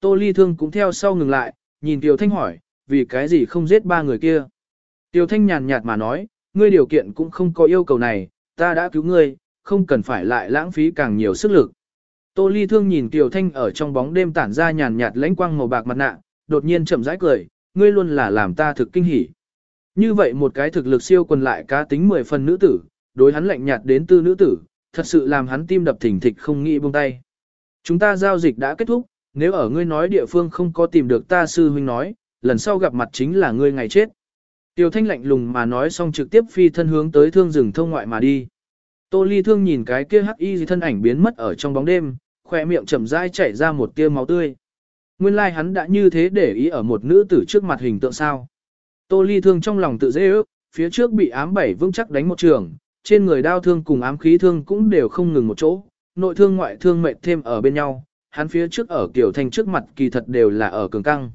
Tô Ly Thương cũng theo sau ngừng lại, nhìn Tiểu Thanh hỏi, vì cái gì không giết ba người kia. Tiểu Thanh nhàn nhạt mà nói, ngươi điều kiện cũng không có yêu cầu này, ta đã cứu ngươi, không cần phải lại lãng phí càng nhiều sức lực. Tô Ly Thương nhìn Tiểu Thanh ở trong bóng đêm tản ra nhàn nhạt lãnh quang màu bạc mặt nạ, đột nhiên chậm rãi cười, ngươi luôn là làm ta thực kinh hỉ. Như vậy một cái thực lực siêu quần lại cá tính 10 phần nữ tử, đối hắn lạnh nhạt đến tư nữ tử, thật sự làm hắn tim đập thình thịch không nghĩ buông tay. Chúng ta giao dịch đã kết thúc, nếu ở ngươi nói địa phương không có tìm được ta sư huynh nói, lần sau gặp mặt chính là ngươi ngày chết. Tiêu thanh lạnh lùng mà nói xong trực tiếp phi thân hướng tới thương rừng thông ngoại mà đi. Tô ly thương nhìn cái kia hắc y thân ảnh biến mất ở trong bóng đêm, khỏe miệng chậm rãi chảy ra một tia máu tươi. Nguyên lai like hắn đã như thế để ý ở một nữ tử trước mặt hình tượng sao. Tô ly thương trong lòng tự dễ ước, phía trước bị ám bảy vững chắc đánh một trường, trên người đau thương cùng ám khí thương cũng đều không ngừng một chỗ, nội thương ngoại thương mệt thêm ở bên nhau, hắn phía trước ở kiểu thanh trước mặt kỳ thật đều là ở cường căng.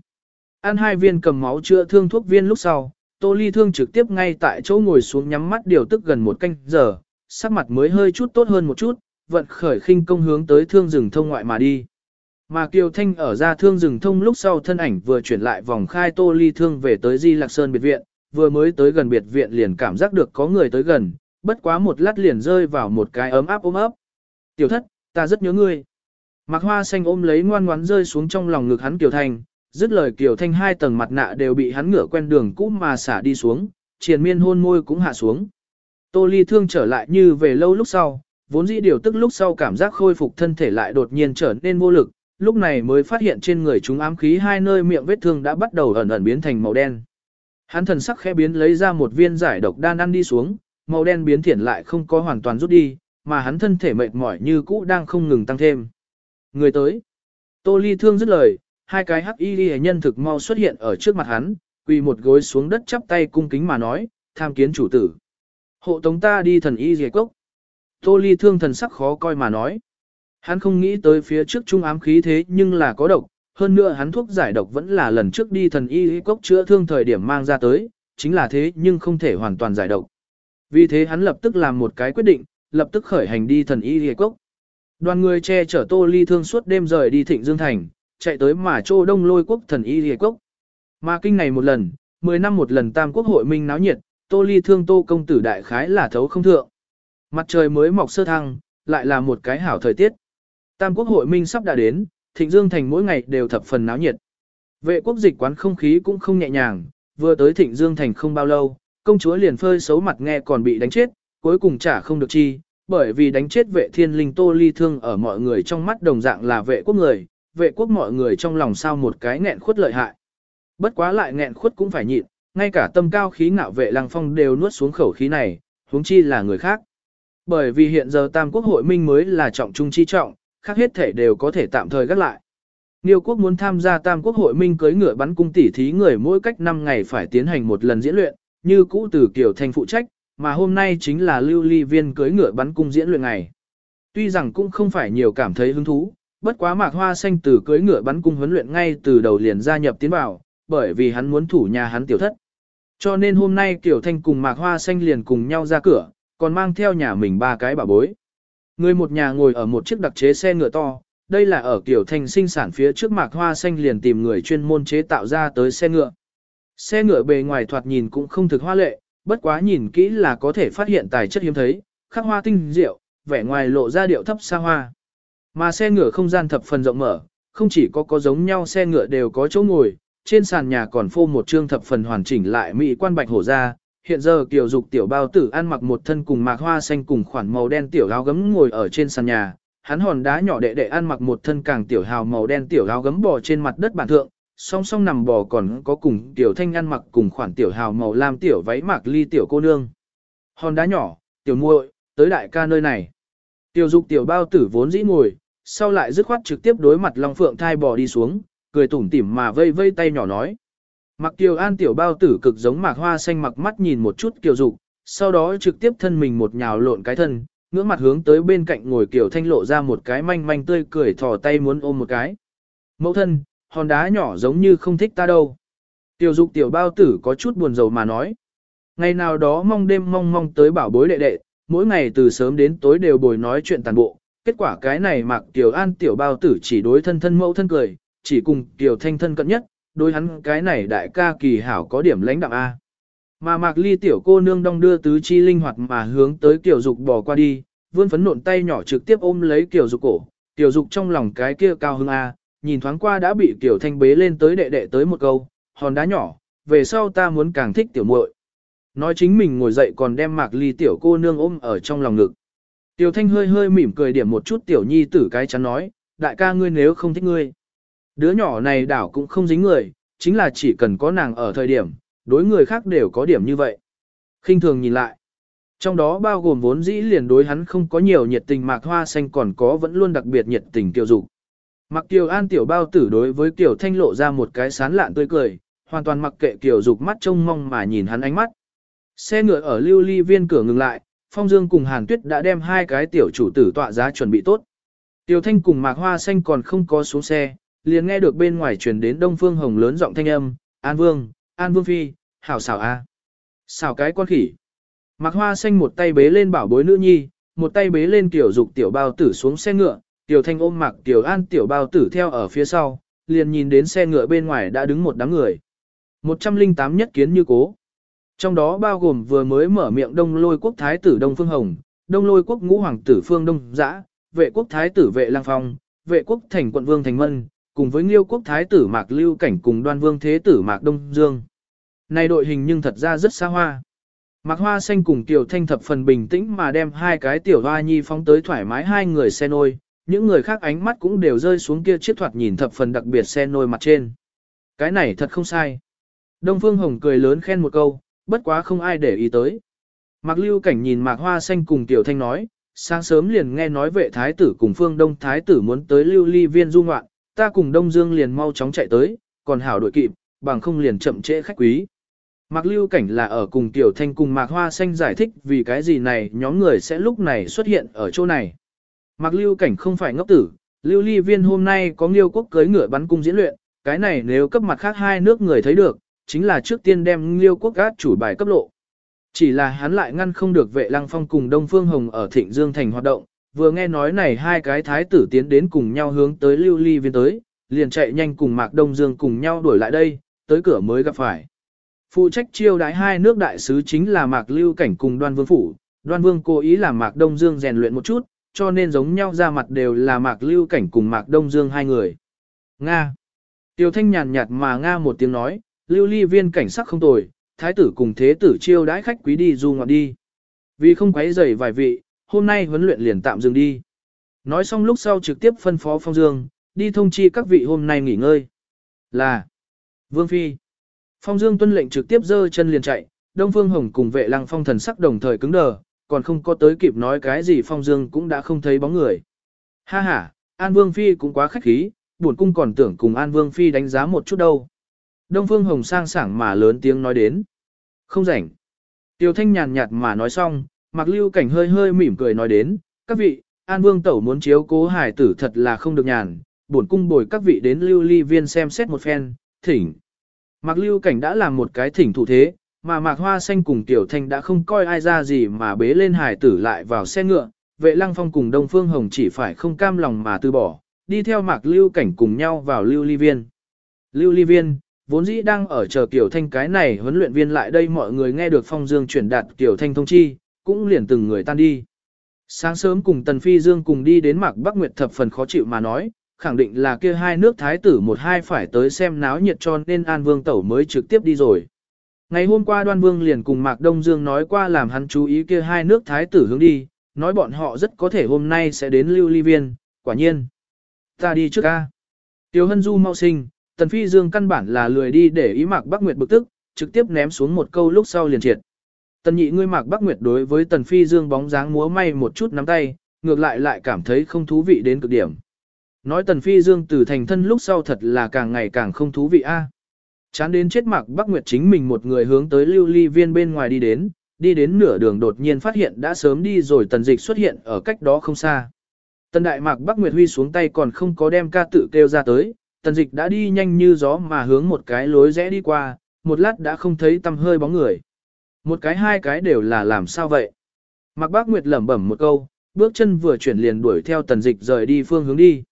Ăn hai viên cầm máu chữa thương thuốc viên lúc sau, Tô Ly Thương trực tiếp ngay tại chỗ ngồi xuống nhắm mắt điều tức gần một canh giờ, sắc mặt mới hơi chút tốt hơn một chút, vận khởi khinh công hướng tới thương rừng thông ngoại mà đi. Mà Kiều Thanh ở ra thương rừng thông lúc sau thân ảnh vừa chuyển lại vòng khai Tô Ly Thương về tới Di Lạc Sơn biệt viện, vừa mới tới gần biệt viện liền cảm giác được có người tới gần, bất quá một lát liền rơi vào một cái ấm áp ôm ấp. Tiểu thất, ta rất nhớ ngươi. Mạc Hoa Xanh ôm lấy ngoan ngoãn rơi xuống trong lòng ngực hắn Kiều Thanh, dứt lời Kiều Thanh hai tầng mặt nạ đều bị hắn ngửa quen đường cũ mà xả đi xuống, triền miên hôn môi cũng hạ xuống. Tô Ly thương trở lại như về lâu lúc sau, vốn dĩ điều tức lúc sau cảm giác khôi phục thân thể lại đột nhiên trở nên vô lực, lúc này mới phát hiện trên người chúng ám khí hai nơi miệng vết thương đã bắt đầu ẩn ẩn biến thành màu đen. Hắn thần sắc khẽ biến lấy ra một viên giải độc đan ăn đi xuống, màu đen biến thiển lại không có hoàn toàn rút đi, mà hắn thân thể mệt mỏi như cũ đang không ngừng tăng thêm. Người tới. Tô Ly thương dứt lời, hai cái hắc y ghi nhân thực mau xuất hiện ở trước mặt hắn, quỳ một gối xuống đất chắp tay cung kính mà nói, tham kiến chủ tử. Hộ tống ta đi thần y dề cốc. Tô Ly thương thần sắc khó coi mà nói. Hắn không nghĩ tới phía trước trung ám khí thế nhưng là có độc, hơn nữa hắn thuốc giải độc vẫn là lần trước đi thần y cốc chữa thương thời điểm mang ra tới, chính là thế nhưng không thể hoàn toàn giải độc. Vì thế hắn lập tức làm một cái quyết định, lập tức khởi hành đi thần y cốc. Đoàn người che chở Tô Ly thương suốt đêm rời đi Thịnh Dương Thành, chạy tới mà Châu Đông Lôi quốc thần y liệt quốc. Mà kinh này một lần, 10 năm một lần Tam Quốc hội minh náo nhiệt, Tô Ly thương Tô công tử đại khái là thấu không thượng. Mặt trời mới mọc sơ thăng, lại là một cái hảo thời tiết. Tam Quốc hội minh sắp đã đến, Thịnh Dương Thành mỗi ngày đều thập phần náo nhiệt. Vệ quốc dịch quán không khí cũng không nhẹ nhàng, vừa tới Thịnh Dương Thành không bao lâu, công chúa liền phơi xấu mặt nghe còn bị đánh chết, cuối cùng trả không được chi, bởi vì đánh chết vệ thiên linh tô ly thương ở mọi người trong mắt đồng dạng là vệ quốc người, vệ quốc mọi người trong lòng sao một cái nghẹn khuất lợi hại. Bất quá lại nghẹn khuất cũng phải nhịn, ngay cả tâm cao khí ngạo vệ lăng phong đều nuốt xuống khẩu khí này, huống chi là người khác. Bởi vì hiện giờ Tam Quốc hội minh mới là trọng trung chi trọng, khác hết thể đều có thể tạm thời gác lại. Niêu quốc muốn tham gia Tam Quốc hội minh cưới ngựa bắn cung tỉ thí người mỗi cách 5 ngày phải tiến hành một lần diễn luyện, như cũ từ kiểu thành phụ trách, mà hôm nay chính là lưu ly viên cưới ngựa bắn cung diễn luyện ngày. Tuy rằng cũng không phải nhiều cảm thấy hứng thú, bất quá mạc hoa xanh từ cưới ngựa bắn cung huấn luyện ngay từ đầu liền gia nhập tiến vào, bởi vì hắn muốn thủ nhà hắn tiểu thất. Cho nên hôm nay Tiểu Thanh cùng Mạc Hoa Xanh liền cùng nhau ra cửa, còn mang theo nhà mình ba cái bà bối. Người một nhà ngồi ở một chiếc đặc chế xe ngựa to, đây là ở Tiểu Thanh sinh sản phía trước Mạc Hoa Xanh liền tìm người chuyên môn chế tạo ra tới xe ngựa. Xe ngựa bề ngoài thoạt nhìn cũng không thực hoa lệ, bất quá nhìn kỹ là có thể phát hiện tài chất hiếm thấy, khắc hoa tinh diệu, vẻ ngoài lộ ra điệu thấp xa hoa. Mà xe ngựa không gian thập phần rộng mở, không chỉ có có giống nhau xe ngựa đều có chỗ ngồi, trên sàn nhà còn phô một trương thập phần hoàn chỉnh lại mỹ quan bạch hổ ra. Hiện giờ kiều dục tiểu bao tử ăn mặc một thân cùng mạc hoa xanh cùng khoản màu đen tiểu áo gấm ngồi ở trên sàn nhà, hắn hòn đá nhỏ đệ đệ ăn mặc một thân càng tiểu hào màu đen tiểu áo gấm bò trên mặt đất bản thượng, song song nằm bò còn có cùng tiểu thanh ăn mặc cùng khoản tiểu hào màu lam tiểu váy mặc ly tiểu cô nương. Hòn đá nhỏ, tiểu muội, tới đại ca nơi này. Tiểu dục tiểu bao tử vốn dĩ ngồi, sau lại dứt khoát trực tiếp đối mặt Long Phượng thai bò đi xuống, cười tủm tỉm mà vây vây tay nhỏ nói. Mặc tiểu An tiểu bao tử cực giống mạc hoa xanh mặc mắt nhìn một chút Kiều Dục, sau đó trực tiếp thân mình một nhào lộn cái thân, ngưỡng mặt hướng tới bên cạnh ngồi kiểu Thanh lộ ra một cái manh manh tươi cười thò tay muốn ôm một cái. Mẫu thân, hòn đá nhỏ giống như không thích ta đâu. Tiểu Dục tiểu bao tử có chút buồn rầu mà nói. Ngày nào đó mong đêm mong mong tới bảo bối đệ đệ, mỗi ngày từ sớm đến tối đều bồi nói chuyện tàn bộ, kết quả cái này mặc tiểu an tiểu bao tử chỉ đối thân thân mẫu thân cười, chỉ cùng Tiểu Thanh thân cận nhất, đối hắn cái này đại ca kỳ hảo có điểm lãnh đạm A. Mà Mạc Ly tiểu cô nương đong đưa tứ chi linh hoạt mà hướng tới Tiểu Dục bò qua đi, vươn phấn nộn tay nhỏ trực tiếp ôm lấy Tiểu Dục cổ, Tiểu Dục trong lòng cái kia cao hưng A, nhìn thoáng qua đã bị Kiều Thanh bế lên tới đệ đệ tới một câu, hòn đá nhỏ, về sau ta muốn càng thích tiểu muội. Nói chính mình ngồi dậy còn đem Mạc Ly tiểu cô nương ôm ở trong lòng ngực. Tiểu Thanh hơi hơi mỉm cười điểm một chút tiểu nhi tử cái chắn nói, đại ca ngươi nếu không thích ngươi. Đứa nhỏ này đảo cũng không dính người, chính là chỉ cần có nàng ở thời điểm, đối người khác đều có điểm như vậy. khinh thường nhìn lại. Trong đó bao gồm vốn dĩ liền đối hắn không có nhiều nhiệt tình mạc hoa xanh còn có vẫn luôn đặc biệt nhiệt tình tiêu dục. Mặc Kiều An tiểu bao tử đối với Kiều Thanh lộ ra một cái sán lạn tươi cười, hoàn toàn mặc kệ Kiều Dục mắt trông mong mà nhìn hắn ánh mắt. Xe ngựa ở lưu ly viên cửa ngừng lại, Phong Dương cùng Hàn Tuyết đã đem hai cái tiểu chủ tử tọa giá chuẩn bị tốt. Tiểu Thanh cùng Mạc Hoa Xanh còn không có xuống xe, liền nghe được bên ngoài truyền đến Đông Phương Hồng lớn giọng thanh âm, An Vương, An Vương Phi, hảo xảo a, Xảo cái con khỉ. Mạc Hoa Xanh một tay bế lên bảo bối nữ nhi, một tay bế lên tiểu dục tiểu bao tử xuống xe ngựa, tiểu thanh ôm Mặc tiểu an tiểu bao tử theo ở phía sau, liền nhìn đến xe ngựa bên ngoài đã đứng một đám người. 108 nhất kiến như cố. Trong đó bao gồm vừa mới mở miệng đông lôi quốc thái tử Đông Phương Hồng, đông lôi quốc ngũ hoàng tử Phương Đông Giã, vệ quốc thái tử vệ lang phong, vệ quốc thành quận vương thành mân, cùng với liêu quốc thái tử Mạc Lưu Cảnh cùng đoan vương thế tử Mạc Đông Dương. Này đội hình nhưng thật ra rất xa hoa. Mạc Hoa Xanh cùng Tiểu Thanh thập phần bình tĩnh mà đem hai cái tiểu hoa nhi phóng tới thoải mái hai người xe nôi, những người khác ánh mắt cũng đều rơi xuống kia chiếc thoạt nhìn thập phần đặc biệt xe nôi mặt trên. Cái này thật không sai. Đông Phương Hồng cười lớn khen một câu, bất quá không ai để ý tới. Mạc Lưu Cảnh nhìn Mạc Hoa Xanh cùng Tiểu Thanh nói, sáng sớm liền nghe nói vệ thái tử cùng Phương Đông thái tử muốn tới lưu ly viên du ngoạn, ta cùng Đông Dương liền mau chóng chạy tới, còn hảo đội kịp, bằng không liền chậm trễ khách quý. Mạc Lưu Cảnh là ở cùng Tiểu Thanh cùng Mạc Hoa Xanh giải thích vì cái gì này nhóm người sẽ lúc này xuất hiện ở chỗ này. Mạc Lưu Cảnh không phải ngốc tử, Lưu Ly Viên hôm nay có Nghiêu Quốc cưới ngựa bắn cung diễn luyện, cái này nếu cấp mặt khác hai nước người thấy được, chính là trước tiên đem Nghiêu Quốc gác chủ bài cấp lộ. Chỉ là hắn lại ngăn không được vệ lăng phong cùng Đông Phương Hồng ở Thịnh Dương Thành hoạt động, vừa nghe nói này hai cái thái tử tiến đến cùng nhau hướng tới Lưu Ly Viên tới, liền chạy nhanh cùng Mạc Đông Dương cùng nhau đuổi lại đây, tới cửa mới gặp phải. Phụ trách chiêu đái hai nước đại sứ chính là Mạc Lưu Cảnh cùng Đoan Vương Phủ, Đoan Vương cố ý làm Mạc Đông Dương rèn luyện một chút, cho nên giống nhau ra mặt đều là Mạc Lưu Cảnh cùng Mạc Đông Dương hai người. Nga. Tiêu Thanh nhàn nhạt mà Nga một tiếng nói, Lưu Ly viên cảnh sắc không tồi, thái tử cùng thế tử chiêu đãi khách quý đi du ngoạn đi. Vì không quấy rầy vài vị, hôm nay huấn luyện liền tạm dừng đi. Nói xong lúc sau trực tiếp phân phó Phong Dương, đi thông chi các vị hôm nay nghỉ ngơi. Là Vương Phi. Phong Dương tuân lệnh trực tiếp giơ chân liền chạy, Đông Phương Hồng cùng vệ lăng phong thần sắc đồng thời cứng đờ, còn không có tới kịp nói cái gì Phong Dương cũng đã không thấy bóng người. Ha ha, An Vương Phi cũng quá khách khí, buồn cung còn tưởng cùng An Vương Phi đánh giá một chút đâu. Đông Phương Hồng sang sảng mà lớn tiếng nói đến. Không rảnh. Tiêu Thanh nhàn nhạt mà nói xong, Mạc Lưu Cảnh hơi hơi mỉm cười nói đến, các vị, An Vương Tẩu muốn chiếu cố hải tử thật là không được nhàn, buồn cung bồi các vị đến lưu ly viên xem xét một phen, thỉnh. Mạc Lưu Cảnh đã làm một cái thỉnh thủ thế, mà Mạc Hoa Xanh cùng Tiểu Thanh đã không coi ai ra gì mà bế lên hải tử lại vào xe ngựa, vệ lăng phong cùng Đông Phương Hồng chỉ phải không cam lòng mà từ bỏ, đi theo Mạc Lưu Cảnh cùng nhau vào lưu ly viên. Lưu ly viên, vốn dĩ đang ở chờ Tiểu Thanh cái này huấn luyện viên lại đây mọi người nghe được Phong Dương chuyển đạt Tiểu Thanh thông chi, cũng liền từng người tan đi. Sáng sớm cùng Tần Phi Dương cùng đi đến Mạc Bắc Nguyệt thập phần khó chịu mà nói, khẳng định là kia hai nước thái tử một hai phải tới xem náo nhiệt cho nên An Vương Tẩu mới trực tiếp đi rồi. Ngày hôm qua Đoan Vương liền cùng Mạc Đông Dương nói qua làm hắn chú ý kia hai nước thái tử hướng đi, nói bọn họ rất có thể hôm nay sẽ đến Lưu Ly Viên, quả nhiên. Ta đi trước ca. Tiêu Hân Du mau sinh, Tần Phi Dương căn bản là lười đi để ý Mạc Bắc Nguyệt bực tức, trực tiếp ném xuống một câu lúc sau liền triệt. Tần nhị ngươi Mạc Bắc Nguyệt đối với Tần Phi Dương bóng dáng múa may một chút nắm tay, ngược lại lại cảm thấy không thú vị đến cực điểm. Nói Tần Phi Dương từ thành thân lúc sau thật là càng ngày càng không thú vị a. Chán đến chết Mạc Bắc Nguyệt chính mình một người hướng tới lưu ly viên bên ngoài đi đến, đi đến nửa đường đột nhiên phát hiện đã sớm đi rồi tần dịch xuất hiện ở cách đó không xa. Tần đại Mạc Bắc Nguyệt Huy xuống tay còn không có đem ca tự kêu ra tới, tần dịch đã đi nhanh như gió mà hướng một cái lối rẽ đi qua, một lát đã không thấy tăm hơi bóng người. Một cái hai cái đều là làm sao vậy? Mạc Bắc Nguyệt lẩm bẩm một câu, bước chân vừa chuyển liền đuổi theo tần dịch rời đi phương hướng đi.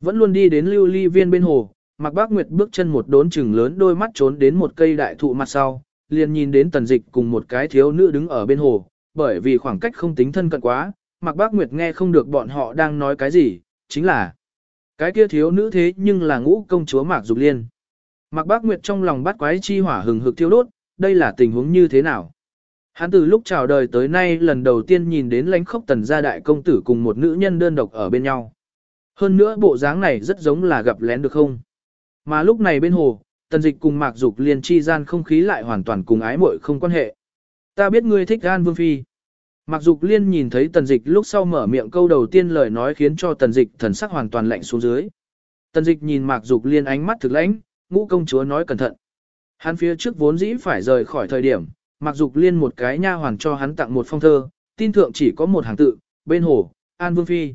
Vẫn luôn đi đến lưu ly viên bên hồ, Mạc Bác Nguyệt bước chân một đốn chừng lớn đôi mắt trốn đến một cây đại thụ mặt sau, liền nhìn đến tần dịch cùng một cái thiếu nữ đứng ở bên hồ, bởi vì khoảng cách không tính thân cận quá, Mạc Bác Nguyệt nghe không được bọn họ đang nói cái gì, chính là cái kia thiếu nữ thế nhưng là ngũ công chúa Mạc Dục Liên. Mạc Bác Nguyệt trong lòng bắt quái chi hỏa hừng hực thiêu đốt, đây là tình huống như thế nào? Hắn từ lúc chào đời tới nay lần đầu tiên nhìn đến lãnh khốc tần gia đại công tử cùng một nữ nhân đơn độc ở bên nhau. Hơn nữa bộ dáng này rất giống là gặp lén được không? Mà lúc này bên hồ, tần dịch cùng mạc dục liên chi gian không khí lại hoàn toàn cùng ái muội không quan hệ. Ta biết ngươi thích gan Vương Phi. Mạc dục liên nhìn thấy tần dịch lúc sau mở miệng câu đầu tiên lời nói khiến cho tần dịch thần sắc hoàn toàn lạnh xuống dưới. Tần dịch nhìn mạc dục liên ánh mắt thực lãnh, ngũ công chúa nói cẩn thận. Hắn phía trước vốn dĩ phải rời khỏi thời điểm, Mạc Dục Liên một cái nha hoàn cho hắn tặng một phong thơ, tin thượng chỉ có một hàng tự, bên hồ, An Vương Phi.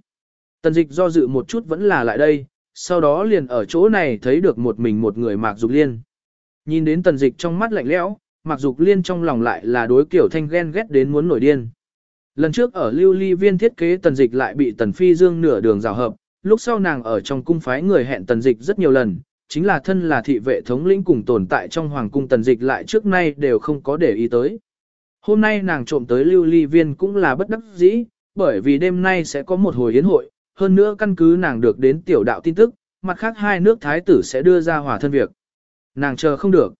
Tần dịch do dự một chút vẫn là lại đây, sau đó liền ở chỗ này thấy được một mình một người Mạc Dục Liên. Nhìn đến tần dịch trong mắt lạnh lẽo, Mạc Dục Liên trong lòng lại là đối kiểu thanh ghen ghét đến muốn nổi điên. Lần trước ở lưu ly viên thiết kế tần dịch lại bị tần phi dương nửa đường rào hợp, lúc sau nàng ở trong cung phái người hẹn tần dịch rất nhiều lần, chính là thân là thị vệ thống lĩnh cùng tồn tại trong hoàng cung tần dịch lại trước nay đều không có để ý tới. Hôm nay nàng trộm tới lưu ly viên cũng là bất đắc dĩ, bởi vì đêm nay sẽ có một hồi yến hội, hơn nữa căn cứ nàng được đến tiểu đạo tin tức, mặt khác hai nước thái tử sẽ đưa ra hòa thân việc. Nàng chờ không được.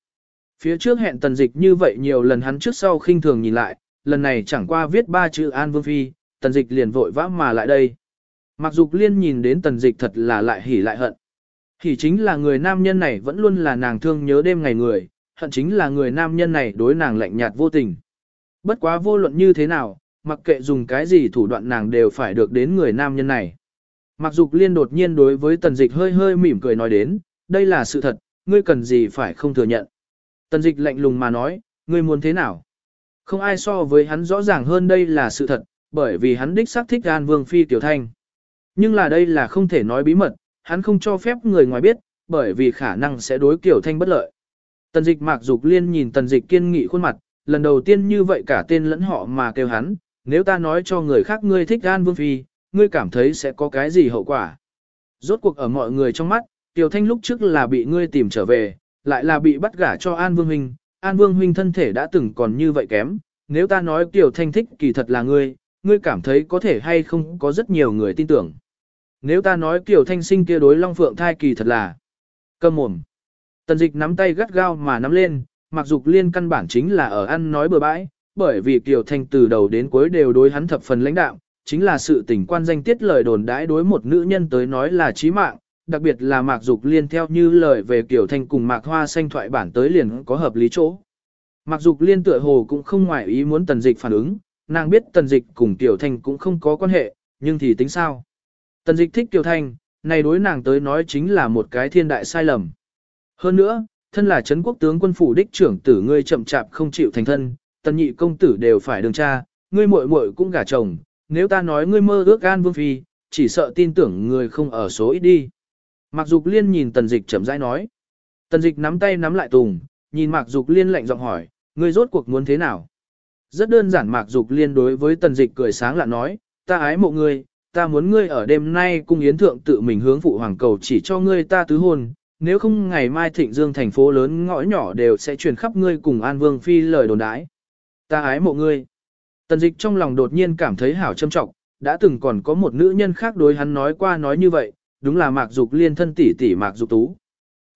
Phía trước hẹn tần dịch như vậy nhiều lần hắn trước sau khinh thường nhìn lại, lần này chẳng qua viết ba chữ An Vương Phi, tần dịch liền vội vã mà lại đây. Mặc dục liên nhìn đến tần dịch thật là lại hỉ lại hận. Hỉ chính là người nam nhân này vẫn luôn là nàng thương nhớ đêm ngày người, hận chính là người nam nhân này đối nàng lạnh nhạt vô tình. Bất quá vô luận như thế nào, mặc kệ dùng cái gì thủ đoạn nàng đều phải được đến người nam nhân này. Mặc dục liên đột nhiên đối với tần dịch hơi hơi mỉm cười nói đến, đây là sự thật, ngươi cần gì phải không thừa nhận. Tần dịch lạnh lùng mà nói, ngươi muốn thế nào? Không ai so với hắn rõ ràng hơn đây là sự thật, bởi vì hắn đích xác thích An Vương Phi Tiểu Thanh. Nhưng là đây là không thể nói bí mật, hắn không cho phép người ngoài biết, bởi vì khả năng sẽ đối Tiểu Thanh bất lợi. Tần dịch mạc dục liên nhìn tần dịch kiên nghị khuôn mặt, lần đầu tiên như vậy cả tên lẫn họ mà kêu hắn, nếu ta nói cho người khác ngươi thích An Vương Phi, ngươi cảm thấy sẽ có cái gì hậu quả. Rốt cuộc ở mọi người trong mắt, Tiểu Thanh lúc trước là bị ngươi tìm trở về, lại là bị bắt gả cho An Vương Huynh, An Vương Huynh thân thể đã từng còn như vậy kém, nếu ta nói Tiểu Thanh thích kỳ thật là ngươi, ngươi cảm thấy có thể hay không có rất nhiều người tin tưởng. Nếu ta nói Tiểu Thanh sinh kia đối Long Phượng thai kỳ thật là cơm mồm. Tần dịch nắm tay gắt gao mà nắm lên, mặc dục liên căn bản chính là ở ăn nói bừa bãi, bởi vì Kiều Thanh từ đầu đến cuối đều đối hắn thập phần lãnh đạo, chính là sự tình quan danh tiết lời đồn đãi đối một nữ nhân tới nói là chí mạng, đặc biệt là Mạc Dục Liên theo như lời về Kiều Thanh cùng Mạc Hoa xanh thoại bản tới liền có hợp lý chỗ. Mạc Dục Liên tựa hồ cũng không ngoại ý muốn Tần Dịch phản ứng, nàng biết Tần Dịch cùng Kiều Thanh cũng không có quan hệ, nhưng thì tính sao? Tần dịch thích Kiều Thanh, này đối nàng tới nói chính là một cái thiên đại sai lầm. Hơn nữa, thân là Trấn quốc tướng quân phủ đích trưởng tử ngươi chậm chạp không chịu thành thân, tần nhị công tử đều phải đường cha, ngươi muội muội cũng gả chồng, nếu ta nói ngươi mơ ước gan vương phi, chỉ sợ tin tưởng người không ở số ít đi. Mạc Dục Liên nhìn Tần Dịch chậm rãi nói. Tần Dịch nắm tay nắm lại tùng, nhìn Mạc Dục Liên lạnh giọng hỏi, ngươi rốt cuộc muốn thế nào? Rất đơn giản Mạc Dục Liên đối với Tần Dịch cười sáng lạ nói, ta ái mộ ngươi, ta muốn ngươi ở đêm nay cung yến thượng tự mình hướng phụ hoàng cầu chỉ cho ngươi ta tứ hôn, nếu không ngày mai thịnh dương thành phố lớn ngõ nhỏ đều sẽ truyền khắp ngươi cùng An Vương Phi lời đồn đãi. Ta ái mộ ngươi. Tần dịch trong lòng đột nhiên cảm thấy hảo châm trọng, đã từng còn có một nữ nhân khác đối hắn nói qua nói như vậy, đúng là mạc dục liên thân tỷ tỷ mạc dục tú.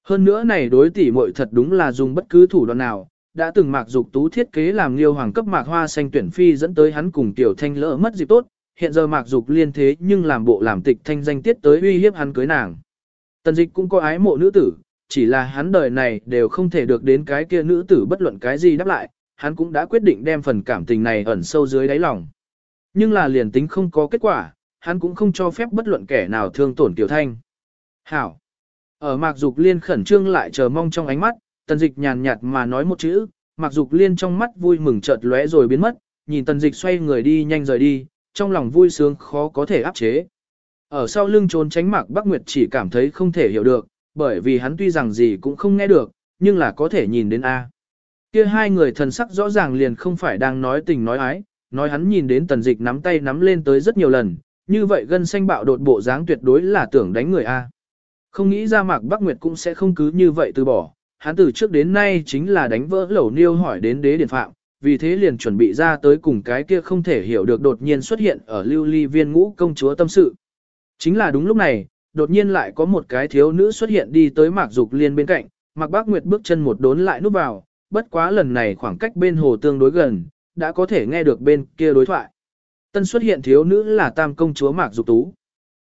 Hơn nữa này đối tỷ muội thật đúng là dùng bất cứ thủ đoạn nào, đã từng mạc dục tú thiết kế làm liêu hoàng cấp mạc hoa xanh tuyển phi dẫn tới hắn cùng tiểu thanh lỡ mất dịp tốt, hiện giờ mạc dục liên thế nhưng làm bộ làm tịch thanh danh tiết tới uy hiếp hắn cưới nàng. Tần dịch cũng có ái mộ nữ tử, chỉ là hắn đời này đều không thể được đến cái kia nữ tử bất luận cái gì đáp lại, hắn cũng đã quyết định đem phần cảm tình này ẩn sâu dưới đáy lòng. Nhưng là liền tính không có kết quả, hắn cũng không cho phép bất luận kẻ nào thương tổn tiểu thanh. Hảo! Ở mạc dục liên khẩn trương lại chờ mong trong ánh mắt, tần dịch nhàn nhạt mà nói một chữ, mạc dục liên trong mắt vui mừng chợt lóe rồi biến mất, nhìn tần dịch xoay người đi nhanh rời đi, trong lòng vui sướng khó có thể áp chế. Ở sau lưng trốn tránh mạc Bắc Nguyệt chỉ cảm thấy không thể hiểu được, bởi vì hắn tuy rằng gì cũng không nghe được, nhưng là có thể nhìn đến A. Kia hai người thần sắc rõ ràng liền không phải đang nói tình nói ái, nói hắn nhìn đến tần dịch nắm tay nắm lên tới rất nhiều lần, như vậy gân xanh bạo đột bộ dáng tuyệt đối là tưởng đánh người A. Không nghĩ ra Mạc Bắc Nguyệt cũng sẽ không cứ như vậy từ bỏ, hắn từ trước đến nay chính là đánh vỡ lẩu niêu hỏi đến đế điển phạm, vì thế liền chuẩn bị ra tới cùng cái kia không thể hiểu được đột nhiên xuất hiện ở lưu ly viên ngũ công chúa tâm sự. Chính là đúng lúc này, đột nhiên lại có một cái thiếu nữ xuất hiện đi tới Mạc Dục Liên bên cạnh, Mạc Bác Nguyệt bước chân một đốn lại núp vào, bất quá lần này khoảng cách bên hồ tương đối gần, đã có thể nghe được bên kia đối thoại. Tân xuất hiện thiếu nữ là tam công chúa Mạc Dục Tú.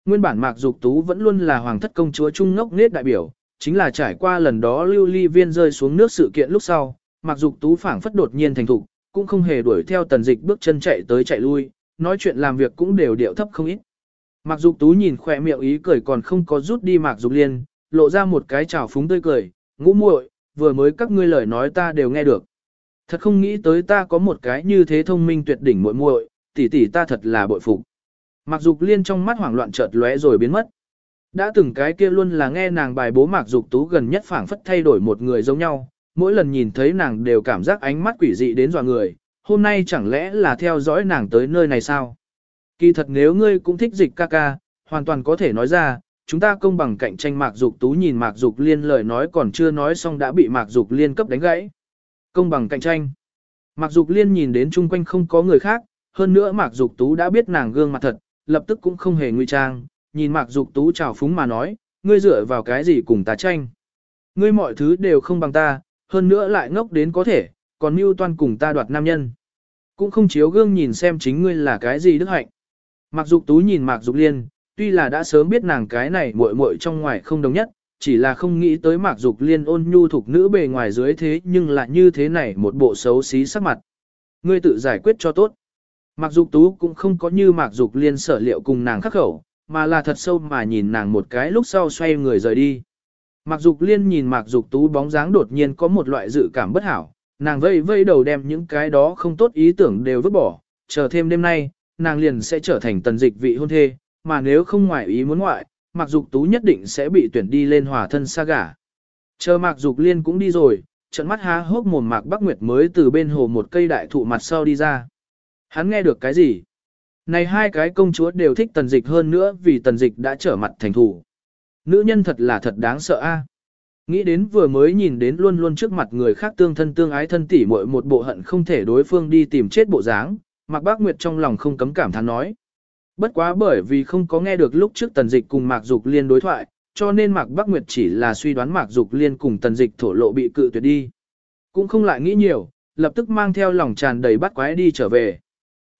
Nguyên bản Mạc Dục Tú vẫn luôn là hoàng thất công chúa trung ngốc nết đại biểu, chính là trải qua lần đó lưu ly viên rơi xuống nước sự kiện lúc sau, Mạc Dục Tú phảng phất đột nhiên thành thục, cũng không hề đuổi theo tần dịch bước chân chạy tới chạy lui, nói chuyện làm việc cũng đều điệu thấp không ít. Mạc Dục Tú nhìn khỏe miệng ý cười còn không có rút đi Mạc Dục Liên, lộ ra một cái trào phúng tươi cười, ngũ muội, vừa mới các ngươi lời nói ta đều nghe được. Thật không nghĩ tới ta có một cái như thế thông minh tuyệt đỉnh muội muội, tỷ tỷ ta thật là bội phục. Mạc Dục Liên trong mắt hoảng loạn chợt lóe rồi biến mất. Đã từng cái kia luôn là nghe nàng bài bố Mạc Dục Tú gần nhất phảng phất thay đổi một người giống nhau, mỗi lần nhìn thấy nàng đều cảm giác ánh mắt quỷ dị đến dọa người, hôm nay chẳng lẽ là theo dõi nàng tới nơi này sao? Kỳ thật nếu ngươi cũng thích dịch ca ca, hoàn toàn có thể nói ra, chúng ta công bằng cạnh tranh Mạc Dục Tú nhìn Mạc Dục Liên lời nói còn chưa nói xong đã bị Mạc Dục Liên cấp đánh gãy. Công bằng cạnh tranh. Mạc Dục Liên nhìn đến chung quanh không có người khác, hơn nữa Mạc Dục Tú đã biết nàng gương mặt thật, lập tức cũng không hề nguy trang, nhìn Mạc Dục Tú chào phúng mà nói, ngươi dựa vào cái gì cùng ta tranh. Ngươi mọi thứ đều không bằng ta, hơn nữa lại ngốc đến có thể, còn mưu toan cùng ta đoạt nam nhân. Cũng không chiếu gương nhìn xem chính ngươi là cái gì đức hạnh. Mạc Dục Tú nhìn Mạc Dục Liên, tuy là đã sớm biết nàng cái này muội muội trong ngoài không đồng nhất, chỉ là không nghĩ tới Mạc Dục Liên ôn nhu thuộc nữ bề ngoài dưới thế nhưng lại như thế này một bộ xấu xí sắc mặt. Ngươi tự giải quyết cho tốt. Mạc Dục Tú cũng không có như Mạc Dục Liên sở liệu cùng nàng khắc khẩu, mà là thật sâu mà nhìn nàng một cái lúc sau xoay người rời đi. Mạc Dục Liên nhìn Mạc Dục Tú bóng dáng đột nhiên có một loại dự cảm bất hảo, nàng vây vây đầu đem những cái đó không tốt ý tưởng đều vứt bỏ, chờ thêm đêm nay, nàng liền sẽ trở thành tần dịch vị hôn thê, mà nếu không ngoại ý muốn ngoại, Mạc Dục Tú nhất định sẽ bị tuyển đi lên hòa thân xa gả. Chờ Mạc Dục Liên cũng đi rồi, trận mắt há hốc mồm Mạc Bắc Nguyệt mới từ bên hồ một cây đại thụ mặt sau đi ra. Hắn nghe được cái gì? Này hai cái công chúa đều thích tần dịch hơn nữa vì tần dịch đã trở mặt thành thủ. Nữ nhân thật là thật đáng sợ a. Nghĩ đến vừa mới nhìn đến luôn luôn trước mặt người khác tương thân tương ái thân tỉ muội một bộ hận không thể đối phương đi tìm chết bộ dáng, Mạc Bác Nguyệt trong lòng không cấm cảm thán nói. Bất quá bởi vì không có nghe được lúc trước tần dịch cùng Mạc Dục Liên đối thoại, cho nên Mạc Bắc Nguyệt chỉ là suy đoán Mạc Dục Liên cùng tần dịch thổ lộ bị cự tuyệt đi. Cũng không lại nghĩ nhiều, lập tức mang theo lòng tràn đầy bắt quái đi trở về.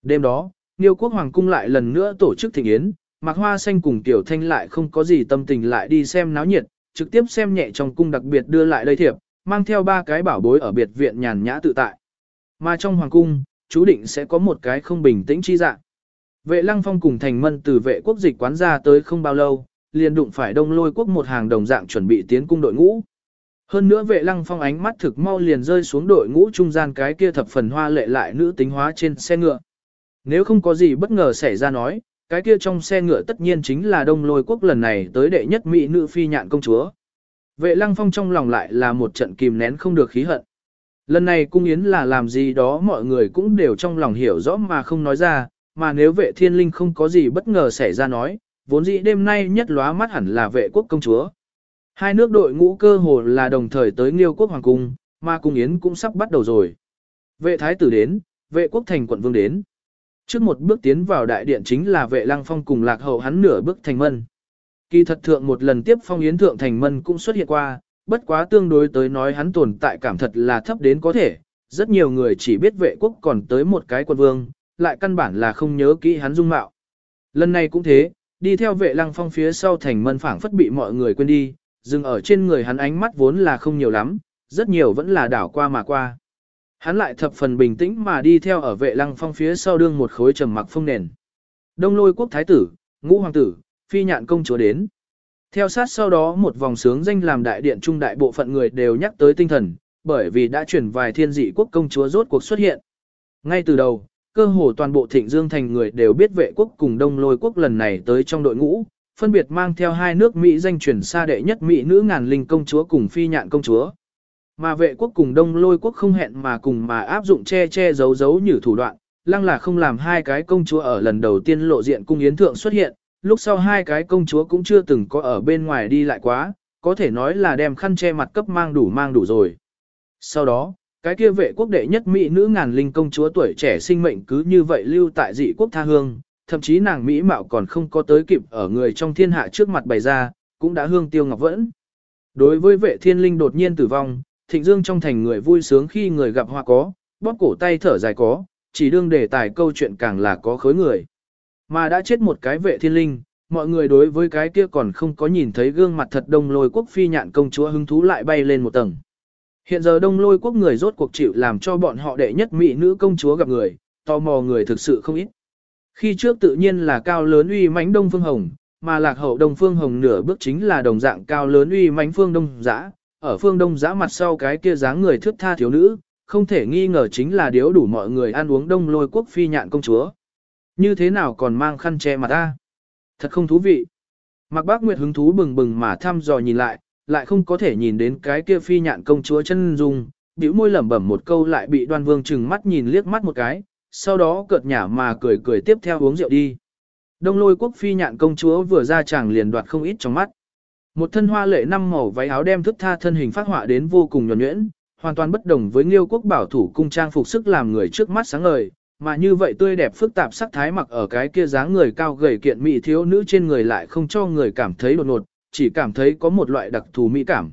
Đêm đó, Niêu Quốc Hoàng Cung lại lần nữa tổ chức thịnh yến, Mạc Hoa Xanh cùng Tiểu Thanh lại không có gì tâm tình lại đi xem náo nhiệt, trực tiếp xem nhẹ trong cung đặc biệt đưa lại đây thiệp, mang theo ba cái bảo bối ở biệt viện nhàn nhã tự tại. Mà trong Hoàng Cung, chú định sẽ có một cái không bình tĩnh chi dạng. Vệ Lăng Phong cùng Thành Mân từ vệ quốc dịch quán ra tới không bao lâu, liền đụng phải đông lôi quốc một hàng đồng dạng chuẩn bị tiến cung đội ngũ. Hơn nữa vệ Lăng Phong ánh mắt thực mau liền rơi xuống đội ngũ trung gian cái kia thập phần hoa lệ lại nữ tính hóa trên xe ngựa. Nếu không có gì bất ngờ xảy ra nói, cái kia trong xe ngựa tất nhiên chính là đông lôi quốc lần này tới đệ nhất mỹ nữ phi nhạn công chúa. Vệ Lăng Phong trong lòng lại là một trận kìm nén không được khí hận. Lần này cung yến là làm gì đó mọi người cũng đều trong lòng hiểu rõ mà không nói ra, mà nếu vệ thiên linh không có gì bất ngờ xảy ra nói, vốn dĩ đêm nay nhất lóa mắt hẳn là vệ quốc công chúa. Hai nước đội ngũ cơ hồ là đồng thời tới Nghiêu quốc hoàng cung, mà cung yến cũng sắp bắt đầu rồi. Vệ thái tử đến, vệ quốc thành quận vương đến. Trước một bước tiến vào đại điện chính là vệ lăng phong cùng lạc hậu hắn nửa bước thành mân. Kỳ thật thượng một lần tiếp phong yến thượng thành mân cũng xuất hiện qua, bất quá tương đối tới nói hắn tồn tại cảm thật là thấp đến có thể, rất nhiều người chỉ biết vệ quốc còn tới một cái quân vương, lại căn bản là không nhớ kỹ hắn dung mạo. Lần này cũng thế, đi theo vệ lăng phong phía sau thành mân phảng phất bị mọi người quên đi, dừng ở trên người hắn ánh mắt vốn là không nhiều lắm, rất nhiều vẫn là đảo qua mà qua. Hắn lại thập phần bình tĩnh mà đi theo ở vệ lăng phong phía sau đương một khối trầm mặc phong nền. Đông lôi quốc thái tử, ngũ hoàng tử, phi nhạn công chúa đến. Theo sát sau đó một vòng sướng danh làm đại điện trung đại bộ phận người đều nhắc tới tinh thần, bởi vì đã chuyển vài thiên dị quốc công chúa rốt cuộc xuất hiện. Ngay từ đầu, cơ hồ toàn bộ thịnh dương thành người đều biết vệ quốc cùng đông lôi quốc lần này tới trong đội ngũ, phân biệt mang theo hai nước Mỹ danh chuyển xa đệ nhất Mỹ nữ ngàn linh công chúa cùng phi nhạn công chúa. Mà vệ quốc cùng đông lôi quốc không hẹn mà cùng mà áp dụng che che giấu giấu như thủ đoạn, lăng là không làm hai cái công chúa ở lần đầu tiên lộ diện cung yến thượng xuất hiện, lúc sau hai cái công chúa cũng chưa từng có ở bên ngoài đi lại quá, có thể nói là đem khăn che mặt cấp mang đủ mang đủ rồi. Sau đó, cái kia vệ quốc đệ nhất mỹ nữ ngàn linh công chúa tuổi trẻ sinh mệnh cứ như vậy lưu tại dị quốc tha hương, thậm chí nàng mỹ mạo còn không có tới kịp ở người trong thiên hạ trước mặt bày ra, cũng đã hương tiêu ngọc vẫn. Đối với vệ thiên linh đột nhiên tử vong, thịnh dương trong thành người vui sướng khi người gặp hoa có, bóp cổ tay thở dài có, chỉ đương đề tài câu chuyện càng là có khối người. Mà đã chết một cái vệ thiên linh, mọi người đối với cái kia còn không có nhìn thấy gương mặt thật đông lôi quốc phi nhạn công chúa hứng thú lại bay lên một tầng. Hiện giờ đông lôi quốc người rốt cuộc chịu làm cho bọn họ đệ nhất mỹ nữ công chúa gặp người, tò mò người thực sự không ít. Khi trước tự nhiên là cao lớn uy mãnh đông phương hồng, mà lạc hậu đông phương hồng nửa bước chính là đồng dạng cao lớn uy mãnh phương đông giã, ở phương đông giã mặt sau cái kia dáng người thước tha thiếu nữ, không thể nghi ngờ chính là điếu đủ mọi người ăn uống đông lôi quốc phi nhạn công chúa. Như thế nào còn mang khăn che mặt ta? Thật không thú vị. Mạc Bác Nguyệt hứng thú bừng bừng mà thăm dò nhìn lại, lại không có thể nhìn đến cái kia phi nhạn công chúa chân dung, bĩu môi lẩm bẩm một câu lại bị đoan vương chừng mắt nhìn liếc mắt một cái, sau đó cợt nhả mà cười cười tiếp theo uống rượu đi. Đông lôi quốc phi nhạn công chúa vừa ra chàng liền đoạt không ít trong mắt. Một thân hoa lệ năm màu váy áo đem thức tha thân hình phát họa đến vô cùng nhuần nhuyễn, hoàn toàn bất đồng với Nghiêu quốc bảo thủ cung trang phục sức làm người trước mắt sáng ngời, mà như vậy tươi đẹp phức tạp sắc thái mặc ở cái kia dáng người cao gầy kiện mỹ thiếu nữ trên người lại không cho người cảm thấy đột ngột, chỉ cảm thấy có một loại đặc thù mỹ cảm.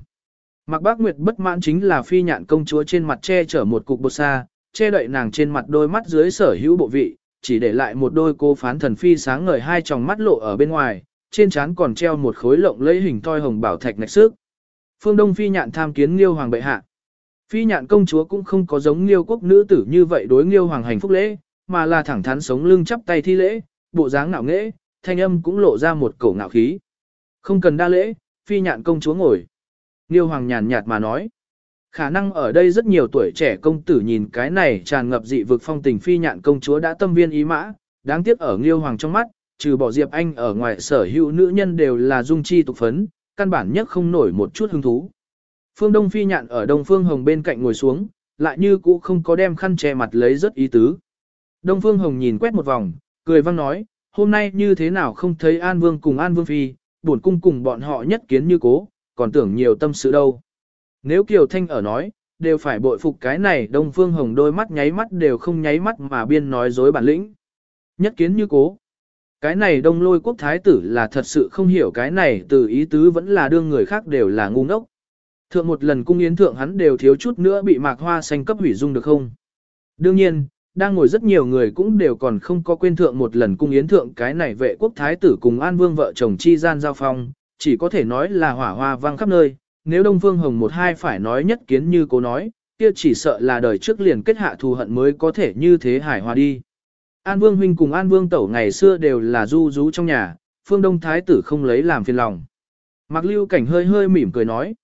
Mạc Bác Nguyệt bất mãn chính là phi nhạn công chúa trên mặt che chở một cục bột sa, che đậy nàng trên mặt đôi mắt dưới sở hữu bộ vị, chỉ để lại một đôi cô phán thần phi sáng ngời hai tròng mắt lộ ở bên ngoài, trên trán còn treo một khối lộng lấy hình toi hồng bảo thạch nạch sức. Phương Đông phi nhạn tham kiến Liêu hoàng bệ hạ. Phi nhạn công chúa cũng không có giống Liêu quốc nữ tử như vậy đối Liêu hoàng hành phúc lễ, mà là thẳng thắn sống lưng chắp tay thi lễ, bộ dáng ngạo nghễ, thanh âm cũng lộ ra một cổ ngạo khí. Không cần đa lễ, phi nhạn công chúa ngồi. Liêu hoàng nhàn nhạt mà nói. Khả năng ở đây rất nhiều tuổi trẻ công tử nhìn cái này tràn ngập dị vực phong tình phi nhạn công chúa đã tâm viên ý mã, đáng tiếc ở Liêu hoàng trong mắt, trừ bỏ Diệp Anh ở ngoài sở hữu nữ nhân đều là dung chi tục phấn, căn bản nhất không nổi một chút hứng thú. Phương Đông phi nhạn ở Đông Phương Hồng bên cạnh ngồi xuống, lại như cũ không có đem khăn che mặt lấy rất ý tứ. Đông Phương Hồng nhìn quét một vòng, cười vang nói, hôm nay như thế nào không thấy An Vương cùng An Vương Phi, buồn cung cùng bọn họ nhất kiến như cố, còn tưởng nhiều tâm sự đâu. Nếu Kiều Thanh ở nói, đều phải bội phục cái này Đông Phương Hồng đôi mắt nháy mắt đều không nháy mắt mà biên nói dối bản lĩnh. Nhất kiến như cố. Cái này đông lôi quốc thái tử là thật sự không hiểu cái này từ ý tứ vẫn là đương người khác đều là ngu ngốc. Thượng một lần cung yến thượng hắn đều thiếu chút nữa bị mạc hoa xanh cấp hủy dung được không? Đương nhiên, đang ngồi rất nhiều người cũng đều còn không có quên thượng một lần cung yến thượng cái này vệ quốc thái tử cùng an vương vợ chồng chi gian giao phong, chỉ có thể nói là hỏa hoa vang khắp nơi, nếu Đông Phương Hồng một hai phải nói nhất kiến như cố nói, kia chỉ sợ là đời trước liền kết hạ thù hận mới có thể như thế hải hòa đi. An Vương huynh cùng An Vương tẩu ngày xưa đều là du rú trong nhà, phương Đông Thái tử không lấy làm phiền lòng. Mạc Lưu Cảnh hơi hơi mỉm cười nói.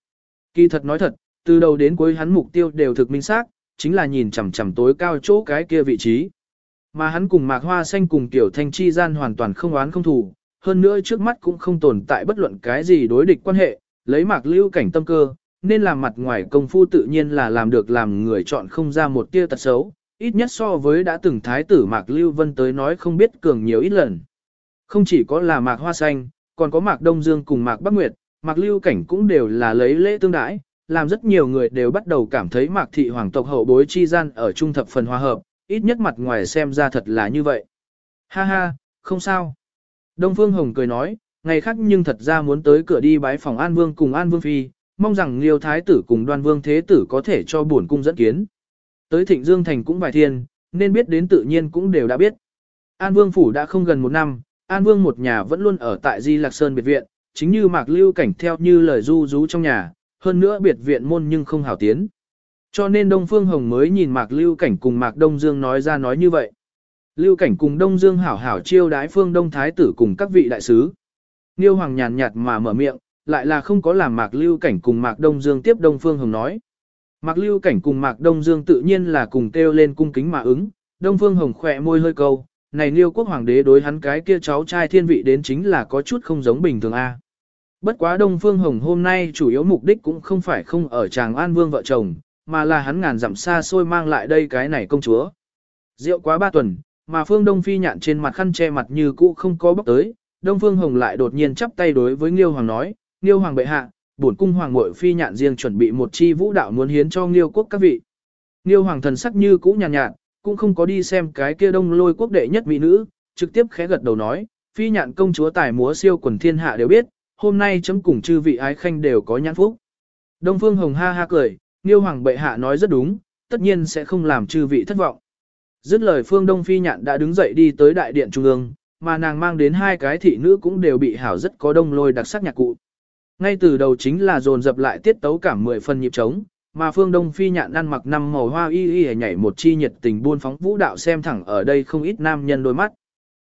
Kỳ thật nói thật, từ đầu đến cuối hắn mục tiêu đều thực minh xác, chính là nhìn chằm chằm tối cao chỗ cái kia vị trí. Mà hắn cùng Mạc Hoa Xanh cùng Tiểu Thanh chi gian hoàn toàn không oán không thù, hơn nữa trước mắt cũng không tồn tại bất luận cái gì đối địch quan hệ, lấy Mạc Lưu Cảnh tâm cơ, nên làm mặt ngoài công phu tự nhiên là làm được làm người chọn không ra một tia tật xấu, ít nhất so với đã từng thái tử Mạc Lưu Vân tới nói không biết cường nhiều ít lần. Không chỉ có là Mạc Hoa Xanh, còn có Mạc Đông Dương cùng Mạc Bắc Nguyệt, Mạc Lưu Cảnh cũng đều là lấy lễ tương đãi, làm rất nhiều người đều bắt đầu cảm thấy Mạc Thị Hoàng tộc hậu bối chi gian ở trung thập phần hòa hợp, ít nhất mặt ngoài xem ra thật là như vậy. Ha ha, không sao. Đông Phương Hồng cười nói, ngày khác nhưng thật ra muốn tới cửa đi bái phòng An Vương cùng An Vương Phi, mong rằng Liêu Thái tử cùng Đoan Vương Thế tử có thể cho buồn cung dẫn kiến. Tới Thịnh Dương Thành cũng vài thiên, nên biết đến tự nhiên cũng đều đã biết. An Vương Phủ đã không gần một năm, An Vương một nhà vẫn luôn ở tại Di Lạc Sơn biệt viện, chính như Mạc Lưu Cảnh theo như lời du rú trong nhà, hơn nữa biệt viện môn nhưng không hảo tiến. Cho nên Đông Phương Hồng mới nhìn Mạc Lưu Cảnh cùng Mạc Đông Dương nói ra nói như vậy. Lưu Cảnh cùng Đông Dương hảo hảo chiêu đái Phương Đông Thái tử cùng các vị đại sứ. Niêu Hoàng nhàn nhạt mà mở miệng, lại là không có làm Mạc Lưu Cảnh cùng Mạc Đông Dương tiếp Đông Phương Hồng nói. Mạc Lưu Cảnh cùng Mạc Đông Dương tự nhiên là cùng kêu lên cung kính mà ứng, Đông Phương Hồng khỏe môi hơi câu, này Liêu quốc hoàng đế đối hắn cái kia cháu trai thiên vị đến chính là có chút không giống bình thường a. Bất quá Đông Phương Hồng hôm nay chủ yếu mục đích cũng không phải không ở chàng An Vương vợ chồng, mà là hắn ngàn dặm xa xôi mang lại đây cái này công chúa. Rượu quá ba tuần, mà Phương Đông Phi nhạn trên mặt khăn che mặt như cũ không có bóc tới, Đông Phương Hồng lại đột nhiên chắp tay đối với Nghiêu Hoàng nói, Nghiêu Hoàng bệ hạ, bổn cung hoàng muội phi nhạn riêng chuẩn bị một chi vũ đạo muốn hiến cho Nghiêu quốc các vị. Nghiêu Hoàng thần sắc như cũ nhàn nhạt, nhạt, cũng không có đi xem cái kia đông lôi quốc đệ nhất mỹ nữ, trực tiếp khẽ gật đầu nói, phi nhạn công chúa tài múa siêu quần thiên hạ đều biết, hôm nay chấm cùng chư vị ái khanh đều có nhãn phúc. Đông Phương Hồng ha ha cười, Nghiêu Hoàng bệ hạ nói rất đúng, tất nhiên sẽ không làm chư vị thất vọng. Dứt lời Phương Đông Phi Nhạn đã đứng dậy đi tới đại điện trung ương, mà nàng mang đến hai cái thị nữ cũng đều bị hảo rất có đông lôi đặc sắc nhạc cụ. Ngay từ đầu chính là dồn dập lại tiết tấu cảm mười phần nhịp trống, mà Phương Đông Phi Nhạn ăn mặc năm màu hoa y y nhảy một chi nhiệt tình buôn phóng vũ đạo xem thẳng ở đây không ít nam nhân đôi mắt.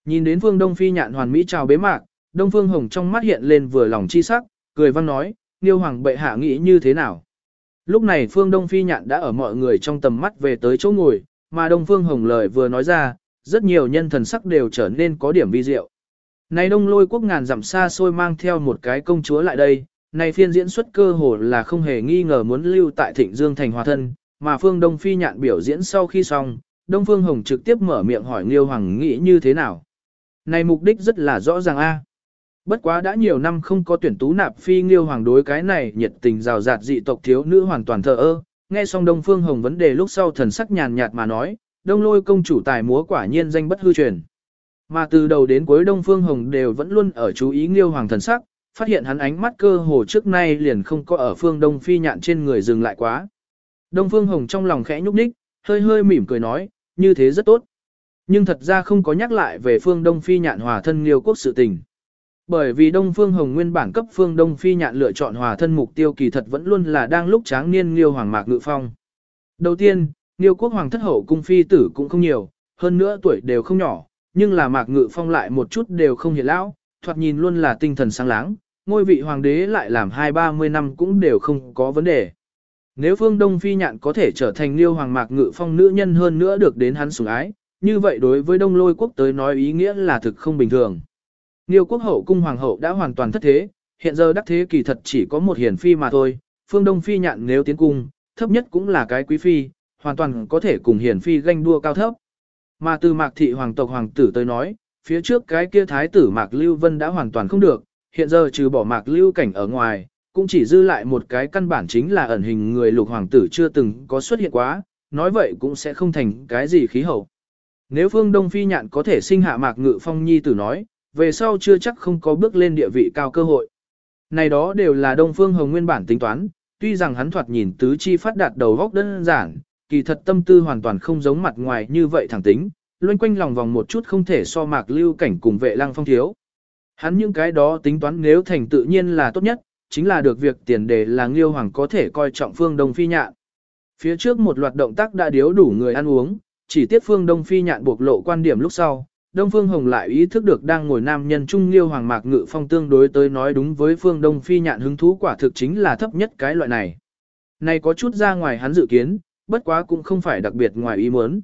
Nhìn đến Phương Đông Phi Nhạn hoàn mỹ chào bế mạc, Đông Phương Hồng trong mắt hiện lên vừa lòng chi sắc, cười văn nói, Niêu Hoàng bệ hạ nghĩ như thế nào? Lúc này Phương Đông Phi Nhạn đã ở mọi người trong tầm mắt về tới chỗ ngồi, mà Đông Phương Hồng lời vừa nói ra, rất nhiều nhân thần sắc đều trở nên có điểm vi diệu. Này đông lôi quốc ngàn dặm xa xôi mang theo một cái công chúa lại đây, này phiên diễn xuất cơ hồ là không hề nghi ngờ muốn lưu tại Thịnh Dương thành hòa thân, mà Phương Đông Phi nhạn biểu diễn sau khi xong, Đông Phương Hồng trực tiếp mở miệng hỏi Nghiêu Hoàng nghĩ như thế nào. Này mục đích rất là rõ ràng a. Bất quá đã nhiều năm không có tuyển tú nạp phi Nghiêu Hoàng đối cái này nhiệt tình rào rạt dị tộc thiếu nữ hoàn toàn thờ ơ, nghe xong Đông Phương Hồng vấn đề lúc sau thần sắc nhàn nhạt mà nói, Đông Lôi công chủ tài múa quả nhiên danh bất hư truyền. Mà từ đầu đến cuối Đông Phương Hồng đều vẫn luôn ở chú ý Nghiêu Hoàng thần sắc, phát hiện hắn ánh mắt cơ hồ trước nay liền không có ở phương Đông Phi nhạn trên người dừng lại quá. Đông Phương Hồng trong lòng khẽ nhúc nhích, hơi hơi mỉm cười nói, như thế rất tốt. Nhưng thật ra không có nhắc lại về phương Đông Phi nhạn hòa thân Nghiêu quốc sự tình. Bởi vì Đông Phương Hồng nguyên bản cấp phương Đông Phi nhạn lựa chọn hòa thân mục tiêu kỳ thật vẫn luôn là đang lúc tráng niên Liêu Hoàng Mạc Ngự Phong. Đầu tiên, Liêu quốc hoàng thất hậu cung phi tử cũng không nhiều, hơn nữa tuổi đều không nhỏ, nhưng là Mạc Ngự Phong lại một chút đều không hiện lão, thoạt nhìn luôn là tinh thần sáng láng, ngôi vị hoàng đế lại làm hai ba mươi năm cũng đều không có vấn đề. Nếu phương Đông Phi nhạn có thể trở thành Liêu Hoàng Mạc Ngự Phong nữ nhân hơn nữa được đến hắn sủng ái, như vậy đối với Đông Lôi quốc tới nói ý nghĩa là thực không bình thường. Nhiều quốc hậu cung hoàng hậu đã hoàn toàn thất thế, hiện giờ đắc thế kỳ thật chỉ có một hiển phi mà thôi, phương Đông Phi nhạn nếu tiến cung, thấp nhất cũng là cái quý phi, hoàn toàn có thể cùng hiển phi ganh đua cao thấp. Mà từ Mạc thị hoàng tộc hoàng tử tới nói, phía trước cái kia thái tử Mạc Lưu Vân đã hoàn toàn không được, hiện giờ trừ bỏ Mạc Lưu cảnh ở ngoài, cũng chỉ dư lại một cái căn bản chính là ẩn hình người lục hoàng tử chưa từng có xuất hiện quá, nói vậy cũng sẽ không thành cái gì khí hậu. Nếu phương Đông Phi nhạn có thể sinh hạ Mạc Ngự Phong Nhi tử nói, về sau chưa chắc không có bước lên địa vị cao cơ hội. Này đó đều là Đông Phương Hồng nguyên bản tính toán, tuy rằng hắn thoạt nhìn tứ chi phát đạt đầu góc đơn giản, kỳ thật tâm tư hoàn toàn không giống mặt ngoài như vậy thẳng tính, loanh quanh lòng vòng một chút không thể so mạc lưu cảnh cùng vệ lăng phong thiếu. Hắn những cái đó tính toán nếu thành tự nhiên là tốt nhất, chính là được việc tiền đề là Nghiêu Hoàng có thể coi trọng Phương Đông Phi Nhạn. Phía trước một loạt động tác đã điếu đủ người ăn uống, chỉ tiếc Phương Đông Phi Nhạn buộc lộ quan điểm lúc sau, Đông Phương Hồng lại ý thức được đang ngồi nam nhân trung Liêu Hoàng Mạc Ngự Phong tương đối tới nói đúng với Phương Đông Phi Nhạn hứng thú quả thực chính là thấp nhất cái loại này. Này có chút ra ngoài hắn dự kiến, bất quá cũng không phải đặc biệt ngoài ý muốn.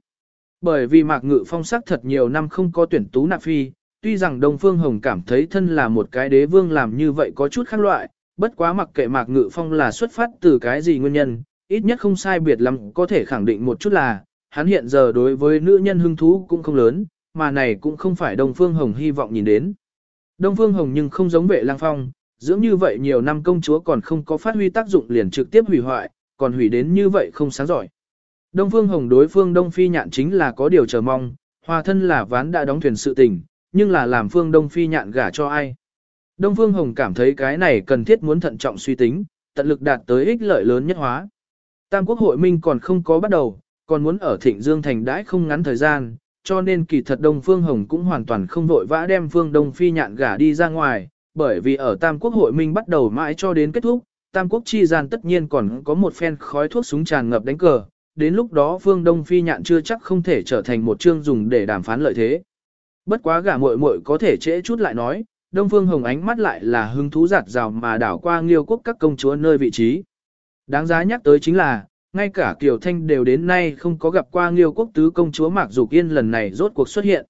Bởi vì Mạc Ngự Phong sắc thật nhiều năm không có tuyển tú nạp phi, tuy rằng Đông Phương Hồng cảm thấy thân là một cái đế vương làm như vậy có chút khác loại, bất quá mặc kệ Mạc Ngự Phong là xuất phát từ cái gì nguyên nhân, ít nhất không sai biệt lắm có thể khẳng định một chút là, hắn hiện giờ đối với nữ nhân hứng thú cũng không lớn, mà này cũng không phải Đông Phương Hồng hy vọng nhìn đến. Đông Phương Hồng nhưng không giống vệ lang phong, dưỡng như vậy nhiều năm công chúa còn không có phát huy tác dụng liền trực tiếp hủy hoại, còn hủy đến như vậy không sáng giỏi. Đông Phương Hồng đối phương Đông Phi nhạn chính là có điều chờ mong, hòa thân là ván đã đóng thuyền sự tình, nhưng là làm phương Đông Phi nhạn gả cho ai. Đông Phương Hồng cảm thấy cái này cần thiết muốn thận trọng suy tính, tận lực đạt tới ích lợi lớn nhất hóa. Tam quốc hội minh còn không có bắt đầu, còn muốn ở Thịnh Dương thành đãi không ngắn thời gian, cho nên kỳ thật Đông Phương Hồng cũng hoàn toàn không vội vã đem phương Đông Phi nhạn gả đi ra ngoài, bởi vì ở Tam quốc hội minh bắt đầu mãi cho đến kết thúc, Tam quốc chi gian tất nhiên còn có một phen khói thuốc súng tràn ngập đánh cờ, đến lúc đó phương Đông Phi nhạn chưa chắc không thể trở thành một chương dùng để đàm phán lợi thế. Bất quá gả muội muội có thể trễ chút lại nói, Đông Phương Hồng ánh mắt lại là hứng thú giạt rào mà đảo qua Nghiêu quốc các công chúa nơi vị trí. Đáng giá nhắc tới chính là, ngay cả Kiều Thanh đều đến nay không có gặp qua Nghiêu quốc tứ công chúa Mạc Dục Yên lần này rốt cuộc xuất hiện.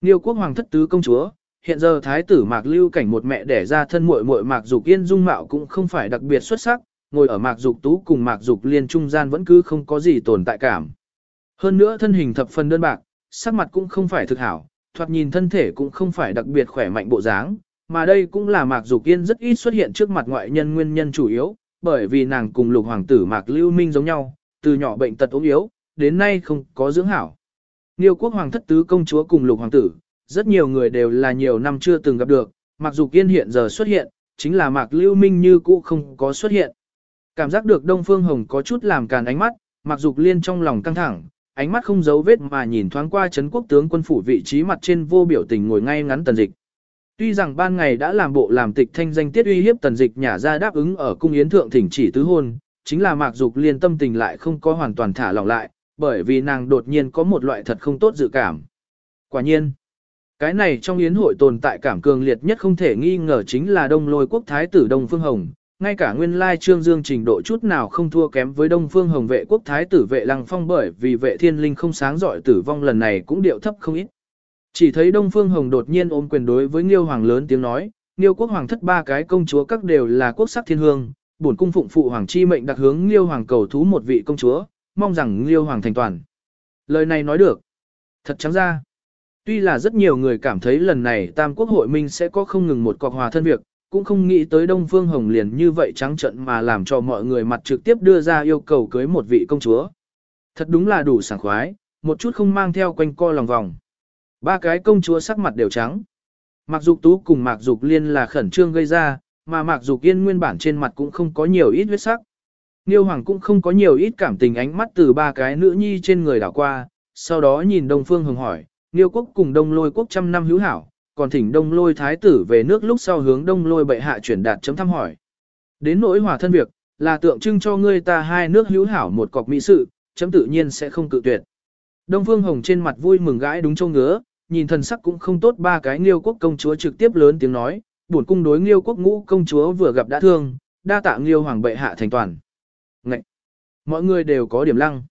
Nghiêu quốc hoàng thất tứ công chúa, hiện giờ thái tử Mạc Lưu cảnh một mẹ đẻ ra thân muội muội Mạc Dục Yên dung mạo cũng không phải đặc biệt xuất sắc, ngồi ở Mạc Dục Tú cùng Mạc Dục Liên trung gian vẫn cứ không có gì tồn tại cảm. Hơn nữa thân hình thập phần đơn bạc, sắc mặt cũng không phải thực hảo, thoạt nhìn thân thể cũng không phải đặc biệt khỏe mạnh bộ dáng, mà đây cũng là Mạc Dục Yên rất ít xuất hiện trước mặt ngoại nhân nguyên nhân chủ yếu, bởi vì nàng cùng lục hoàng tử Mạc Lưu Minh giống nhau, từ nhỏ bệnh tật ốm yếu, đến nay không có dưỡng hảo. Niêu quốc hoàng thất tứ công chúa cùng lục hoàng tử, rất nhiều người đều là nhiều năm chưa từng gặp được, mặc dù kiên hiện giờ xuất hiện, chính là Mạc Lưu Minh như cũ không có xuất hiện. Cảm giác được Đông Phương Hồng có chút làm càn ánh mắt, Mạc Dục Liên trong lòng căng thẳng, ánh mắt không giấu vết mà nhìn thoáng qua chấn quốc tướng quân phủ vị trí mặt trên vô biểu tình ngồi ngay ngắn tần dịch. Tuy rằng ban ngày đã làm bộ làm tịch thanh danh tiết uy hiếp tần dịch nhà ra đáp ứng ở cung yến thượng thỉnh chỉ tứ hôn, chính là Mạc Dục Liên tâm tình lại không có hoàn toàn thả lỏng lại, bởi vì nàng đột nhiên có một loại thật không tốt dự cảm. Quả nhiên, cái này trong yến hội tồn tại cảm cường liệt nhất không thể nghi ngờ chính là Đông Lôi quốc thái tử Đông Phương Hồng, ngay cả nguyên lai trương dương trình độ chút nào không thua kém với Đông Phương Hồng vệ quốc thái tử vệ lăng phong bởi vì vệ thiên linh không sáng giỏi tử vong lần này cũng điệu thấp không ít. Chỉ thấy Đông Phương Hồng đột nhiên ôm quyền đối với Nghiêu Hoàng lớn tiếng nói, Nghiêu quốc hoàng thất ba cái công chúa các đều là quốc sắc thiên hương, bổn cung phụng phụ hoàng chi mệnh đặc hướng Nghiêu Hoàng cầu thú một vị công chúa, mong rằng Nghiêu Hoàng thành toàn. Lời này nói được. Thật trắng ra. Tuy là rất nhiều người cảm thấy lần này Tam Quốc hội minh sẽ có không ngừng một cọc hòa thân việc, cũng không nghĩ tới Đông Phương Hồng liền như vậy trắng trận mà làm cho mọi người mặt trực tiếp đưa ra yêu cầu cưới một vị công chúa. Thật đúng là đủ sảng khoái, một chút không mang theo quanh co lòng vòng. Ba cái công chúa sắc mặt đều trắng. Mạc Dục Tú cùng Mạc Dục Liên là khẩn trương gây ra, mà Mạc Dục Yên nguyên bản trên mặt cũng không có nhiều ít huyết sắc. Niêu Hoàng cũng không có nhiều ít cảm tình ánh mắt từ ba cái nữ nhi trên người đảo qua, sau đó nhìn Đông Phương Hồng hỏi, Niêu Quốc cùng Đông Lôi Quốc trăm năm hữu hảo, còn thỉnh Đông Lôi Thái tử về nước lúc sau hướng Đông Lôi bệ hạ chuyển đạt chấm thăm hỏi. Đến nỗi hòa thân việc, là tượng trưng cho ngươi ta hai nước hữu hảo một cọc mỹ sự, chấm tự nhiên sẽ không cự tuyệt. Đông Phương Hồng trên mặt vui mừng gãi đúng châu ngứa, nhìn thần sắc cũng không tốt ba cái Nghiêu quốc công chúa trực tiếp lớn tiếng nói, buồn cung đối Nghiêu quốc ngũ công chúa vừa gặp đã thương, đa tạ Nghiêu hoàng bệ hạ thành toàn. Ngậy! Mọi người đều có điểm lăng.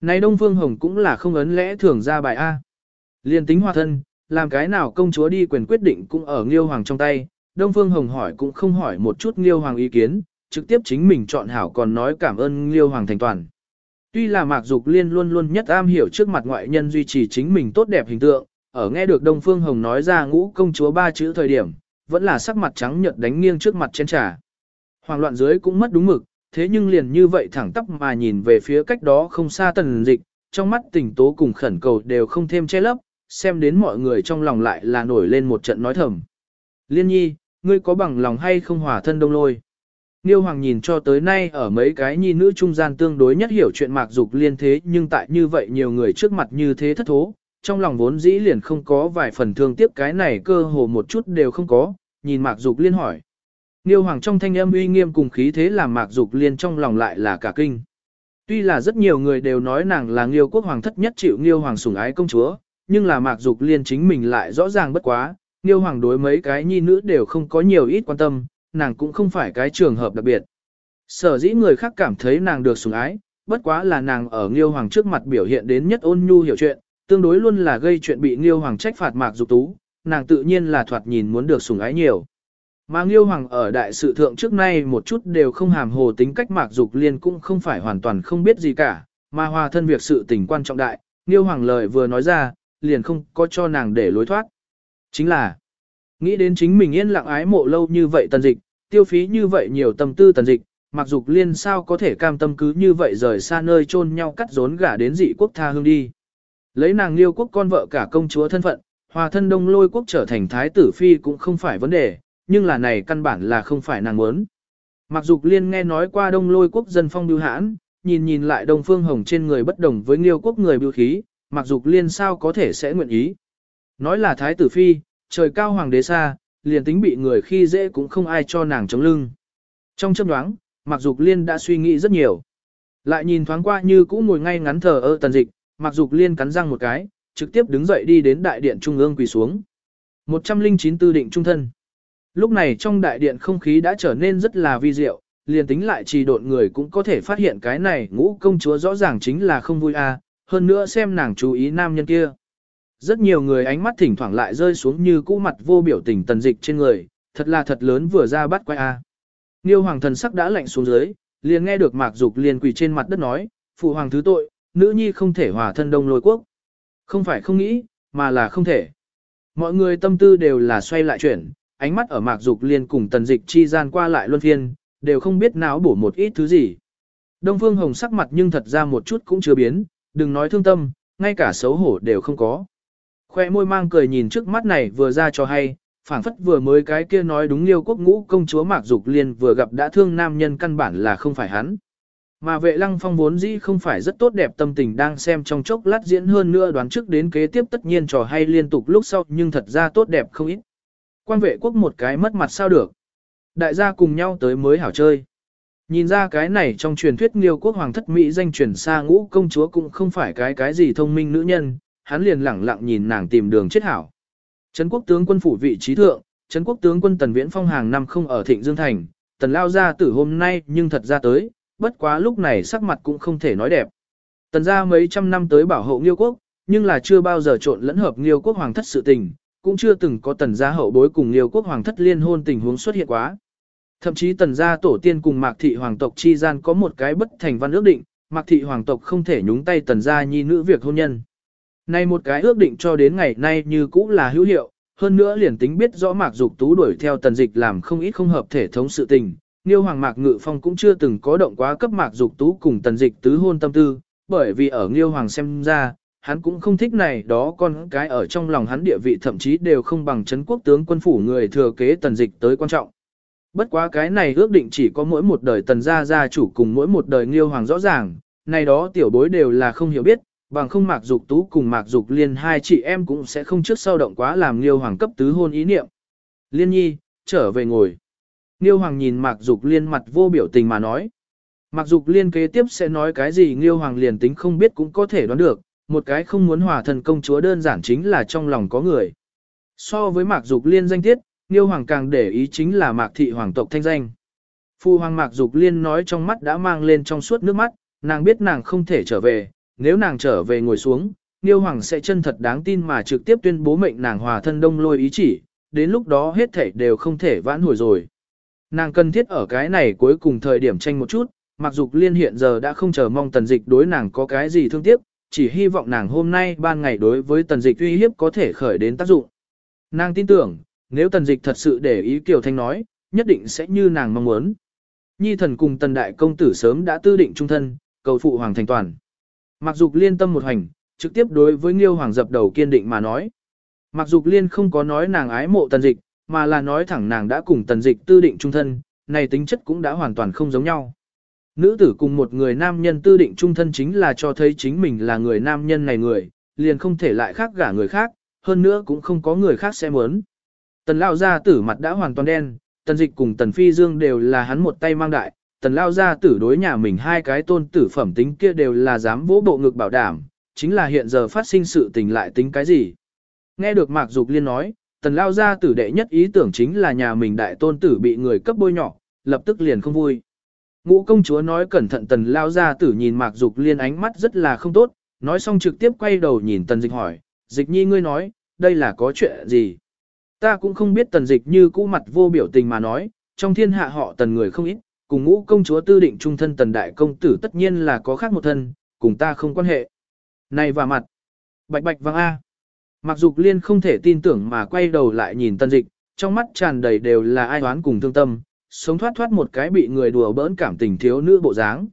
Này Đông Phương Hồng cũng là không ấn lẽ thường ra bài A. Liên tính hòa thân, làm cái nào công chúa đi quyền quyết định cũng ở Nghiêu hoàng trong tay, Đông Phương Hồng hỏi cũng không hỏi một chút Nghiêu hoàng ý kiến, trực tiếp chính mình chọn hảo còn nói cảm ơn Nghiêu hoàng thành toàn. Tuy là Mạc Dục Liên luôn luôn nhất am hiểu trước mặt ngoại nhân duy trì chính mình tốt đẹp hình tượng, ở nghe được Đông Phương Hồng nói ra ngũ công chúa ba chữ thời điểm, vẫn là sắc mặt trắng nhợt đánh nghiêng trước mặt chén trà. Hoàng loạn dưới cũng mất đúng mực, thế nhưng liền như vậy thẳng tắp mà nhìn về phía cách đó không xa tần dịch, trong mắt tình tố cùng khẩn cầu đều không thêm che lấp, xem đến mọi người trong lòng lại là nổi lên một trận nói thầm. Liên nhi, ngươi có bằng lòng hay không hòa thân đông lôi? Niêu Hoàng nhìn cho tới nay ở mấy cái nhi nữ trung gian tương đối nhất hiểu chuyện mạc dục liên thế nhưng tại như vậy nhiều người trước mặt như thế thất thố, trong lòng vốn dĩ liền không có vài phần thương tiếc cái này cơ hồ một chút đều không có, nhìn Mạc Dục Liên hỏi. Niêu Hoàng trong thanh âm uy nghiêm cùng khí thế làm Mạc Dục Liên trong lòng lại là cả kinh. Tuy là rất nhiều người đều nói nàng là Nghiêu quốc hoàng thất nhất chịu Nghiêu hoàng sủng ái công chúa, nhưng là Mạc Dục Liên chính mình lại rõ ràng bất quá, Nghiêu hoàng đối mấy cái nhi nữ đều không có nhiều ít quan tâm, nàng cũng không phải cái trường hợp đặc biệt. Sở dĩ người khác cảm thấy nàng được sủng ái, bất quá là nàng ở Nghiêu hoàng trước mặt biểu hiện đến nhất ôn nhu hiểu chuyện, tương đối luôn là gây chuyện bị Nghiêu Hoàng trách phạt Mạc Dục Tú, nàng tự nhiên là thoạt nhìn muốn được sủng ái nhiều. Mà Nghiêu Hoàng ở đại sự thượng trước nay một chút đều không hàm hồ tính cách Mạc Dục Liên cũng không phải hoàn toàn không biết gì cả, mà hòa thân việc sự tình quan trọng đại, Nghiêu Hoàng lời vừa nói ra, liền không có cho nàng để lối thoát. Chính là, nghĩ đến chính mình yên lặng ái mộ lâu như vậy tần dịch, tiêu phí như vậy nhiều tâm tư tần dịch, mặc Dục Liên sao có thể cam tâm cứ như vậy rời xa nơi chôn nhau cắt rốn gả đến dị quốc tha hương đi. Lấy nàng liêu quốc con vợ cả công chúa thân phận, hòa thân đông lôi quốc trở thành thái tử phi cũng không phải vấn đề, nhưng là này căn bản là không phải nàng muốn. Mặc dục liên nghe nói qua đông lôi quốc dân phong biêu hãn, nhìn nhìn lại đông phương hồng trên người bất đồng với liêu quốc người biêu khí, mặc dục liên sao có thể sẽ nguyện ý. Nói là thái tử phi, trời cao hoàng đế xa, liền tính bị người khi dễ cũng không ai cho nàng chống lưng. Trong chấp đoáng, mặc dục liên đã suy nghĩ rất nhiều. Lại nhìn thoáng qua như cũ ngồi ngay ngắn thờ ơ tần dịch, Mạc Dục Liên cắn răng một cái, trực tiếp đứng dậy đi đến đại điện trung ương quỳ xuống. 109 tư định trung thân. Lúc này trong đại điện không khí đã trở nên rất là vi diệu, liền tính lại trì độn người cũng có thể phát hiện cái này ngũ công chúa rõ ràng chính là không vui a, à, hơn nữa xem nàng chú ý nam nhân kia. Rất nhiều người ánh mắt thỉnh thoảng lại rơi xuống như cũ mặt vô biểu tình tần dịch trên người, thật là thật lớn vừa ra bắt quay a. À. Niêu hoàng thần sắc đã lạnh xuống dưới, liền nghe được Mạc Dục liền quỳ trên mặt đất nói, phụ hoàng thứ tội, nữ nhi không thể hòa thân đông lôi quốc. Không phải không nghĩ, mà là không thể. Mọi người tâm tư đều là xoay lại chuyển, ánh mắt ở mạc dục liền cùng tần dịch chi gian qua lại luân phiên, đều không biết náo bổ một ít thứ gì. Đông Phương Hồng sắc mặt nhưng thật ra một chút cũng chưa biến, đừng nói thương tâm, ngay cả xấu hổ đều không có. Khoe môi mang cười nhìn trước mắt này vừa ra cho hay, phảng phất vừa mới cái kia nói đúng liêu quốc ngũ công chúa Mạc Dục Liên vừa gặp đã thương nam nhân căn bản là không phải hắn. Mà vệ lăng phong vốn dĩ không phải rất tốt đẹp tâm tình đang xem trong chốc lát diễn hơn nữa đoán trước đến kế tiếp tất nhiên trò hay liên tục lúc sau nhưng thật ra tốt đẹp không ít. Quan vệ quốc một cái mất mặt sao được. Đại gia cùng nhau tới mới hảo chơi. Nhìn ra cái này trong truyền thuyết Nghiêu quốc hoàng thất Mỹ danh truyền xa ngũ công chúa cũng không phải cái cái gì thông minh nữ nhân, hắn liền lẳng lặng nhìn nàng tìm đường chết hảo. Trấn quốc tướng quân phủ vị trí thượng, Trấn quốc tướng quân Tần Viễn Phong hàng năm không ở Thịnh Dương Thành, Tần Lao gia tử hôm nay nhưng thật ra tới, bất quá lúc này sắc mặt cũng không thể nói đẹp. Tần gia mấy trăm năm tới bảo hộ Nghiêu quốc, nhưng là chưa bao giờ trộn lẫn hợp Nghiêu quốc hoàng thất sự tình, cũng chưa từng có tần gia hậu bối cùng Nghiêu quốc hoàng thất liên hôn tình huống xuất hiện quá. Thậm chí tần gia tổ tiên cùng mạc thị hoàng tộc chi gian có một cái bất thành văn ước định, mạc thị hoàng tộc không thể nhúng tay tần gia nhi nữ việc hôn nhân. Này một cái ước định cho đến ngày nay như cũ là hữu hiệu, hơn nữa liền tính biết rõ mạc dục tú đuổi theo tần dịch làm không ít không hợp thể thống sự tình. Niêu Hoàng Mạc Ngự Phong cũng chưa từng có động quá cấp Mạc Dục Tú cùng tần dịch tứ hôn tâm tư, bởi vì ở Niêu Hoàng xem ra, hắn cũng không thích này đó con cái ở trong lòng hắn địa vị thậm chí đều không bằng chấn quốc tướng quân phủ người thừa kế tần dịch tới quan trọng. Bất quá cái này ước định chỉ có mỗi một đời tần gia gia chủ cùng mỗi một đời nghiêu hoàng rõ ràng, này đó tiểu bối đều là không hiểu biết, bằng không mạc dục tú cùng mạc dục liên hai chị em cũng sẽ không trước sau động quá làm liêu hoàng cấp tứ hôn ý niệm. Liên nhi, trở về ngồi. liêu hoàng nhìn mạc dục liên mặt vô biểu tình mà nói. Mạc dục liên kế tiếp sẽ nói cái gì liêu hoàng liền tính không biết cũng có thể đoán được, một cái không muốn hòa thần công chúa đơn giản chính là trong lòng có người. So với mạc dục liên danh tiết, liêu Hoàng càng để ý chính là Mạc Thị Hoàng tộc thanh danh. Phu Hoàng Mạc Dục Liên nói trong mắt đã mang lên trong suốt nước mắt, nàng biết nàng không thể trở về, nếu nàng trở về ngồi xuống, Nghiêu Hoàng sẽ chân thật đáng tin mà trực tiếp tuyên bố mệnh nàng hòa thân đông lôi ý chỉ, đến lúc đó hết thảy đều không thể vãn hồi rồi. Nàng cần thiết ở cái này cuối cùng thời điểm tranh một chút, Mặc Dục Liên hiện giờ đã không chờ mong tần dịch đối nàng có cái gì thương tiếc, chỉ hy vọng nàng hôm nay ban ngày đối với tần dịch uy hiếp có thể khởi đến tác dụng. Nàng tin tưởng, nếu tần dịch thật sự để ý Kiều Thanh nói, nhất định sẽ như nàng mong muốn. Nhi thần cùng tần đại công tử sớm đã tư định trung thân, cầu phụ hoàng thành toàn. Mặc dục liên tâm một hành, trực tiếp đối với Nghiêu Hoàng dập đầu kiên định mà nói. Mặc dục liên không có nói nàng ái mộ tần dịch, mà là nói thẳng nàng đã cùng tần dịch tư định trung thân, này tính chất cũng đã hoàn toàn không giống nhau. Nữ tử cùng một người nam nhân tư định trung thân chính là cho thấy chính mình là người nam nhân này người, liền không thể lại khác gả người khác, hơn nữa cũng không có người khác sẽ muốn. Tần Lão gia tử mặt đã hoàn toàn đen, tần dịch cùng tần phi dương đều là hắn một tay mang đại, tần lao gia tử đối nhà mình hai cái tôn tử phẩm tính kia đều là dám vỗ bộ ngực bảo đảm, chính là hiện giờ phát sinh sự tình lại tính cái gì. Nghe được Mạc Dục Liên nói, tần lao gia tử đệ nhất ý tưởng chính là nhà mình đại tôn tử bị người cấp bôi nhỏ, lập tức liền không vui. Ngũ công chúa nói cẩn thận tần lao gia tử nhìn Mạc Dục Liên ánh mắt rất là không tốt, nói xong trực tiếp quay đầu nhìn tần dịch hỏi, dịch nhi ngươi nói, đây là có chuyện gì? Ta cũng không biết tần dịch như cũ mặt vô biểu tình mà nói, trong thiên hạ họ tần người không ít, cùng ngũ công chúa tư định trung thân tần đại công tử tất nhiên là có khác một thân, cùng ta không quan hệ. Này và mặt, bạch bạch vang A. Mặc dục liên không thể tin tưởng mà quay đầu lại nhìn tần dịch, trong mắt tràn đầy đều là ai oán cùng thương tâm, sống thoát thoát một cái bị người đùa bỡn cảm tình thiếu nữ bộ dáng.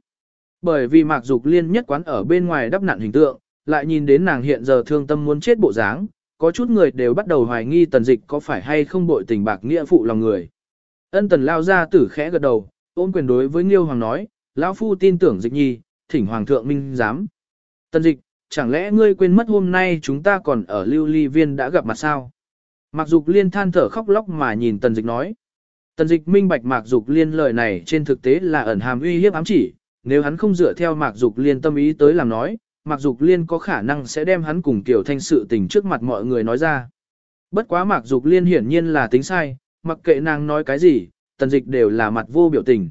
Bởi vì Mạc Dục Liên nhất quán ở bên ngoài đắp nặn hình tượng, lại nhìn đến nàng hiện giờ thương tâm muốn chết bộ dáng, có chút người đều bắt đầu hoài nghi tần dịch có phải hay không bội tình bạc nghĩa phụ lòng người. Ân tần lao ra tử khẽ gật đầu, Ôn quyền đối với Nghiêu Hoàng nói, lão phu tin tưởng dịch nhi, thỉnh Hoàng thượng minh giám. Tần dịch, chẳng lẽ ngươi quên mất hôm nay chúng ta còn ở lưu ly viên đã gặp mặt sao? Mạc Dục Liên than thở khóc lóc mà nhìn tần dịch nói. Tần dịch minh bạch Mạc Dục Liên lời này trên thực tế là ẩn hàm uy hiếp ám chỉ, nếu hắn không dựa theo Mạc Dục Liên tâm ý tới làm nói, Mạc Dục Liên có khả năng sẽ đem hắn cùng Kiều Thanh sự tình trước mặt mọi người nói ra. Bất quá Mạc Dục Liên hiển nhiên là tính sai, mặc kệ nàng nói cái gì, tần dịch đều là mặt vô biểu tình.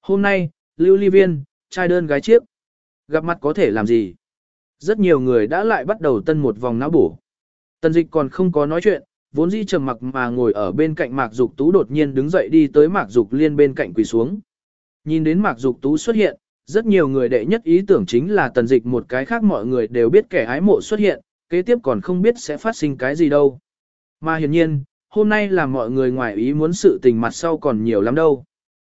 Hôm nay, Lưu Ly Viên, trai đơn gái chiếc. Gặp mặt có thể làm gì? Rất nhiều người đã lại bắt đầu tân một vòng não bổ. Tần dịch còn không có nói chuyện, vốn dĩ trầm mặc mà ngồi ở bên cạnh Mạc Dục Tú đột nhiên đứng dậy đi tới Mạc Dục Liên bên cạnh quỳ xuống. Nhìn đến Mạc Dục Tú xuất hiện, rất nhiều người đệ nhất ý tưởng chính là tần dịch một cái khác mọi người đều biết kẻ ái mộ xuất hiện, kế tiếp còn không biết sẽ phát sinh cái gì đâu. Mà hiển nhiên, hôm nay là mọi người ngoài ý muốn sự tình mặt sau còn nhiều lắm đâu.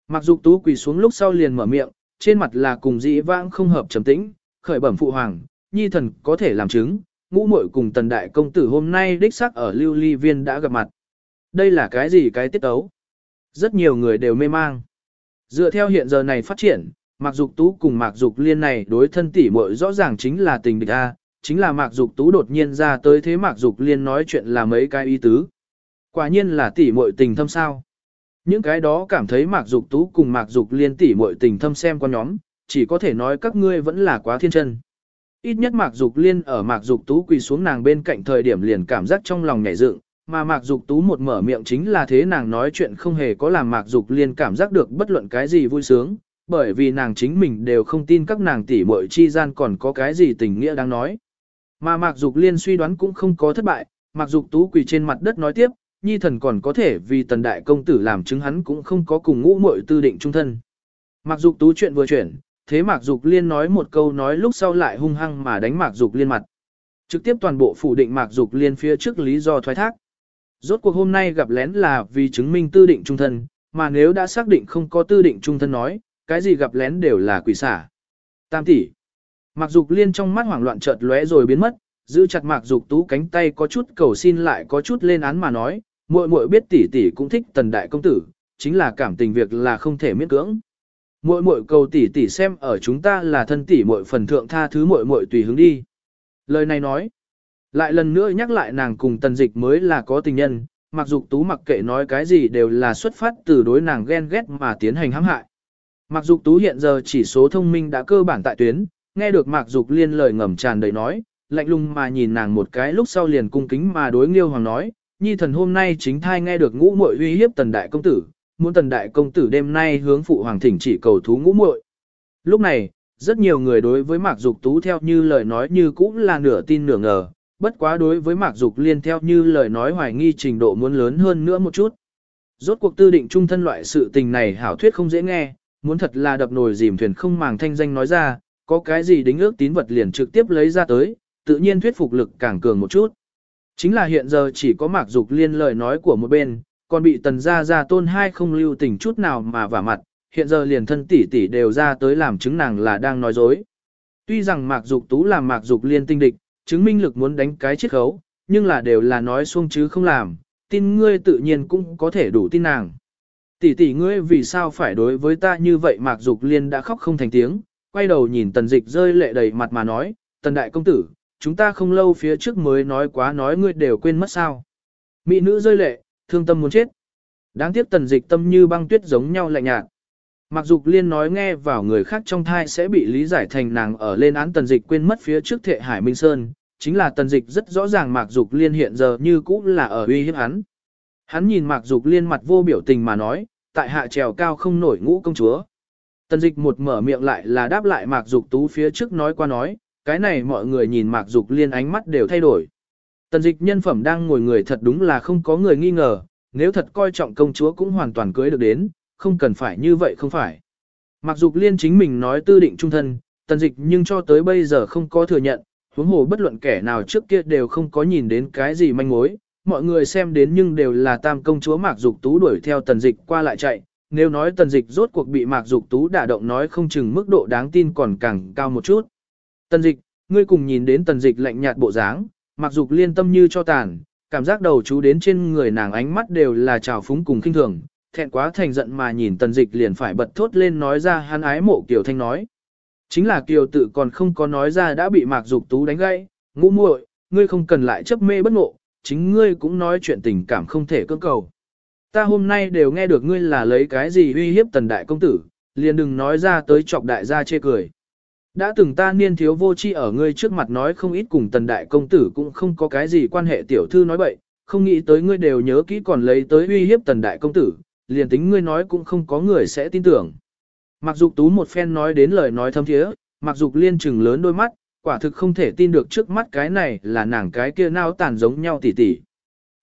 Mặc dục tú quỳ xuống lúc sau liền mở miệng, trên mặt là cùng dĩ vãng không hợp trầm tĩnh, khởi bẩm phụ hoàng, nhi thần có thể làm chứng, ngũ muội cùng tần đại công tử hôm nay đích xác ở lưu ly viên đã gặp mặt. Đây là cái gì cái tiết ấu? Rất nhiều người đều mê mang. Dựa theo hiện giờ này phát triển, Mạc Dục Tú cùng Mạc Dục Liên này đối thân tỷ muội rõ ràng chính là tình địch A, chính là Mạc Dục Tú đột nhiên ra tới thế Mạc Dục Liên nói chuyện là mấy cái ý tứ. Quả nhiên là tỷ muội tình thâm sao. Những cái đó cảm thấy Mạc Dục Tú cùng Mạc Dục Liên tỷ muội tình thâm xem con nhóm, chỉ có thể nói các ngươi vẫn là quá thiên chân. Ít nhất Mạc Dục Liên ở Mạc Dục Tú quỳ xuống nàng bên cạnh thời điểm liền cảm giác trong lòng nhảy dựng, mà Mạc Dục Tú một mở miệng chính là thế nàng nói chuyện không hề có làm Mạc Dục Liên cảm giác được bất luận cái gì vui sướng, bởi vì nàng chính mình đều không tin các nàng tỷ muội chi gian còn có cái gì tình nghĩa đáng nói. Mà Mạc Dục Liên suy đoán cũng không có thất bại, Mạc Dục Tú quỳ trên mặt đất nói tiếp, nhi thần còn có thể vì tần đại công tử làm chứng hắn cũng không có cùng ngũ muội tư định trung thân. Mạc Dục Tú chuyện vừa chuyển, thế Mạc Dục Liên nói một câu nói lúc sau lại hung hăng mà đánh Mạc Dục Liên mặt. Trực tiếp toàn bộ phủ định Mạc Dục Liên phía trước lý do thoái thác. Rốt cuộc hôm nay gặp lén là vì chứng minh tư định trung thân, mà nếu đã xác định không có tư định trung thân nói, cái gì gặp lén đều là quỷ xả. Tam tỷ. Mạc Dục Liên trong mắt hoảng loạn chợt lóe rồi biến mất, giữ chặt Mạc Dục Tú cánh tay có chút cầu xin lại có chút lên án mà nói, muội muội biết tỷ tỷ cũng thích tần đại công tử, chính là cảm tình việc là không thể miễn cưỡng. Muội muội cầu tỷ tỷ xem ở chúng ta là thân tỷ muội phần thượng tha thứ muội muội tùy hướng đi. Lời này nói, lại lần nữa nhắc lại nàng cùng tần dịch mới là có tình nhân, mặc dục tú mặc kệ nói cái gì đều là xuất phát từ đối nàng ghen ghét mà tiến hành hãm hại. Mặc dục tú hiện giờ chỉ số thông minh đã cơ bản tại tuyến, nghe được mặc dục liên lời ngầm tràn đầy nói, lạnh lùng mà nhìn nàng một cái lúc sau liền cung kính mà đối nghiêu hoàng nói, nhi thần hôm nay chính thai nghe được ngũ muội uy hiếp tần đại công tử, muốn tần đại công tử đêm nay hướng phụ hoàng thỉnh chỉ cầu thú ngũ muội. Lúc này, rất nhiều người đối với Mạc Dục Tú theo như lời nói như cũng là nửa tin nửa ngờ, bất quá đối với Mạc Dục Liên theo như lời nói hoài nghi trình độ muốn lớn hơn nữa một chút. Rốt cuộc tư định trung thân loại sự tình này hảo thuyết không dễ nghe, muốn thật là đập nồi dìm thuyền không màng thanh danh nói ra, có cái gì đính ước tín vật liền trực tiếp lấy ra tới, tự nhiên thuyết phục lực càng cường một chút. Chính là hiện giờ chỉ có Mạc Dục Liên lời nói của một bên, còn bị tần gia gia tôn hai không lưu tình chút nào mà vả mặt, hiện giờ liền thân tỷ tỷ đều ra tới làm chứng nàng là đang nói dối. Tuy rằng Mạc Dục Tú làm Mạc Dục Liên tinh địch, chứng minh lực muốn đánh cái chiết khấu, nhưng là đều là nói xuông chứ không làm, tin ngươi tự nhiên cũng có thể đủ tin nàng. Tỷ tỷ ngươi vì sao phải đối với ta như vậy Mạc Dục Liên đã khóc không thành tiếng, quay đầu nhìn tần dịch rơi lệ đầy mặt mà nói, tần đại công tử, chúng ta không lâu phía trước mới nói quá nói ngươi đều quên mất sao. Mỹ nữ rơi lệ, thương tâm muốn chết. Đáng tiếc tần dịch tâm như băng tuyết giống nhau lạnh nhạt. Mặc dục liên nói nghe vào người khác trong thai sẽ bị lý giải thành nàng ở lên án tần dịch quên mất phía trước thệ Hải Minh Sơn, chính là tần dịch rất rõ ràng Mạc Dục Liên hiện giờ như cũ là ở uy hiếp hắn. Hắn nhìn Mạc Dục Liên mặt vô biểu tình mà nói, tại hạ trèo cao không nổi ngũ công chúa. Tần dịch một mở miệng lại là đáp lại Mạc Dục Tú phía trước nói qua nói, cái này mọi người nhìn Mạc Dục Liên ánh mắt đều thay đổi. Tần dịch nhân phẩm đang ngồi người thật đúng là không có người nghi ngờ, nếu thật coi trọng công chúa cũng hoàn toàn cưới được đến, không cần phải như vậy không phải. Mặc dục liên chính mình nói tư định trung thân, tần dịch nhưng cho tới bây giờ không có thừa nhận, huống hồ bất luận kẻ nào trước kia đều không có nhìn đến cái gì manh mối, mọi người xem đến nhưng đều là tam công chúa Mạc Dục Tú đuổi theo tần dịch qua lại chạy, nếu nói tần dịch rốt cuộc bị Mạc Dục Tú đả động nói không chừng mức độ đáng tin còn càng cao một chút. Tần dịch, ngươi cùng nhìn đến tần dịch lạnh nhạt bộ dáng, mặc Dục liên tâm như cho tàn, cảm giác đầu chú đến trên người nàng ánh mắt đều là trào phúng cùng kinh thường, thẹn quá thành giận mà nhìn tần dịch liền phải bật thốt lên nói ra hắn ái mộ Kiều Thanh nói. Chính là Kiều tự còn không có nói ra đã bị Mạc Dục Tú đánh gãy, ngũ muội, ngươi không cần lại chấp mê bất ngộ, chính ngươi cũng nói chuyện tình cảm không thể cưỡng cầu. Ta hôm nay đều nghe được ngươi là lấy cái gì uy hiếp tần đại công tử, liền đừng nói ra tới chọc đại gia chê cười. Đã từng ta niên thiếu vô chi ở ngươi trước mặt nói không ít cùng tần đại công tử cũng không có cái gì quan hệ tiểu thư nói bậy, không nghĩ tới ngươi đều nhớ kỹ còn lấy tới uy hiếp tần đại công tử, liền tính ngươi nói cũng không có người sẽ tin tưởng. Mặc dục tú một phen nói đến lời nói thâm thiế, mặc dục liên trừng lớn đôi mắt, quả thực không thể tin được trước mắt cái này là nàng cái kia nao tàn giống nhau tỉ tỉ.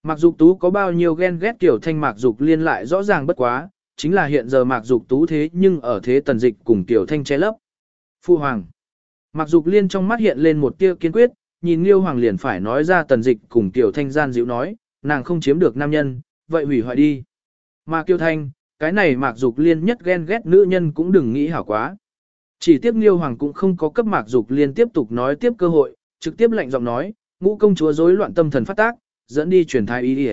Mặc dục tú có bao nhiêu ghen ghét tiểu thanh mặc dục liên lại rõ ràng bất quá, chính là hiện giờ mặc dục tú thế nhưng ở thế tần dịch cùng tiểu thanh che lấp. Phu Hoàng. Mặc dục liên trong mắt hiện lên một tia kiên quyết, nhìn Liêu Hoàng liền phải nói ra tần dịch cùng tiểu thanh gian dịu nói, nàng không chiếm được nam nhân, vậy hủy hoại đi. Mà Kiêu Thanh, cái này Mạc Dục Liên nhất ghen ghét nữ nhân cũng đừng nghĩ hảo quá. Chỉ tiếp Liêu Hoàng cũng không có cấp Mạc Dục Liên tiếp tục nói tiếp cơ hội, trực tiếp lạnh giọng nói, ngũ công chúa rối loạn tâm thần phát tác, dẫn đi truyền thai ý đi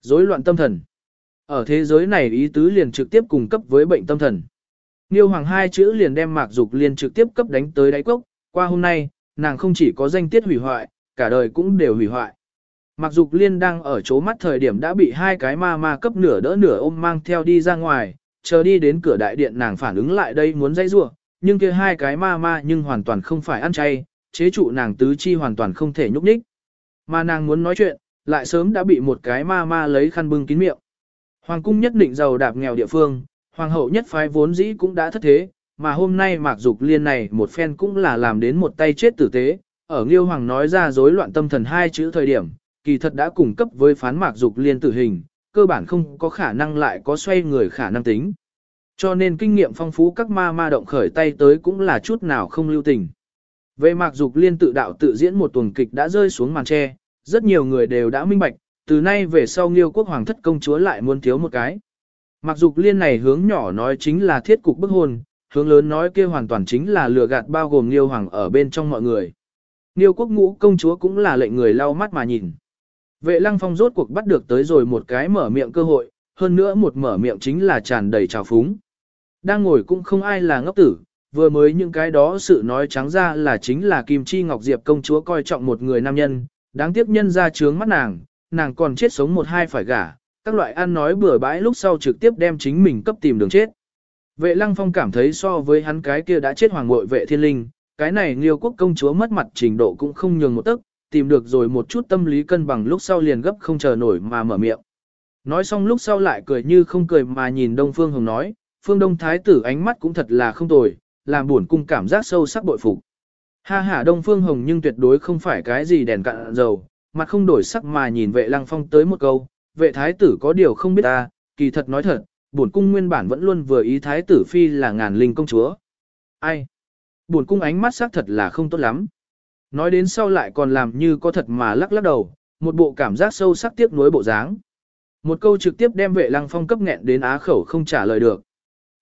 Rối loạn tâm thần. Ở thế giới này ý tứ liền trực tiếp cung cấp với bệnh tâm thần. Nghiêu Hoàng hai chữ liền đem Mạc Dục Liên trực tiếp cấp đánh tới đáy cốc, qua hôm nay, nàng không chỉ có danh tiết hủy hoại, cả đời cũng đều hủy hoại. Mạc Dục Liên đang ở chỗ mắt thời điểm đã bị hai cái ma ma cấp nửa đỡ nửa ôm mang theo đi ra ngoài, chờ đi đến cửa đại điện nàng phản ứng lại đây muốn dây rua, nhưng kia hai cái ma ma nhưng hoàn toàn không phải ăn chay, chế trụ nàng tứ chi hoàn toàn không thể nhúc nhích. Mà nàng muốn nói chuyện, lại sớm đã bị một cái ma ma lấy khăn bưng kín miệng. Hoàng cung nhất định giàu đạp nghèo địa phương, hoàng hậu nhất phái vốn dĩ cũng đã thất thế, mà hôm nay Mạc Dục Liên này một phen cũng là làm đến một tay chết tử tế, ở Nghiêu Hoàng nói ra rối loạn tâm thần hai chữ thời điểm, kỳ thật đã cung cấp với phán Mạc Dục Liên tử hình, cơ bản không có khả năng lại có xoay người khả năng tính. Cho nên kinh nghiệm phong phú các ma ma động khởi tay tới cũng là chút nào không lưu tình. Về Mạc Dục Liên tự đạo tự diễn một tuần kịch đã rơi xuống màn tre, rất nhiều người đều đã minh bạch, từ nay về sau Nghiêu quốc hoàng thất công chúa lại muốn thiếu một cái. Mặc dục liên này hướng nhỏ nói chính là thiết cục bức hôn, hướng lớn nói kia hoàn toàn chính là lừa gạt bao gồm Niêu hoàng ở bên trong mọi người. Niêu quốc ngũ công chúa cũng là lệnh người lau mắt mà nhìn. Vệ lăng phong rốt cuộc bắt được tới rồi một cái mở miệng cơ hội, hơn nữa một mở miệng chính là tràn đầy trào phúng. Đang ngồi cũng không ai là ngốc tử, vừa mới những cái đó sự nói trắng ra là chính là Kim Chi Ngọc Diệp công chúa coi trọng một người nam nhân, đáng tiếc nhân ra trướng mắt nàng, nàng còn chết sống một hai phải gả, các loại ăn nói bừa bãi lúc sau trực tiếp đem chính mình cấp tìm đường chết. Vệ lăng phong cảm thấy so với hắn cái kia đã chết hoàng ngội vệ thiên linh, cái này liêu quốc công chúa mất mặt trình độ cũng không nhường một tấc, tìm được rồi một chút tâm lý cân bằng lúc sau liền gấp không chờ nổi mà mở miệng. Nói xong lúc sau lại cười như không cười mà nhìn Đông Phương Hồng nói, Phương Đông Thái tử ánh mắt cũng thật là không tồi, làm buồn cung cảm giác sâu sắc bội phục. Ha ha Đông Phương Hồng nhưng tuyệt đối không phải cái gì đèn cạn dầu, mặt không đổi sắc mà nhìn vệ lăng phong tới một câu, vệ thái tử có điều không biết ta, kỳ thật nói thật, bổn cung nguyên bản vẫn luôn vừa ý thái tử phi là ngàn linh công chúa. Ai? Bổn cung ánh mắt xác thật là không tốt lắm. Nói đến sau lại còn làm như có thật mà lắc lắc đầu, một bộ cảm giác sâu sắc tiếc nuối bộ dáng. Một câu trực tiếp đem vệ lăng phong cấp nghẹn đến á khẩu không trả lời được.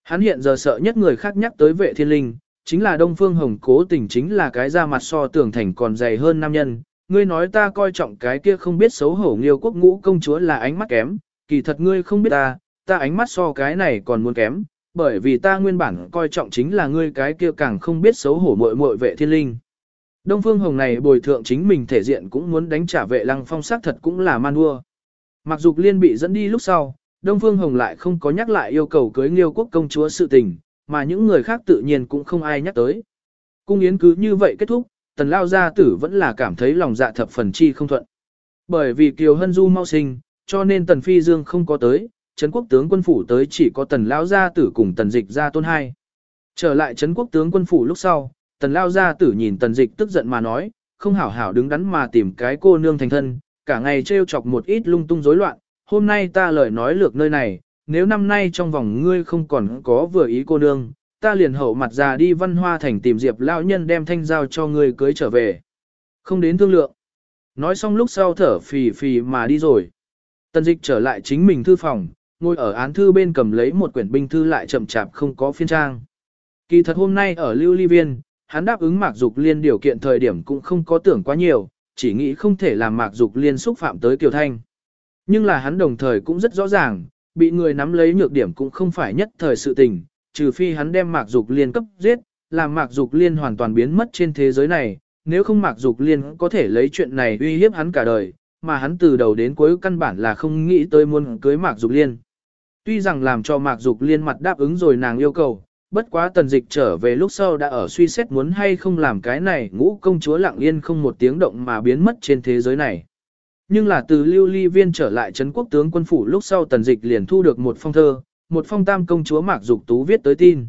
Hắn hiện giờ sợ nhất người khác nhắc tới vệ thiên linh, chính là Đông Phương Hồng cố tình chính là cái da mặt so tưởng thành còn dày hơn nam nhân, ngươi nói ta coi trọng cái kia không biết xấu hổ nghiêu quốc ngũ công chúa là ánh mắt kém, kỳ thật ngươi không biết ta, ta ánh mắt so cái này còn muốn kém, bởi vì ta nguyên bản coi trọng chính là ngươi cái kia càng không biết xấu hổ muội muội vệ thiên linh. Đông Phương Hồng này bồi thượng chính mình thể diện cũng muốn đánh trả vệ lăng phong sắc thật cũng là man đua. Mặc dục liên bị dẫn đi lúc sau, Đông Phương Hồng lại không có nhắc lại yêu cầu cưới nghiêu quốc công chúa sự tình, mà những người khác tự nhiên cũng không ai nhắc tới. Cung yến cứ như vậy kết thúc, tần lao gia tử vẫn là cảm thấy lòng dạ thập phần chi không thuận. Bởi vì Kiều Hân Du mau sinh, cho nên tần phi dương không có tới, Trấn quốc tướng quân phủ tới chỉ có tần lao gia tử cùng tần dịch gia tôn hai. Trở lại Trấn quốc tướng quân phủ lúc sau, tần lao gia tử nhìn tần dịch tức giận mà nói, không hảo hảo đứng đắn mà tìm cái cô nương thành thân, cả ngày trêu chọc một ít lung tung rối loạn, hôm nay ta lời nói lược nơi này, nếu năm nay trong vòng ngươi không còn có vừa ý cô nương, ta liền hậu mặt già đi văn hoa thành tìm Diệp lão nhân đem thanh giao cho ngươi cưới trở về. Không đến thương lượng. Nói xong lúc sau thở phì phì mà đi rồi. Tần dịch trở lại chính mình thư phòng, ngồi ở án thư bên cầm lấy một quyển binh thư lại chậm chạp không có phiên trang. Kỳ thật hôm nay ở Lưu Ly Viên, hắn đáp ứng Mạc Dục Liên điều kiện thời điểm cũng không có tưởng quá nhiều, chỉ nghĩ không thể làm Mạc Dục Liên xúc phạm tới Kiều Thanh. Nhưng là hắn đồng thời cũng rất rõ ràng, bị người nắm lấy nhược điểm cũng không phải nhất thời sự tình, trừ phi hắn đem Mạc Dục Liên cấp giết, làm Mạc Dục Liên hoàn toàn biến mất trên thế giới này, nếu không Mạc Dục Liên có thể lấy chuyện này uy hiếp hắn cả đời, mà hắn từ đầu đến cuối căn bản là không nghĩ tới muốn cưới Mạc Dục Liên. Tuy rằng làm cho Mạc Dục Liên mặt đáp ứng rồi nàng yêu cầu, bất quá tần dịch trở về lúc sau đã ở suy xét muốn hay không làm cái này ngũ công chúa lặng yên không một tiếng động mà biến mất trên thế giới này. Nhưng là từ lưu ly viên trở lại Trấn quốc tướng quân phủ lúc sau tần dịch liền thu được một phong thơ, một phong tam công chúa Mạc Dục Tú viết tới tin.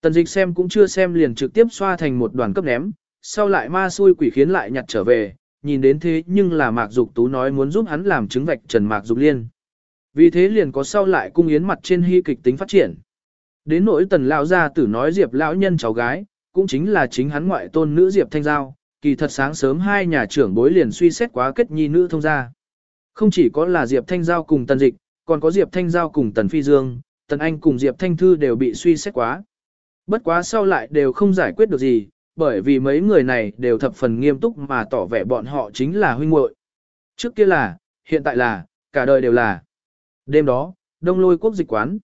Tần dịch xem cũng chưa xem liền trực tiếp xoa thành một đoàn cấp ném, sau lại ma xui quỷ khiến lại nhặt trở về, nhìn đến thế nhưng là Mạc Dục Tú nói muốn giúp hắn làm chứng vạch Trần Mạc Dục Liên. Vì thế liền có sau lại cung yến mặt trên hy kịch tính phát triển. Đến nỗi tần lão gia tử nói Diệp lão nhân cháu gái, cũng chính là chính hắn ngoại tôn nữ Diệp Thanh Giao, kỳ thật sáng sớm hai nhà trưởng bối liền suy xét quá kết nhi nữ thông gia. Không chỉ có là Diệp Thanh Giao cùng Tần Dịch, còn có Diệp Thanh Giao cùng Tần Phi Dương, Tần Anh cùng Diệp Thanh Thư đều bị suy xét quá. Bất quá sau lại đều không giải quyết được gì, bởi vì mấy người này đều thập phần nghiêm túc mà tỏ vẻ bọn họ chính là huynh muội. Trước kia là, hiện tại là, cả đời đều là. Đêm đó, đông lôi quốc dịch quán.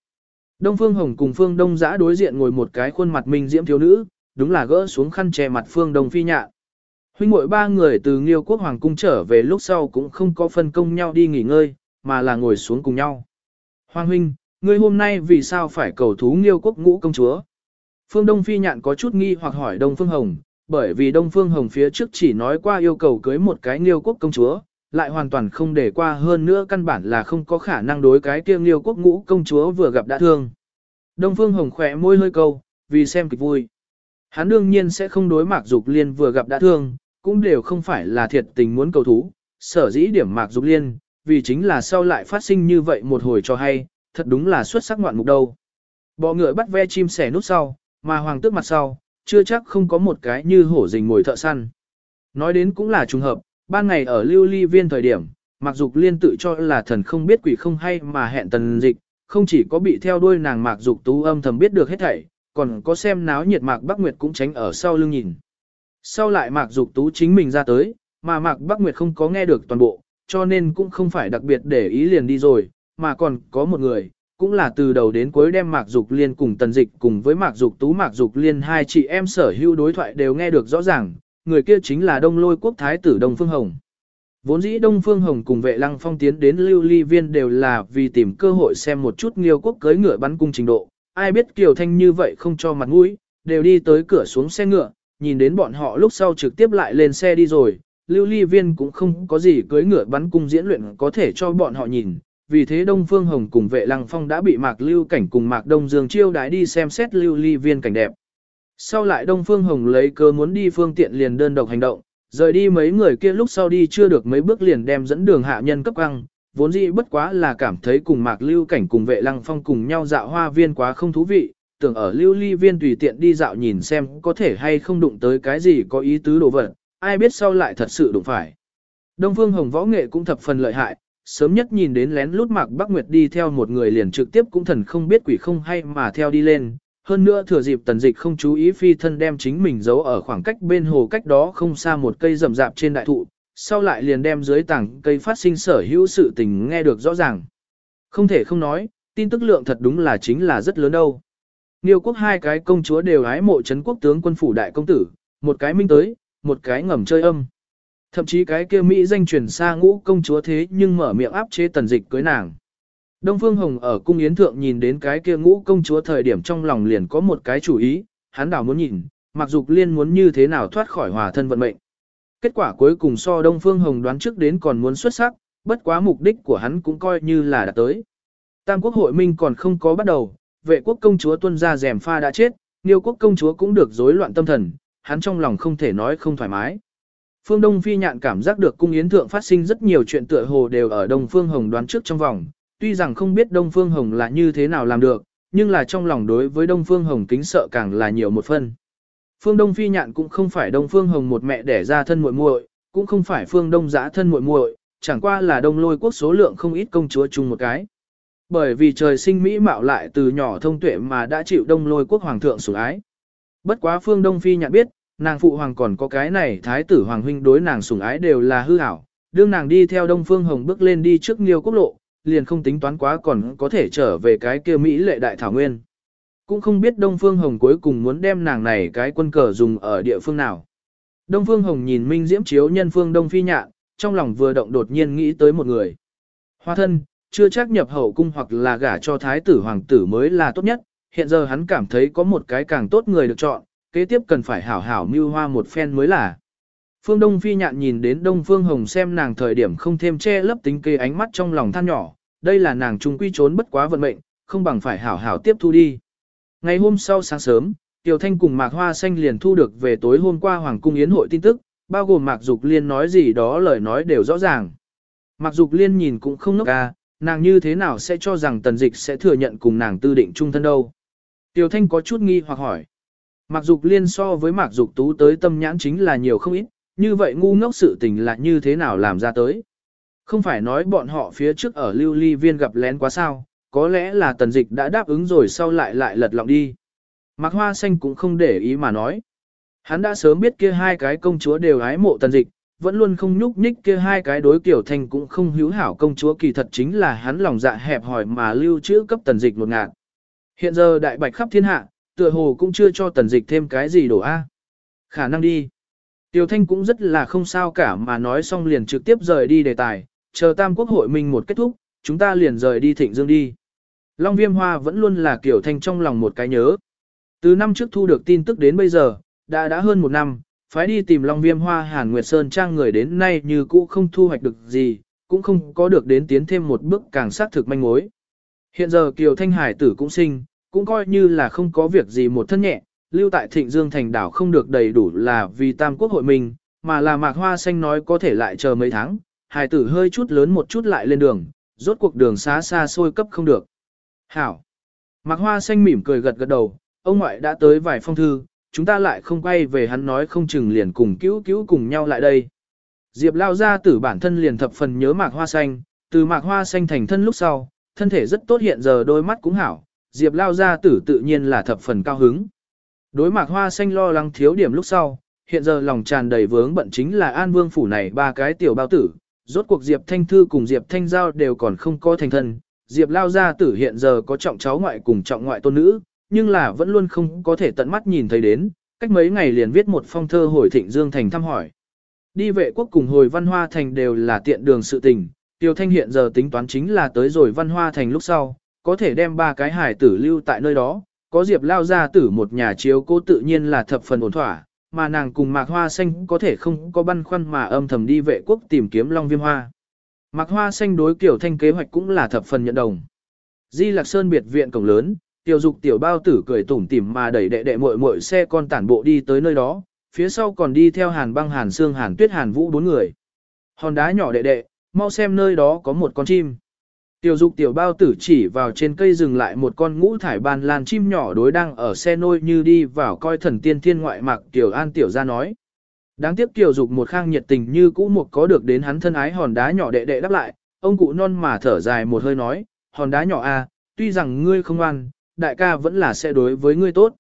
Đông Phương Hồng cùng Phương Đông Giã đối diện ngồi một cái khuôn mặt minh diễm thiếu nữ, đúng là gỡ xuống khăn che mặt Phương Đông Phi Nhạ. Huynh muội ba người từ Nghiêu quốc hoàng cung trở về lúc sau cũng không có phân công nhau đi nghỉ ngơi, mà là ngồi xuống cùng nhau. Hoàng huynh, ngươi hôm nay vì sao phải cầu thú Nghiêu quốc ngũ công chúa? Phương Đông Phi Nhạn có chút nghi hoặc hỏi Đông Phương Hồng, bởi vì Đông Phương Hồng phía trước chỉ nói qua yêu cầu cưới một cái Nghiêu quốc công chúa, lại hoàn toàn không để qua hơn nữa căn bản là không có khả năng đối cái kia Nghiêu quốc ngũ công chúa vừa gặp đã thương. Đông Phương Hồng khỏe môi hơi câu, vì xem kịch vui. Hắn đương nhiên sẽ không đối Mạc Dục Liên vừa gặp đã thương, cũng đều không phải là thiệt tình muốn cầu thú, sở dĩ điểm Mạc Dục Liên, vì chính là sau lại phát sinh như vậy một hồi cho hay, thật đúng là xuất sắc ngoạn mục đâu. Bọ ngựa bắt ve chim sẻ nút sau, mà hoàng tước mặt sau, chưa chắc không có một cái như hổ rình ngồi thợ săn. Nói đến cũng là trùng hợp, ban ngày ở lưu ly viên thời điểm, Mặc Dục Liên tự cho là thần không biết quỷ không hay mà hẹn tần dịch, không chỉ có bị theo đuôi nàng Mạc Dục Tú âm thầm biết được hết thảy, còn có xem náo nhiệt Mạc Bắc Nguyệt cũng tránh ở sau lưng nhìn. Sau lại Mạc Dục Tú chính mình ra tới, mà Mạc Bắc Nguyệt không có nghe được toàn bộ, cho nên cũng không phải đặc biệt để ý liền đi rồi, mà còn có một người, cũng là từ đầu đến cuối đem Mạc Dục Liên cùng Tần Dịch cùng với Mạc Dục Tú Mạc Dục Liên hai chị em sở hữu đối thoại đều nghe được rõ ràng, người kia chính là Đông Lôi Quốc Thái tử Đông Phương Hồng. Vốn dĩ Đông Phương Hồng cùng vệ lăng phong tiến đến lưu ly viên đều là vì tìm cơ hội xem một chút nghiêu quốc cưới ngựa bắn cung trình độ. Ai biết Kiều Thanh như vậy không cho mặt mũi, đều đi tới cửa xuống xe ngựa, nhìn đến bọn họ lúc sau trực tiếp lại lên xe đi rồi. Lưu ly viên cũng không có gì cưới ngựa bắn cung diễn luyện có thể cho bọn họ nhìn. Vì thế Đông Phương Hồng cùng vệ lăng phong đã bị Mạc Lưu Cảnh cùng Mạc Đông Dương chiêu đái đi xem xét lưu ly viên cảnh đẹp. Sau lại Đông Phương Hồng lấy cơ muốn đi phương tiện liền đơn độc hành động, Rời đi mấy người kia lúc sau đi chưa được mấy bước liền đem dẫn đường hạ nhân cấp căng, vốn dĩ bất quá là cảm thấy cùng mạc lưu cảnh cùng vệ lăng phong cùng nhau dạo hoa viên quá không thú vị, tưởng ở lưu ly viên tùy tiện đi dạo nhìn xem có thể hay không đụng tới cái gì có ý tứ đồ vật, ai biết sau lại thật sự đụng phải. Đông Phương Hồng võ nghệ cũng thập phần lợi hại, sớm nhất nhìn đến lén lút mạc Bắc Nguyệt đi theo một người liền trực tiếp cũng thần không biết quỷ không hay mà theo đi lên, hơn nữa thừa dịp tần dịch không chú ý phi thân đem chính mình giấu ở khoảng cách bên hồ cách đó không xa một cây rậm rạp trên đại thụ, sau lại liền đem dưới tảng cây phát sinh sở hữu sự tình nghe được rõ ràng. Không thể không nói, tin tức lượng thật đúng là chính là rất lớn đâu. Nghiêu quốc hai cái công chúa đều ái mộ chấn quốc tướng quân phủ đại công tử, một cái minh tới, một cái ngầm chơi âm. Thậm chí cái kia Mỹ danh truyền xa ngũ công chúa thế nhưng mở miệng áp chế tần dịch cưới nàng. Đông Phương Hồng ở cung yến thượng nhìn đến cái kia ngũ công chúa thời điểm trong lòng liền có một cái chủ ý, hắn đảo muốn nhìn, mặc dục liên muốn như thế nào thoát khỏi hòa thân vận mệnh. Kết quả cuối cùng so Đông Phương Hồng đoán trước đến còn muốn xuất sắc, bất quá mục đích của hắn cũng coi như là đã tới. Tam quốc hội minh còn không có bắt đầu, vệ quốc công chúa tuân ra rèm pha đã chết, Niêu quốc công chúa cũng được rối loạn tâm thần, hắn trong lòng không thể nói không thoải mái. Phương Đông Phi nhạn cảm giác được cung yến thượng phát sinh rất nhiều chuyện tựa hồ đều ở Đông Phương Hồng đoán trước trong vòng, tuy rằng không biết Đông Phương Hồng là như thế nào làm được, nhưng là trong lòng đối với Đông Phương Hồng kính sợ càng là nhiều một phân. Phương Đông Phi Nhạn cũng không phải Đông Phương Hồng một mẹ đẻ ra thân muội muội, cũng không phải Phương Đông giã thân muội muội, chẳng qua là Đông Lôi quốc số lượng không ít công chúa chung một cái. Bởi vì trời sinh mỹ mạo lại từ nhỏ thông tuệ mà đã chịu Đông Lôi quốc hoàng thượng sủng ái. Bất quá Phương Đông Phi Nhạn biết, nàng phụ hoàng còn có cái này thái tử hoàng huynh đối nàng sủng ái đều là hư hảo. đương nàng đi theo Đông Phương Hồng bước lên đi trước Nghiêu quốc lộ, liền không tính toán quá còn có thể trở về cái kia Mỹ lệ đại thảo nguyên. Cũng không biết Đông Phương Hồng cuối cùng muốn đem nàng này cái quân cờ dùng ở địa phương nào. Đông Phương Hồng nhìn Minh Diễm chiếu nhân phương Đông Phi Nhạn, trong lòng vừa động đột nhiên nghĩ tới một người. Hoa thân, chưa chắc nhập hậu cung hoặc là gả cho thái tử hoàng tử mới là tốt nhất, hiện giờ hắn cảm thấy có một cái càng tốt người được chọn, kế tiếp cần phải hảo hảo mưu hoa một phen mới là. Phương Đông Phi nhạn nhìn đến Đông Phương Hồng xem nàng thời điểm không thêm che lấp tính kê ánh mắt trong lòng than nhỏ, đây là nàng trung quy trốn bất quá vận mệnh, không bằng phải hảo hảo tiếp thu đi. Ngày hôm sau sáng sớm, Tiểu Thanh cùng Mạc Hoa Xanh liền thu được về tối hôm qua Hoàng cung Yến hội tin tức, bao gồm Mạc Dục Liên nói gì đó lời nói đều rõ ràng. Mạc Dục Liên nhìn cũng không ngốc ca, nàng như thế nào sẽ cho rằng tần dịch sẽ thừa nhận cùng nàng tư định chung thân đâu. Tiểu Thanh có chút nghi hoặc hỏi. Mạc Dục Liên so với Mạc Dục Tú tới tâm nhãn chính là nhiều không ít, như vậy ngu ngốc sự tình là như thế nào làm ra tới. Không phải nói bọn họ phía trước ở lưu ly viên gặp lén quá sao, có lẽ là tần dịch đã đáp ứng rồi sau lại lại lật lọng đi. Mạc Hoa Xanh cũng không để ý mà nói. Hắn đã sớm biết kia hai cái công chúa đều ái mộ tần dịch, vẫn luôn không nhúc nhích kia hai cái đối kiểu thành cũng không hữu hảo công chúa kỳ thật chính là hắn lòng dạ hẹp hỏi mà lưu trữ cấp tần dịch một ngạt. Hiện giờ đại bạch khắp thiên hạ, tựa hồ cũng chưa cho tần dịch thêm cái gì đổ a. Khả năng đi. Tiểu Thanh cũng rất là không sao cả mà nói xong liền trực tiếp rời đi đề tài, chờ tam quốc hội minh một kết thúc, chúng ta liền rời đi thịnh dương đi. Long viêm hoa vẫn luôn là kiểu Thanh trong lòng một cái nhớ. Từ năm trước thu được tin tức đến bây giờ, đã đã hơn một năm, phải đi tìm Long viêm hoa Hàn Nguyệt Sơn trang người đến nay như cũ không thu hoạch được gì, cũng không có được đến tiến thêm một bước càng xác thực manh mối. Hiện giờ Kiều Thanh Hải tử cũng sinh, cũng coi như là không có việc gì một thân nhẹ, lưu tại Thịnh Dương thành đảo không được đầy đủ là vì Tam Quốc hội mình, mà là Mạc Hoa Xanh nói có thể lại chờ mấy tháng, Hải tử hơi chút lớn một chút lại lên đường, rốt cuộc đường xá xa xôi cấp không được. Hảo! Mạc Hoa Xanh mỉm cười gật gật đầu, ông ngoại đã tới vài phong thư, chúng ta lại không quay về hắn nói không chừng liền cùng cứu cứu cùng nhau lại đây. Diệp lao ra tử bản thân liền thập phần nhớ Mạc Hoa Xanh, từ Mạc Hoa Xanh thành thân lúc sau, thân thể rất tốt hiện giờ đôi mắt cũng hảo, Diệp lao Gia tử tự nhiên là thập phần cao hứng. Đối Mạc Hoa Xanh lo lắng thiếu điểm lúc sau, hiện giờ lòng tràn đầy vướng bận chính là An Vương phủ này ba cái tiểu bao tử, rốt cuộc Diệp Thanh Thư cùng Diệp Thanh Giao đều còn không có thành thân, Diệp Lao Gia Tử hiện giờ có trọng cháu ngoại cùng trọng ngoại tôn nữ, nhưng là vẫn luôn không có thể tận mắt nhìn thấy đến, cách mấy ngày liền viết một phong thơ hồi Thịnh Dương Thành thăm hỏi. Đi vệ quốc cùng hồi Văn Hoa Thành đều là tiện đường sự tình, Tiêu Thanh hiện giờ tính toán chính là tới rồi Văn Hoa Thành lúc sau, có thể đem ba cái hải tử lưu tại nơi đó, có Diệp Lao Gia Tử một nhà chiếu cố tự nhiên là thập phần ổn thỏa, mà nàng cùng Mạc Hoa Xanh có thể không có băn khoăn mà âm thầm đi vệ quốc tìm kiếm Long Viêm Hoa. Mạc Hoa Xanh đối kiểu thanh kế hoạch cũng là thập phần nhận đồng. Di Lạc Sơn biệt viện cổng lớn, tiểu dục tiểu bao tử cười tủm tỉm mà đẩy đệ đệ muội muội xe con tản bộ đi tới nơi đó, phía sau còn đi theo Hàn Băng Hàn Sương Hàn Tuyết Hàn Vũ bốn người. Hòn đá nhỏ đệ đệ, mau xem nơi đó có một con chim. Tiểu dục tiểu bao tử chỉ vào trên cây dừng lại một con ngũ thải ban lan chim nhỏ đối đang ở xe nôi như đi vào coi thần tiên thiên ngoại mạc tiểu an tiểu ra nói. Đáng tiếc tiểu dục một khang nhiệt tình như cũ một có được đến hắn thân ái hòn đá nhỏ đệ đệ đáp lại, ông cụ non mà thở dài một hơi nói, hòn đá nhỏ a, à, tuy rằng ngươi không ăn, đại ca vẫn là sẽ đối với ngươi tốt.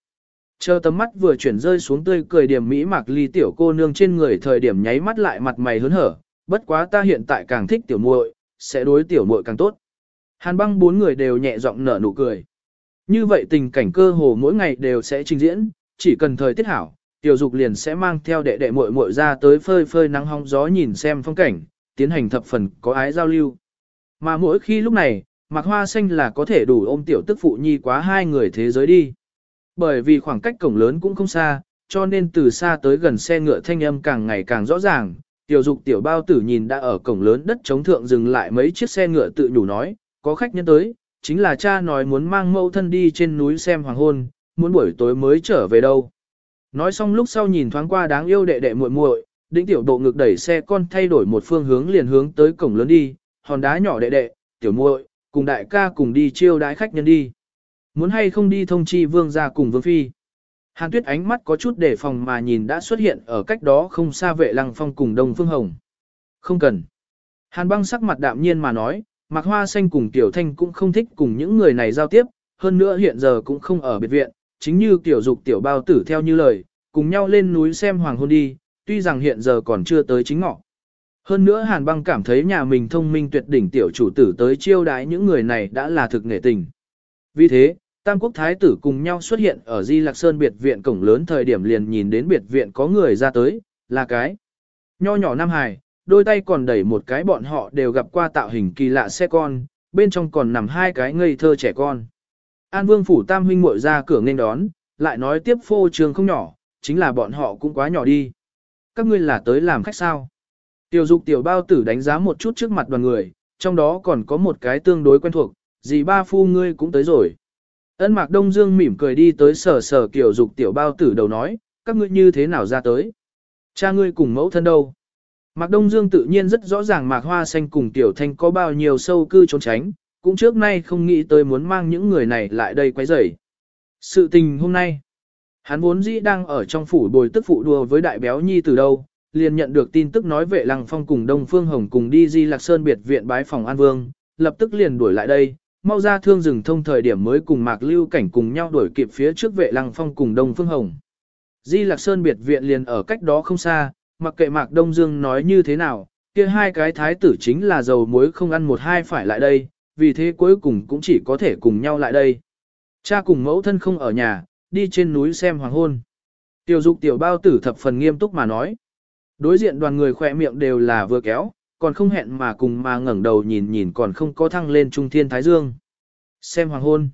Chờ tấm mắt vừa chuyển rơi xuống tươi cười điểm mỹ mạc ly tiểu cô nương trên người thời điểm nháy mắt lại mặt mày hớn hở, bất quá ta hiện tại càng thích tiểu muội, sẽ đối tiểu muội càng tốt. Hàn băng bốn người đều nhẹ giọng nở nụ cười. Như vậy tình cảnh cơ hồ mỗi ngày đều sẽ trình diễn, chỉ cần thời tiết hảo, tiểu dục liền sẽ mang theo đệ đệ muội muội ra tới phơi phơi nắng hóng gió nhìn xem phong cảnh, tiến hành thập phần có ái giao lưu. Mà mỗi khi lúc này, mặc Hoa Xanh là có thể đủ ôm tiểu tức phụ nhi quá hai người thế giới đi. Bởi vì khoảng cách cổng lớn cũng không xa, cho nên từ xa tới gần xe ngựa thanh âm càng ngày càng rõ ràng. Tiểu dục tiểu bao tử nhìn đã ở cổng lớn đất chống thượng dừng lại mấy chiếc xe ngựa tự nhủ nói, có khách nhân tới, chính là cha nói muốn mang mẫu thân đi trên núi xem hoàng hôn, muốn buổi tối mới trở về đâu. Nói xong lúc sau nhìn thoáng qua đáng yêu đệ đệ muội muội, đĩnh tiểu độ ngực đẩy xe con thay đổi một phương hướng liền hướng tới cổng lớn đi, hòn đá nhỏ đệ đệ, tiểu muội, cùng đại ca cùng đi chiêu đái khách nhân đi. Muốn hay không đi thông chi vương gia cùng vương phi. Hàn tuyết ánh mắt có chút đề phòng mà nhìn đã xuất hiện ở cách đó không xa vệ lăng phong cùng đông phương hồng. Không cần. Hàn băng sắc mặt đạm nhiên mà nói, Mạc Hoa Xanh cùng Tiểu Thanh cũng không thích cùng những người này giao tiếp, hơn nữa hiện giờ cũng không ở biệt viện, chính như Tiểu Dục Tiểu Bao Tử theo như lời, cùng nhau lên núi xem hoàng hôn đi, tuy rằng hiện giờ còn chưa tới chính ngọ. Hơn nữa Hàn Băng cảm thấy nhà mình thông minh tuyệt đỉnh tiểu chủ tử tới chiêu đái những người này đã là thực nghệ tình. Vì thế, Tam Quốc Thái tử cùng nhau xuất hiện ở Di Lạc Sơn biệt viện cổng lớn thời điểm liền nhìn đến biệt viện có người ra tới, là cái. Nho nhỏ Nam Hải, đôi tay còn đẩy một cái bọn họ đều gặp qua tạo hình kỳ lạ xe con, bên trong còn nằm hai cái ngây thơ trẻ con. An Vương phủ Tam huynh muội ra cửa nên đón, lại nói tiếp phô trường không nhỏ, chính là bọn họ cũng quá nhỏ đi. Các ngươi là tới làm khách sao? Tiểu dục tiểu bao tử đánh giá một chút trước mặt đoàn người, trong đó còn có một cái tương đối quen thuộc, dì ba phu ngươi cũng tới rồi. Ân mạc đông dương mỉm cười đi tới sở sở kiểu dục tiểu bao tử đầu nói, các ngươi như thế nào ra tới? Cha ngươi cùng mẫu thân đâu? Mạc Đông Dương tự nhiên rất rõ ràng Mạc Hoa Xanh cùng Tiểu Thanh có bao nhiêu sâu cư trốn tránh, cũng trước nay không nghĩ tới muốn mang những người này lại đây quấy rầy. Sự tình hôm nay, hắn vốn dĩ đang ở trong phủ bồi tức phụ đùa với đại béo nhi từ đâu, liền nhận được tin tức nói vệ lăng phong cùng Đông Phương Hồng cùng đi Di Lạc Sơn biệt viện bái phòng An Vương, lập tức liền đuổi lại đây, mau ra thương rừng thông thời điểm mới cùng Mạc Lưu Cảnh cùng nhau đuổi kịp phía trước vệ lăng phong cùng Đông Phương Hồng. Di Lạc Sơn biệt viện liền ở cách đó không xa, mặc kệ Mạc Đông Dương nói như thế nào, kia hai cái thái tử chính là dầu muối không ăn một hai phải lại đây, vì thế cuối cùng cũng chỉ có thể cùng nhau lại đây. Cha cùng mẫu thân không ở nhà, đi trên núi xem hoàng hôn. Tiểu dục tiểu bao tử thập phần nghiêm túc mà nói. Đối diện đoàn người khỏe miệng đều là vừa kéo, còn không hẹn mà cùng mà ngẩng đầu nhìn nhìn còn không có thăng lên trung thiên thái dương. Xem hoàng hôn.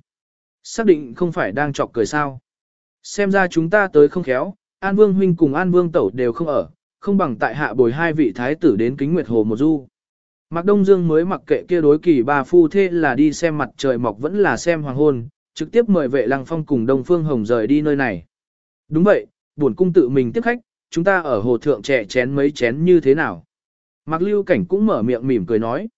Xác định không phải đang chọc cười sao. Xem ra chúng ta tới không khéo, An Vương huynh cùng An Vương tẩu đều không ở, không bằng tại hạ bồi hai vị thái tử đến kính nguyệt hồ một du. Mạc Đông Dương mới mặc kệ kia đối kỳ ba phu thế là đi xem mặt trời mọc vẫn là xem hoàng hôn, trực tiếp mời vệ lăng phong cùng Đông Phương Hồng rời đi nơi này. Đúng vậy, buồn cung tự mình tiếp khách, chúng ta ở hồ thượng trẻ chén mấy chén như thế nào. Mạc Lưu Cảnh cũng mở miệng mỉm cười nói.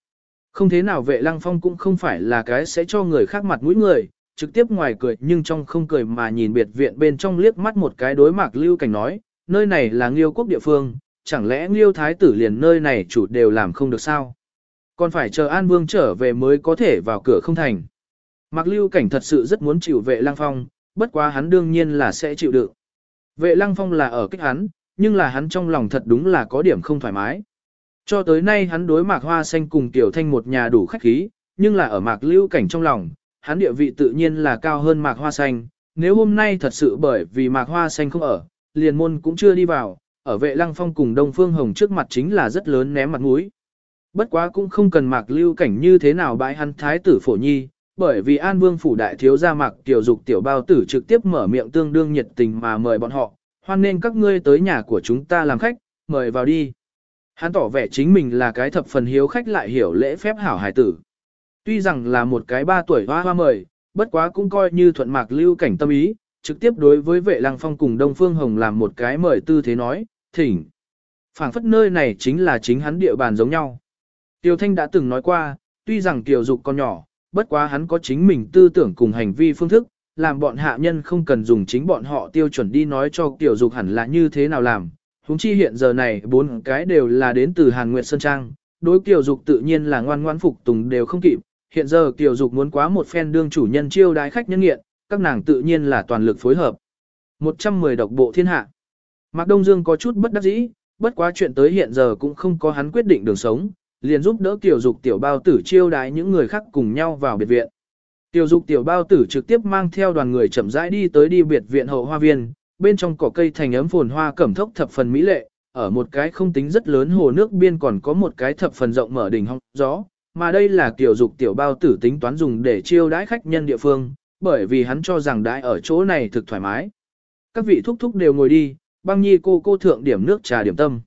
Không thế nào vệ lăng phong cũng không phải là cái sẽ cho người khác mặt mũi người, trực tiếp ngoài cười nhưng trong không cười mà nhìn biệt viện bên trong liếc mắt một cái đối Mạc Lưu Cảnh nói, nơi này là Nghiêu quốc địa phương, chẳng lẽ Nghiêu Thái tử liền nơi này chủ đều làm không được sao? Còn phải chờ An Vương trở về mới có thể vào cửa không thành. Mạc Lưu Cảnh thật sự rất muốn chịu vệ lăng phong, bất quá hắn đương nhiên là sẽ chịu được. Vệ lăng phong là ở kích hắn, nhưng là hắn trong lòng thật đúng là có điểm không thoải mái. Cho tới nay hắn đối Mạc Hoa Xanh cùng Tiểu Thanh một nhà đủ khách khí, nhưng là ở Mạc Lưu Cảnh trong lòng, hắn địa vị tự nhiên là cao hơn Mạc Hoa Xanh. Nếu hôm nay thật sự bởi vì Mạc Hoa Xanh không ở, liền môn cũng chưa đi vào, ở vệ lăng phong cùng Đông Phương Hồng trước mặt chính là rất lớn ném mặt mũi. Bất quá cũng không cần Mạc Lưu Cảnh như thế nào bãi hắn thái tử phổ nhi, bởi vì An Vương phủ đại thiếu gia Mạc Tiểu Dục tiểu bao tử trực tiếp mở miệng tương đương nhiệt tình mà mời bọn họ, hoan nên các ngươi tới nhà của chúng ta làm khách, mời vào đi. Hắn tỏ vẻ chính mình là cái thập phần hiếu khách lại hiểu lễ phép hảo hài tử. Tuy rằng là một cái ba tuổi hoa hoa mời, bất quá cũng coi như thuận mạc lưu cảnh tâm ý, trực tiếp đối với vệ lăng phong cùng Đông Phương Hồng làm một cái mời tư thế nói, thỉnh. phảng phất nơi này chính là chính hắn địa bàn giống nhau. Tiêu Thanh đã từng nói qua, tuy rằng Tiểu Dục còn nhỏ, bất quá hắn có chính mình tư tưởng cùng hành vi phương thức, làm bọn hạ nhân không cần dùng chính bọn họ tiêu chuẩn đi nói cho Tiểu Dục hẳn là như thế nào làm. Húng chi hiện giờ này bốn cái đều là đến từ Hàn Nguyệt Sơn Trang, đối Tiểu Dục tự nhiên là ngoan ngoãn phục tùng đều không kịp, hiện giờ Tiểu Dục muốn quá một phen đương chủ nhân chiêu đái khách nhân nghiện, các nàng tự nhiên là toàn lực phối hợp. 110 độc bộ thiên hạ. Mạc Đông Dương có chút bất đắc dĩ, bất quá chuyện tới hiện giờ cũng không có hắn quyết định đường sống, liền giúp đỡ tiểu dục tiểu bao tử chiêu đái những người khác cùng nhau vào biệt viện. Tiểu dục tiểu bao tử trực tiếp mang theo đoàn người chậm rãi đi tới đi biệt viện hậu hoa viên, bên trong cỏ cây thành ấm phồn hoa cẩm thốc thập phần mỹ lệ, ở một cái không tính rất lớn hồ nước biên còn có một cái thập phần rộng mở đỉnh hong gió, mà đây là tiểu dục tiểu bao tử tính toán dùng để chiêu đãi khách nhân địa phương, bởi vì hắn cho rằng đãi ở chỗ này thực thoải mái. Các vị thúc thúc đều ngồi đi, băng nhi cô cô thượng điểm nước trà điểm tâm.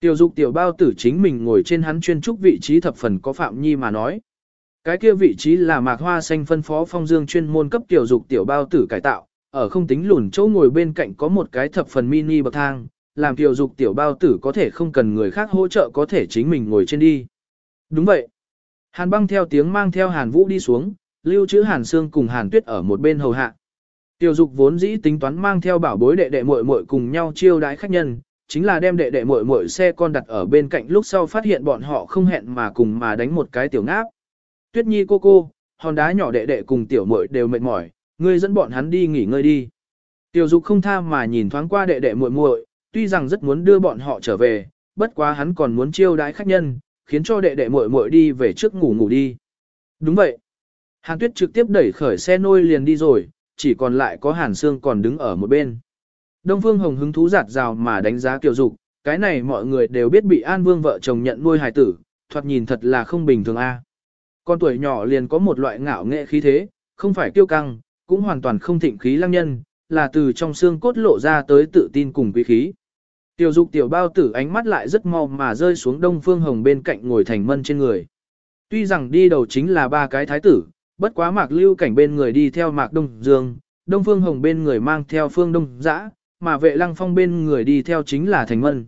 Tiểu dục tiểu bao tử chính mình ngồi trên hắn chuyên trúc vị trí thập phần có phạm nhi mà nói. Cái kia vị trí là mạc hoa xanh phân phó phong dương chuyên môn cấp tiểu dục tiểu bao tử cải tạo, ở không tính lùn chỗ ngồi bên cạnh có một cái thập phần mini bậc thang, làm tiểu dục tiểu bao tử có thể không cần người khác hỗ trợ có thể chính mình ngồi trên đi. Đúng vậy. Hàn băng theo tiếng mang theo hàn vũ đi xuống, lưu trữ hàn xương cùng hàn tuyết ở một bên hầu hạ. Tiểu dục vốn dĩ tính toán mang theo bảo bối đệ đệ muội muội cùng nhau chiêu đãi khách nhân, chính là đem đệ đệ muội muội xe con đặt ở bên cạnh lúc sau phát hiện bọn họ không hẹn mà cùng mà đánh một cái tiểu ngáp. Tuyết Nhi cô cô, hòn đá nhỏ đệ đệ cùng tiểu muội đều mệt mỏi, ngươi dẫn bọn hắn đi nghỉ ngơi đi. Tiểu Dục không tha mà nhìn thoáng qua đệ đệ muội muội, tuy rằng rất muốn đưa bọn họ trở về, bất quá hắn còn muốn chiêu đãi khách nhân, khiến cho đệ đệ muội muội đi về trước ngủ ngủ đi. Đúng vậy. Hàn Tuyết trực tiếp đẩy khởi xe nôi liền đi rồi, chỉ còn lại có Hàn Sương còn đứng ở một bên. Đông Phương Hồng hứng thú giạt rào mà đánh giá Kiều Dục, cái này mọi người đều biết bị An Vương vợ chồng nhận nuôi hài tử, thoạt nhìn thật là không bình thường a. À. Con tuổi nhỏ liền có một loại ngạo nghệ khí thế, không phải kiêu căng, cũng hoàn toàn không thịnh khí lăng nhân, là từ trong xương cốt lộ ra tới tự tin cùng quý khí. Tiểu Dục tiểu bao tử ánh mắt lại rất mau mà rơi xuống Đông Phương Hồng bên cạnh ngồi thành mân trên người. Tuy rằng đi đầu chính là ba cái thái tử, bất quá Mạc Lưu cảnh bên người đi theo Mạc Đông Dương, Đông Phương Hồng bên người mang theo Phương Đông Dã, mà vệ lăng phong bên người đi theo chính là thành mân.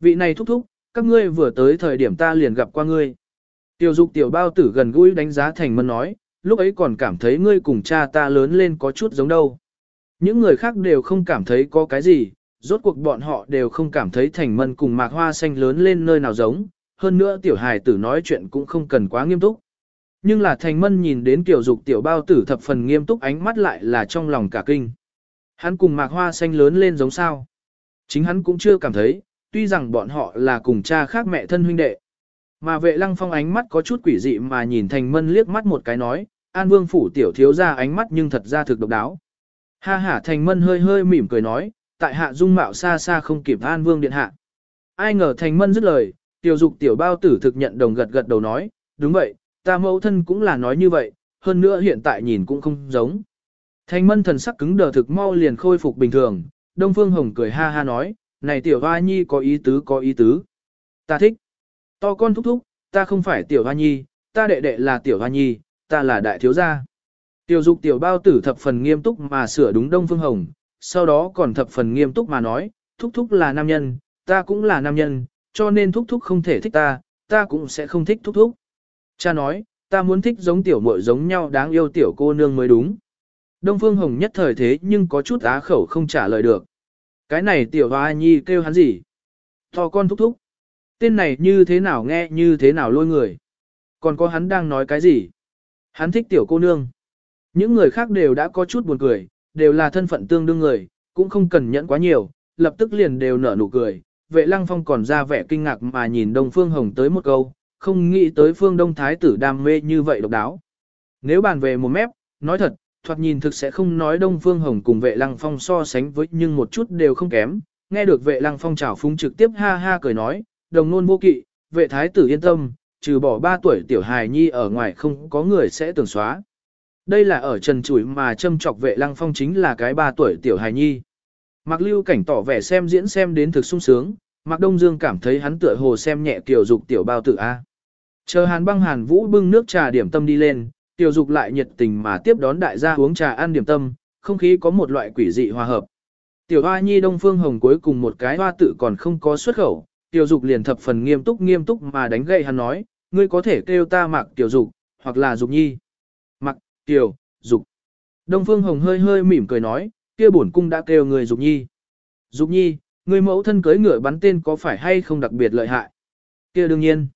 Vị này thúc thúc, các ngươi vừa tới thời điểm ta liền gặp qua ngươi. Tiểu dục tiểu bao tử gần gũi đánh giá thành mân nói, lúc ấy còn cảm thấy ngươi cùng cha ta lớn lên có chút giống đâu. Những người khác đều không cảm thấy có cái gì, rốt cuộc bọn họ đều không cảm thấy thành mân cùng mạc hoa xanh lớn lên nơi nào giống, hơn nữa tiểu hài tử nói chuyện cũng không cần quá nghiêm túc. Nhưng là thành mân nhìn đến kiểu dục tiểu bao tử thập phần nghiêm túc ánh mắt lại là trong lòng cả kinh. Hắn cùng mạc hoa xanh lớn lên giống sao. Chính hắn cũng chưa cảm thấy, tuy rằng bọn họ là cùng cha khác mẹ thân huynh đệ. Mà vệ lăng phong ánh mắt có chút quỷ dị mà nhìn thành mân liếc mắt một cái nói, an vương phủ tiểu thiếu ra ánh mắt nhưng thật ra thực độc đáo. Ha ha thành mân hơi hơi mỉm cười nói, tại hạ dung mạo xa xa không kịp an vương điện hạ. Ai ngờ thành mân dứt lời, tiểu dục tiểu bao tử thực nhận đồng gật gật đầu nói, đúng vậy, ta mẫu thân cũng là nói như vậy, hơn nữa hiện tại nhìn cũng không giống. Thanh mân thần sắc cứng đờ thực mau liền khôi phục bình thường, Đông Phương Hồng cười ha ha nói, này tiểu hoa nhi có ý tứ có ý tứ. Ta thích. To con thúc thúc, ta không phải tiểu hoa nhi, ta đệ đệ là tiểu hoa nhi, ta là đại thiếu gia. Tiểu dục tiểu bao tử thập phần nghiêm túc mà sửa đúng Đông Phương Hồng, sau đó còn thập phần nghiêm túc mà nói, thúc thúc là nam nhân, ta cũng là nam nhân, cho nên thúc thúc không thể thích ta, ta cũng sẽ không thích thúc thúc. Cha nói, ta muốn thích giống tiểu muội giống nhau đáng yêu tiểu cô nương mới đúng. Đông Phương Hồng nhất thời thế nhưng có chút á khẩu không trả lời được. Cái này tiểu hoa nhi kêu hắn gì? To con thúc thúc. Tên này như thế nào nghe như thế nào lôi người. Còn có hắn đang nói cái gì? Hắn thích tiểu cô nương. Những người khác đều đã có chút buồn cười, đều là thân phận tương đương người, cũng không cần nhẫn quá nhiều, lập tức liền đều nở nụ cười. Vệ lăng phong còn ra vẻ kinh ngạc mà nhìn Đông Phương Hồng tới một câu, không nghĩ tới Phương Đông Thái tử đam mê như vậy độc đáo. Nếu bàn về một mép, nói thật, thoạt nhìn thực sẽ không nói Đông Phương Hồng cùng vệ lăng phong so sánh với nhưng một chút đều không kém. Nghe được vệ lăng phong chào phúng trực tiếp ha ha cười nói, đồng nôn vô kỵ, vệ thái tử yên tâm, trừ bỏ 3 tuổi tiểu hài nhi ở ngoài không có người sẽ tưởng xóa. Đây là ở trần chuỗi mà châm chọc vệ lăng phong chính là cái 3 tuổi tiểu hài nhi. Mạc Lưu Cảnh tỏ vẻ xem diễn xem đến thực sung sướng, Mạc Đông Dương cảm thấy hắn tựa hồ xem nhẹ tiểu dục tiểu bao tử A. Chờ hàn băng hàn vũ bưng nước trà điểm tâm đi lên, tiểu dục lại nhiệt tình mà tiếp đón đại gia uống trà ăn điểm tâm, không khí có một loại quỷ dị hòa hợp. Tiểu hoa nhi đông phương hồng cuối cùng một cái hoa tự còn không có xuất khẩu, tiểu dục liền thập phần nghiêm túc nghiêm túc mà đánh gậy hắn nói, ngươi có thể kêu ta mặc tiểu dục, hoặc là dục nhi. Mặc, tiểu, dục. Đông phương hồng hơi hơi mỉm cười nói, kia bổn cung đã kêu người dục nhi. Dục nhi, người mẫu thân cưới ngựa bắn tên có phải hay không đặc biệt lợi hại? Kia đương nhiên.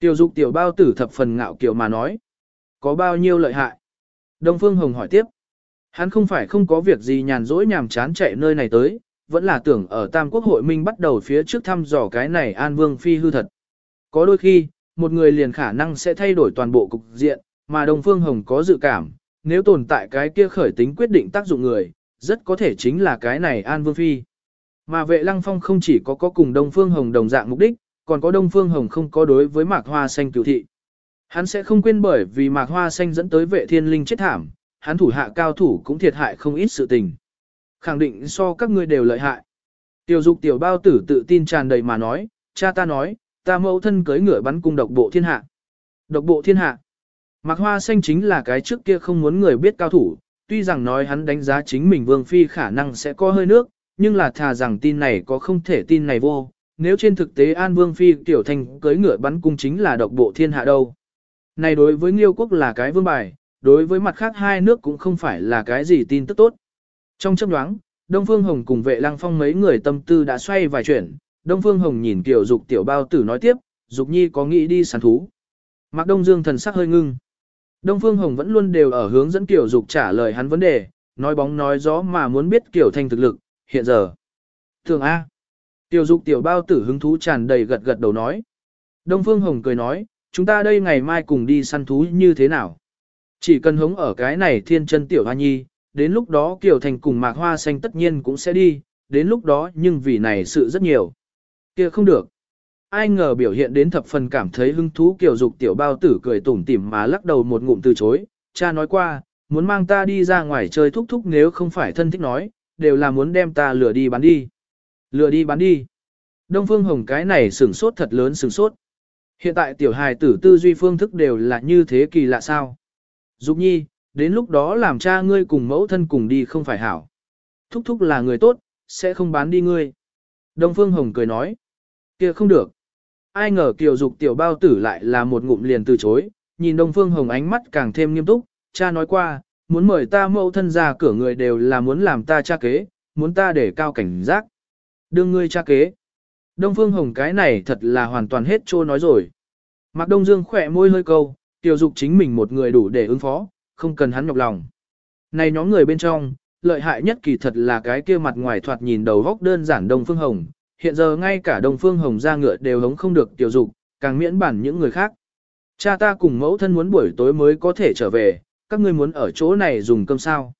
Tiểu dục tiểu bao tử thập phần ngạo kiểu mà nói. Có bao nhiêu lợi hại? Đông Phương Hồng hỏi tiếp. Hắn không phải không có việc gì nhàn rỗi nhàm chán chạy nơi này tới, vẫn là tưởng ở Tam Quốc hội minh bắt đầu phía trước thăm dò cái này An Vương Phi hư thật. Có đôi khi, một người liền khả năng sẽ thay đổi toàn bộ cục diện, mà Đông Phương Hồng có dự cảm, nếu tồn tại cái kia khởi tính quyết định tác dụng người, rất có thể chính là cái này An Vương Phi. Mà vệ lăng phong không chỉ có có cùng Đông Phương Hồng đồng dạng mục đích, còn có Đông Phương Hồng không có đối với Mạc Hoa Xanh cứu thị. Hắn sẽ không quên bởi vì Mạc Hoa Xanh dẫn tới vệ thiên linh chết thảm, hắn thủ hạ cao thủ cũng thiệt hại không ít sự tình. Khẳng định so các ngươi đều lợi hại. Tiểu dục tiểu bao tử tự tin tràn đầy mà nói, cha ta nói, ta mẫu thân cưới ngựa bắn cung độc bộ thiên hạ. Độc bộ thiên hạ. Mạc Hoa Xanh chính là cái trước kia không muốn người biết cao thủ, tuy rằng nói hắn đánh giá chính mình Vương Phi khả năng sẽ có hơi nước, nhưng là thà rằng tin này có không thể tin này vô, nếu trên thực tế An Vương Phi tiểu thành cưới ngựa bắn cung chính là độc bộ thiên hạ đâu. Này đối với Nghiêu quốc là cái vương bài, đối với mặt khác hai nước cũng không phải là cái gì tin tức tốt. Trong chấp đoáng, Đông Phương Hồng cùng vệ lăng phong mấy người tâm tư đã xoay vài chuyển Đông Phương Hồng nhìn tiểu Dục tiểu bao tử nói tiếp, Dục Nhi có nghĩ đi săn thú. Mạc Đông Dương thần sắc hơi ngưng. Đông Phương Hồng vẫn luôn đều ở hướng dẫn tiểu Dục trả lời hắn vấn đề, nói bóng nói gió mà muốn biết tiểu Thanh thực lực, hiện giờ. Thường A. Tiểu Dục tiểu bao tử hứng thú tràn đầy gật gật đầu nói. Đông Phương Hồng cười nói, chúng ta đây ngày mai cùng đi săn thú như thế nào? Chỉ cần hống ở cái này thiên chân tiểu hoa nhi, đến lúc đó Kiều Thành cùng mạc hoa xanh tất nhiên cũng sẽ đi, đến lúc đó nhưng vì này sự rất nhiều. kia không được. Ai ngờ biểu hiện đến thập phần cảm thấy hứng thú Kiều Dục tiểu bao tử cười tủm tỉm mà lắc đầu một ngụm từ chối, cha nói qua, muốn mang ta đi ra ngoài chơi thúc thúc nếu không phải thân thích nói, đều là muốn đem ta lừa đi bán đi. Lừa đi bán đi. Đông Phương Hồng cái này sửng sốt thật lớn sửng sốt. Hiện tại tiểu hài tử tư duy phương thức đều là như thế kỳ lạ sao. Dục nhi, đến lúc đó làm cha ngươi cùng mẫu thân cùng đi không phải hảo. Thúc thúc là người tốt, sẽ không bán đi ngươi. Đông Phương Hồng cười nói. kia không được. Ai ngờ kiều dục tiểu bao tử lại là một ngụm liền từ chối, nhìn Đông Phương Hồng ánh mắt càng thêm nghiêm túc, cha nói qua, muốn mời ta mẫu thân ra cửa người đều là muốn làm ta cha kế, muốn ta để cao cảnh giác. Đương ngươi cha kế. Đông Phương Hồng cái này thật là hoàn toàn hết trô nói rồi. Mạc Đông Dương khỏe môi hơi câu, tiểu dục chính mình một người đủ để ứng phó, không cần hắn nhọc lòng. Này nhóm người bên trong, lợi hại nhất kỳ thật là cái kia mặt ngoài thoạt nhìn đầu góc đơn giản Đông Phương Hồng. Hiện giờ ngay cả Đông Phương Hồng ra ngựa đều hống không được tiểu dục, càng miễn bản những người khác. Cha ta cùng mẫu thân muốn buổi tối mới có thể trở về, các ngươi muốn ở chỗ này dùng cơm sao.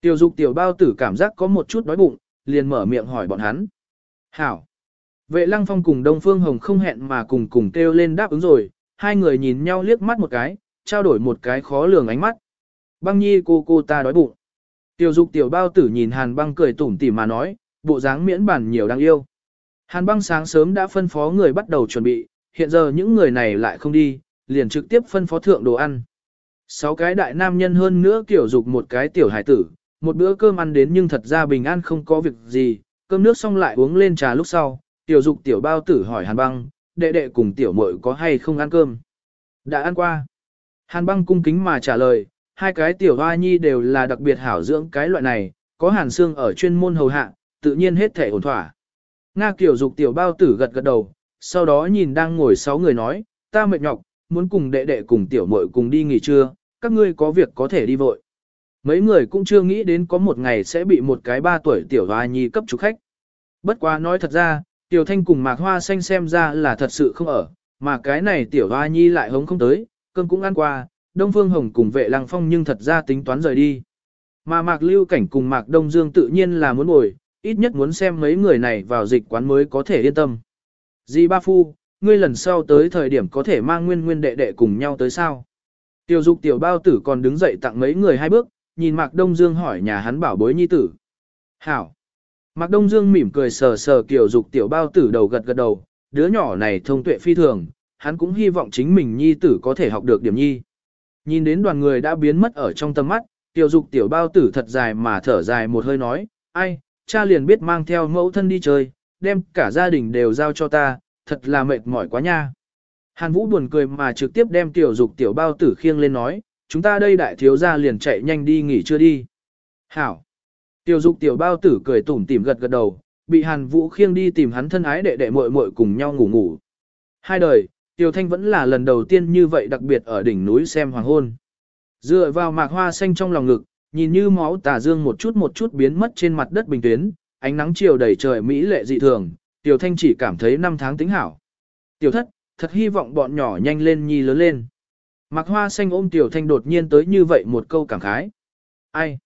Tiểu dục tiểu bao tử cảm giác có một chút đói bụng, liền mở miệng hỏi bọn hắn. Hảo. Vệ lăng phong cùng Đông Phương Hồng không hẹn mà cùng cùng kêu lên đáp ứng rồi, hai người nhìn nhau liếc mắt một cái, trao đổi một cái khó lường ánh mắt. Băng nhi cô cô ta đói bụng. Tiểu dục tiểu bao tử nhìn hàn băng cười tủm tỉm mà nói, bộ dáng miễn bản nhiều đáng yêu. Hàn băng sáng sớm đã phân phó người bắt đầu chuẩn bị, hiện giờ những người này lại không đi, liền trực tiếp phân phó thượng đồ ăn. Sáu cái đại nam nhân hơn nữa kiểu dục một cái tiểu hải tử, một bữa cơm ăn đến nhưng thật ra bình an không có việc gì, cơm nước xong lại uống lên trà lúc sau, tiểu dục tiểu bao tử hỏi hàn băng, đệ đệ cùng tiểu muội có hay không ăn cơm. Đã ăn qua. Hàn băng cung kính mà trả lời, hai cái tiểu hoa nhi đều là đặc biệt hảo dưỡng cái loại này, có hàn xương ở chuyên môn hầu hạ, tự nhiên hết thể ổn thỏa. Nga kiểu dục tiểu bao tử gật gật đầu, sau đó nhìn đang ngồi sáu người nói, ta mệt nhọc, muốn cùng đệ đệ cùng tiểu muội cùng đi nghỉ trưa, các ngươi có việc có thể đi vội. Mấy người cũng chưa nghĩ đến có một ngày sẽ bị một cái ba tuổi tiểu hoa nhi cấp chủ khách. Bất quá nói thật ra, tiểu thanh cùng mạc hoa xanh xem ra là thật sự không ở, mà cái này tiểu hoa nhi lại hống không tới, cơm cũng ăn qua, Đông Phương Hồng cùng vệ lăng phong nhưng thật ra tính toán rời đi. Mà mạc lưu cảnh cùng mạc Đông Dương tự nhiên là muốn ngồi, ít nhất muốn xem mấy người này vào dịch quán mới có thể yên tâm. Di Ba Phu, ngươi lần sau tới thời điểm có thể mang nguyên nguyên đệ đệ cùng nhau tới sao? Tiểu dục tiểu bao tử còn đứng dậy tặng mấy người hai bước, nhìn Mạc Đông Dương hỏi nhà hắn bảo bối nhi tử. Hảo! Mạc Đông Dương mỉm cười sờ sờ kiểu dục tiểu bao tử đầu gật gật đầu, đứa nhỏ này thông tuệ phi thường, hắn cũng hy vọng chính mình nhi tử có thể học được điểm nhi. Nhìn đến đoàn người đã biến mất ở trong tầm mắt, tiểu dục tiểu bao tử thật dài mà thở dài một hơi nói, ai, cha liền biết mang theo mẫu thân đi chơi, đem cả gia đình đều giao cho ta, thật là mệt mỏi quá nha. Hàn Vũ buồn cười mà trực tiếp đem tiểu dục tiểu bao tử khiêng lên nói, chúng ta đây đại thiếu gia liền chạy nhanh đi nghỉ chưa đi. Hảo. Tiểu dục tiểu bao tử cười tủm tỉm gật gật đầu, bị Hàn Vũ khiêng đi tìm hắn thân ái đệ đệ muội muội cùng nhau ngủ ngủ. Hai đời, Tiểu Thanh vẫn là lần đầu tiên như vậy đặc biệt ở đỉnh núi xem hoàng hôn. Dựa vào mạc hoa xanh trong lòng ngực, nhìn như máu tà dương một chút một chút biến mất trên mặt đất bình tuyến, ánh nắng chiều đầy trời mỹ lệ dị thường, Tiểu Thanh chỉ cảm thấy năm tháng tính hảo. Tiểu thất, thật hy vọng bọn nhỏ nhanh lên nhi lớn lên. Mạc Hoa Xanh ôm Tiểu Thanh đột nhiên tới như vậy một câu cảm khái. Ai?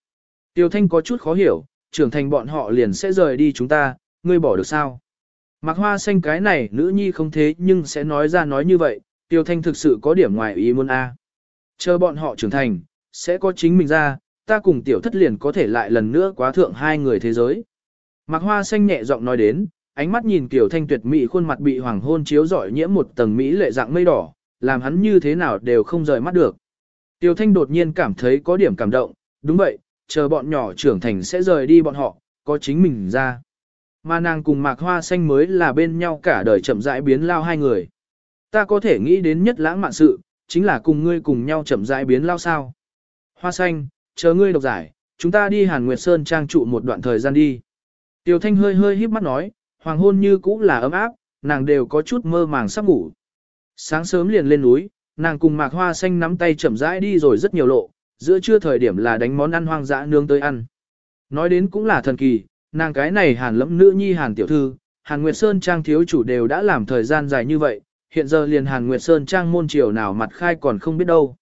Tiểu Thanh có chút khó hiểu, trưởng thành bọn họ liền sẽ rời đi chúng ta, ngươi bỏ được sao? Mạc Hoa Xanh cái này nữ nhi không thế nhưng sẽ nói ra nói như vậy, Tiểu Thanh thực sự có điểm ngoài ý muốn a. Chờ bọn họ trưởng thành, sẽ có chính mình ra, ta cùng Tiểu Thất liền có thể lại lần nữa quá thượng hai người thế giới. Mạc Hoa Xanh nhẹ giọng nói đến, ánh mắt nhìn Tiểu Thanh tuyệt mỹ khuôn mặt bị hoàng hôn chiếu rọi nhiễm một tầng mỹ lệ dạng mây đỏ, làm hắn như thế nào đều không rời mắt được. Tiêu Thanh đột nhiên cảm thấy có điểm cảm động, đúng vậy, chờ bọn nhỏ trưởng thành sẽ rời đi bọn họ, có chính mình ra. Mà nàng cùng Mạc Hoa Xanh mới là bên nhau cả đời chậm rãi biến lao hai người. Ta có thể nghĩ đến nhất lãng mạn sự, chính là cùng ngươi cùng nhau chậm rãi biến lao sao. Hoa Xanh, chờ ngươi độc giải, chúng ta đi Hàn Nguyệt Sơn trang trụ một đoạn thời gian đi. Tiêu Thanh hơi hơi híp mắt nói, hoàng hôn như cũ là ấm áp, nàng đều có chút mơ màng sắp ngủ. Sáng sớm liền lên núi, nàng cùng mạc hoa xanh nắm tay chậm rãi đi rồi rất nhiều lộ, giữa trưa thời điểm là đánh món ăn hoang dã nương tới ăn. Nói đến cũng là thần kỳ, nàng cái này hàn lẫm nữ nhi hàn tiểu thư, hàn Nguyệt Sơn Trang thiếu chủ đều đã làm thời gian dài như vậy, hiện giờ liền hàn Nguyệt Sơn Trang môn triều nào mặt khai còn không biết đâu.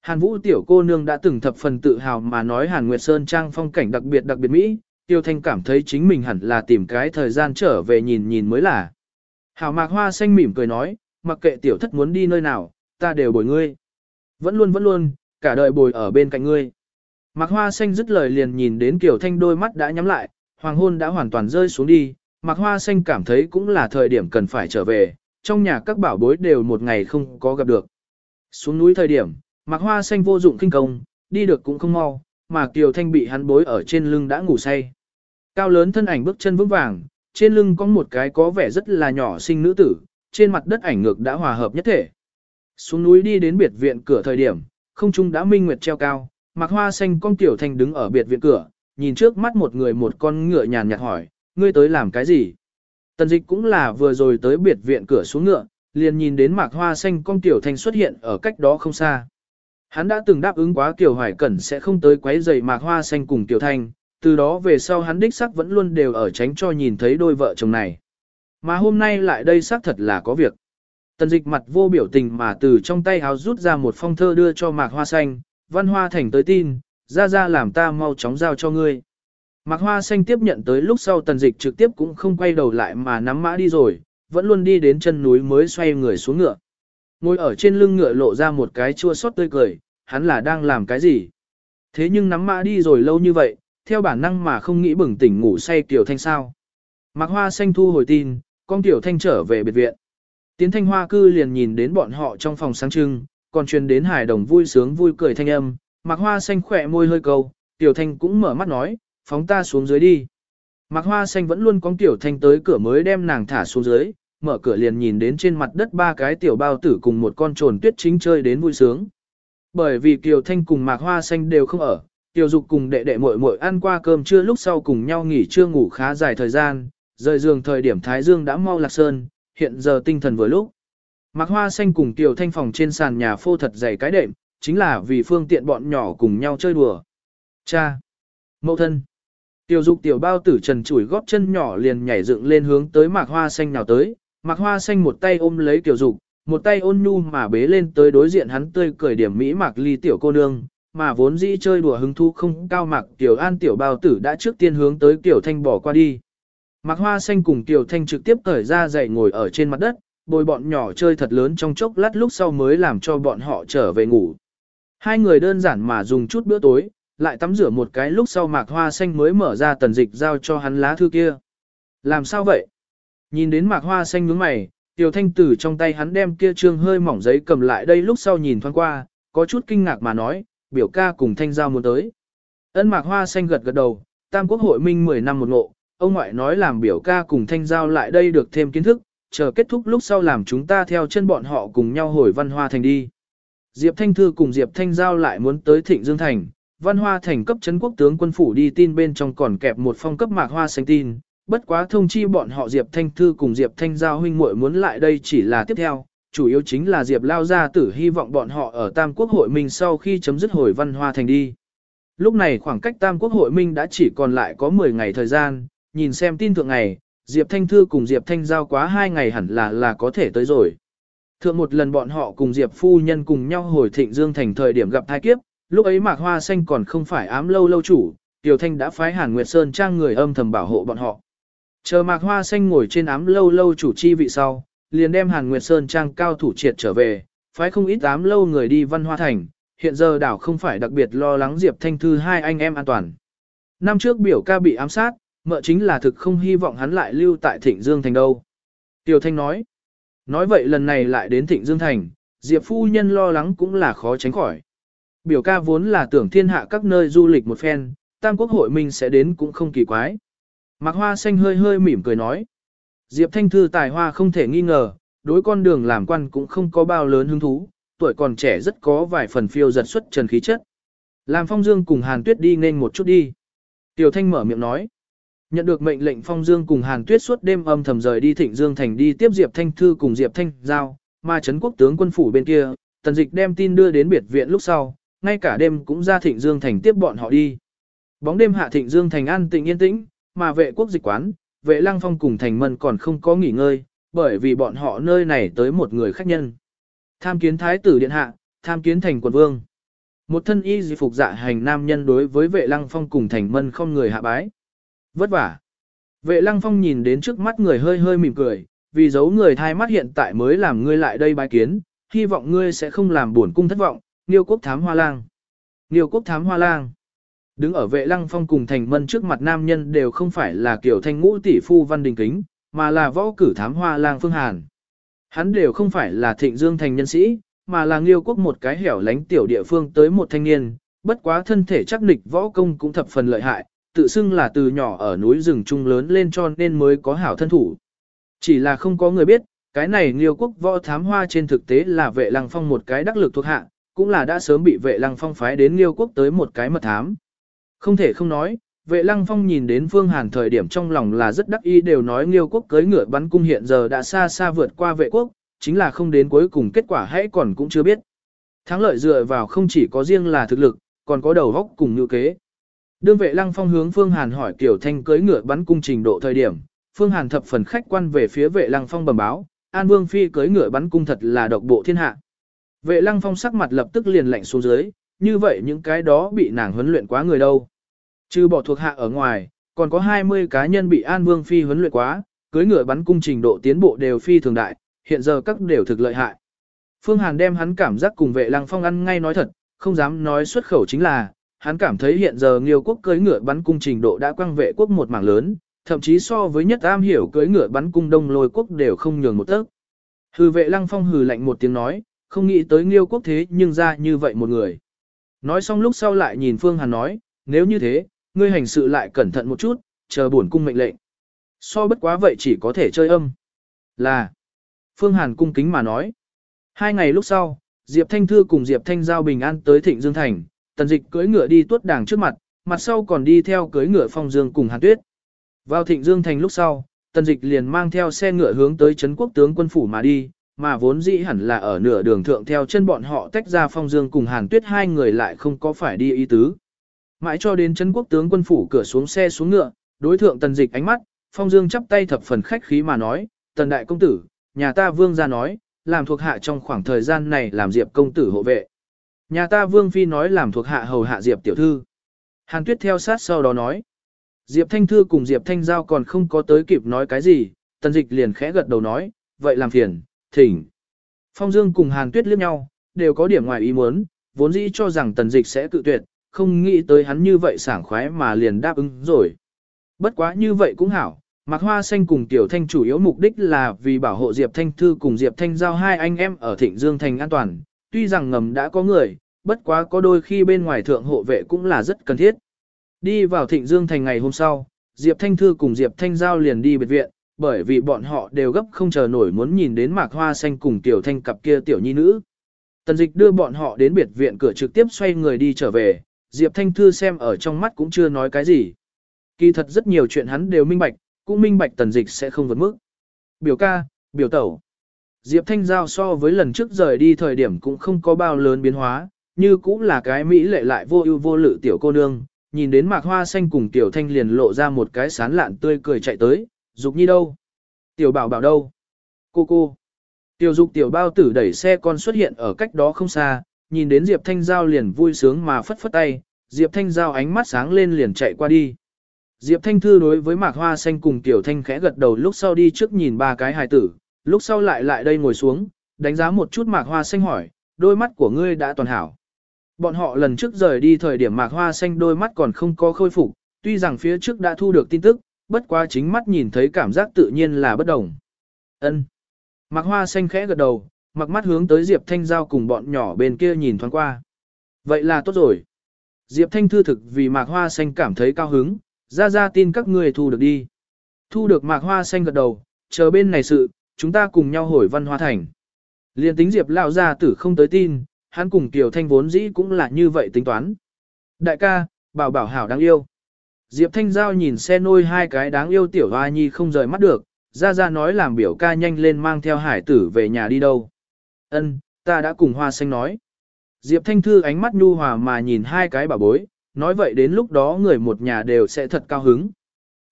Hàn Vũ tiểu cô nương đã từng thập phần tự hào mà nói Hàn Nguyệt Sơn Trang phong cảnh đặc biệt đặc biệt Mỹ, Tiêu Thanh cảm thấy chính mình hẳn là tìm cái thời gian trở về nhìn nhìn mới là. Hảo Mạc Hoa xanh mỉm cười nói, mặc kệ tiểu thất muốn đi nơi nào, ta đều bồi ngươi. Vẫn luôn vẫn luôn, cả đời bồi ở bên cạnh ngươi. Mạc Hoa xanh dứt lời liền nhìn đến Kiều Thanh đôi mắt đã nhắm lại, hoàng hôn đã hoàn toàn rơi xuống đi, Mạc Hoa xanh cảm thấy cũng là thời điểm cần phải trở về, trong nhà các bảo bối đều một ngày không có gặp được. Xuống núi thời điểm, Mạc Hoa xanh vô dụng kinh công, đi được cũng không mau, mà Kiều Thanh bị hắn bối ở trên lưng đã ngủ say. Cao lớn thân ảnh bước chân vững vàng, trên lưng có một cái có vẻ rất là nhỏ xinh nữ tử, trên mặt đất ảnh ngược đã hòa hợp nhất thể. Xuống núi đi đến biệt viện cửa thời điểm, không trung đã minh nguyệt treo cao, mặc hoa xanh con tiểu thanh đứng ở biệt viện cửa, nhìn trước mắt một người một con ngựa nhàn nhạt hỏi, ngươi tới làm cái gì? Tần dịch cũng là vừa rồi tới biệt viện cửa xuống ngựa, liền nhìn đến mạc hoa xanh con Tiểu Thanh xuất hiện ở cách đó không xa. Hắn đã từng đáp ứng quá Kiều Hoài Cẩn sẽ không tới quấy rầy mạc hoa xanh cùng Tiểu Thanh, từ đó về sau hắn đích sắc vẫn luôn đều ở tránh cho nhìn thấy đôi vợ chồng này. Mà hôm nay lại đây xác thật là có việc. Tần dịch mặt vô biểu tình mà từ trong tay háo rút ra một phong thơ đưa cho mạc hoa xanh, văn hoa thành tới tin, ra ra làm ta mau chóng giao cho ngươi. Mạc hoa xanh tiếp nhận tới lúc sau tần dịch trực tiếp cũng không quay đầu lại mà nắm mã đi rồi, vẫn luôn đi đến chân núi mới xoay người xuống ngựa. Ngồi ở trên lưng ngựa lộ ra một cái chua xót tươi cười, hắn là đang làm cái gì? Thế nhưng nắm mã đi rồi lâu như vậy, theo bản năng mà không nghĩ bừng tỉnh ngủ say Tiểu Thanh sao. Mạc Hoa Xanh thu hồi tin, con Tiểu Thanh trở về biệt viện. Tiến Thanh Hoa cư liền nhìn đến bọn họ trong phòng sáng trưng, còn truyền đến hải đồng vui sướng vui cười thanh âm. mặc Hoa Xanh khỏe môi hơi câu, Tiểu Thanh cũng mở mắt nói, phóng ta xuống dưới đi. Mạc Hoa Xanh vẫn luôn con Tiểu Thanh tới cửa mới đem nàng thả xuống dưới, mở cửa liền nhìn đến trên mặt đất ba cái tiểu bao tử cùng một con trồn tuyết chính chơi đến vui sướng. Bởi vì Kiều Thanh cùng Mạc Hoa Xanh đều không ở, Tiểu Dục cùng đệ đệ muội muội ăn qua cơm trưa lúc sau cùng nhau nghỉ trưa ngủ khá dài thời gian, rời giường thời điểm Thái Dương đã mau lạc sơn, hiện giờ tinh thần vừa lúc. Mạc Hoa Xanh cùng Tiểu Thanh phòng trên sàn nhà phô thật dày cái đệm, chính là vì phương tiện bọn nhỏ cùng nhau chơi đùa. Cha! Mậu thân! Tiểu Dục tiểu bao tử trần chủi góp chân nhỏ liền nhảy dựng lên hướng tới Mạc Hoa Xanh nào tới, Mạc Hoa Xanh một tay ôm lấy Tiểu Dục, một tay ôn nhu mà bế lên tới đối diện hắn tươi cười điểm mỹ Mạc Ly tiểu cô nương, mà vốn dĩ chơi đùa hứng thú không cao Mạc Tiểu An tiểu bao tử đã trước tiên hướng tới Tiểu Thanh bỏ qua đi. Mạc Hoa Xanh cùng Tiểu Thanh trực tiếp cởi ra dậy ngồi ở trên mặt đất, bồi bọn nhỏ chơi thật lớn trong chốc lát lúc sau mới làm cho bọn họ trở về ngủ. Hai người đơn giản mà dùng chút bữa tối, lại tắm rửa một cái lúc sau Mạc Hoa Xanh mới mở ra tần dịch giao cho hắn lá thư kia. Làm sao vậy? Nhìn đến Mạc Hoa Xanh nhướng mày, Tiểu Thanh từ trong tay hắn đem kia trương hơi mỏng giấy cầm lại đây lúc sau nhìn thoáng qua, có chút kinh ngạc mà nói, biểu ca cùng Thanh Giao muốn tới. ấn Mạc Hoa Xanh gật gật đầu, Tam Quốc hội minh 10 năm một ngộ, ông ngoại nói làm biểu ca cùng Thanh Giao lại đây được thêm kiến thức, chờ kết thúc lúc sau làm chúng ta theo chân bọn họ cùng nhau hồi văn hoa thành đi. Diệp Thanh Thư cùng Diệp Thanh Giao lại muốn tới Thịnh Dương Thành, văn hoa thành cấp chấn quốc tướng quân phủ đi tin bên trong còn kẹp một phong cấp mạc hoa xanh tin, bất quá thông chi bọn họ Diệp Thanh Thư cùng Diệp Thanh Giao huynh muội muốn lại đây chỉ là tiếp theo, chủ yếu chính là Diệp Lao Gia tử hy vọng bọn họ ở Tam Quốc hội minh sau khi chấm dứt hồi văn hoa thành đi. Lúc này khoảng cách Tam Quốc hội minh đã chỉ còn lại có 10 ngày thời gian, nhìn xem tin thượng ngày, Diệp Thanh Thư cùng Diệp Thanh Giao quá hai ngày hẳn là là có thể tới rồi. Thượng một lần bọn họ cùng Diệp Phu Nhân cùng nhau hồi thịnh Dương thành thời điểm gặp thai kiếp, lúc ấy Mạc Hoa Xanh còn không phải ám lâu lâu chủ, Tiểu Thanh đã phái Hàn Nguyệt Sơn trang người âm thầm bảo hộ bọn họ. Chờ Mạc Hoa Xanh ngồi trên ám lâu lâu chủ chi vị sau, liền đem Hàn Nguyệt Sơn trang cao thủ triệt trở về, phái không ít ám lâu người đi văn hoa thành, hiện giờ đảo không phải đặc biệt lo lắng Diệp Thanh Thư hai anh em an toàn. Năm trước biểu ca bị ám sát, mợ chính là thực không hy vọng hắn lại lưu tại Thịnh Dương Thành đâu. Tiểu Thanh nói, nói vậy lần này lại đến Thịnh Dương Thành, Diệp phu nhân lo lắng cũng là khó tránh khỏi. Biểu ca vốn là tưởng thiên hạ các nơi du lịch một phen, Tam Quốc hội minh sẽ đến cũng không kỳ quái. Mạc Hoa Xanh hơi hơi mỉm cười nói. Diệp Thanh Thư tài hoa không thể nghi ngờ, đối con đường làm quan cũng không có bao lớn hứng thú, tuổi còn trẻ rất có vài phần phiêu giật xuất trần khí chất. Làm Phong Dương cùng Hàn Tuyết đi nên một chút đi. Tiểu Thanh mở miệng nói. Nhận được mệnh lệnh Phong Dương cùng Hàn Tuyết suốt đêm âm thầm rời đi Thịnh Dương thành đi tiếp Diệp Thanh Thư cùng Diệp Thanh Giao, mà Trấn quốc tướng quân phủ bên kia, Tần Dịch đem tin đưa đến biệt viện lúc sau, ngay cả đêm cũng ra Thịnh Dương thành tiếp bọn họ đi. Bóng đêm hạ Thịnh Dương thành an tĩnh yên tĩnh, mà vệ quốc dịch quán, vệ lăng phong cùng thành mân còn không có nghỉ ngơi, bởi vì bọn họ nơi này tới một người khách nhân. Tham kiến thái tử điện hạ, tham kiến thành quận vương. Một thân y di phục dạ hành nam nhân đối với vệ lăng phong cùng thành mân không người hạ bái. Vất vả. Vệ lăng phong nhìn đến trước mắt người hơi hơi mỉm cười, vì giấu người thai mắt hiện tại mới làm ngươi lại đây bái kiến, hy vọng ngươi sẽ không làm buồn cung thất vọng, Niêu quốc thám hoa lang. Niêu quốc thám hoa lang. Đứng ở vệ lăng phong cùng thành mân trước mặt nam nhân đều không phải là kiểu thanh ngũ tỷ phu văn đình kính, mà là võ cử thám hoa lang phương hàn. Hắn đều không phải là thịnh dương thành nhân sĩ, mà là nghiêu quốc một cái hẻo lánh tiểu địa phương tới một thanh niên, bất quá thân thể chắc nịch võ công cũng thập phần lợi hại, tự xưng là từ nhỏ ở núi rừng trung lớn lên cho nên mới có hảo thân thủ. Chỉ là không có người biết, cái này nghiêu quốc võ thám hoa trên thực tế là vệ lăng phong một cái đắc lực thuộc hạ, cũng là đã sớm bị vệ lăng phong phái đến nghiêu quốc tới một cái mật thám. Không thể không nói, vệ lăng phong nhìn đến Phương Hàn thời điểm trong lòng là rất đắc ý đều nói Nghiêu quốc cưới ngựa bắn cung hiện giờ đã xa xa vượt qua vệ quốc, chính là không đến cuối cùng kết quả hãy còn cũng chưa biết. Thắng lợi dựa vào không chỉ có riêng là thực lực, còn có đầu góc cùng ngữ kế. Đương vệ lăng phong hướng Phương Hàn hỏi Kiều Thanh cưới ngựa bắn cung trình độ thời điểm, Phương Hàn thập phần khách quan về phía vệ lăng phong bẩm báo, An Vương Phi cưới ngựa bắn cung thật là độc bộ thiên hạ. Vệ lăng phong sắc mặt lập tức liền lạnh xuống dưới, như vậy những cái đó bị nàng huấn luyện quá người đâu. Trừ bỏ thuộc hạ ở ngoài, còn có 20 cá nhân bị An Vương Phi huấn luyện quá, cưới ngựa bắn cung trình độ tiến bộ đều phi thường đại, hiện giờ các đều thực lợi hại. Phương Hàn đem hắn cảm giác cùng vệ lăng phong ăn ngay nói thật, không dám nói xuất khẩu chính là, hắn cảm thấy hiện giờ Nghiêu quốc cưỡi ngựa bắn cung trình độ đã quang vệ quốc một mảng lớn, thậm chí so với nhất am hiểu cưỡi ngựa bắn cung đông lôi quốc đều không nhường một tấc. Hư vệ lăng phong hừ lạnh một tiếng nói, không nghĩ tới Nghiêu quốc thế nhưng ra như vậy một người. Nói xong lúc sau lại nhìn Phương Hàn nói, nếu như thế, ngươi hành sự lại cẩn thận một chút, chờ bổn cung mệnh lệnh. So bất quá vậy chỉ có thể chơi âm. Là. Phương Hàn cung kính mà nói. Hai ngày lúc sau, Diệp Thanh Thư cùng Diệp Thanh Giao bình an tới Thịnh Dương Thành, tần dịch cưỡi ngựa đi tuốt đàng trước mặt, mặt sau còn đi theo cưỡi ngựa phong dương cùng Hàn Tuyết. Vào Thịnh Dương Thành lúc sau, tần dịch liền mang theo xe ngựa hướng tới Trấn quốc tướng quân phủ mà đi, mà vốn dĩ hẳn là ở nửa đường thượng theo chân bọn họ tách ra phong dương cùng Hàn Tuyết hai người lại không có phải đi ý tứ. Mãi cho đến Trấn quốc tướng quân phủ cửa xuống xe xuống ngựa, đối thượng tần dịch ánh mắt, phong dương chắp tay thập phần khách khí mà nói, tần đại công tử, nhà ta vương ra nói, làm thuộc hạ trong khoảng thời gian này làm diệp công tử hộ vệ. Nhà ta vương phi nói làm thuộc hạ hầu hạ diệp tiểu thư. Hàn tuyết theo sát sau đó nói. Diệp thanh thư cùng diệp thanh giao còn không có tới kịp nói cái gì, tần dịch liền khẽ gật đầu nói, vậy làm phiền, thỉnh. Phong dương cùng hàn tuyết liếc nhau, đều có điểm ngoài ý muốn, vốn dĩ cho rằng tần dịch sẽ tự tuyệt, không nghĩ tới hắn như vậy sảng khoái mà liền đáp ứng rồi. Bất quá như vậy cũng hảo, Mạc Hoa Xanh cùng Tiểu Thanh chủ yếu mục đích là vì bảo hộ Diệp Thanh Thư cùng Diệp Thanh Giao hai anh em ở Thịnh Dương Thành an toàn. Tuy rằng ngầm đã có người, bất quá có đôi khi bên ngoài thượng hộ vệ cũng là rất cần thiết. Đi vào Thịnh Dương Thành ngày hôm sau, Diệp Thanh Thư cùng Diệp Thanh Giao liền đi biệt viện, bởi vì bọn họ đều gấp không chờ nổi muốn nhìn đến Mạc Hoa Xanh cùng Tiểu Thanh cặp kia tiểu nhi nữ. Tần dịch đưa bọn họ đến biệt viện cửa trực tiếp xoay người đi trở về, Diệp Thanh Thư xem ở trong mắt cũng chưa nói cái gì. Kỳ thật rất nhiều chuyện hắn đều minh bạch, cũng minh bạch tần dịch sẽ không vượt mức. Biểu ca, biểu tẩu. Diệp Thanh Giao so với lần trước rời đi thời điểm cũng không có bao lớn biến hóa, như cũng là cái mỹ lệ lại vô ưu vô lự tiểu cô nương, nhìn đến mạc hoa xanh cùng tiểu thanh liền lộ ra một cái sán lạn tươi cười chạy tới, dục nhi đâu? Tiểu bảo bảo đâu? Cô cô. Tiểu dục tiểu bao tử đẩy xe con xuất hiện ở cách đó không xa, nhìn đến Diệp Thanh Giao liền vui sướng mà phất phất tay, Diệp Thanh Giao ánh mắt sáng lên liền chạy qua đi. Diệp Thanh Thư đối với Mạc Hoa Xanh cùng Tiểu Thanh khẽ gật đầu lúc sau đi trước nhìn ba cái hài tử, lúc sau lại lại đây ngồi xuống, đánh giá một chút Mạc Hoa Xanh hỏi, đôi mắt của ngươi đã toàn hảo. Bọn họ lần trước rời đi thời điểm Mạc Hoa Xanh đôi mắt còn không có khôi phục, tuy rằng phía trước đã thu được tin tức, bất quá chính mắt nhìn thấy cảm giác tự nhiên là bất đồng. Ân. Mạc Hoa Xanh khẽ gật đầu, mặc mắt hướng tới Diệp Thanh Giao cùng bọn nhỏ bên kia nhìn thoáng qua. Vậy là tốt rồi. Diệp Thanh Thư thực vì Mạc Hoa Xanh cảm thấy cao hứng, ra ra tin các ngươi thu được đi. Thu được mạc hoa xanh gật đầu, chờ bên này sự, chúng ta cùng nhau hồi văn hoa thành. Liên tính Diệp lão gia tử không tới tin, hắn cùng Kiều Thanh vốn dĩ cũng là như vậy tính toán. Đại ca, bảo bảo hảo đáng yêu. Diệp Thanh Giao nhìn xe nôi hai cái đáng yêu tiểu hoa nhi không rời mắt được, ra ra nói làm biểu ca nhanh lên mang theo hải tử về nhà đi đâu. Ân, ta đã cùng hoa xanh nói. Diệp Thanh Thư ánh mắt nhu hòa mà nhìn hai cái bà bối, nói vậy đến lúc đó người một nhà đều sẽ thật cao hứng.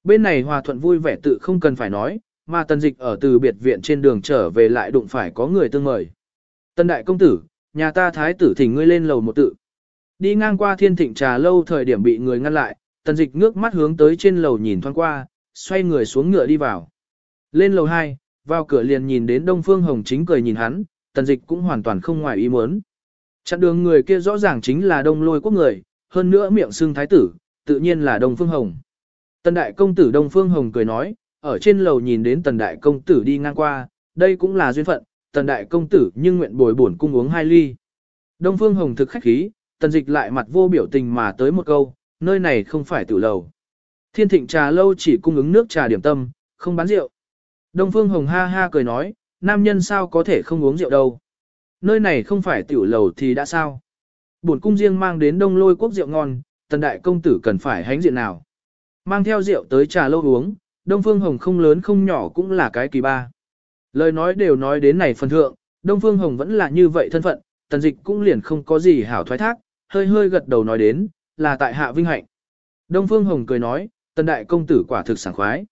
Bên này hòa thuận vui vẻ tự không cần phải nói, mà tần dịch ở từ biệt viện trên đường trở về lại đụng phải có người tương mời. Tần đại công tử, nhà ta thái tử thỉnh ngươi lên lầu một tự. Đi ngang qua thiên thịnh trà lâu thời điểm bị người ngăn lại, tần dịch ngước mắt hướng tới trên lầu nhìn thoáng qua, xoay người xuống ngựa đi vào. Lên lầu 2, vào cửa liền nhìn đến Đông Phương Hồng chính cười nhìn hắn, tần dịch cũng hoàn toàn không ngoài ý muốn. Chặn đường người kia rõ ràng chính là đông lôi quốc người, hơn nữa miệng xưng thái tử, tự nhiên là Đông Phương Hồng. Tần đại công tử Đông Phương Hồng cười nói, ở trên lầu nhìn đến tần đại công tử đi ngang qua, đây cũng là duyên phận, tần đại công tử nhưng nguyện bồi bổn cung uống hai ly. Đông Phương Hồng thực khách khí, tần dịch lại mặt vô biểu tình mà tới một câu, nơi này không phải tử lầu. Thiên thịnh trà lâu chỉ cung ứng nước trà điểm tâm, không bán rượu. Đông Phương Hồng ha ha cười nói, nam nhân sao có thể không uống rượu đâu. Nơi này không phải tiểu lầu thì đã sao. Bổn cung riêng mang đến đông lôi quốc rượu ngon, tần đại công tử cần phải hánh diện nào. mang theo rượu tới trà lâu uống, Đông Phương Hồng không lớn không nhỏ cũng là cái kỳ ba. Lời nói đều nói đến này phần thượng, Đông Phương Hồng vẫn là như vậy thân phận, tần dịch cũng liền không có gì hảo thoái thác, hơi hơi gật đầu nói đến, là tại hạ vinh hạnh. Đông Phương Hồng cười nói, tần đại công tử quả thực sảng khoái.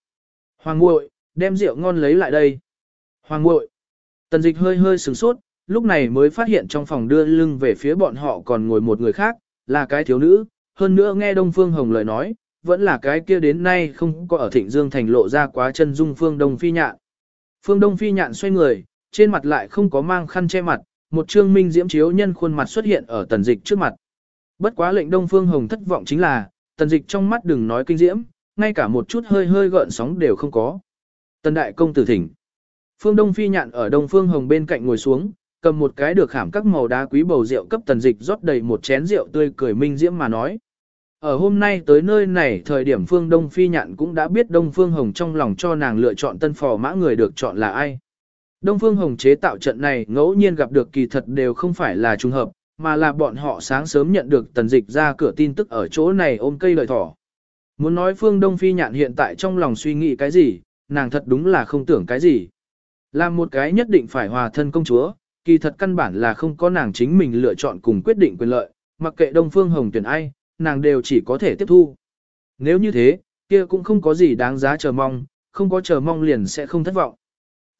Hoàng muội đem rượu ngon lấy lại đây. Hoàng muội Tần dịch hơi hơi sửng sốt, lúc này mới phát hiện trong phòng đưa lưng về phía bọn họ còn ngồi một người khác, là cái thiếu nữ, hơn nữa nghe Đông Phương Hồng lời nói, vẫn là cái kia đến nay không có ở Thịnh Dương thành lộ ra quá chân dung Phương Đông Phi Nhạn. Phương Đông Phi Nhạn xoay người, trên mặt lại không có mang khăn che mặt, một trương minh diễm chiếu nhân khuôn mặt xuất hiện ở tần dịch trước mặt. Bất quá lệnh Đông Phương Hồng thất vọng chính là, tần dịch trong mắt đừng nói kinh diễm, ngay cả một chút hơi hơi gợn sóng đều không có. Tần đại công tử thỉnh. Phương Đông Phi Nhạn ở Đông Phương Hồng bên cạnh ngồi xuống, cầm một cái được khảm các màu đá quý bầu rượu cấp tần dịch rót đầy một chén rượu tươi cười minh diễm mà nói. Ở hôm nay tới nơi này thời điểm Phương Đông Phi Nhạn cũng đã biết Đông Phương Hồng trong lòng cho nàng lựa chọn tân phò mã người được chọn là ai. Đông Phương Hồng chế tạo trận này ngẫu nhiên gặp được kỳ thật đều không phải là trùng hợp, mà là bọn họ sáng sớm nhận được tần dịch ra cửa tin tức ở chỗ này ôm cây lợi thỏ. Muốn nói Phương Đông Phi Nhạn hiện tại trong lòng suy nghĩ cái gì, nàng thật đúng là không tưởng cái gì. Làm một cái nhất định phải hòa thân công chúa, kỳ thật căn bản là không có nàng chính mình lựa chọn cùng quyết định quyền lợi, mặc kệ Đông Phương Hồng tuyển ai, nàng đều chỉ có thể tiếp thu. Nếu như thế, kia cũng không có gì đáng giá chờ mong, không có chờ mong liền sẽ không thất vọng.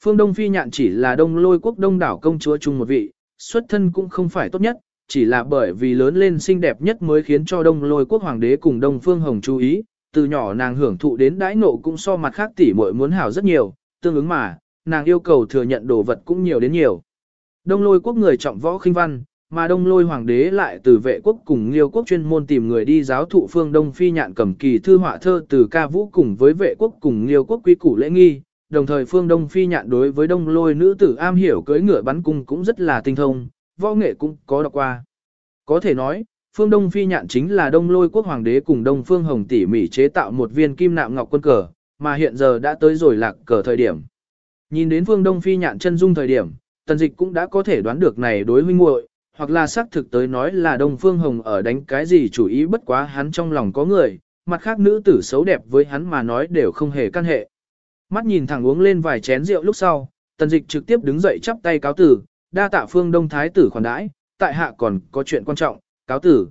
Phương Đông Phi nhạn chỉ là đông lôi quốc đông đảo công chúa chung một vị, xuất thân cũng không phải tốt nhất, chỉ là bởi vì lớn lên xinh đẹp nhất mới khiến cho đông lôi quốc hoàng đế cùng đông phương hồng chú ý, từ nhỏ nàng hưởng thụ đến đãi nộ cũng so mặt khác tỷ muội muốn hảo rất nhiều, tương ứng mà, nàng yêu cầu thừa nhận đồ vật cũng nhiều đến nhiều. Đông lôi quốc người trọng võ khinh văn, mà đông lôi hoàng đế lại từ vệ quốc cùng liêu quốc chuyên môn tìm người đi giáo thụ phương đông phi nhạn cầm kỳ thư họa thơ từ ca vũ cùng với vệ quốc cùng liêu quốc quy củ lễ nghi. Đồng thời phương đông phi nhạn đối với đông lôi nữ tử am hiểu cưỡi ngựa bắn cung cũng rất là tinh thông, võ nghệ cũng có đọc qua. Có thể nói, phương đông phi nhạn chính là đông lôi quốc hoàng đế cùng đông phương hồng tỉ mỉ chế tạo một viên kim nạm ngọc quân cờ, mà hiện giờ đã tới rồi lạc cờ thời điểm. Nhìn đến phương đông phi nhạn chân dung thời điểm, tần dịch cũng đã có thể đoán được này đối huynh muội hoặc là xác thực tới nói là Đông Phương Hồng ở đánh cái gì chủ ý bất quá hắn trong lòng có người, mặt khác nữ tử xấu đẹp với hắn mà nói đều không hề căn hệ. Mắt nhìn thẳng uống lên vài chén rượu lúc sau, tần dịch trực tiếp đứng dậy chắp tay cáo tử, đa tạ phương đông thái tử khoản đãi, tại hạ còn có chuyện quan trọng, cáo tử.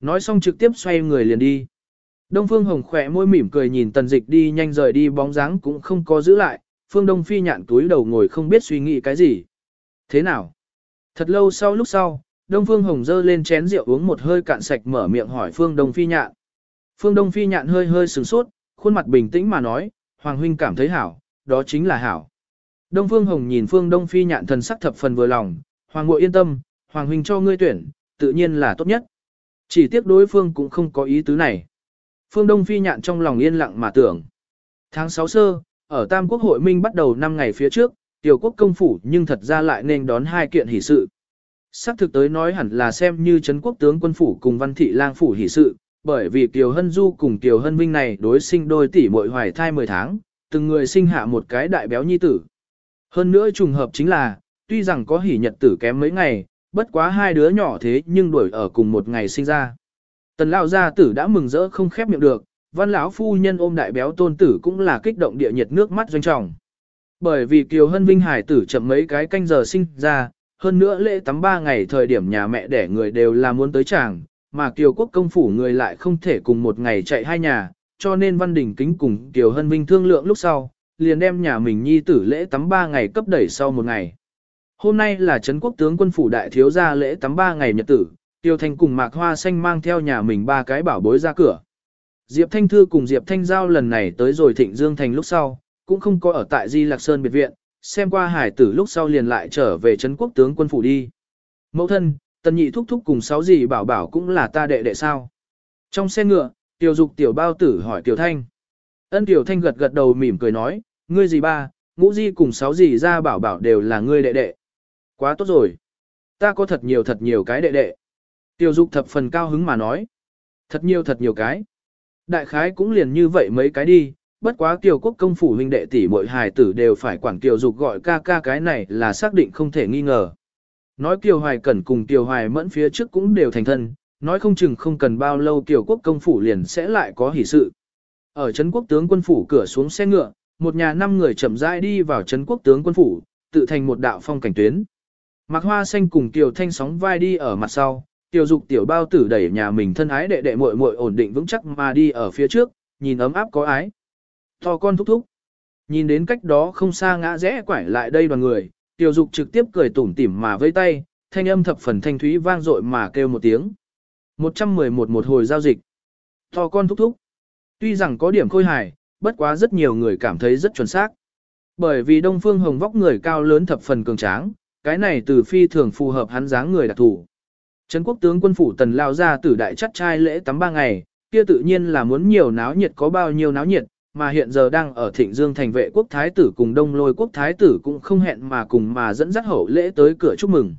Nói xong trực tiếp xoay người liền đi. Đông Phương Hồng khỏe môi mỉm cười nhìn tần dịch đi nhanh rời đi bóng dáng cũng không có giữ lại, Phương Đông Phi nhạn túi đầu ngồi không biết suy nghĩ cái gì. Thế nào? Thật lâu sau lúc sau, Đông Phương Hồng dơ lên chén rượu uống một hơi cạn sạch mở miệng hỏi Phương Đông Phi Nhạn. Phương Đông Phi Nhạn hơi hơi sửng sốt, khuôn mặt bình tĩnh mà nói, Hoàng Huynh cảm thấy hảo, đó chính là hảo. Đông Phương Hồng nhìn Phương Đông Phi Nhạn thần sắc thập phần vừa lòng, Hoàng Ngội yên tâm, Hoàng Huynh cho ngươi tuyển, tự nhiên là tốt nhất. Chỉ tiếc đối phương cũng không có ý tứ này. Phương Đông Phi Nhạn trong lòng yên lặng mà tưởng. Tháng 6 sơ, ở Tam Quốc Hội Minh bắt đầu 5 ngày phía trước, tiểu quốc công phủ nhưng thật ra lại nên đón hai kiện hỷ sự. Sắc thực tới nói hẳn là xem như Trấn quốc tướng quân phủ cùng văn thị lang phủ hỷ sự, bởi vì Kiều Hân Du cùng Kiều Hân Vinh này đối sinh đôi tỷ muội hoài thai 10 tháng, từng người sinh hạ một cái đại béo nhi tử. Hơn nữa trùng hợp chính là, tuy rằng có hỷ nhật tử kém mấy ngày, bất quá hai đứa nhỏ thế nhưng đuổi ở cùng một ngày sinh ra. Tần lão gia tử đã mừng rỡ không khép miệng được, văn lão phu nhân ôm đại béo tôn tử cũng là kích động địa nhiệt nước mắt doanh trọng. Bởi vì Kiều Hân Vinh hải tử chậm mấy cái canh giờ sinh ra, hơn nữa lễ tắm ba ngày thời điểm nhà mẹ đẻ người đều là muốn tới chàng, mà Kiều Quốc công phủ người lại không thể cùng một ngày chạy hai nhà, cho nên Văn Đình Kính cùng Kiều Hân Vinh thương lượng lúc sau, liền đem nhà mình nhi tử lễ tắm ba ngày cấp đẩy sau một ngày. Hôm nay là Trấn quốc tướng quân phủ đại thiếu gia lễ tắm ba ngày nhật tử, Tiêu Thanh cùng Mạc Hoa Xanh mang theo nhà mình ba cái bảo bối ra cửa. Diệp Thanh Thư cùng Diệp Thanh Giao lần này tới rồi Thịnh Dương Thành lúc sau, cũng không có ở tại Di Lạc Sơn biệt viện, xem qua hải tử lúc sau liền lại trở về Trấn quốc tướng quân phủ đi. Mẫu thân, tần nhị thúc thúc cùng sáu gì bảo bảo cũng là ta đệ đệ sao. Trong xe ngựa, tiểu dục tiểu bao tử hỏi tiểu thanh. Ân tiểu thanh gật gật đầu mỉm cười nói, ngươi gì ba, ngũ di cùng sáu gì ra bảo bảo đều là ngươi đệ đệ. Quá tốt rồi. Ta có thật nhiều thật nhiều cái đệ đệ. Tiểu dục thập phần cao hứng mà nói. Thật nhiều thật nhiều cái. Đại khái cũng liền như vậy mấy cái đi, bất quá kiều quốc công phủ huynh đệ tỷ mọi hài tử đều phải quản kiều dục gọi ca ca cái này là xác định không thể nghi ngờ. Nói kiều hoài cẩn cùng kiều hoài mẫn phía trước cũng đều thành thân, nói không chừng không cần bao lâu kiều quốc công phủ liền sẽ lại có hỷ sự. Ở Trấn quốc tướng quân phủ cửa xuống xe ngựa, một nhà năm người chậm rãi đi vào Trấn quốc tướng quân phủ, tự thành một đạo phong cảnh tuyến. Mạc Hoa Xanh cùng Kiều Thanh sóng vai đi ở mặt sau, Tiểu Dục tiểu bao tử đẩy nhà mình thân ái đệ đệ muội muội ổn định vững chắc mà đi ở phía trước, nhìn ấm áp có ái. To con thúc thúc. Nhìn đến cách đó không xa ngã rẽ quải lại đây đoàn người, Tiểu Dục trực tiếp cười tủm tỉm mà vây tay, thanh âm thập phần thanh thúy vang dội mà kêu một tiếng. 111 một hồi giao dịch. To con thúc thúc. Tuy rằng có điểm khôi hài, bất quá rất nhiều người cảm thấy rất chuẩn xác. Bởi vì Đông Phương Hồng vóc người cao lớn thập phần cường tráng, cái này từ phi thường phù hợp hắn dáng người đặc thủ. Trấn quốc tướng quân phủ tần lao ra tử đại chắt trai lễ tắm ba ngày, kia tự nhiên là muốn nhiều náo nhiệt có bao nhiêu náo nhiệt, mà hiện giờ đang ở thịnh dương thành vệ quốc thái tử cùng đông lôi quốc thái tử cũng không hẹn mà cùng mà dẫn dắt hậu lễ tới cửa chúc mừng.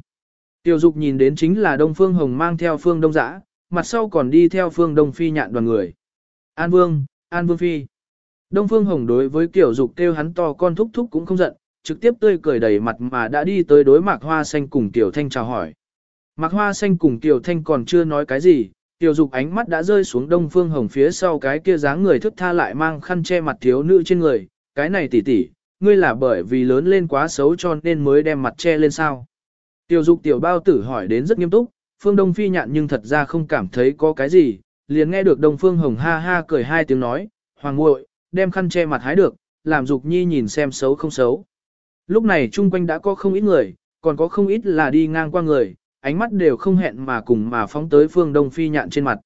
Tiêu dục nhìn đến chính là đông phương hồng mang theo phương đông giã, mặt sau còn đi theo phương đông phi nhạn đoàn người. An vương, an vương phi. Đông phương hồng đối với kiểu dục kêu hắn to con thúc thúc cũng không giận, trực tiếp tươi cười đầy mặt mà đã đi tới đối mạc hoa xanh cùng tiểu thanh chào hỏi. Mạc hoa xanh cùng tiểu thanh còn chưa nói cái gì, tiểu dục ánh mắt đã rơi xuống đông phương hồng phía sau cái kia dáng người thức tha lại mang khăn che mặt thiếu nữ trên người, cái này tỉ tỉ, ngươi là bởi vì lớn lên quá xấu cho nên mới đem mặt che lên sao. Tiểu dục tiểu bao tử hỏi đến rất nghiêm túc, phương đông phi nhạn nhưng thật ra không cảm thấy có cái gì, liền nghe được đông phương hồng ha ha cười hai tiếng nói, hoàng muội đem khăn che mặt hái được, làm dục nhi nhìn xem xấu không xấu. Lúc này chung quanh đã có không ít người, còn có không ít là đi ngang qua người, ánh mắt đều không hẹn mà cùng mà phóng tới phương Đông Phi nhạn trên mặt.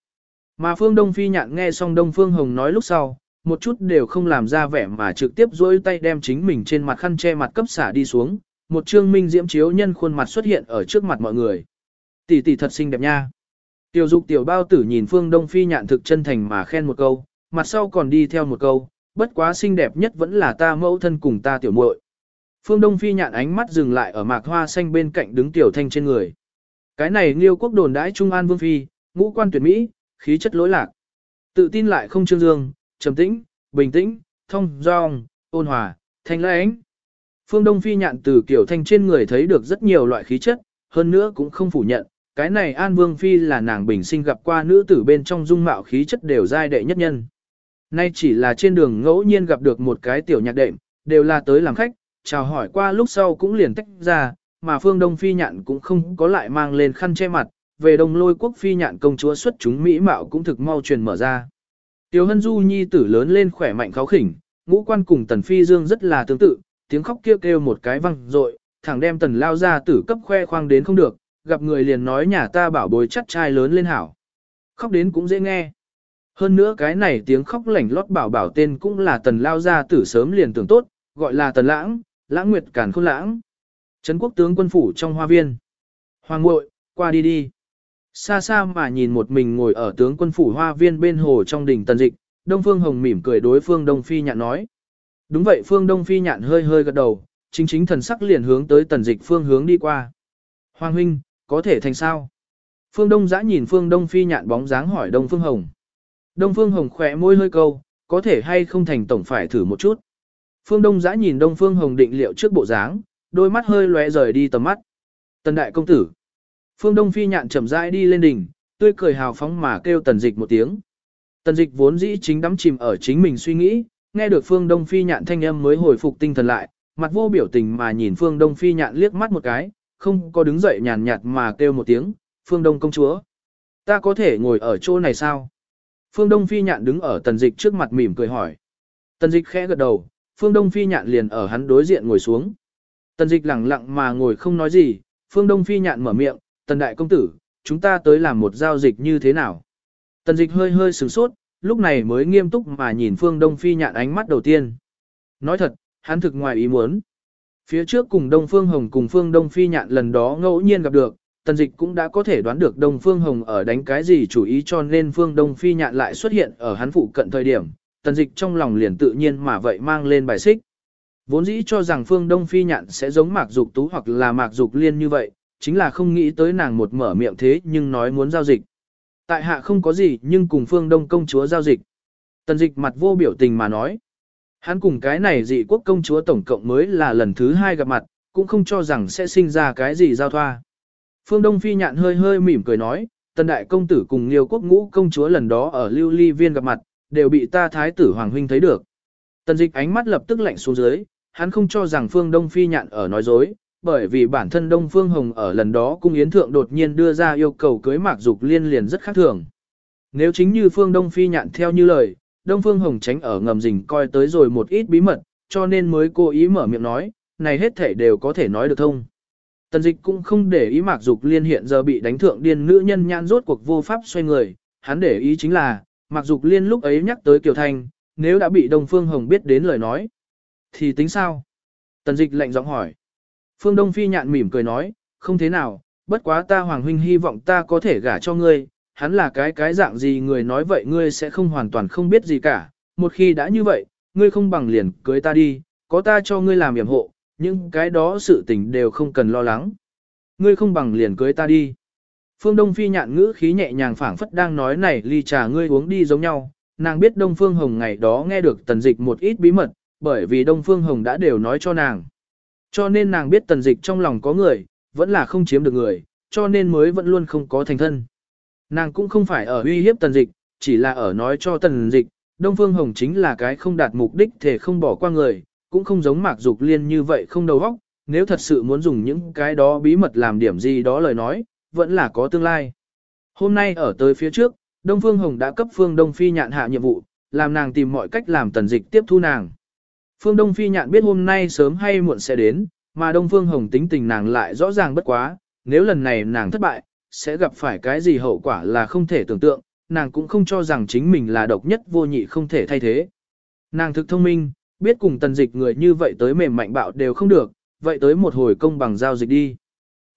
Mà phương Đông Phi nhạn nghe xong Đông Phương Hồng nói lúc sau, một chút đều không làm ra vẻ mà trực tiếp duỗi tay đem chính mình trên mặt khăn che mặt cấp xả đi xuống, một trương minh diễm chiếu nhân khuôn mặt xuất hiện ở trước mặt mọi người. Tỷ tỷ thật xinh đẹp nha. Tiểu dục tiểu bao tử nhìn phương Đông Phi nhạn thực chân thành mà khen một câu, mặt sau còn đi theo một câu, bất quá xinh đẹp nhất vẫn là ta mẫu thân cùng ta tiểu muội. Phương Đông Phi nhạn ánh mắt dừng lại ở mạc hoa xanh bên cạnh đứng tiểu thanh trên người. Cái này liêu quốc đồn đãi Trung An Vương Phi, ngũ quan tuyệt mỹ, khí chất lỗi lạc. Tự tin lại không trương dương, trầm tĩnh, bình tĩnh, thông dong, ôn hòa, thanh lãnh. Phương Đông Phi nhạn từ kiểu thanh trên người thấy được rất nhiều loại khí chất, hơn nữa cũng không phủ nhận, cái này An Vương Phi là nàng bình sinh gặp qua nữ tử bên trong dung mạo khí chất đều giai đệ nhất nhân. Nay chỉ là trên đường ngẫu nhiên gặp được một cái tiểu nhạc đệm, đều là tới làm khách, chào hỏi qua lúc sau cũng liền tách ra, mà phương Đông Phi nhạn cũng không có lại mang lên khăn che mặt, về đông lôi quốc Phi nhạn công chúa xuất chúng Mỹ mạo cũng thực mau truyền mở ra. Tiểu Hân Du nhi tử lớn lên khỏe mạnh kháo khỉnh, ngũ quan cùng Tần Phi Dương rất là tương tự, tiếng khóc kêu kêu một cái văng rội, thẳng đem Tần lao ra tử cấp khoe khoang đến không được, gặp người liền nói nhà ta bảo bối chắt trai lớn lên hảo. Khóc đến cũng dễ nghe. Hơn nữa cái này tiếng khóc lảnh lót bảo bảo tên cũng là Tần lao ra tử sớm liền tưởng tốt, gọi là Tần lãng, lãng nguyệt cản khôn lãng. Trấn quốc tướng quân phủ trong hoa viên. Hoàng ngội, qua đi đi. Xa xa mà nhìn một mình ngồi ở tướng quân phủ hoa viên bên hồ trong đỉnh tần dịch, Đông Phương Hồng mỉm cười đối Phương Đông Phi nhạn nói. Đúng vậy Phương Đông Phi nhạn hơi hơi gật đầu, chính chính thần sắc liền hướng tới tần dịch phương hướng đi qua. Hoàng huynh, có thể thành sao? Phương Đông giã nhìn Phương Đông Phi nhạn bóng dáng hỏi Đông Phương Hồng. Đông Phương Hồng khỏe môi hơi câu, có thể hay không thành tổng phải thử một chút. Phương Đông giã nhìn Đông Phương Hồng định liệu trước bộ dáng, đôi mắt hơi lóe rời đi tầm mắt. Tần đại công tử. Phương Đông Phi nhạn chậm rãi đi lên đỉnh, tươi cười hào phóng mà kêu tần dịch một tiếng. Tần dịch vốn dĩ chính đắm chìm ở chính mình suy nghĩ, nghe được Phương Đông Phi nhạn thanh âm mới hồi phục tinh thần lại, mặt vô biểu tình mà nhìn Phương Đông Phi nhạn liếc mắt một cái, không có đứng dậy nhàn nhạt mà kêu một tiếng, Phương Đông công chúa. Ta có thể ngồi ở chỗ này sao? Phương Đông Phi nhạn đứng ở tần dịch trước mặt mỉm cười hỏi. Tần dịch khẽ gật đầu, Phương Đông Phi nhạn liền ở hắn đối diện ngồi xuống. Tần dịch lặng lặng mà ngồi không nói gì, Phương Đông Phi nhạn mở miệng, tần đại công tử, chúng ta tới làm một giao dịch như thế nào? Tần dịch hơi hơi sửng sốt, lúc này mới nghiêm túc mà nhìn Phương Đông Phi nhạn ánh mắt đầu tiên. Nói thật, hắn thực ngoài ý muốn. Phía trước cùng Đông Phương Hồng cùng Phương Đông Phi nhạn lần đó ngẫu nhiên gặp được, tần dịch cũng đã có thể đoán được Đông Phương Hồng ở đánh cái gì chủ ý cho nên Phương Đông Phi nhạn lại xuất hiện ở hắn phụ cận thời điểm, tần dịch trong lòng liền tự nhiên mà vậy mang lên bài xích. Vốn dĩ cho rằng Phương Đông Phi nhạn sẽ giống Mạc Dục Tú hoặc là Mạc Dục Liên như vậy, chính là không nghĩ tới nàng một mở miệng thế nhưng nói muốn giao dịch. Tại hạ không có gì nhưng cùng Phương Đông công chúa giao dịch. Tần dịch mặt vô biểu tình mà nói. Hắn cùng cái này dị quốc công chúa tổng cộng mới là lần thứ hai gặp mặt, cũng không cho rằng sẽ sinh ra cái gì giao thoa. Phương Đông Phi nhạn hơi hơi mỉm cười nói, tần đại công tử cùng liêu quốc ngũ công chúa lần đó ở lưu ly viên gặp mặt, đều bị ta thái tử Hoàng Huynh thấy được. Tần dịch ánh mắt lập tức lạnh xuống dưới, hắn không cho rằng Phương Đông Phi nhạn ở nói dối, bởi vì bản thân Đông Phương Hồng ở lần đó cung yến thượng đột nhiên đưa ra yêu cầu cưới Mạc Dục Liên liền rất khác thường. Nếu chính như Phương Đông Phi nhạn theo như lời, Đông Phương Hồng tránh ở ngầm rình coi tới rồi một ít bí mật, cho nên mới cố ý mở miệng nói, này hết thể đều có thể nói được thông. Tần dịch cũng không để ý Mạc Dục Liên hiện giờ bị đánh thượng điên nữ nhân nhãn rốt cuộc vô pháp xoay người, hắn để ý chính là, Mạc Dục Liên lúc ấy nhắc tới Kiều Thanh, nếu đã bị Đông Phương Hồng biết đến lời nói, thì tính sao? Tần dịch lạnh giọng hỏi. Phương Đông Phi nhạn mỉm cười nói, không thế nào, bất quá ta Hoàng Huynh hy vọng ta có thể gả cho ngươi, hắn là cái cái dạng gì người nói vậy ngươi sẽ không hoàn toàn không biết gì cả, một khi đã như vậy, ngươi không bằng liền cưới ta đi, có ta cho ngươi làm yểm hộ, những cái đó sự tình đều không cần lo lắng. Ngươi không bằng liền cưới ta đi. Phương Đông Phi nhạn ngữ khí nhẹ nhàng phảng phất đang nói này ly trà ngươi uống đi giống nhau, nàng biết Đông Phương Hồng ngày đó nghe được tần dịch một ít bí mật, bởi vì Đông Phương Hồng đã đều nói cho nàng. Cho nên nàng biết tần dịch trong lòng có người, vẫn là không chiếm được người, cho nên mới vẫn luôn không có thành thân. Nàng cũng không phải ở uy hiếp tần dịch, chỉ là ở nói cho tần dịch, Đông Phương Hồng chính là cái không đạt mục đích thể không bỏ qua người, cũng không giống Mạc Dục Liên như vậy không đầu óc, nếu thật sự muốn dùng những cái đó bí mật làm điểm gì đó lời nói, vẫn là có tương lai. Hôm nay ở tới phía trước, Đông Phương Hồng đã cấp Phương Đông Phi nhạn hạ nhiệm vụ, làm nàng tìm mọi cách làm tần dịch tiếp thu nàng. Phương Đông Phi nhạn biết hôm nay sớm hay muộn sẽ đến, mà Đông Phương Hồng tính tình nàng lại rõ ràng bất quá, nếu lần này nàng thất bại, sẽ gặp phải cái gì hậu quả là không thể tưởng tượng, nàng cũng không cho rằng chính mình là độc nhất vô nhị không thể thay thế. Nàng thực thông minh, biết cùng tần dịch người như vậy tới mềm mạnh bạo đều không được, vậy tới một hồi công bằng giao dịch đi.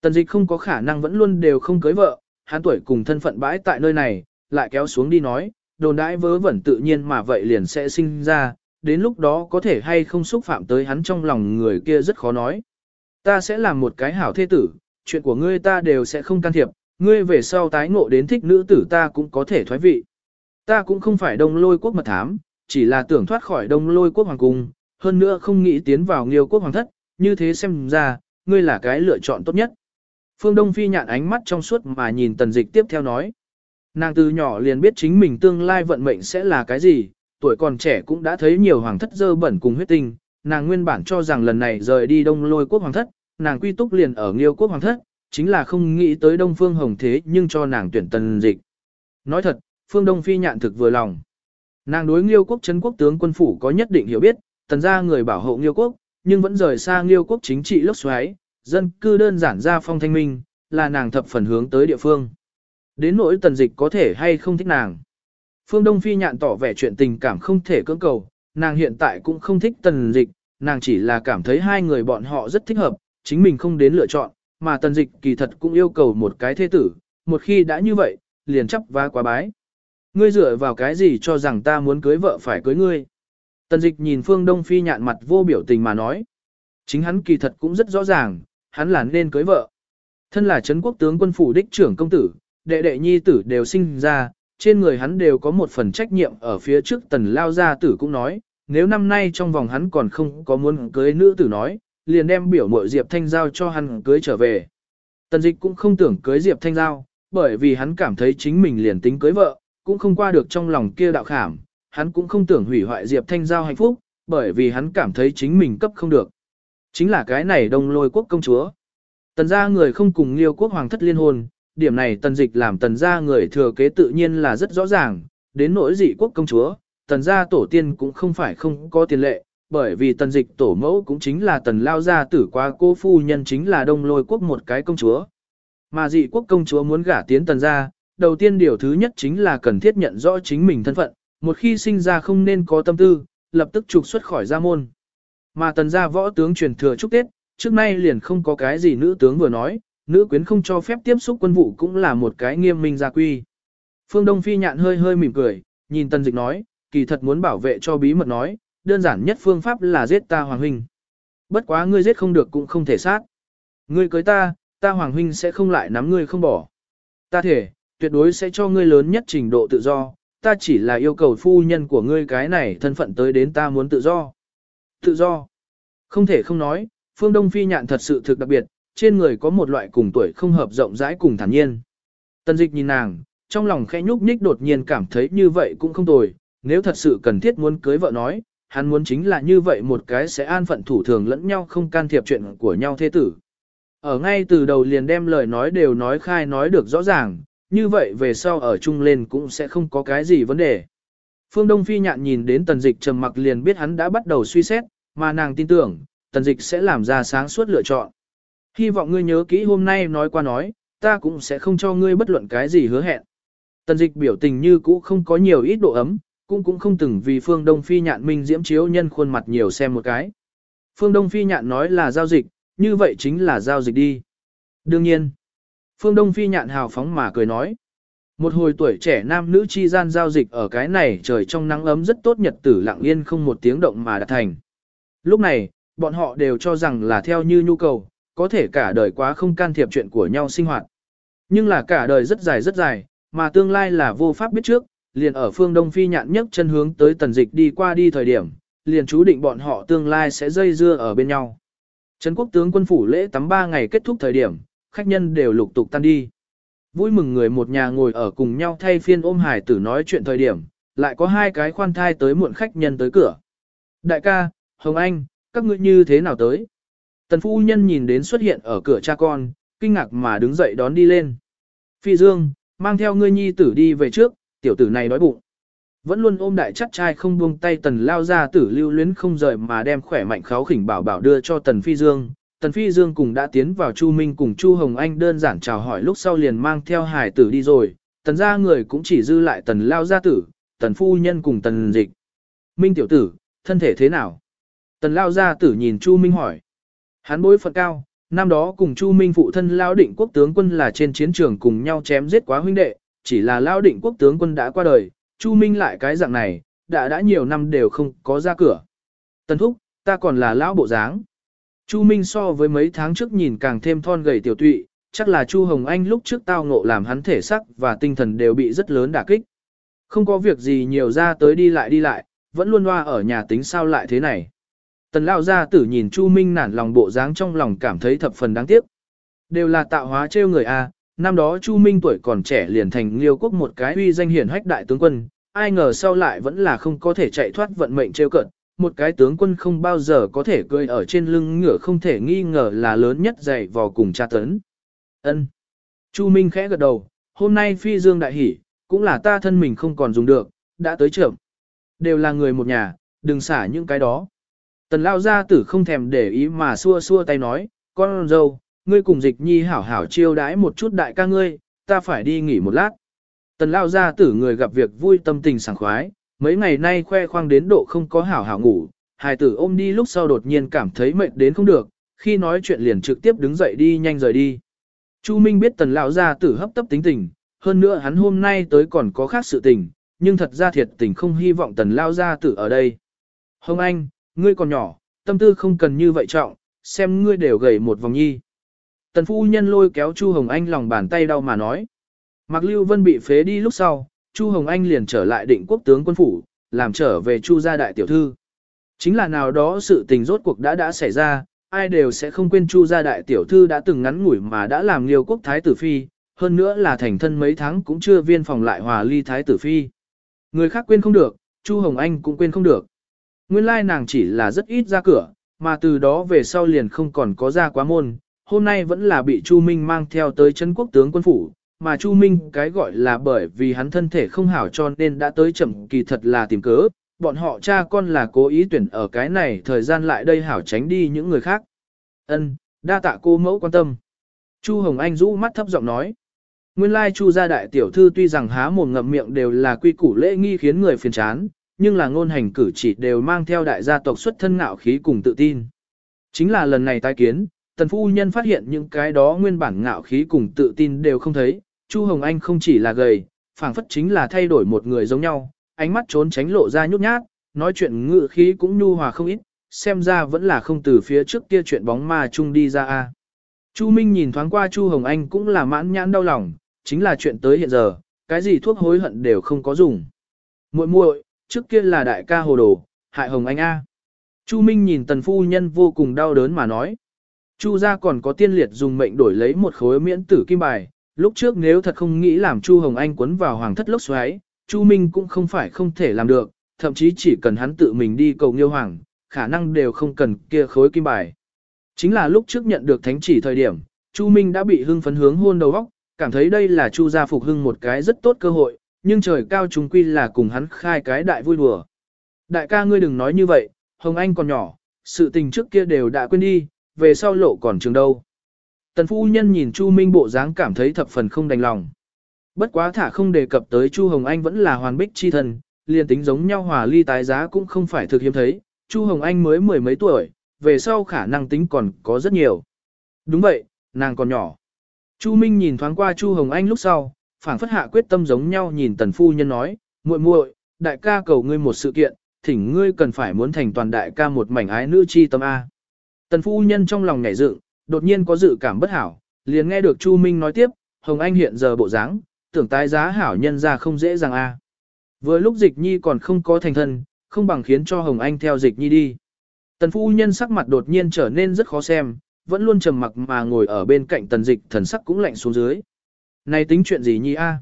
Tần dịch không có khả năng vẫn luôn đều không cưới vợ, hắn tuổi cùng thân phận bãi tại nơi này, lại kéo xuống đi nói, đồn đãi vớ vẩn tự nhiên mà vậy liền sẽ sinh ra, đến lúc đó có thể hay không xúc phạm tới hắn trong lòng người kia rất khó nói. Ta sẽ làm một cái hảo thế tử, chuyện của ngươi ta đều sẽ không can thiệp, ngươi về sau tái ngộ đến thích nữ tử ta cũng có thể thoái vị. Ta cũng không phải đông lôi quốc mật thám, chỉ là tưởng thoát khỏi đông lôi quốc hoàng cung, hơn nữa không nghĩ tiến vào nghiêu quốc hoàng thất, như thế xem ra, ngươi là cái lựa chọn tốt nhất. Phương Đông Phi nhạn ánh mắt trong suốt mà nhìn tần dịch tiếp theo nói. Nàng từ nhỏ liền biết chính mình tương lai vận mệnh sẽ là cái gì, tuổi còn trẻ cũng đã thấy nhiều hoàng thất dơ bẩn cùng huyết tinh, nàng nguyên bản cho rằng lần này rời đi đông lôi quốc hoàng thất, nàng quy túc liền ở nghiêu quốc hoàng thất, chính là không nghĩ tới đông phương hồng thế nhưng cho nàng tuyển tần dịch. Nói thật, phương đông phi nhạn thực vừa lòng. Nàng đối nghiêu quốc chấn quốc tướng quân phủ có nhất định hiểu biết, tần ra người bảo hộ nghiêu quốc, nhưng vẫn rời xa nghiêu quốc chính trị lốc xoáy, dân cư đơn giản ra phong thanh minh, là nàng thập phần hướng tới địa phương. Đến nỗi tần dịch có thể hay không thích nàng. Phương Đông Phi nhạn tỏ vẻ chuyện tình cảm không thể cưỡng cầu, nàng hiện tại cũng không thích tần dịch, nàng chỉ là cảm thấy hai người bọn họ rất thích hợp, chính mình không đến lựa chọn, mà tần dịch kỳ thật cũng yêu cầu một cái thế tử, một khi đã như vậy, liền chấp và quá bái. Ngươi dựa vào cái gì cho rằng ta muốn cưới vợ phải cưới ngươi? Tần dịch nhìn Phương Đông Phi nhạn mặt vô biểu tình mà nói. Chính hắn kỳ thật cũng rất rõ ràng, hắn là nên cưới vợ. Thân là Trấn quốc tướng quân phủ đích trưởng công tử, đệ đệ nhi tử đều sinh ra, trên người hắn đều có một phần trách nhiệm ở phía trước tần lao gia tử cũng nói, nếu năm nay trong vòng hắn còn không có muốn cưới nữ tử nói, liền đem biểu mội Diệp Thanh Giao cho hắn cưới trở về. Tần dịch cũng không tưởng cưới Diệp Thanh Giao, bởi vì hắn cảm thấy chính mình liền tính cưới vợ, cũng không qua được trong lòng kia đạo khảm, hắn cũng không tưởng hủy hoại Diệp Thanh Giao hạnh phúc, bởi vì hắn cảm thấy chính mình cấp không được. Chính là cái này đông lôi quốc công chúa. Tần gia người không cùng liêu quốc hoàng thất liên hôn, điểm này tần dịch làm tần gia người thừa kế tự nhiên là rất rõ ràng, đến nỗi dị quốc công chúa, tần gia tổ tiên cũng không phải không có tiền lệ, bởi vì tần dịch tổ mẫu cũng chính là tần lao gia tử qua cô phu nhân chính là đông lôi quốc một cái công chúa. Mà dị quốc công chúa muốn gả tiến tần gia, đầu tiên điều thứ nhất chính là cần thiết nhận rõ chính mình thân phận, một khi sinh ra không nên có tâm tư, lập tức trục xuất khỏi gia môn. Mà tần gia võ tướng truyền thừa chúc Tết, trước nay liền không có cái gì nữ tướng vừa nói, nữ quyến không cho phép tiếp xúc quân vụ cũng là một cái nghiêm minh gia quy. Phương Đông Phi nhạn hơi hơi mỉm cười, nhìn tần dịch nói, kỳ thật muốn bảo vệ cho bí mật nói, đơn giản nhất phương pháp là giết ta Hoàng Huynh. Bất quá ngươi giết không được cũng không thể sát. Ngươi cưới ta, ta Hoàng Huynh sẽ không lại nắm ngươi không bỏ. Ta thể, tuyệt đối sẽ cho ngươi lớn nhất trình độ tự do, ta chỉ là yêu cầu phu nhân của ngươi cái này thân phận tới đến ta muốn tự do. Tự do. Không thể không nói, phương Đông Phi nhạn thật sự thực đặc biệt, trên người có một loại cùng tuổi không hợp rộng rãi cùng thản nhiên. Tần dịch nhìn nàng, trong lòng khẽ nhúc nhích đột nhiên cảm thấy như vậy cũng không tồi, nếu thật sự cần thiết muốn cưới vợ nói, hắn muốn chính là như vậy một cái sẽ an phận thủ thường lẫn nhau không can thiệp chuyện của nhau thế tử. Ở ngay từ đầu liền đem lời nói đều nói khai nói được rõ ràng, như vậy về sau ở chung lên cũng sẽ không có cái gì vấn đề. Phương Đông Phi nhạn nhìn đến tần dịch trầm mặc liền biết hắn đã bắt đầu suy xét, mà nàng tin tưởng, tần dịch sẽ làm ra sáng suốt lựa chọn. Hy vọng ngươi nhớ kỹ hôm nay nói qua nói, ta cũng sẽ không cho ngươi bất luận cái gì hứa hẹn. Tần dịch biểu tình như cũ không có nhiều ít độ ấm, cũng cũng không từng vì Phương Đông Phi nhạn minh diễm chiếu nhân khuôn mặt nhiều xem một cái. Phương Đông Phi nhạn nói là giao dịch, như vậy chính là giao dịch đi. Đương nhiên, Phương Đông Phi nhạn hào phóng mà cười nói. Một hồi tuổi trẻ nam nữ chi gian giao dịch ở cái này trời trong nắng ấm rất tốt nhật tử lặng yên không một tiếng động mà đạt thành. Lúc này, bọn họ đều cho rằng là theo như nhu cầu, có thể cả đời quá không can thiệp chuyện của nhau sinh hoạt. Nhưng là cả đời rất dài rất dài, mà tương lai là vô pháp biết trước, liền ở phương Đông Phi nhạn nhất chân hướng tới tần dịch đi qua đi thời điểm, liền chú định bọn họ tương lai sẽ dây dưa ở bên nhau. Trấn quốc tướng quân phủ lễ tắm ba ngày kết thúc thời điểm, khách nhân đều lục tục tan đi. Vui mừng người một nhà ngồi ở cùng nhau thay phiên ôm hải tử nói chuyện thời điểm, lại có hai cái khoan thai tới muộn khách nhân tới cửa. Đại ca, Hồng Anh, các ngươi như thế nào tới? Tần phu nhân nhìn đến xuất hiện ở cửa cha con, kinh ngạc mà đứng dậy đón đi lên. Phi Dương, mang theo ngươi nhi tử đi về trước, tiểu tử này đói bụng. Vẫn luôn ôm đại chắc trai không buông tay tần lao ra tử lưu luyến không rời mà đem khỏe mạnh kháo khỉnh bảo bảo đưa cho tần Phi Dương. Tần Phi Dương cùng đã tiến vào Chu Minh cùng Chu Hồng Anh đơn giản chào hỏi lúc sau liền mang theo hải tử đi rồi. Tần gia người cũng chỉ dư lại tần lao gia tử, tần phu nhân cùng tần dịch. Minh tiểu tử, thân thể thế nào? Tần lao gia tử nhìn Chu Minh hỏi. Hắn bối phận cao, năm đó cùng Chu Minh phụ thân lao định quốc tướng quân là trên chiến trường cùng nhau chém giết quá huynh đệ, chỉ là lao định quốc tướng quân đã qua đời, Chu Minh lại cái dạng này, đã đã nhiều năm đều không có ra cửa. Tần thúc, ta còn là lão bộ dáng. Chu Minh so với mấy tháng trước nhìn càng thêm thon gầy tiểu tụy, chắc là Chu Hồng Anh lúc trước tao ngộ làm hắn thể sắc và tinh thần đều bị rất lớn đả kích. Không có việc gì nhiều ra tới đi lại đi lại, vẫn luôn loa ở nhà tính sao lại thế này. Tần lao gia tử nhìn Chu Minh nản lòng bộ dáng trong lòng cảm thấy thập phần đáng tiếc. Đều là tạo hóa trêu người a, năm đó Chu Minh tuổi còn trẻ liền thành Liêu quốc một cái uy danh hiển hách đại tướng quân, ai ngờ sau lại vẫn là không có thể chạy thoát vận mệnh trêu cận, một cái tướng quân không bao giờ có thể cười ở trên lưng ngựa không thể nghi ngờ là lớn nhất dạy vò cùng tra tấn. Ân. Chu Minh khẽ gật đầu, hôm nay phi dương đại hỉ, cũng là ta thân mình không còn dùng được, đã tới trưởng. Đều là người một nhà, đừng xả những cái đó. Tần lao gia tử không thèm để ý mà xua xua tay nói, con dâu, ngươi cùng dịch nhi hảo hảo chiêu đãi một chút đại ca ngươi, ta phải đi nghỉ một lát. Tần lao gia tử người gặp việc vui tâm tình sảng khoái, mấy ngày nay khoe khoang đến độ không có hảo hảo ngủ, hài tử ôm đi lúc sau đột nhiên cảm thấy mệt đến không được, khi nói chuyện liền trực tiếp đứng dậy đi nhanh rời đi. Chu Minh biết tần lão gia tử hấp tấp tính tình, hơn nữa hắn hôm nay tới còn có khác sự tình, nhưng thật ra thiệt tình không hy vọng tần lao gia tử ở đây. Hồng Anh, ngươi còn nhỏ, tâm tư không cần như vậy trọng, xem ngươi đều gầy một vòng nhi. Tần phu nhân lôi kéo Chu Hồng Anh lòng bàn tay đau mà nói. Mạc Lưu Vân bị phế đi lúc sau, Chu Hồng Anh liền trở lại định quốc tướng quân phủ, làm trở về Chu gia đại tiểu thư. Chính là nào đó sự tình rốt cuộc đã đã xảy ra, ai đều sẽ không quên Chu gia đại tiểu thư đã từng ngắn ngủi mà đã làm liều quốc thái tử phi, hơn nữa là thành thân mấy tháng cũng chưa viên phòng lại hòa ly thái tử phi. Người khác quên không được, Chu Hồng Anh cũng quên không được. Nguyên lai nàng chỉ là rất ít ra cửa, mà từ đó về sau liền không còn có ra quá môn, hôm nay vẫn là bị Chu Minh mang theo tới chân quốc tướng quân phủ, mà Chu Minh cái gọi là bởi vì hắn thân thể không hảo cho nên đã tới chậm kỳ thật là tìm cớ, bọn họ cha con là cố ý tuyển ở cái này thời gian lại đây hảo tránh đi những người khác. Ân, đa tạ cô mẫu quan tâm. Chu Hồng Anh rũ mắt thấp giọng nói. Nguyên lai Chu gia đại tiểu thư tuy rằng há mồm ngậm miệng đều là quy củ lễ nghi khiến người phiền chán, nhưng là ngôn hành cử chỉ đều mang theo đại gia tộc xuất thân ngạo khí cùng tự tin. Chính là lần này tái kiến, tần phu nhân phát hiện những cái đó nguyên bản ngạo khí cùng tự tin đều không thấy, Chu Hồng Anh không chỉ là gầy, phảng phất chính là thay đổi một người giống nhau, ánh mắt trốn tránh lộ ra nhút nhát, nói chuyện ngự khí cũng nhu hòa không ít, xem ra vẫn là không từ phía trước kia chuyện bóng ma chung đi ra a. Chu Minh nhìn thoáng qua Chu Hồng Anh cũng là mãn nhãn đau lòng, chính là chuyện tới hiện giờ, cái gì thuốc hối hận đều không có dùng. Muội muội, trước kia là đại ca hồ đồ, hại Hồng Anh a. Chu Minh nhìn tần phu nhân vô cùng đau đớn mà nói. Chu gia còn có tiên liệt dùng mệnh đổi lấy một khối miễn tử kim bài, lúc trước nếu thật không nghĩ làm Chu Hồng Anh quấn vào hoàng thất lốc xoáy, Chu Minh cũng không phải không thể làm được, thậm chí chỉ cần hắn tự mình đi cầu Nghiêu Hoàng, khả năng đều không cần kia khối kim bài. Chính là lúc trước nhận được thánh chỉ thời điểm, Chu Minh đã bị hưng phấn hướng hôn đầu óc, cảm thấy đây là Chu gia phục hưng một cái rất tốt cơ hội, nhưng trời cao chúng quy là cùng hắn khai cái đại vui đùa. Đại ca ngươi đừng nói như vậy, Hồng Anh còn nhỏ, sự tình trước kia đều đã quên đi, về sau lộ còn trường đâu. Tần phu nhân nhìn Chu Minh bộ dáng cảm thấy thập phần không đành lòng. Bất quá thả không đề cập tới Chu Hồng Anh vẫn là hoàn bích chi thần, liền tính giống nhau hòa ly tái giá cũng không phải thực hiếm thấy, Chu Hồng Anh mới mười mấy tuổi, về sau khả năng tính còn có rất nhiều. Đúng vậy, nàng còn nhỏ. Chu Minh nhìn thoáng qua Chu Hồng Anh lúc sau, phảng phất hạ quyết tâm giống nhau nhìn tần phu nhân nói, muội muội, đại ca cầu ngươi một sự kiện, thỉnh ngươi cần phải muốn thành toàn đại ca một mảnh ái nữ chi tâm A. Tần phu nhân trong lòng nhảy dựng, đột nhiên có dự cảm bất hảo, liền nghe được Chu Minh nói tiếp, Hồng Anh hiện giờ bộ dáng, tưởng tái giá hảo nhân ra không dễ dàng A. Vừa lúc dịch nhi còn không có thành thân, không bằng khiến cho Hồng Anh theo dịch nhi đi. Tần phu nhân sắc mặt đột nhiên trở nên rất khó xem, vẫn luôn trầm mặc mà ngồi ở bên cạnh tần dịch thần sắc cũng lạnh xuống dưới. Này tính chuyện gì nhi a?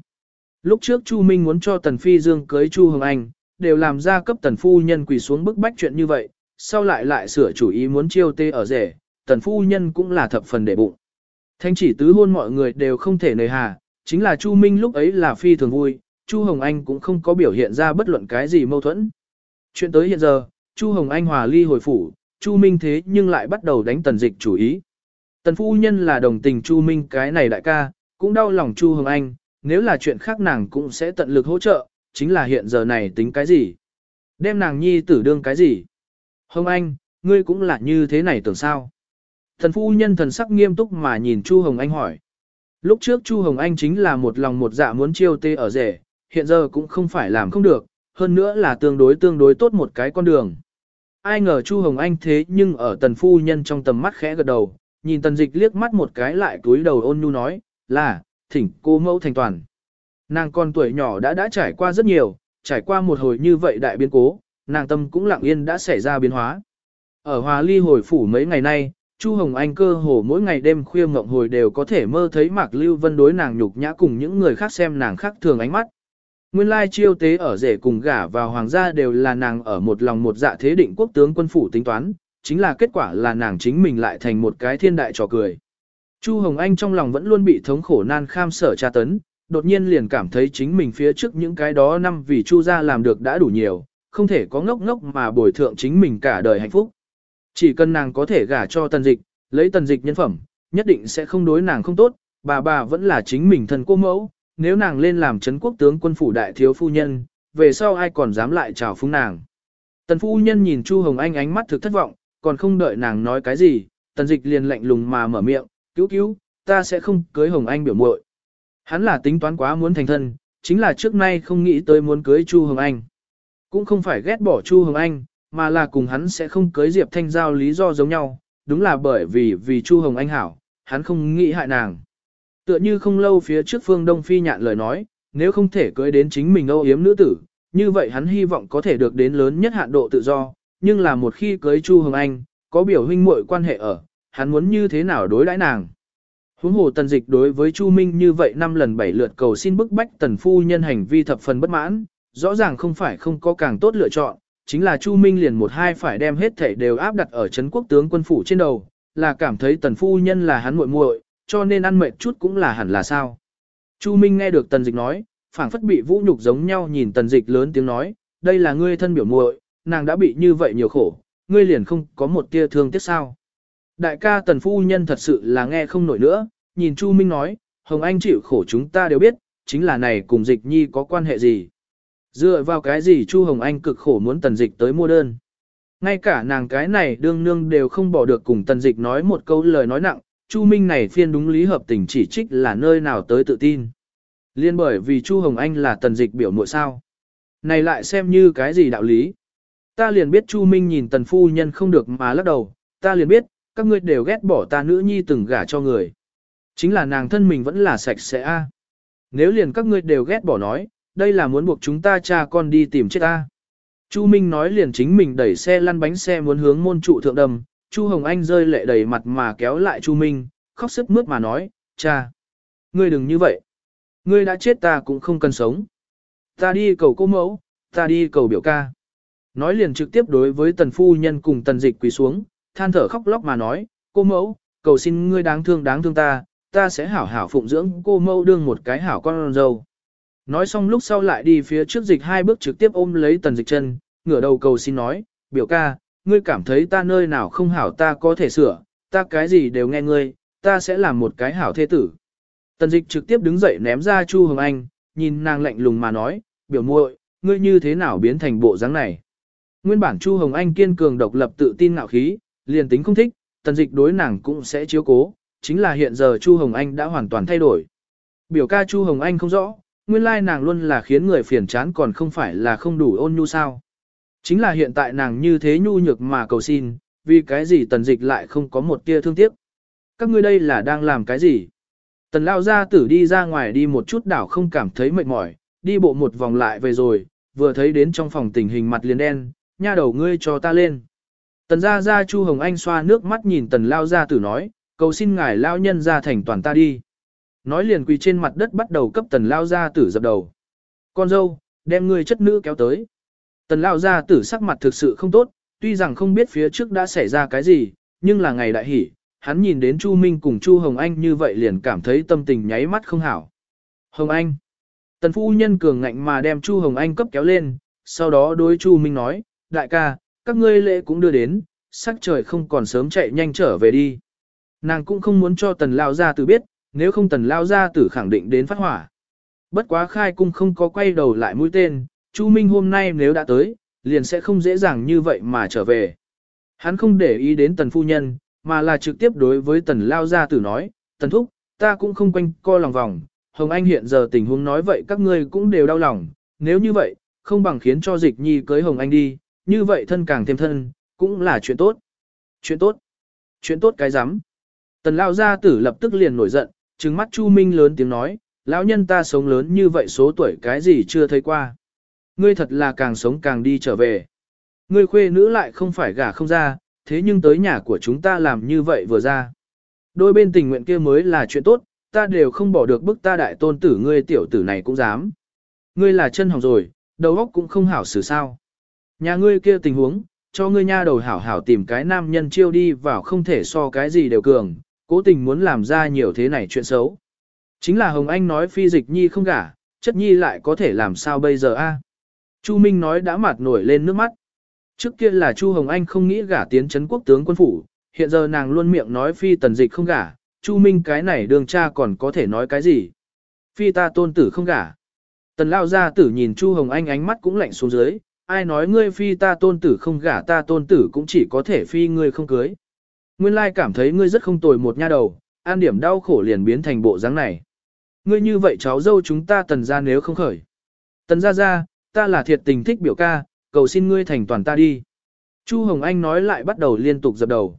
Lúc trước Chu Minh muốn cho tần phi dương cưới Chu Hồng Anh, đều làm ra cấp tần phu nhân quỳ xuống bức bách chuyện như vậy, sau lại lại sửa chủ ý muốn chiêu tê ở rể, tần phu nhân cũng là thập phần để bụng. Thanh chỉ tứ hôn mọi người đều không thể nề hà, chính là Chu Minh lúc ấy là phi thường vui, Chu Hồng Anh cũng không có biểu hiện ra bất luận cái gì mâu thuẫn. Chuyện tới hiện giờ, Chu Hồng Anh hòa ly hồi phủ, Chu Minh thế nhưng lại bắt đầu đánh tần dịch chủ ý. Tần phu nhân là đồng tình Chu Minh cái này đại ca, cũng đau lòng Chu Hồng Anh, nếu là chuyện khác nàng cũng sẽ tận lực hỗ trợ, chính là hiện giờ này tính cái gì? Đem nàng nhi tử đương cái gì? Hồng Anh, ngươi cũng là như thế này tưởng sao? Thần phu nhân thần sắc nghiêm túc mà nhìn Chu Hồng Anh hỏi. Lúc trước Chu Hồng Anh chính là một lòng một dạ muốn chiêu tê ở rể, hiện giờ cũng không phải làm không được, hơn nữa là tương đối tương đối tốt một cái con đường. Ai ngờ Chu Hồng Anh thế nhưng ở tần phu nhân trong tầm mắt khẽ gật đầu, nhìn tần dịch liếc mắt một cái lại túi đầu ôn nhu nói, là, thỉnh cô mẫu thành toàn. Nàng con tuổi nhỏ đã đã trải qua rất nhiều, trải qua một hồi như vậy đại biến cố, nàng tâm cũng lặng yên đã xảy ra biến hóa. Ở Hòa Ly hồi phủ mấy ngày nay, Chu Hồng Anh cơ hồ mỗi ngày đêm khuya ngộng hồi đều có thể mơ thấy Mạc Lưu Vân đối nàng nhục nhã cùng những người khác xem nàng khác thường ánh mắt. Nguyên lai chiêu tế ở rể cùng gả vào hoàng gia đều là nàng ở một lòng một dạ thế định quốc tướng quân phủ tính toán, chính là kết quả là nàng chính mình lại thành một cái thiên đại trò cười. Chu Hồng Anh trong lòng vẫn luôn bị thống khổ nan kham sở tra tấn, đột nhiên liền cảm thấy chính mình phía trước những cái đó năm vì Chu gia làm được đã đủ nhiều, không thể có ngốc ngốc mà bồi thượng chính mình cả đời hạnh phúc. Chỉ cần nàng có thể gả cho tần dịch, lấy tần dịch nhân phẩm, nhất định sẽ không đối nàng không tốt, bà bà vẫn là chính mình thân cô mẫu, nếu nàng lên làm chấn quốc tướng quân phủ đại thiếu phu nhân, về sau ai còn dám lại chào phúng nàng. Tần phu nhân nhìn Chu Hồng Anh ánh mắt thực thất vọng, còn không đợi nàng nói cái gì, tần dịch liền lạnh lùng mà mở miệng, cứu cứu, ta sẽ không cưới Hồng Anh biểu muội. Hắn là tính toán quá muốn thành thân, chính là trước nay không nghĩ tới muốn cưới Chu Hồng Anh. Cũng không phải ghét bỏ Chu Hồng Anh, mà là cùng hắn sẽ không cưới Diệp Thanh Giao lý do giống nhau, đúng là bởi vì vì Chu Hồng Anh hảo, hắn không nghĩ hại nàng. Tựa như không lâu phía trước Phương Đông Phi nhạn lời nói, nếu không thể cưới đến chính mình âu yếm nữ tử, như vậy hắn hy vọng có thể được đến lớn nhất hạn độ tự do, nhưng là một khi cưới Chu Hồng Anh, có biểu huynh muội quan hệ ở, hắn muốn như thế nào đối đãi nàng. Huống hồ tần dịch đối với Chu Minh như vậy năm lần bảy lượt cầu xin bức bách tần phu nhân hành vi thập phần bất mãn, rõ ràng không phải không có càng tốt lựa chọn, chính là Chu Minh liền một hai phải đem hết thảy đều áp đặt ở Trấn quốc tướng quân phủ trên đầu, là cảm thấy tần phu nhân là hắn muội muội, cho nên ăn mệt chút cũng là hẳn là sao. Chu Minh nghe được tần dịch nói, phảng phất bị vũ nhục giống nhau nhìn tần dịch lớn tiếng nói, đây là ngươi thân biểu muội, nàng đã bị như vậy nhiều khổ, ngươi liền không có một tia thương tiếc sao. Đại ca tần phu nhân thật sự là nghe không nổi nữa, nhìn Chu Minh nói, Hồng Anh chịu khổ chúng ta đều biết, chính là này cùng dịch nhi có quan hệ gì. Dựa vào cái gì Chu Hồng Anh cực khổ muốn tần dịch tới mua đơn. Ngay cả nàng cái này đương nương đều không bỏ được cùng tần dịch nói một câu lời nói nặng, Chu Minh này phiên đúng lý hợp tình chỉ trích là nơi nào tới tự tin. Liên bởi vì Chu Hồng Anh là tần dịch biểu muội sao. Này lại xem như cái gì đạo lý. Ta liền biết Chu Minh nhìn tần phu nhân không được mà lắc đầu, ta liền biết, các ngươi đều ghét bỏ ta nữ nhi từng gả cho người. Chính là nàng thân mình vẫn là sạch sẽ a. Nếu liền các ngươi đều ghét bỏ nói, đây là muốn buộc chúng ta cha con đi tìm chết ta. Chu Minh nói liền chính mình đẩy xe lăn bánh xe muốn hướng môn trụ thượng đầm, Chu Hồng Anh rơi lệ đầy mặt mà kéo lại Chu Minh, khóc sức mướt mà nói, cha, ngươi đừng như vậy. Ngươi đã chết ta cũng không cần sống. Ta đi cầu cô mẫu, ta đi cầu biểu ca. Nói liền trực tiếp đối với tần phu nhân cùng tần dịch quỳ xuống, than thở khóc lóc mà nói, cô mẫu, cầu xin ngươi đáng thương đáng thương ta, ta sẽ hảo hảo phụng dưỡng cô mẫu đương một cái hảo con dâu. Nói xong lúc sau lại đi phía trước dịch hai bước trực tiếp ôm lấy tần dịch chân, ngửa đầu cầu xin nói, biểu ca, ngươi cảm thấy ta nơi nào không hảo ta có thể sửa, ta cái gì đều nghe ngươi, ta sẽ làm một cái hảo thế tử. Tần dịch trực tiếp đứng dậy ném ra Chu Hồng Anh, nhìn nàng lạnh lùng mà nói, biểu muội, ngươi như thế nào biến thành bộ dáng này. Nguyên bản Chu Hồng Anh kiên cường độc lập tự tin ngạo khí, liền tính không thích, tần dịch đối nàng cũng sẽ chiếu cố, chính là hiện giờ Chu Hồng Anh đã hoàn toàn thay đổi. Biểu ca Chu Hồng Anh không rõ, nguyên lai nàng luôn là khiến người phiền chán còn không phải là không đủ ôn nhu sao. Chính là hiện tại nàng như thế nhu nhược mà cầu xin, vì cái gì tần dịch lại không có một tia thương tiếc. Các ngươi đây là đang làm cái gì? Tần lao gia tử đi ra ngoài đi một chút đảo không cảm thấy mệt mỏi, đi bộ một vòng lại về rồi, vừa thấy đến trong phòng tình hình mặt liền đen, nha đầu ngươi cho ta lên. Tần gia gia Chu Hồng Anh xoa nước mắt nhìn tần lao gia tử nói, cầu xin ngài lao nhân ra thành toàn ta đi. Nói liền quỳ trên mặt đất bắt đầu cấp tần lao gia tử dập đầu. Con dâu, đem người chất nữ kéo tới. Tần lao gia tử sắc mặt thực sự không tốt, tuy rằng không biết phía trước đã xảy ra cái gì, nhưng là ngày đại hỉ, hắn nhìn đến Chu Minh cùng Chu Hồng Anh như vậy liền cảm thấy tâm tình nháy mắt không hảo. Hồng Anh. Tần phu nhân cường ngạnh mà đem Chu Hồng Anh cấp kéo lên, sau đó đối Chu Minh nói, đại ca, các ngươi lễ cũng đưa đến, sắc trời không còn sớm chạy nhanh trở về đi. Nàng cũng không muốn cho tần lao gia tử biết, nếu không tần lao gia tử khẳng định đến phát hỏa. Bất quá khai cung không có quay đầu lại mũi tên, Chu Minh hôm nay nếu đã tới, liền sẽ không dễ dàng như vậy mà trở về. Hắn không để ý đến tần phu nhân, mà là trực tiếp đối với tần lao gia tử nói, tần thúc, ta cũng không quanh co lòng vòng, Hồng Anh hiện giờ tình huống nói vậy các ngươi cũng đều đau lòng, nếu như vậy, không bằng khiến cho dịch nhi cưới Hồng Anh đi, như vậy thân càng thêm thân, cũng là chuyện tốt. Chuyện tốt. Chuyện tốt cái rắm Tần lao gia tử lập tức liền nổi giận, trừng mắt Chu Minh lớn tiếng nói, lão nhân ta sống lớn như vậy số tuổi cái gì chưa thấy qua. Ngươi thật là càng sống càng đi trở về. Ngươi khuê nữ lại không phải gả không ra, thế nhưng tới nhà của chúng ta làm như vậy vừa ra. Đôi bên tình nguyện kia mới là chuyện tốt, ta đều không bỏ được bức ta đại tôn tử ngươi tiểu tử này cũng dám. Ngươi là chân hỏng rồi, đầu óc cũng không hảo xử sao. Nhà ngươi kia tình huống, cho ngươi nha đầu hảo hảo tìm cái nam nhân chiêu đi vào không thể so cái gì đều cường, cố tình muốn làm ra nhiều thế này chuyện xấu. Chính là Hồng Anh nói phi dịch nhi không gả, chất nhi lại có thể làm sao bây giờ a? Chu Minh nói đã mặt nổi lên nước mắt. Trước kia là Chu Hồng Anh không nghĩ gả tiến chấn quốc tướng quân phủ, hiện giờ nàng luôn miệng nói phi tần dịch không gả, Chu Minh cái này đường cha còn có thể nói cái gì? Phi ta tôn tử không gả. Tần lao gia tử nhìn Chu Hồng Anh ánh mắt cũng lạnh xuống dưới, ai nói ngươi phi ta tôn tử không gả ta tôn tử cũng chỉ có thể phi ngươi không cưới. Nguyên lai cảm thấy ngươi rất không tồi một nha đầu, an điểm đau khổ liền biến thành bộ dáng này. Ngươi như vậy cháu dâu chúng ta tần ra nếu không khởi. Tần ra ra, ta là thiệt tình thích biểu ca, cầu xin ngươi thành toàn ta đi. Chu Hồng Anh nói lại bắt đầu liên tục dập đầu.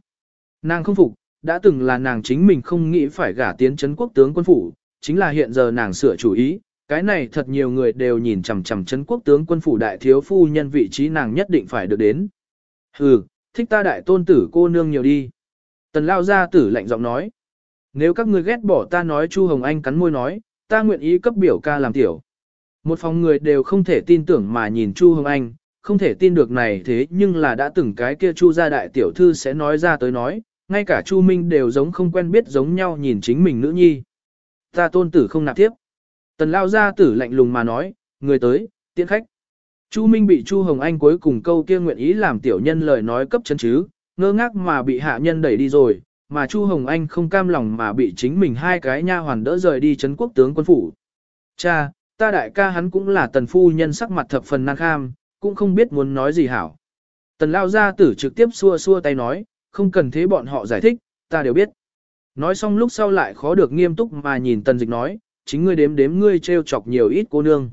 Nàng không phục, đã từng là nàng chính mình không nghĩ phải gả tiến chấn quốc tướng quân phủ, chính là hiện giờ nàng sửa chủ ý, cái này thật nhiều người đều nhìn chằm chằm chấn quốc tướng quân phủ đại thiếu phu nhân vị trí nàng nhất định phải được đến. Hừ, thích ta đại tôn tử cô nương nhiều đi. Tần lao gia tử lạnh giọng nói. Nếu các ngươi ghét bỏ ta nói Chu Hồng Anh cắn môi nói, ta nguyện ý cấp biểu ca làm tiểu. Một phòng người đều không thể tin tưởng mà nhìn Chu Hồng Anh, không thể tin được này thế nhưng là đã từng cái kia Chu gia đại tiểu thư sẽ nói ra tới nói, ngay cả Chu Minh đều giống không quen biết giống nhau nhìn chính mình nữ nhi. Ta tôn tử không nạp tiếp. Tần lao gia tử lạnh lùng mà nói, người tới, tiễn khách. Chu Minh bị Chu Hồng Anh cuối cùng câu kia nguyện ý làm tiểu nhân lời nói cấp chân chứ, ngơ ngác mà bị hạ nhân đẩy đi rồi, mà Chu Hồng Anh không cam lòng mà bị chính mình hai cái nha hoàn đỡ rời đi chấn quốc tướng quân phủ. Cha, ta đại ca hắn cũng là tần phu nhân sắc mặt thập phần năng kham, cũng không biết muốn nói gì hảo. Tần lao gia tử trực tiếp xua xua tay nói, không cần thế bọn họ giải thích, ta đều biết. Nói xong lúc sau lại khó được nghiêm túc mà nhìn tần dịch nói, chính ngươi đếm đếm ngươi trêu chọc nhiều ít cô nương.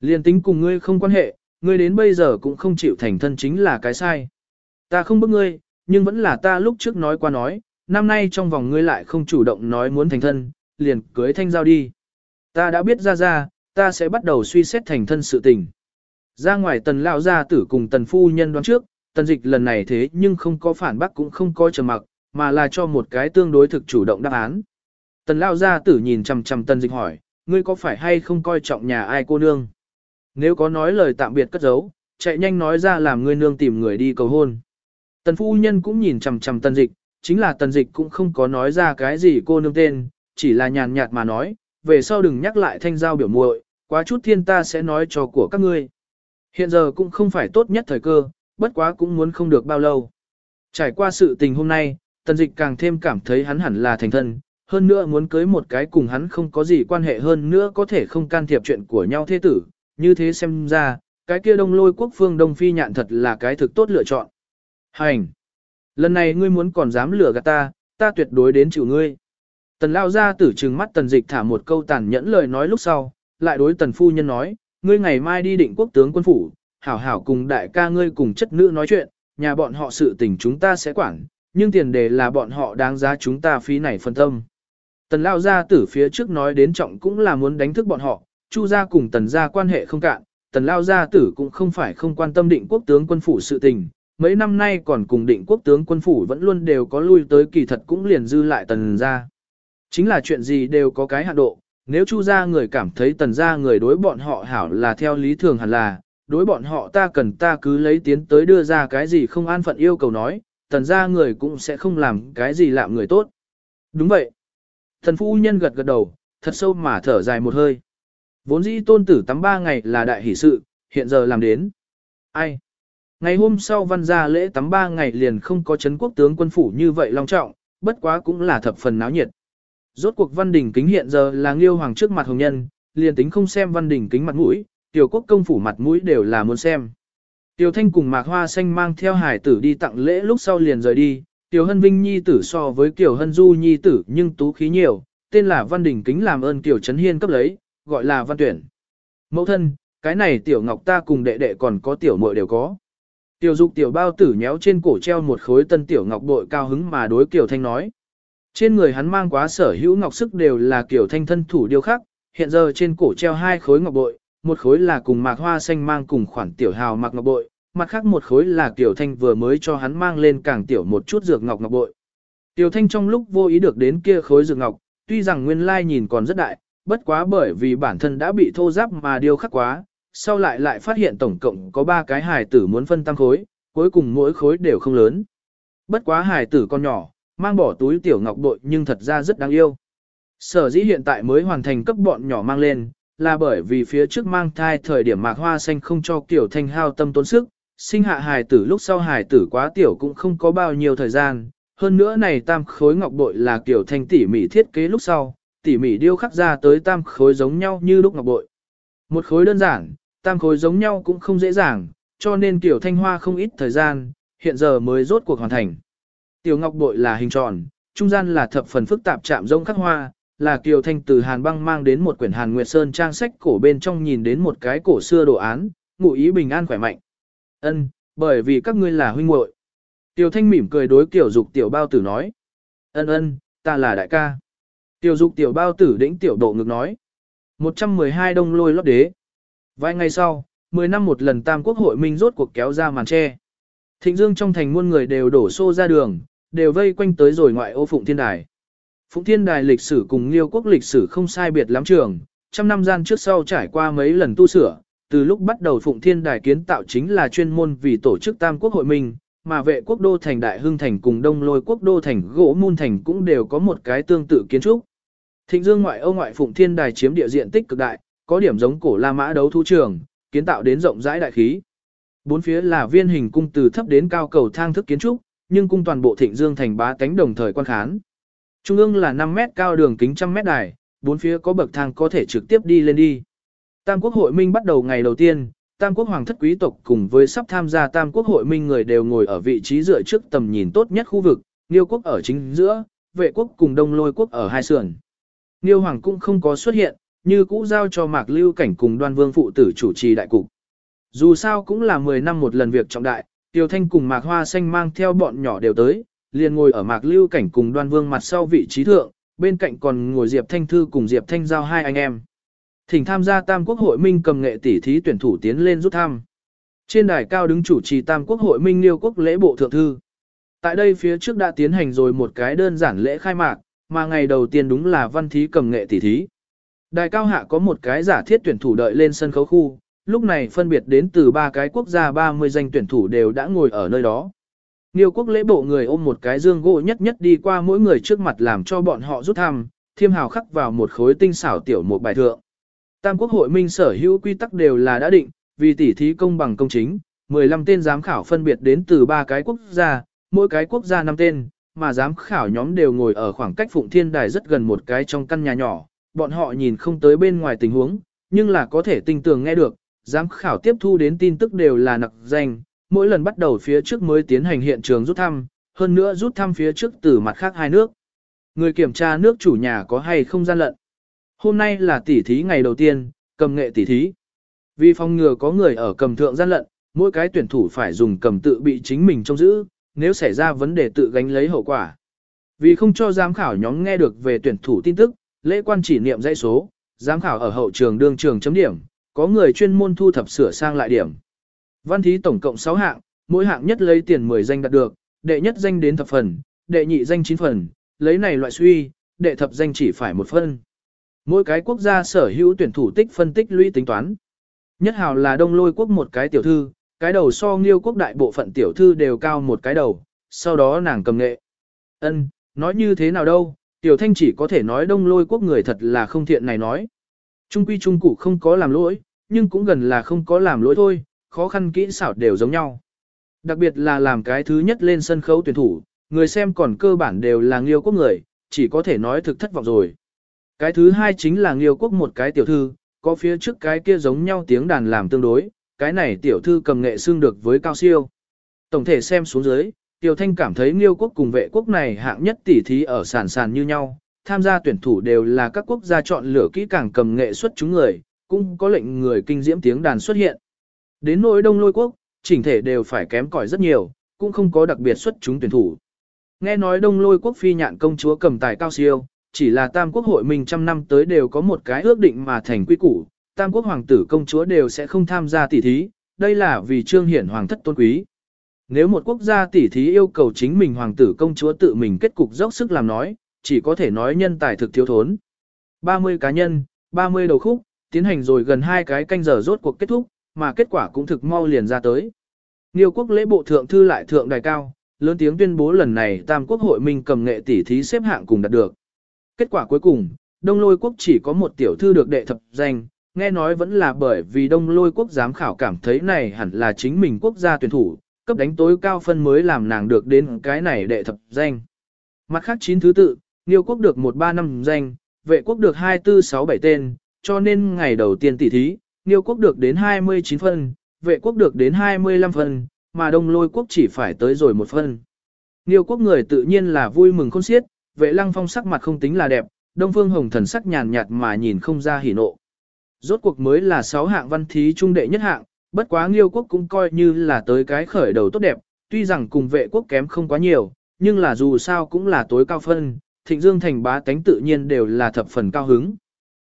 Liên tính cùng ngươi không quan hệ, ngươi đến bây giờ cũng không chịu thành thân chính là cái sai. Ta không bức ngươi, nhưng vẫn là ta lúc trước nói qua nói, năm nay trong vòng ngươi lại không chủ động nói muốn thành thân, liền cưới thanh giao đi. Ta đã biết ra ra, ta sẽ bắt đầu suy xét thành thân sự tình. Ra ngoài tần lao gia tử cùng tần phu nhân đoán trước, tần dịch lần này thế nhưng không có phản bác cũng không có trầm mặc, mà là cho một cái tương đối thực chủ động đáp án. Tần lao gia tử nhìn chằm chằm tần dịch hỏi, ngươi có phải hay không coi trọng nhà ai cô nương? nếu có nói lời tạm biệt cất giấu, chạy nhanh nói ra làm ngươi nương tìm người đi cầu hôn. Tần phu nhân cũng nhìn chằm chằm tần dịch, chính là tần dịch cũng không có nói ra cái gì cô nương tên, chỉ là nhàn nhạt mà nói, về sau đừng nhắc lại thanh giao biểu muội, quá chút thiên ta sẽ nói cho của các ngươi. Hiện giờ cũng không phải tốt nhất thời cơ, bất quá cũng muốn không được bao lâu. Trải qua sự tình hôm nay, tần dịch càng thêm cảm thấy hắn hẳn là thành thân, hơn nữa muốn cưới một cái cùng hắn không có gì quan hệ hơn nữa có thể không can thiệp chuyện của nhau thế tử, như thế xem ra, cái kia đông lôi quốc phương đông phi nhạn thật là cái thực tốt lựa chọn. Hành! Lần này ngươi muốn còn dám lừa gạt ta, ta tuyệt đối đến chịu ngươi. Tần lao ra tử trừng mắt tần dịch thả một câu tàn nhẫn lời nói lúc sau, lại đối tần phu nhân nói, ngươi ngày mai đi định quốc tướng quân phủ, hảo hảo cùng đại ca ngươi cùng chất nữ nói chuyện, nhà bọn họ sự tình chúng ta sẽ quản, nhưng tiền đề là bọn họ đáng giá chúng ta phí này phân tâm. Tần lao gia tử phía trước nói đến trọng cũng là muốn đánh thức bọn họ, chu gia cùng tần gia quan hệ không cạn, tần lao gia tử cũng không phải không quan tâm định quốc tướng quân phủ sự tình, mấy năm nay còn cùng định quốc tướng quân phủ vẫn luôn đều có lui tới kỳ thật cũng liền dư lại tần gia. Chính là chuyện gì đều có cái hạn độ, nếu chu gia người cảm thấy tần gia người đối bọn họ hảo là theo lý thường hẳn là, đối bọn họ ta cần ta cứ lấy tiến tới đưa ra cái gì không an phận yêu cầu nói, tần gia người cũng sẽ không làm cái gì làm người tốt. Đúng vậy. Thần phu nhân gật gật đầu, thật sâu mà thở dài một hơi. Vốn dĩ tôn tử tắm ba ngày là đại hỷ sự, hiện giờ làm đến. Ai? Ngày hôm sau văn gia lễ tắm ba ngày liền không có chấn quốc tướng quân phủ như vậy long trọng, bất quá cũng là thập phần náo nhiệt. Rốt cuộc văn đỉnh kính hiện giờ là nghiêu hoàng trước mặt hồng nhân, liền tính không xem văn đỉnh kính mặt mũi, tiểu quốc công phủ mặt mũi đều là muốn xem. Tiểu thanh cùng mạc hoa xanh mang theo hải tử đi tặng lễ lúc sau liền rời đi, tiểu hân vinh nhi tử so với tiểu hân du nhi tử nhưng tú khí nhiều, tên là văn đỉnh kính làm ơn tiểu trấn hiên cấp lấy, gọi là văn tuyển. Mẫu thân, cái này tiểu ngọc ta cùng đệ đệ còn có tiểu muội đều có. Tiểu dục tiểu bao tử nhéo trên cổ treo một khối tân tiểu ngọc bội cao hứng mà đối Kiều Thanh nói. Trên người hắn mang quá sở hữu ngọc sức đều là Kiều Thanh thân thủ điêu khắc, hiện giờ trên cổ treo hai khối ngọc bội, một khối là cùng mạc hoa xanh mang cùng khoản tiểu hào mặc ngọc bội, mặt khác một khối là tiểu Thanh vừa mới cho hắn mang lên càng tiểu một chút dược ngọc ngọc bội. Tiểu Thanh trong lúc vô ý được đến kia khối dược ngọc, tuy rằng nguyên lai nhìn còn rất đại, bất quá bởi vì bản thân đã bị thô giáp mà điêu khắc quá, sau lại lại phát hiện tổng cộng có 3 cái hài tử muốn phân tăng khối, cuối cùng mỗi khối đều không lớn. Bất quá hài tử con nhỏ, mang bỏ túi tiểu ngọc bội nhưng thật ra rất đáng yêu. Sở dĩ hiện tại mới hoàn thành cấp bọn nhỏ mang lên, là bởi vì phía trước mang thai thời điểm mạc hoa xanh không cho tiểu thanh hao tâm tốn sức, sinh hạ hài tử lúc sau hài tử quá tiểu cũng không có bao nhiêu thời gian. Hơn nữa này tam khối ngọc bội là kiểu thanh tỉ mỉ thiết kế lúc sau, tỉ mỉ điêu khắc ra tới tam khối giống nhau như lúc ngọc bội. Một khối đơn giản, tam khối giống nhau cũng không dễ dàng, cho nên tiểu thanh hoa không ít thời gian, hiện giờ mới rốt cuộc hoàn thành. Tiểu ngọc bội là hình tròn, trung gian là thập phần phức tạp chạm rông khắc hoa, là Kiều Thanh từ Hàn băng mang đến một quyển Hàn Nguyệt Sơn trang sách cổ bên trong nhìn đến một cái cổ xưa đồ án, ngụ ý bình an khỏe mạnh. Ân, bởi vì các ngươi là huynh muội. Tiểu Thanh mỉm cười đối Tiểu Dục tiểu bao tử nói. Ân ân, ta là đại ca. Tiểu Dục tiểu bao tử đĩnh tiểu độ ngực nói. 112 đông lôi lót đế. Vài ngày sau, 10 năm một lần Tam Quốc hội minh rốt cuộc kéo ra màn che. Thịnh Dương trong thành muôn người đều đổ xô ra đường, đều vây quanh tới rồi ngoại ô Phụng Thiên Đài. Phụng Thiên Đài lịch sử cùng Liêu quốc lịch sử không sai biệt lắm trường, trăm năm gian trước sau trải qua mấy lần tu sửa, từ lúc bắt đầu Phụng Thiên Đài kiến tạo chính là chuyên môn vì tổ chức Tam Quốc hội minh, mà vệ quốc đô thành Đại Hưng thành cùng Đông Lôi quốc đô thành Gỗ Môn thành cũng đều có một cái tương tự kiến trúc. Thịnh Dương ngoại ô ngoại Phụng Thiên Đài chiếm địa diện tích cực đại, có điểm giống cổ La Mã đấu thú trường, kiến tạo đến rộng rãi đại khí. Bốn phía là viên hình cung từ thấp đến cao cầu thang thức kiến trúc, nhưng cung toàn bộ Thịnh Dương thành bá tánh đồng thời quan khán. Trung ương là 5 mét cao đường kính trăm mét đài, bốn phía có bậc thang có thể trực tiếp đi lên đi. Tam quốc hội minh bắt đầu ngày đầu tiên, Tam quốc hoàng thất quý tộc cùng với sắp tham gia Tam quốc hội minh người đều ngồi ở vị trí dựa trước tầm nhìn tốt nhất khu vực, Niêu quốc ở chính giữa, vệ quốc cùng đông lôi quốc ở hai sườn. Niêu hoàng cũng không có xuất hiện, như cũ giao cho Mạc Lưu Cảnh cùng đoan vương phụ tử chủ trì đại cục. Dù sao cũng là 10 năm một lần việc trọng đại, Tiêu Thanh cùng Mạc Hoa Xanh mang theo bọn nhỏ đều tới, liền ngồi ở Mạc Lưu Cảnh cùng đoan vương mặt sau vị trí thượng, bên cạnh còn ngồi Diệp Thanh Thư cùng Diệp Thanh Giao hai anh em. Thỉnh tham gia Tam Quốc hội minh cầm nghệ tỷ thí tuyển thủ tiến lên rút thăm. Trên đài cao đứng chủ trì Tam Quốc hội minh liêu quốc lễ bộ thượng thư. Tại đây phía trước đã tiến hành rồi một cái đơn giản lễ khai mạc, mà ngày đầu tiên đúng là văn thí cầm nghệ tỷ thí. Đài cao hạ có một cái giả thiết tuyển thủ đợi lên sân khấu khu, lúc này phân biệt đến từ ba cái quốc gia 30 danh tuyển thủ đều đã ngồi ở nơi đó. Niêu quốc lễ bộ người ôm một cái dương gỗ nhất nhất đi qua mỗi người trước mặt làm cho bọn họ rút thăm, thiêm hào khắc vào một khối tinh xảo tiểu một bài thượng. Tam quốc hội minh sở hữu quy tắc đều là đã định, vì tỉ thí công bằng công chính, 15 tên giám khảo phân biệt đến từ ba cái quốc gia, mỗi cái quốc gia 5 tên, mà giám khảo nhóm đều ngồi ở khoảng cách Phụng Thiên Đài rất gần một cái trong căn nhà nhỏ, bọn họ nhìn không tới bên ngoài tình huống, nhưng là có thể tinh tường nghe được, giám khảo tiếp thu đến tin tức đều là nặc danh, mỗi lần bắt đầu phía trước mới tiến hành hiện trường rút thăm, hơn nữa rút thăm phía trước từ mặt khác hai nước. Người kiểm tra nước chủ nhà có hay không gian lận. Hôm nay là tỉ thí ngày đầu tiên, cầm nghệ tỉ thí. Vì phòng ngừa có người ở cầm thượng gian lận, mỗi cái tuyển thủ phải dùng cầm tự bị chính mình trông giữ, nếu xảy ra vấn đề tự gánh lấy hậu quả. Vì không cho giám khảo nhóm nghe được về tuyển thủ tin tức, lễ quan chỉ niệm dãy số, giám khảo ở hậu trường đương trường chấm điểm, có người chuyên môn thu thập sửa sang lại điểm. Văn thí tổng cộng 6 hạng, mỗi hạng nhất lấy tiền 10 danh đạt được, đệ nhất danh đến thập phần, đệ nhị danh 9 phần, lấy này loại suy, đệ thập danh chỉ phải một phân. Mỗi cái quốc gia sở hữu tuyển thủ tích phân tích lũy tính toán. Nhất hào là đông lôi quốc một cái tiểu thư, cái đầu so nghiêu quốc đại bộ phận tiểu thư đều cao một cái đầu, sau đó nàng cầm nghệ. ân nói như thế nào đâu, tiểu thanh chỉ có thể nói đông lôi quốc người thật là không thiện này nói. Trung quy trung cụ không có làm lỗi, nhưng cũng gần là không có làm lỗi thôi, khó khăn kỹ xảo đều giống nhau. Đặc biệt là làm cái thứ nhất lên sân khấu tuyển thủ, người xem còn cơ bản đều là nghiêu quốc người, chỉ có thể nói thực thất vọng rồi. Cái thứ hai chính là nghiêu quốc một cái tiểu thư, có phía trước cái kia giống nhau tiếng đàn làm tương đối, cái này tiểu thư cầm nghệ xương được với cao siêu. Tổng thể xem xuống dưới, Tiểu Thanh cảm thấy Nghiêu quốc cùng vệ quốc này hạng nhất tỷ thí ở sàn sàn như nhau, tham gia tuyển thủ đều là các quốc gia chọn lựa kỹ càng cầm nghệ xuất chúng người, cũng có lệnh người kinh diễm tiếng đàn xuất hiện. Đến nỗi đông lôi quốc, chỉnh thể đều phải kém cỏi rất nhiều, cũng không có đặc biệt xuất chúng tuyển thủ. Nghe nói đông lôi quốc phi nhạn công chúa cầm tài cao siêu, chỉ là tam quốc hội mình trăm năm tới đều có một cái ước định mà thành quy củ, tam quốc hoàng tử công chúa đều sẽ không tham gia tỷ thí, đây là vì trương hiển hoàng thất tôn quý. Nếu một quốc gia tỷ thí yêu cầu chính mình hoàng tử công chúa tự mình kết cục dốc sức làm nói, chỉ có thể nói nhân tài thực thiếu thốn. 30 cá nhân, 30 đầu khúc, tiến hành rồi gần hai cái canh giờ rốt cuộc kết thúc, mà kết quả cũng thực mau liền ra tới. Nghiêu quốc lễ bộ thượng thư lại thượng đài cao, lớn tiếng tuyên bố lần này Tam quốc hội minh cầm nghệ tỷ thí xếp hạng cùng đạt được. Kết quả cuối cùng, Đông Lôi quốc chỉ có một tiểu thư được đệ thập danh, nghe nói vẫn là bởi vì Đông Lôi quốc giám khảo cảm thấy này hẳn là chính mình quốc gia tuyển thủ, cấp đánh tối cao phân mới làm nàng được đến cái này đệ thập danh. Mặt khác chín thứ tự, Nghiêu quốc được 1-3 năm danh, vệ quốc được 2467 tên, cho nên ngày đầu tiên tỷ thí, Nghiêu quốc được đến 29 phân, vệ quốc được đến 25 phân, mà đông lôi quốc chỉ phải tới rồi một phân. Nghiêu quốc người tự nhiên là vui mừng khôn xiết, vệ lăng phong sắc mặt không tính là đẹp, đông phương hồng thần sắc nhàn nhạt mà nhìn không ra hỉ nộ. Rốt cuộc mới là 6 hạng văn thí trung đệ nhất hạng, bất quá Nghiêu quốc cũng coi như là tới cái khởi đầu tốt đẹp, tuy rằng cùng vệ quốc kém không quá nhiều, nhưng là dù sao cũng là tối cao phân, thịnh dương thành bá tánh tự nhiên đều là thập phần cao hứng.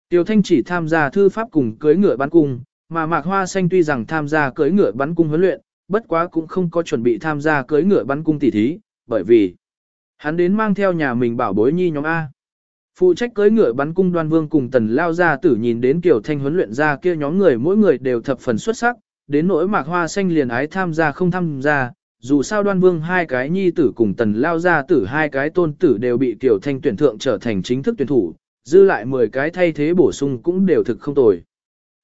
Tiêu Thanh chỉ tham gia thư pháp cùng cưới ngựa bắn cung, mà Mạc Hoa Xanh tuy rằng tham gia cưới ngựa bắn cung huấn luyện, bất quá cũng không có chuẩn bị tham gia cưới ngựa bắn cung tỉ thí, bởi vì hắn đến mang theo nhà mình bảo bối nhi nhóm A. Phụ trách cưới ngựa bắn cung đoan vương cùng tần lao ra tử nhìn đến Kiều Thanh huấn luyện ra kia nhóm người mỗi người đều thập phần xuất sắc, đến nỗi Mạc Hoa Xanh liền ái tham gia không tham gia, dù sao đoan vương hai cái nhi tử cùng tần lao ra tử hai cái tôn tử đều bị Kiều Thanh tuyển thượng trở thành chính thức tuyển thủ, dư lại 10 cái thay thế bổ sung cũng đều thực không tồi.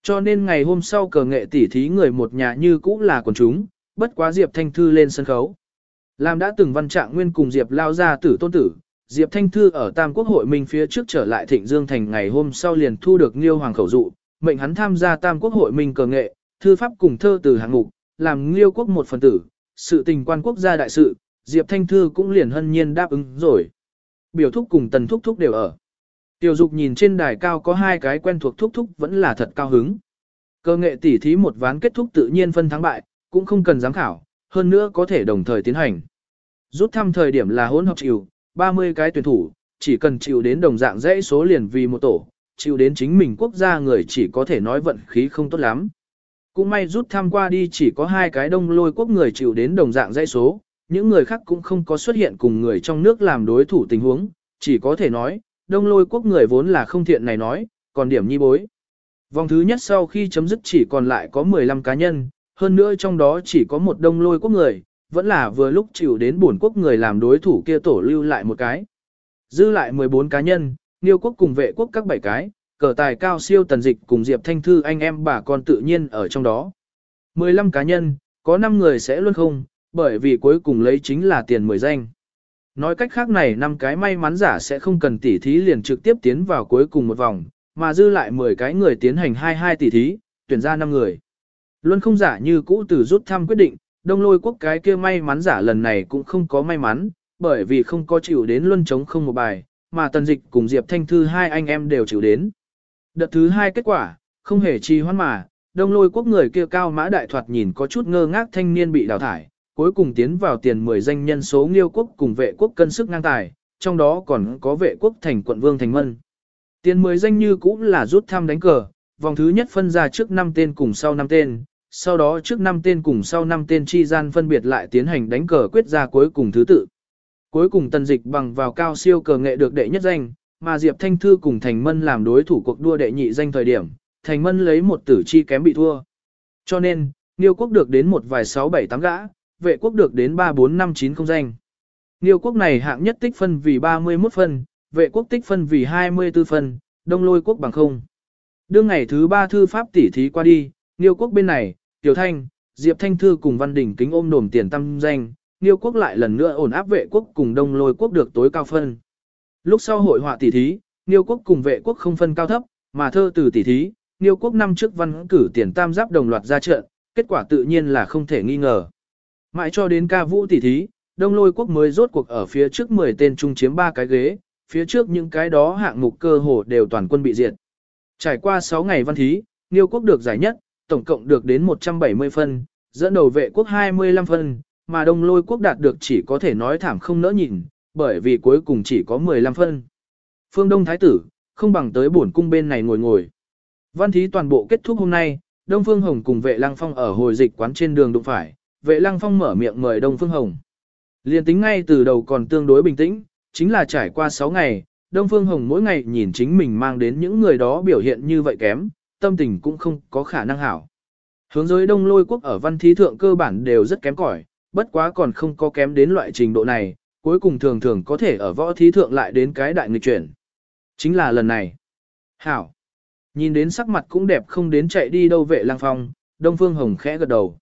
Cho nên ngày hôm sau cờ nghệ tỉ thí người một nhà như cũ là quần chúng, bất quá Diệp Thanh Thư lên sân khấu. Làm đã từng văn trạng nguyên cùng Diệp lao ra tử tôn tử, Diệp Thanh Thư ở Tam Quốc hội minh phía trước trở lại Thịnh Dương Thành ngày hôm sau liền thu được Nghiêu Hoàng khẩu dụ, mệnh hắn tham gia Tam Quốc hội minh cờ nghệ, thư pháp cùng thơ từ hạng mục, làm Nghiêu quốc một phần tử, sự tình quan quốc gia đại sự, Diệp Thanh Thư cũng liền hân nhiên đáp ứng rồi. Biểu thúc cùng tần thúc thúc đều ở. Tiểu dục nhìn trên đài cao có hai cái quen thuộc thúc thúc vẫn là thật cao hứng. Cơ nghệ tỉ thí một ván kết thúc tự nhiên phân thắng bại, cũng không cần giám khảo, hơn nữa có thể đồng thời tiến hành. Rút thăm thời điểm là hỗn hợp chịu, 30 cái tuyển thủ, chỉ cần chịu đến đồng dạng dãy số liền vì một tổ, chịu đến chính mình quốc gia người chỉ có thể nói vận khí không tốt lắm. Cũng may rút thăm qua đi chỉ có hai cái đông lôi quốc người chịu đến đồng dạng dãy số, những người khác cũng không có xuất hiện cùng người trong nước làm đối thủ tình huống, chỉ có thể nói, đông lôi quốc người vốn là không thiện này nói, còn điểm nhi bối. Vòng thứ nhất sau khi chấm dứt chỉ còn lại có 15 cá nhân, hơn nữa trong đó chỉ có một đông lôi quốc người, vẫn là vừa lúc chịu đến bổn quốc người làm đối thủ kia tổ lưu lại một cái. Dư lại 14 cá nhân, Niêu quốc cùng vệ quốc các bảy cái, cờ tài cao siêu tần dịch cùng Diệp Thanh Thư anh em bà con tự nhiên ở trong đó. 15 cá nhân, có 5 người sẽ luôn không, bởi vì cuối cùng lấy chính là tiền 10 danh. Nói cách khác này năm cái may mắn giả sẽ không cần tỉ thí liền trực tiếp tiến vào cuối cùng một vòng, mà dư lại 10 cái người tiến hành 22 tỉ thí, tuyển ra 5 người. Luân không giả như cũ từ rút thăm quyết định, đông lôi quốc cái kia may mắn giả lần này cũng không có may mắn, bởi vì không có chịu đến luân chống không một bài, mà tần dịch cùng Diệp Thanh Thư hai anh em đều chịu đến. Đợt thứ hai kết quả, không hề trì hoãn mà, đông lôi quốc người kia cao mã đại thoạt nhìn có chút ngơ ngác thanh niên bị đào thải, cuối cùng tiến vào tiền 10 danh nhân số nghiêu quốc cùng vệ quốc cân sức ngang tài, trong đó còn có vệ quốc thành quận vương thành mân. Tiền 10 danh như cũng là rút thăm đánh cờ, vòng thứ nhất phân ra trước 5 tên cùng sau 5 tên, sau đó trước năm tên cùng sau năm tên chi gian phân biệt lại tiến hành đánh cờ quyết ra cuối cùng thứ tự. Cuối cùng tần dịch bằng vào cao siêu cờ nghệ được đệ nhất danh, mà Diệp Thanh Thư cùng Thành Mân làm đối thủ cuộc đua đệ nhị danh thời điểm, Thành Mân lấy một tử chi kém bị thua. Cho nên, Niêu quốc được đến một vài 6 7 8 gã, vệ quốc được đến 3 4 5 9 không danh. Niêu quốc này hạng nhất tích phân vì 31 phân, vệ quốc tích phân vì 24 phân, đông lôi quốc bằng không. Đương ngày thứ ba thư pháp tỷ thí qua đi, Niêu quốc bên này, Tiểu Thanh, Diệp Thanh Thư cùng Văn Đình kính ôm đồm tiền tâm danh, Niêu quốc lại lần nữa ổn áp vệ quốc cùng đông lôi quốc được tối cao phân. Lúc sau hội họa tỷ thí, Niêu quốc cùng vệ quốc không phân cao thấp, mà thơ từ tỷ thí, Niêu quốc năm trước văn cử tiền tam giáp đồng loạt ra trận, kết quả tự nhiên là không thể nghi ngờ. Mãi cho đến ca vũ tỷ thí, đông lôi quốc mới rốt cuộc ở phía trước 10 tên trung chiếm 3 cái ghế, phía trước những cái đó hạng mục cơ hồ đều toàn quân bị diệt. Trải qua 6 ngày văn thí, Niêu quốc được giải nhất, tổng cộng được đến 170 phân, dẫn đầu vệ quốc 25 phân, mà đông lôi quốc đạt được chỉ có thể nói thảm không nỡ nhìn, bởi vì cuối cùng chỉ có 15 phân. Phương Đông Thái tử, không bằng tới bổn cung bên này ngồi ngồi. Văn thí toàn bộ kết thúc hôm nay, Đông Phương Hồng cùng vệ lăng phong ở hồi dịch quán trên đường đụng phải, vệ lăng phong mở miệng mời Đông Phương Hồng. Liên tính ngay từ đầu còn tương đối bình tĩnh, chính là trải qua 6 ngày, Đông Phương Hồng mỗi ngày nhìn chính mình mang đến những người đó biểu hiện như vậy kém, tâm tình cũng không có khả năng hảo. Hướng giới đông lôi quốc ở văn thí thượng cơ bản đều rất kém cỏi, bất quá còn không có kém đến loại trình độ này, cuối cùng thường thường có thể ở võ thí thượng lại đến cái đại nghịch chuyển. Chính là lần này. Hảo. Nhìn đến sắc mặt cũng đẹp không đến chạy đi đâu vệ lăng phong, Đông Phương Hồng khẽ gật đầu.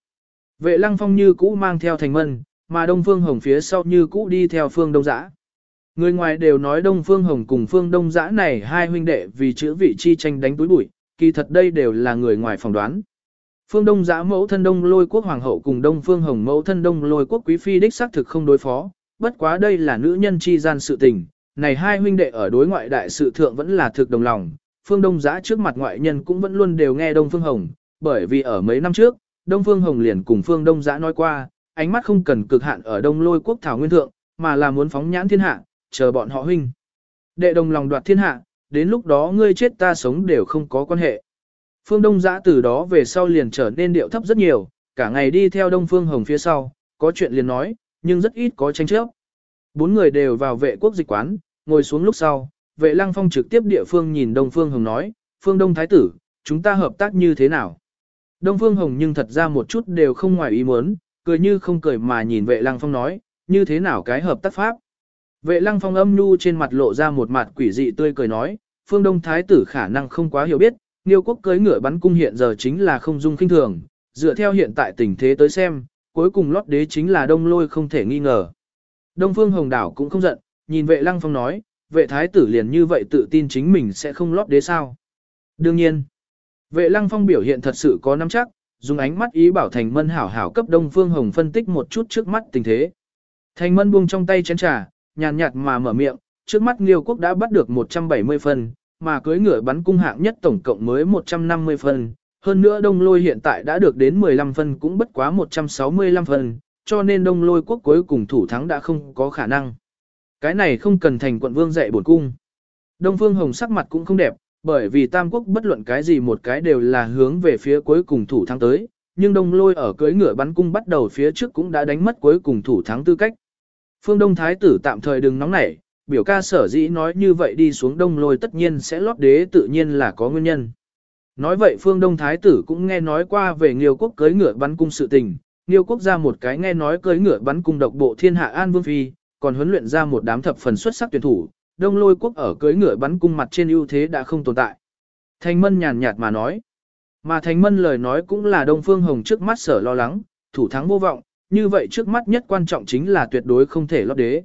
Vệ lăng phong như cũ mang theo thành mân, mà Đông Phương Hồng phía sau như cũ đi theo phương đông giã. Người ngoài đều nói Đông Phương Hồng cùng phương đông giã này hai huynh đệ vì chữ vị chi tranh đánh túi bụi, kỳ thật đây đều là người ngoài phỏng đoán. Phương Đông giã mẫu thân Đông lôi quốc hoàng hậu cùng Đông Phương Hồng mẫu thân Đông lôi quốc quý phi đích xác thực không đối phó, bất quá đây là nữ nhân chi gian sự tình, này hai huynh đệ ở đối ngoại đại sự thượng vẫn là thực đồng lòng, Phương Đông giã trước mặt ngoại nhân cũng vẫn luôn đều nghe Đông Phương Hồng, bởi vì ở mấy năm trước, Đông Phương Hồng liền cùng Phương Đông giã nói qua, ánh mắt không cần cực hạn ở Đông lôi quốc thảo nguyên thượng, mà là muốn phóng nhãn thiên hạ, chờ bọn họ huynh. Đệ đồng lòng đoạt thiên hạ, đến lúc đó ngươi chết ta sống đều không có quan hệ. Phương Đông giã từ đó về sau liền trở nên điệu thấp rất nhiều, cả ngày đi theo Đông Phương Hồng phía sau, có chuyện liền nói, nhưng rất ít có tranh chấp. Bốn người đều vào vệ quốc dịch quán, ngồi xuống lúc sau, vệ lăng phong trực tiếp địa phương nhìn Đông Phương Hồng nói, Phương Đông Thái tử, chúng ta hợp tác như thế nào? Đông Phương Hồng nhưng thật ra một chút đều không ngoài ý muốn, cười như không cười mà nhìn vệ lăng phong nói, như thế nào cái hợp tác pháp? Vệ lăng phong âm nhu trên mặt lộ ra một mặt quỷ dị tươi cười nói, Phương Đông Thái tử khả năng không quá hiểu biết, Niêu quốc cưới ngựa bắn cung hiện giờ chính là không dung kinh thường, dựa theo hiện tại tình thế tới xem, cuối cùng lót đế chính là đông lôi không thể nghi ngờ. Đông phương hồng đảo cũng không giận, nhìn vệ lăng phong nói, vệ thái tử liền như vậy tự tin chính mình sẽ không lót đế sao. Đương nhiên, vệ lăng phong biểu hiện thật sự có nắm chắc, dùng ánh mắt ý bảo thành mân hảo hảo cấp đông phương hồng phân tích một chút trước mắt tình thế. Thành mân buông trong tay chén trà, nhàn nhạt mà mở miệng, trước mắt Nghiêu quốc đã bắt được 170 phân, mà cưới ngựa bắn cung hạng nhất tổng cộng mới 150 phân, hơn nữa đông lôi hiện tại đã được đến 15 phân cũng bất quá 165 phân, cho nên đông lôi quốc cuối cùng thủ thắng đã không có khả năng. Cái này không cần thành quận vương dạy bổn cung. Đông phương hồng sắc mặt cũng không đẹp, bởi vì tam quốc bất luận cái gì một cái đều là hướng về phía cuối cùng thủ thắng tới, nhưng đông lôi ở cưới ngựa bắn cung bắt đầu phía trước cũng đã đánh mất cuối cùng thủ thắng tư cách. Phương Đông Thái tử tạm thời đừng nóng nảy, biểu ca sở dĩ nói như vậy đi xuống đông lôi tất nhiên sẽ lót đế tự nhiên là có nguyên nhân. Nói vậy phương Đông Thái tử cũng nghe nói qua về Nghiêu quốc cưới ngựa bắn cung sự tình, Nghiêu quốc ra một cái nghe nói cưới ngựa bắn cung độc bộ thiên hạ an vương phi, còn huấn luyện ra một đám thập phần xuất sắc tuyển thủ, đông lôi quốc ở cưới ngựa bắn cung mặt trên ưu thế đã không tồn tại. Thành mân nhàn nhạt mà nói, mà thành mân lời nói cũng là đông phương hồng trước mắt sở lo lắng, thủ thắng vô vọng, như vậy trước mắt nhất quan trọng chính là tuyệt đối không thể lót đế.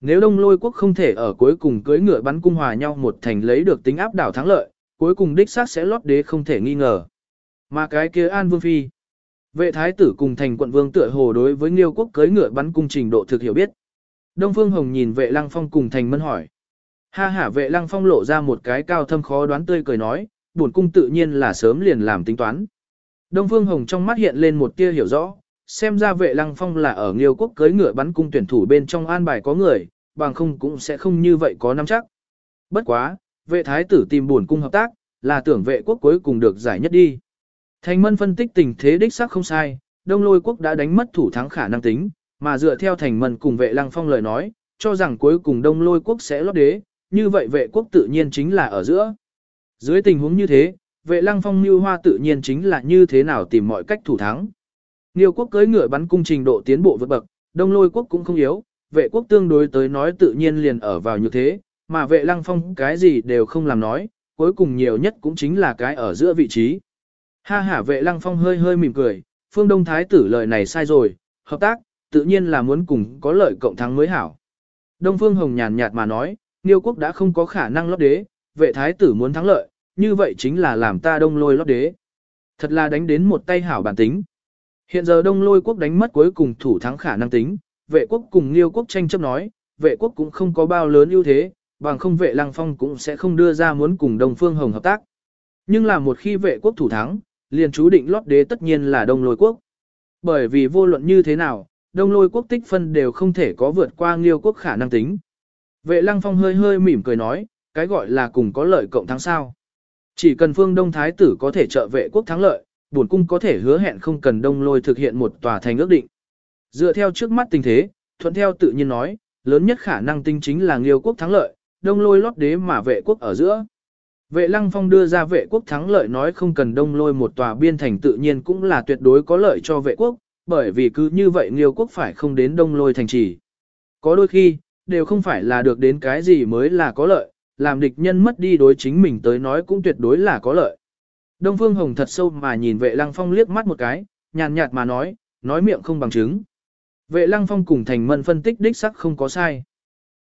Nếu đông lôi quốc không thể ở cuối cùng cưới ngựa bắn cung hòa nhau một thành lấy được tính áp đảo thắng lợi, cuối cùng đích xác sẽ lót đế không thể nghi ngờ. Mà cái kia An Vương Phi, vệ thái tử cùng thành quận vương tựa hồ đối với Nghiêu quốc cưới ngựa bắn cung trình độ thực hiểu biết. Đông Phương Hồng nhìn vệ lăng phong cùng thành mân hỏi. Ha hả vệ lăng phong lộ ra một cái cao thâm khó đoán tươi cười nói, buồn cung tự nhiên là sớm liền làm tính toán. Đông Phương Hồng trong mắt hiện lên một tia hiểu rõ, xem ra vệ lăng phong là ở Nghiêu quốc cưới ngựa bắn cung tuyển thủ bên trong an bài có người, bằng không cũng sẽ không như vậy có nắm chắc. Bất quá, vệ thái tử tìm buồn cung hợp tác, là tưởng vệ quốc cuối cùng được giải nhất đi. Thành mân phân tích tình thế đích xác không sai, đông lôi quốc đã đánh mất thủ thắng khả năng tính, mà dựa theo thành mân cùng vệ lăng phong lời nói, cho rằng cuối cùng đông lôi quốc sẽ lót đế, như vậy vệ quốc tự nhiên chính là ở giữa. Dưới tình huống như thế, vệ lăng phong mưu hoa tự nhiên chính là như thế nào tìm mọi cách thủ thắng. Nhiều quốc cưới ngựa bắn cung trình độ tiến bộ vượt bậc, đông lôi quốc cũng không yếu, vệ quốc tương đối tới nói tự nhiên liền ở vào như thế, mà vệ lăng phong cái gì đều không làm nói, cuối cùng nhiều nhất cũng chính là cái ở giữa vị trí. Ha hả vệ lăng phong hơi hơi mỉm cười, phương đông thái tử lời này sai rồi, hợp tác, tự nhiên là muốn cùng có lợi cộng thắng mới hảo. Đông phương hồng nhàn nhạt mà nói, Niêu quốc đã không có khả năng lót đế, vệ thái tử muốn thắng lợi, như vậy chính là làm ta đông lôi lót đế. Thật là đánh đến một tay hảo bản tính. Hiện giờ đông lôi quốc đánh mất cuối cùng thủ thắng khả năng tính, vệ quốc cùng liêu quốc tranh chấp nói, vệ quốc cũng không có bao lớn ưu thế, bằng không vệ lăng phong cũng sẽ không đưa ra muốn cùng đông phương hồng hợp tác. Nhưng là một khi vệ quốc thủ thắng, liền chú định lót đế tất nhiên là đông lôi quốc. Bởi vì vô luận như thế nào, đông lôi quốc tích phân đều không thể có vượt qua liêu quốc khả năng tính. Vệ lăng phong hơi hơi mỉm cười nói, cái gọi là cùng có lợi cộng thắng sao. Chỉ cần phương đông thái tử có thể trợ vệ quốc thắng lợi, bổn cung có thể hứa hẹn không cần đông lôi thực hiện một tòa thành ước định. Dựa theo trước mắt tình thế, thuận theo tự nhiên nói, lớn nhất khả năng tinh chính là Nghiêu quốc thắng lợi, đông lôi lót đế mà vệ quốc ở giữa. Vệ lăng phong đưa ra vệ quốc thắng lợi nói không cần đông lôi một tòa biên thành tự nhiên cũng là tuyệt đối có lợi cho vệ quốc, bởi vì cứ như vậy Nghiêu quốc phải không đến đông lôi thành trì. Có đôi khi, đều không phải là được đến cái gì mới là có lợi, làm địch nhân mất đi đối chính mình tới nói cũng tuyệt đối là có lợi. Đông Phương Hồng thật sâu mà nhìn vệ lăng phong liếc mắt một cái, nhàn nhạt mà nói, nói miệng không bằng chứng. Vệ lăng phong cùng thành mân phân tích đích sắc không có sai.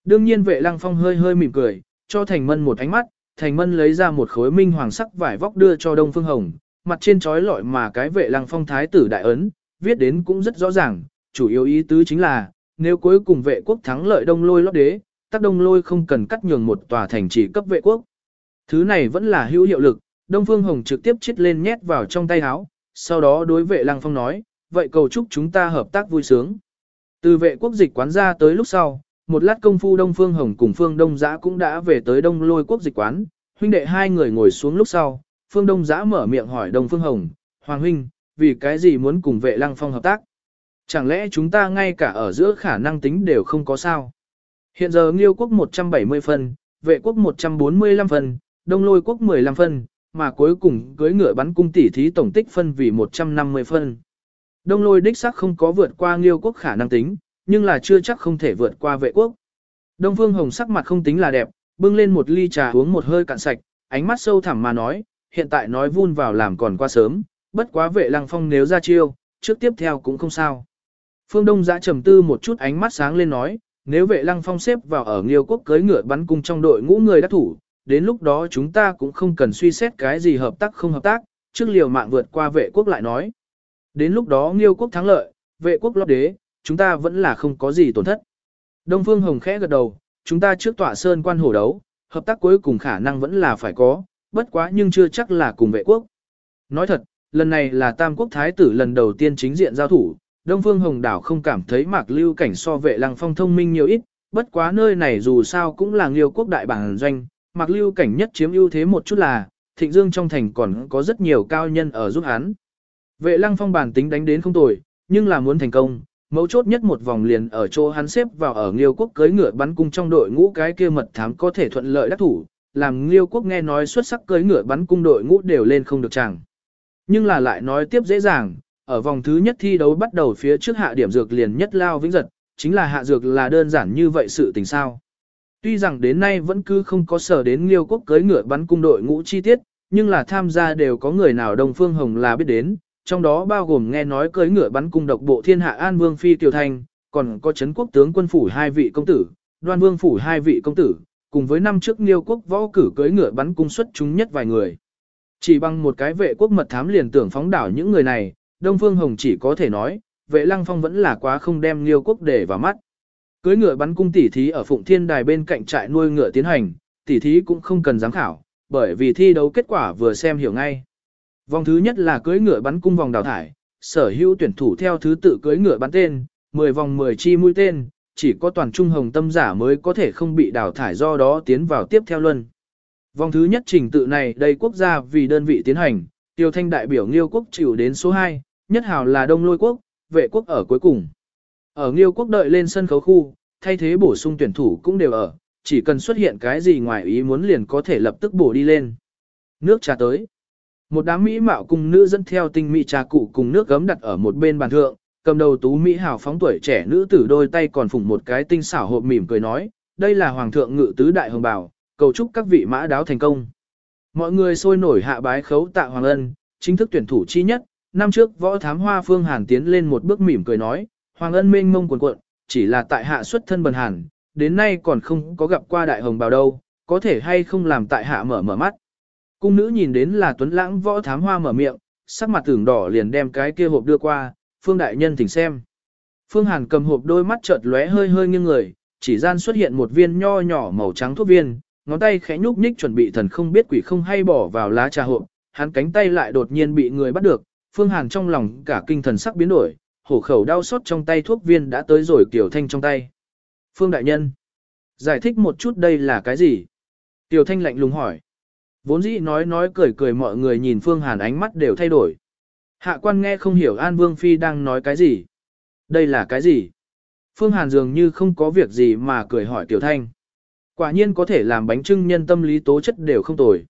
Đương nhiên vệ lăng phong hơi hơi mỉm cười, cho thành mân một ánh mắt, thành mân lấy ra một khối minh hoàng sắc vải vóc đưa cho Đông Phương Hồng, mặt trên trói lọi mà cái vệ lăng phong thái tử đại ấn, viết đến cũng rất rõ ràng, chủ yếu ý tứ chính là, nếu cuối cùng vệ quốc thắng lợi đông lôi lót đế, tắc đông lôi không cần cắt nhường một tòa thành chỉ cấp vệ quốc. Thứ này vẫn là hữu hiệu lực, Đông Phương Hồng trực tiếp chít lên nhét vào trong tay áo, sau đó đối vệ lăng phong nói, vậy cầu chúc chúng ta hợp tác vui sướng. Từ vệ quốc dịch quán ra tới lúc sau, một lát công phu Đông Phương Hồng cùng Phương Đông Giã cũng đã về tới Đông Lôi quốc dịch quán, huynh đệ hai người ngồi xuống lúc sau, Phương Đông Giã mở miệng hỏi Đông Phương Hồng, Hoàng huynh, vì cái gì muốn cùng vệ lăng phong hợp tác? Chẳng lẽ chúng ta ngay cả ở giữa khả năng tính đều không có sao? Hiện giờ Nghiêu quốc 170 phân, vệ quốc 145 phân, Đông Lôi quốc 15 phân, mà cuối cùng cưới ngựa bắn cung tỷ thí tổng tích phân vì 150 phân. Đông lôi đích sắc không có vượt qua nghiêu quốc khả năng tính, nhưng là chưa chắc không thể vượt qua vệ quốc. Đông Phương Hồng sắc mặt không tính là đẹp, bưng lên một ly trà uống một hơi cạn sạch, ánh mắt sâu thẳm mà nói, hiện tại nói vun vào làm còn qua sớm, bất quá vệ lăng phong nếu ra chiêu, trước tiếp theo cũng không sao. Phương Đông giã trầm tư một chút ánh mắt sáng lên nói, nếu vệ lăng phong xếp vào ở nghiêu quốc cưới ngựa bắn cung trong đội ngũ người đắc thủ, đến lúc đó chúng ta cũng không cần suy xét cái gì hợp tác không hợp tác, trước liều mạng vượt qua vệ quốc lại nói. Đến lúc đó nghiêu quốc thắng lợi, vệ quốc lót đế, chúng ta vẫn là không có gì tổn thất. Đông Phương Hồng khẽ gật đầu, chúng ta trước tỏa sơn quan hổ đấu, hợp tác cuối cùng khả năng vẫn là phải có, bất quá nhưng chưa chắc là cùng vệ quốc. Nói thật, lần này là Tam Quốc Thái tử lần đầu tiên chính diện giao thủ, Đông Phương Hồng Đảo không cảm thấy Mạc Lưu Cảnh so vệ lăng phong thông minh nhiều ít, bất quá nơi này dù sao cũng là nghiêu quốc đại bản doanh, Mạc Lưu Cảnh nhất chiếm ưu thế một chút là, Thịnh Dương trong thành còn có rất nhiều cao nhân ở giúp hắn. Vệ lăng phong bản tính đánh đến không tồi, nhưng là muốn thành công, mấu chốt nhất một vòng liền ở chỗ hắn xếp vào ở Nghiêu quốc cưới ngựa bắn cung trong đội ngũ cái kia mật thám có thể thuận lợi đắc thủ, làm Liêu Quốc nghe nói xuất sắc cưới ngựa bắn cung đội ngũ đều lên không được chẳng. Nhưng là lại nói tiếp dễ dàng, ở vòng thứ nhất thi đấu bắt đầu phía trước hạ điểm dược liền nhất lao vĩnh giật, chính là hạ dược là đơn giản như vậy sự tình sao. Tuy rằng đến nay vẫn cứ không có sở đến Liêu Quốc cưới ngựa bắn cung đội ngũ chi tiết, nhưng là tham gia đều có người nào Đông Phương Hồng là biết đến, trong đó bao gồm nghe nói cưới ngựa bắn cung độc bộ thiên hạ An Vương Phi Tiểu Thanh, còn có chấn quốc tướng quân phủ hai vị công tử, đoan vương phủ hai vị công tử, cùng với năm trước Liêu Quốc võ cử cưới ngựa bắn cung xuất chúng nhất vài người. Chỉ bằng một cái vệ quốc mật thám liền tưởng phóng đảo những người này, Đông Phương Hồng chỉ có thể nói, vệ lăng phong vẫn là quá không đem Liêu Quốc để vào mắt. Cưới ngựa bắn cung tỉ thí ở Phụng Thiên Đài bên cạnh trại nuôi ngựa tiến hành, tỉ thí cũng không cần giám khảo, bởi vì thi đấu kết quả vừa xem hiểu ngay. Vòng thứ nhất là cưới ngựa bắn cung vòng đào thải, sở hữu tuyển thủ theo thứ tự cưới ngựa bắn tên, 10 vòng 10 chi mũi tên, chỉ có toàn trung hồng tâm giả mới có thể không bị đào thải do đó tiến vào tiếp theo luân. Vòng thứ nhất trình tự này đây quốc gia vì đơn vị tiến hành, tiêu thanh đại biểu Nghiêu quốc chịu đến số 2, nhất hào là Đông Lôi quốc, vệ quốc ở cuối cùng. Ở Nghiêu quốc đợi lên sân khấu khu, thay thế bổ sung tuyển thủ cũng đều ở, chỉ cần xuất hiện cái gì ngoài ý muốn liền có thể lập tức bổ đi lên. Nước trà tới. Một đám mỹ mạo cùng nữ dẫn theo tinh mỹ trà cụ cùng nước gấm đặt ở một bên bàn thượng, cầm đầu tú mỹ hào phóng tuổi trẻ nữ tử đôi tay còn phủng một cái tinh xảo hộp mỉm cười nói, đây là hoàng thượng ngự tứ đại hồng bảo, cầu chúc các vị mã đáo thành công. Mọi người sôi nổi hạ bái khấu tạ hoàng ân, chính thức tuyển thủ chi nhất, năm trước võ thám hoa phương hàn tiến lên một bước mỉm cười nói, hoàng ân mênh mông cuồn cuộn, chỉ là tại hạ xuất thân bần hàn, đến nay còn không có gặp qua đại hồng bào đâu, có thể hay không làm tại hạ mở mở mắt. Cung nữ nhìn đến là tuấn lãng võ thám hoa mở miệng, sắc mặt tưởng đỏ liền đem cái kia hộp đưa qua, phương đại nhân thỉnh xem. Phương Hàn cầm hộp đôi mắt chợt lóe hơi hơi nghiêng người, chỉ gian xuất hiện một viên nho nhỏ màu trắng thuốc viên, ngón tay khẽ nhúc nhích chuẩn bị thần không biết quỷ không hay bỏ vào lá trà hộp, hắn cánh tay lại đột nhiên bị người bắt được, Phương Hàn trong lòng cả kinh thần sắc biến đổi, hổ khẩu đau xót trong tay thuốc viên đã tới rồi Tiểu Thanh trong tay. Phương Đại Nhân, giải thích một chút đây là cái gì? Tiểu Thanh lạnh lùng hỏi. Vốn dĩ nói nói cười cười mọi người nhìn Phương Hàn ánh mắt đều thay đổi. Hạ quan nghe không hiểu An Vương Phi đang nói cái gì. Đây là cái gì? Phương Hàn dường như không có việc gì mà cười hỏi Tiểu Thanh. Quả nhiên có thể làm bánh trưng nhân tâm lý tố chất đều không tồi.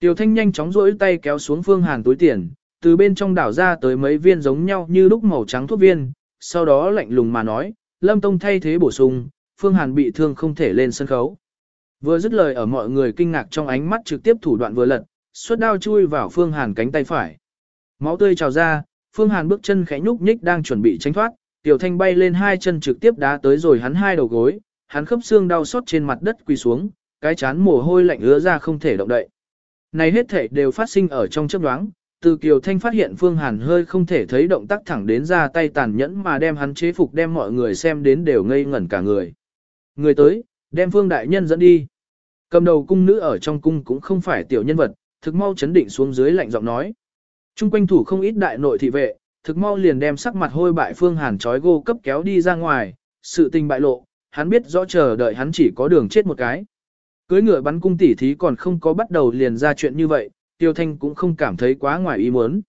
Tiểu Thanh nhanh chóng rỗi tay kéo xuống Phương Hàn túi tiền, từ bên trong đảo ra tới mấy viên giống nhau như lúc màu trắng thuốc viên, sau đó lạnh lùng mà nói, Lâm Tông thay thế bổ sung, Phương Hàn bị thương không thể lên sân khấu. Vừa dứt lời ở mọi người kinh ngạc trong ánh mắt trực tiếp thủ đoạn vừa lật, xuất đao chui vào Phương Hàn cánh tay phải. Máu tươi trào ra, Phương Hàn bước chân khẽ nhúc nhích đang chuẩn bị tránh thoát, Tiểu Thanh bay lên hai chân trực tiếp đá tới rồi hắn hai đầu gối, hắn khớp xương đau xót trên mặt đất quỳ xuống, cái chán mồ hôi lạnh ứa ra không thể động đậy. Này hết thể đều phát sinh ở trong chớp nhoáng, từ Kiều Thanh phát hiện Phương Hàn hơi không thể thấy động tác thẳng đến ra tay tàn nhẫn mà đem hắn chế phục đem mọi người xem đến đều ngây ngẩn cả người. Người tới, đem Phương Đại Nhân dẫn đi. Cầm đầu cung nữ ở trong cung cũng không phải tiểu nhân vật, thực mau chấn định xuống dưới lạnh giọng nói. Trung quanh thủ không ít đại nội thị vệ, thực mau liền đem sắc mặt hôi bại Phương Hàn trói gô cấp kéo đi ra ngoài, sự tình bại lộ, hắn biết rõ chờ đợi hắn chỉ có đường chết một cái. Cưới ngựa bắn cung tỉ thí còn không có bắt đầu liền ra chuyện như vậy, Tiêu Thanh cũng không cảm thấy quá ngoài ý muốn.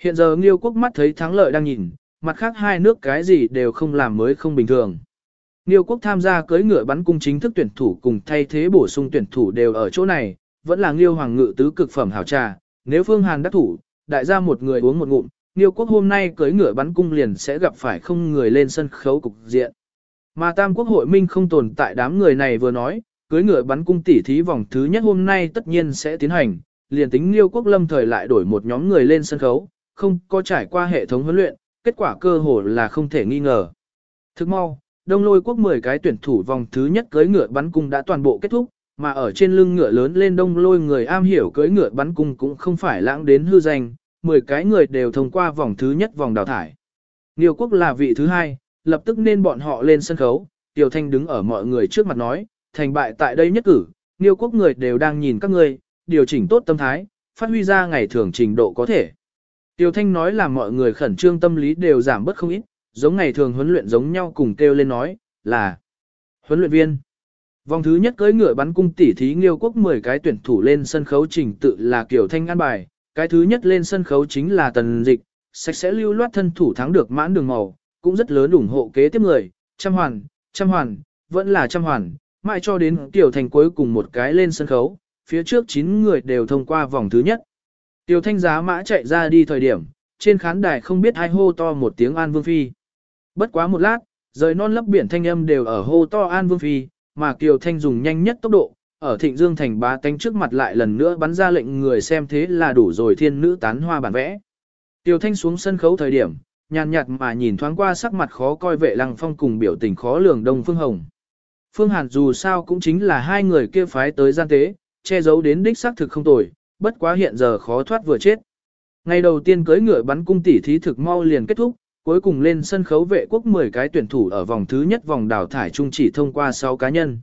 Hiện giờ Nghiêu quốc mắt thấy thắng lợi đang nhìn, mặt khác hai nước cái gì đều không làm mới không bình thường. Nghiêu quốc tham gia cưới ngựa bắn cung chính thức tuyển thủ cùng thay thế bổ sung tuyển thủ đều ở chỗ này, vẫn là Nghiêu hoàng ngự tứ cực phẩm hảo trà, nếu Phương Hàn đắc thủ, đại gia một người uống một ngụm, Nghiêu quốc hôm nay cưới ngựa bắn cung liền sẽ gặp phải không người lên sân khấu cục diện. Mà Tam quốc hội minh không tồn tại đám người này vừa nói, cưới ngựa bắn cung tỉ thí vòng thứ nhất hôm nay tất nhiên sẽ tiến hành, liền tính Liêu Quốc Lâm thời lại đổi một nhóm người lên sân khấu, không có trải qua hệ thống huấn luyện, kết quả cơ hồ là không thể nghi ngờ. Thức mau, Đông Lôi Quốc 10 cái tuyển thủ vòng thứ nhất cưới ngựa bắn cung đã toàn bộ kết thúc, mà ở trên lưng ngựa lớn lên Đông Lôi người am hiểu cưới ngựa bắn cung cũng không phải lãng đến hư danh, 10 cái người đều thông qua vòng thứ nhất vòng đào thải. Liêu Quốc là vị thứ hai, lập tức nên bọn họ lên sân khấu, Tiểu Thanh đứng ở mọi người trước mặt nói, thành bại tại đây nhất cử, Liêu Quốc người đều đang nhìn các ngươi, điều chỉnh tốt tâm thái, phát huy ra ngày thường trình độ có thể. Tiêu Thanh nói là mọi người khẩn trương tâm lý đều giảm bớt không ít, giống ngày thường huấn luyện giống nhau cùng kêu lên nói, là huấn luyện viên. Vòng thứ nhất cưỡi ngựa bắn cung tỉ thí Nghiêu quốc 10 cái tuyển thủ lên sân khấu trình tự là Kiều Thanh an bài, cái thứ nhất lên sân khấu chính là Tần Dịch, sạch sẽ lưu loát thân thủ thắng được mãn đường màu, cũng rất lớn ủng hộ kế tiếp người, trăm hoàn, trăm hoàn, vẫn là trăm hoàn, mãi cho đến Kiều Thanh cuối cùng một cái lên sân khấu, phía trước 9 người đều thông qua vòng thứ nhất. Tiêu thanh giá mã chạy ra đi thời điểm, trên khán đài không biết ai hô to một tiếng An Vương Phi. Bất quá một lát, rời non lấp biển thanh âm đều ở hô to An Vương Phi, mà Kiều Thanh dùng nhanh nhất tốc độ, ở Thịnh Dương thành bá tánh trước mặt lại lần nữa bắn ra lệnh người xem thế là đủ rồi thiên nữ tán hoa bản vẽ. Kiều Thanh xuống sân khấu thời điểm, nhàn nhạt mà nhìn thoáng qua sắc mặt khó coi vệ lăng phong cùng biểu tình khó lường Đông Phương Hồng. Phương Hàn dù sao cũng chính là hai người kia phái tới gian tế, che giấu đến đích xác thực không tồi, bất quá hiện giờ khó thoát vừa chết. Ngày đầu tiên cưới ngựa bắn cung tỷ thí thực mau liền kết thúc, cuối cùng lên sân khấu vệ quốc 10 cái tuyển thủ ở vòng thứ nhất vòng đào thải chung chỉ thông qua 6 cá nhân.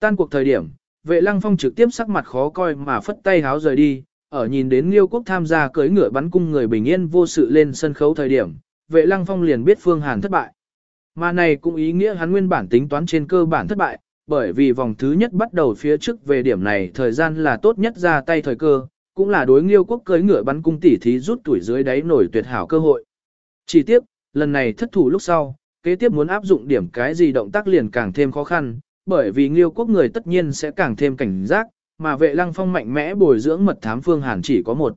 Tan cuộc thời điểm, vệ lăng phong trực tiếp sắc mặt khó coi mà phất tay háo rời đi, ở nhìn đến Liêu Quốc tham gia cưới ngựa bắn cung người bình yên vô sự lên sân khấu thời điểm, vệ lăng phong liền biết Phương Hàn thất bại. Mà này cũng ý nghĩa hắn nguyên bản tính toán trên cơ bản thất bại, bởi vì vòng thứ nhất bắt đầu phía trước về điểm này thời gian là tốt nhất ra tay thời cơ, cũng là đối Nghiêu Quốc cưới ngựa bắn cung tỉ thí rút tuổi dưới đáy nổi tuyệt hảo cơ hội. Chỉ tiếp, lần này thất thủ lúc sau, kế tiếp muốn áp dụng điểm cái gì động tác liền càng thêm khó khăn, bởi vì Nghiêu Quốc người tất nhiên sẽ càng thêm cảnh giác, mà vệ lăng phong mạnh mẽ bồi dưỡng mật thám Phương Hàn chỉ có một.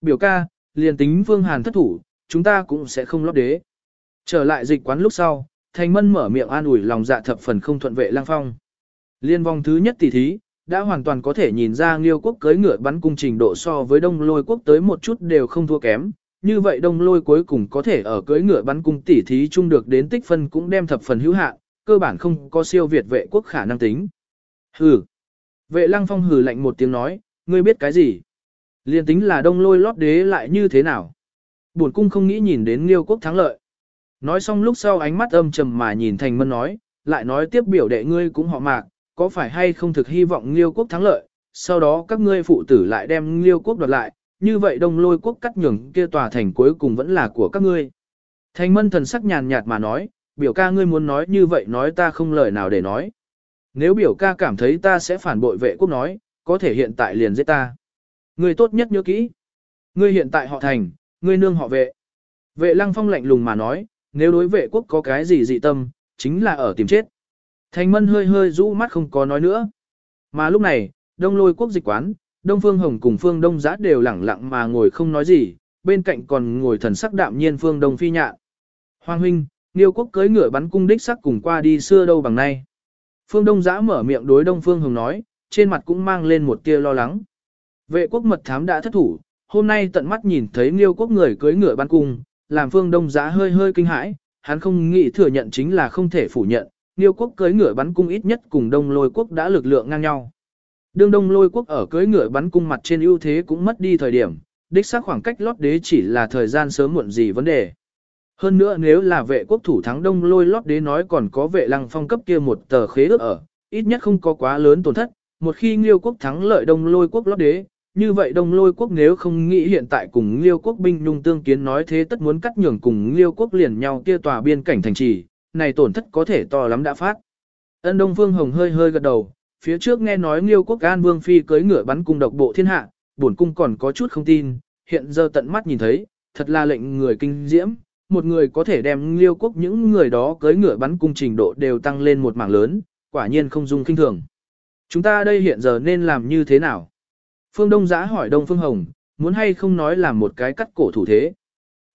Biểu ca, liền tính Phương Hàn thất thủ, chúng ta cũng sẽ không lót đế. Trở lại dịch quán lúc sau, Thành Mân mở miệng an ủi lòng dạ thập phần không thuận vệ lăng phong. Liên vòng thứ nhất tỷ thí, đã hoàn toàn có thể nhìn ra Liêu quốc cưới ngựa bắn cung trình độ so với Đông Lôi quốc tới một chút đều không thua kém. Như vậy Đông Lôi cuối cùng có thể ở cưới ngựa bắn cung tỷ thí chung được đến tích phân cũng đem thập phần hữu hạn, cơ bản không có siêu việt vệ quốc khả năng tính. Hừ. Vệ lăng phong hừ lạnh một tiếng nói, ngươi biết cái gì? Liên tính là đông lôi lót đế lại như thế nào? Buồn cung không nghĩ nhìn đến liêu quốc thắng lợi. Nói xong lúc sau ánh mắt âm trầm mà nhìn thành mân nói, lại nói tiếp biểu đệ ngươi cũng họ mạc, có phải hay không thực hy vọng liêu quốc thắng lợi, sau đó các ngươi phụ tử lại đem liêu quốc đoạt lại, như vậy đông lôi quốc cắt nhường kia tòa thành cuối cùng vẫn là của các ngươi. Thành mân thần sắc nhàn nhạt mà nói, biểu ca ngươi muốn nói như vậy nói ta không lời nào để nói. Nếu biểu ca cảm thấy ta sẽ phản bội vệ quốc nói, có thể hiện tại liền giết ta. Ngươi tốt nhất nhớ kỹ. Ngươi hiện tại họ thành, ngươi nương họ vệ. Vệ lăng phong lạnh lùng mà nói, nếu đối vệ quốc có cái gì dị tâm, chính là ở tìm chết. Thành mân hơi hơi rũ mắt không có nói nữa. Mà lúc này, đông lôi quốc dịch quán, đông phương hồng cùng phương đông giã đều lẳng lặng mà ngồi không nói gì, bên cạnh còn ngồi thần sắc đạm nhiên phương đông phi nhạ. Hoàng huynh, Niêu quốc cưới ngựa bắn cung đích sắc cùng qua đi xưa đâu bằng nay. Phương Đông Giã mở miệng đối Đông Phương Hồng nói, trên mặt cũng mang lên một tia lo lắng. Vệ quốc mật thám đã thất thủ, hôm nay tận mắt nhìn thấy Niêu quốc người cưới ngựa bắn cung, làm Phương Đông Giá hơi hơi kinh hãi, hắn không nghĩ thừa nhận chính là không thể phủ nhận, Liêu quốc cưới ngựa bắn cung ít nhất cùng Đông Lôi quốc đã lực lượng ngang nhau. Đương Đông Lôi quốc ở cưới ngựa bắn cung mặt trên ưu thế cũng mất đi thời điểm, đích xác khoảng cách lót đế chỉ là thời gian sớm muộn gì vấn đề. Hơn nữa nếu là vệ quốc thủ thắng đông lôi lót đế nói còn có vệ lăng phong cấp kia một tờ khế ước ở, ít nhất không có quá lớn tổn thất, một khi Nghiêu quốc thắng lợi đông lôi quốc lót đế, như vậy đông lôi quốc nếu không nghĩ hiện tại cùng Liêu quốc binh nhung tương kiến nói thế tất muốn cắt nhường cùng Liêu quốc liền nhau kia tòa biên cảnh thành trì, này tổn thất có thể to lắm đã phát. Ân Đông Phương Hồng hơi hơi gật đầu, phía trước nghe nói Liêu quốc An Vương Phi cưới ngựa bắn cung độc bộ thiên hạ, bổn cung còn có chút không tin, hiện giờ tận mắt nhìn thấy, thật là lệnh người kinh diễm, một người có thể đem liêu quốc những người đó cưới ngựa bắn cung trình độ đều tăng lên một mảng lớn, quả nhiên không dung kinh thường. Chúng ta đây hiện giờ nên làm như thế nào? Phương Đông Giã hỏi Đông Phương Hồng, muốn hay không nói là một cái cắt cổ thủ thế.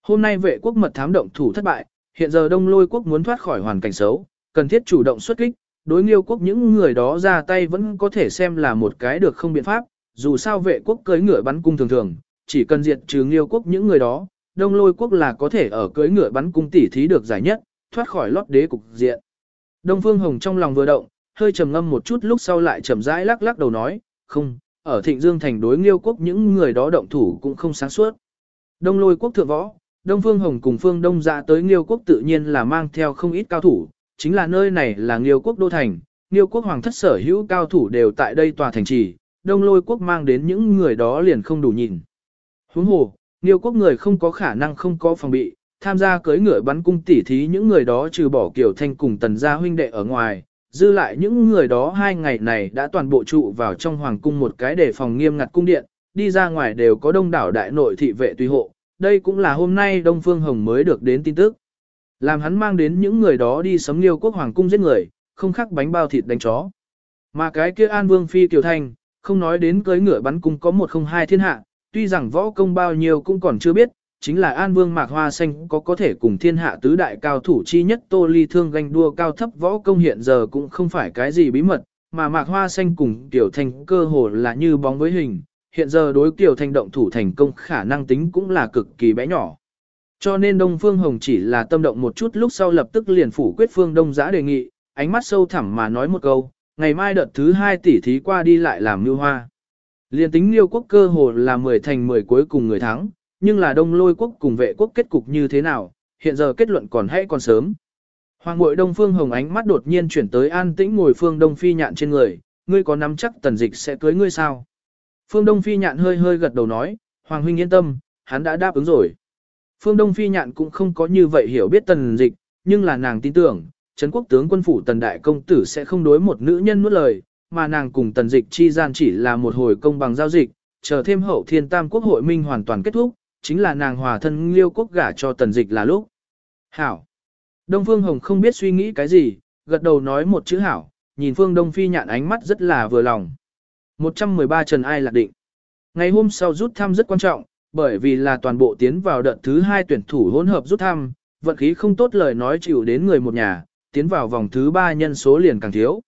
Hôm nay vệ quốc mật thám động thủ thất bại, hiện giờ Đông Lôi quốc muốn thoát khỏi hoàn cảnh xấu, cần thiết chủ động xuất kích, đối Nghiêu quốc những người đó ra tay vẫn có thể xem là một cái được không biện pháp, dù sao vệ quốc cưới ngựa bắn cung thường thường, chỉ cần diệt trừ Nghiêu quốc những người đó, đông lôi quốc là có thể ở cưới ngựa bắn cung tỉ thí được giải nhất, thoát khỏi lót đế cục diện. Đông Phương Hồng trong lòng vừa động, hơi trầm ngâm một chút lúc sau lại chậm rãi lắc lắc đầu nói, không, ở Thịnh Dương thành đối Nghiêu quốc những người đó động thủ cũng không sáng suốt. Đông Lôi quốc thượng võ, Đông Phương Hồng cùng Phương Đông dạ tới Nghiêu quốc tự nhiên là mang theo không ít cao thủ, chính là nơi này là Nghiêu quốc đô thành, Nghiêu quốc hoàng thất sở hữu cao thủ đều tại đây tòa thành trì, Đông Lôi quốc mang đến những người đó liền không đủ nhìn. Huống hồ, Nghiêu quốc người không có khả năng không có phòng bị, tham gia cưới ngựa bắn cung tỉ thí những người đó trừ bỏ kiểu thanh cùng tần gia huynh đệ ở ngoài, dư lại những người đó hai ngày này đã toàn bộ trụ vào trong hoàng cung một cái để phòng nghiêm ngặt cung điện, đi ra ngoài đều có đông đảo đại nội thị vệ tùy hộ, đây cũng là hôm nay Đông Phương Hồng mới được đến tin tức. Làm hắn mang đến những người đó đi sấm liêu quốc hoàng cung giết người, không khác bánh bao thịt đánh chó. Mà cái kia An Vương Phi Kiều Thanh, không nói đến cưới ngựa bắn cung có một không hai thiên hạ, tuy rằng võ công bao nhiêu cũng còn chưa biết, chính là An Vương Mạc Hoa Xanh có có thể cùng thiên hạ tứ đại cao thủ chi nhất Tô Ly Thương ganh đua cao thấp võ công hiện giờ cũng không phải cái gì bí mật, mà Mạc Hoa Xanh cùng Tiểu Thanh cơ hồ là như bóng với hình, hiện giờ đối Tiểu Thanh động thủ thành công khả năng tính cũng là cực kỳ bé nhỏ. Cho nên Đông Phương Hồng chỉ là tâm động một chút lúc sau lập tức liền phủ quyết Phương Đông Giã đề nghị, ánh mắt sâu thẳm mà nói một câu, ngày mai đợt thứ hai tỷ thí qua đi lại làm như hoa. Liên tính liêu quốc cơ hồ là 10 thành 10 cuối cùng người thắng, nhưng là đông lôi quốc cùng vệ quốc kết cục như thế nào, hiện giờ kết luận còn hay còn sớm. Hoàng mội đông phương hồng ánh mắt đột nhiên chuyển tới an tĩnh ngồi phương đông phi nhạn trên người, ngươi có nắm chắc tần dịch sẽ cưới ngươi sao? Phương đông phi nhạn hơi hơi gật đầu nói, Hoàng huynh yên tâm, hắn đã đáp ứng rồi. Phương đông phi nhạn cũng không có như vậy hiểu biết tần dịch, nhưng là nàng tin tưởng, Trấn quốc tướng quân phủ tần đại công tử sẽ không đối một nữ nhân nuốt lời, mà nàng cùng tần dịch chi gian chỉ là một hồi công bằng giao dịch, chờ thêm hậu thiên tam quốc hội minh hoàn toàn kết thúc, chính là nàng hòa thân liêu quốc gả cho tần dịch là lúc. Hảo. Đông Phương Hồng không biết suy nghĩ cái gì, gật đầu nói một chữ hảo, nhìn Phương Đông Phi nhạn ánh mắt rất là vừa lòng. 113 Trần Ai lạc định. Ngày hôm sau rút thăm rất quan trọng, bởi vì là toàn bộ tiến vào đợt thứ hai tuyển thủ hỗn hợp rút thăm, vận khí không tốt lời nói chịu đến người một nhà, tiến vào vòng thứ ba nhân số liền càng thiếu.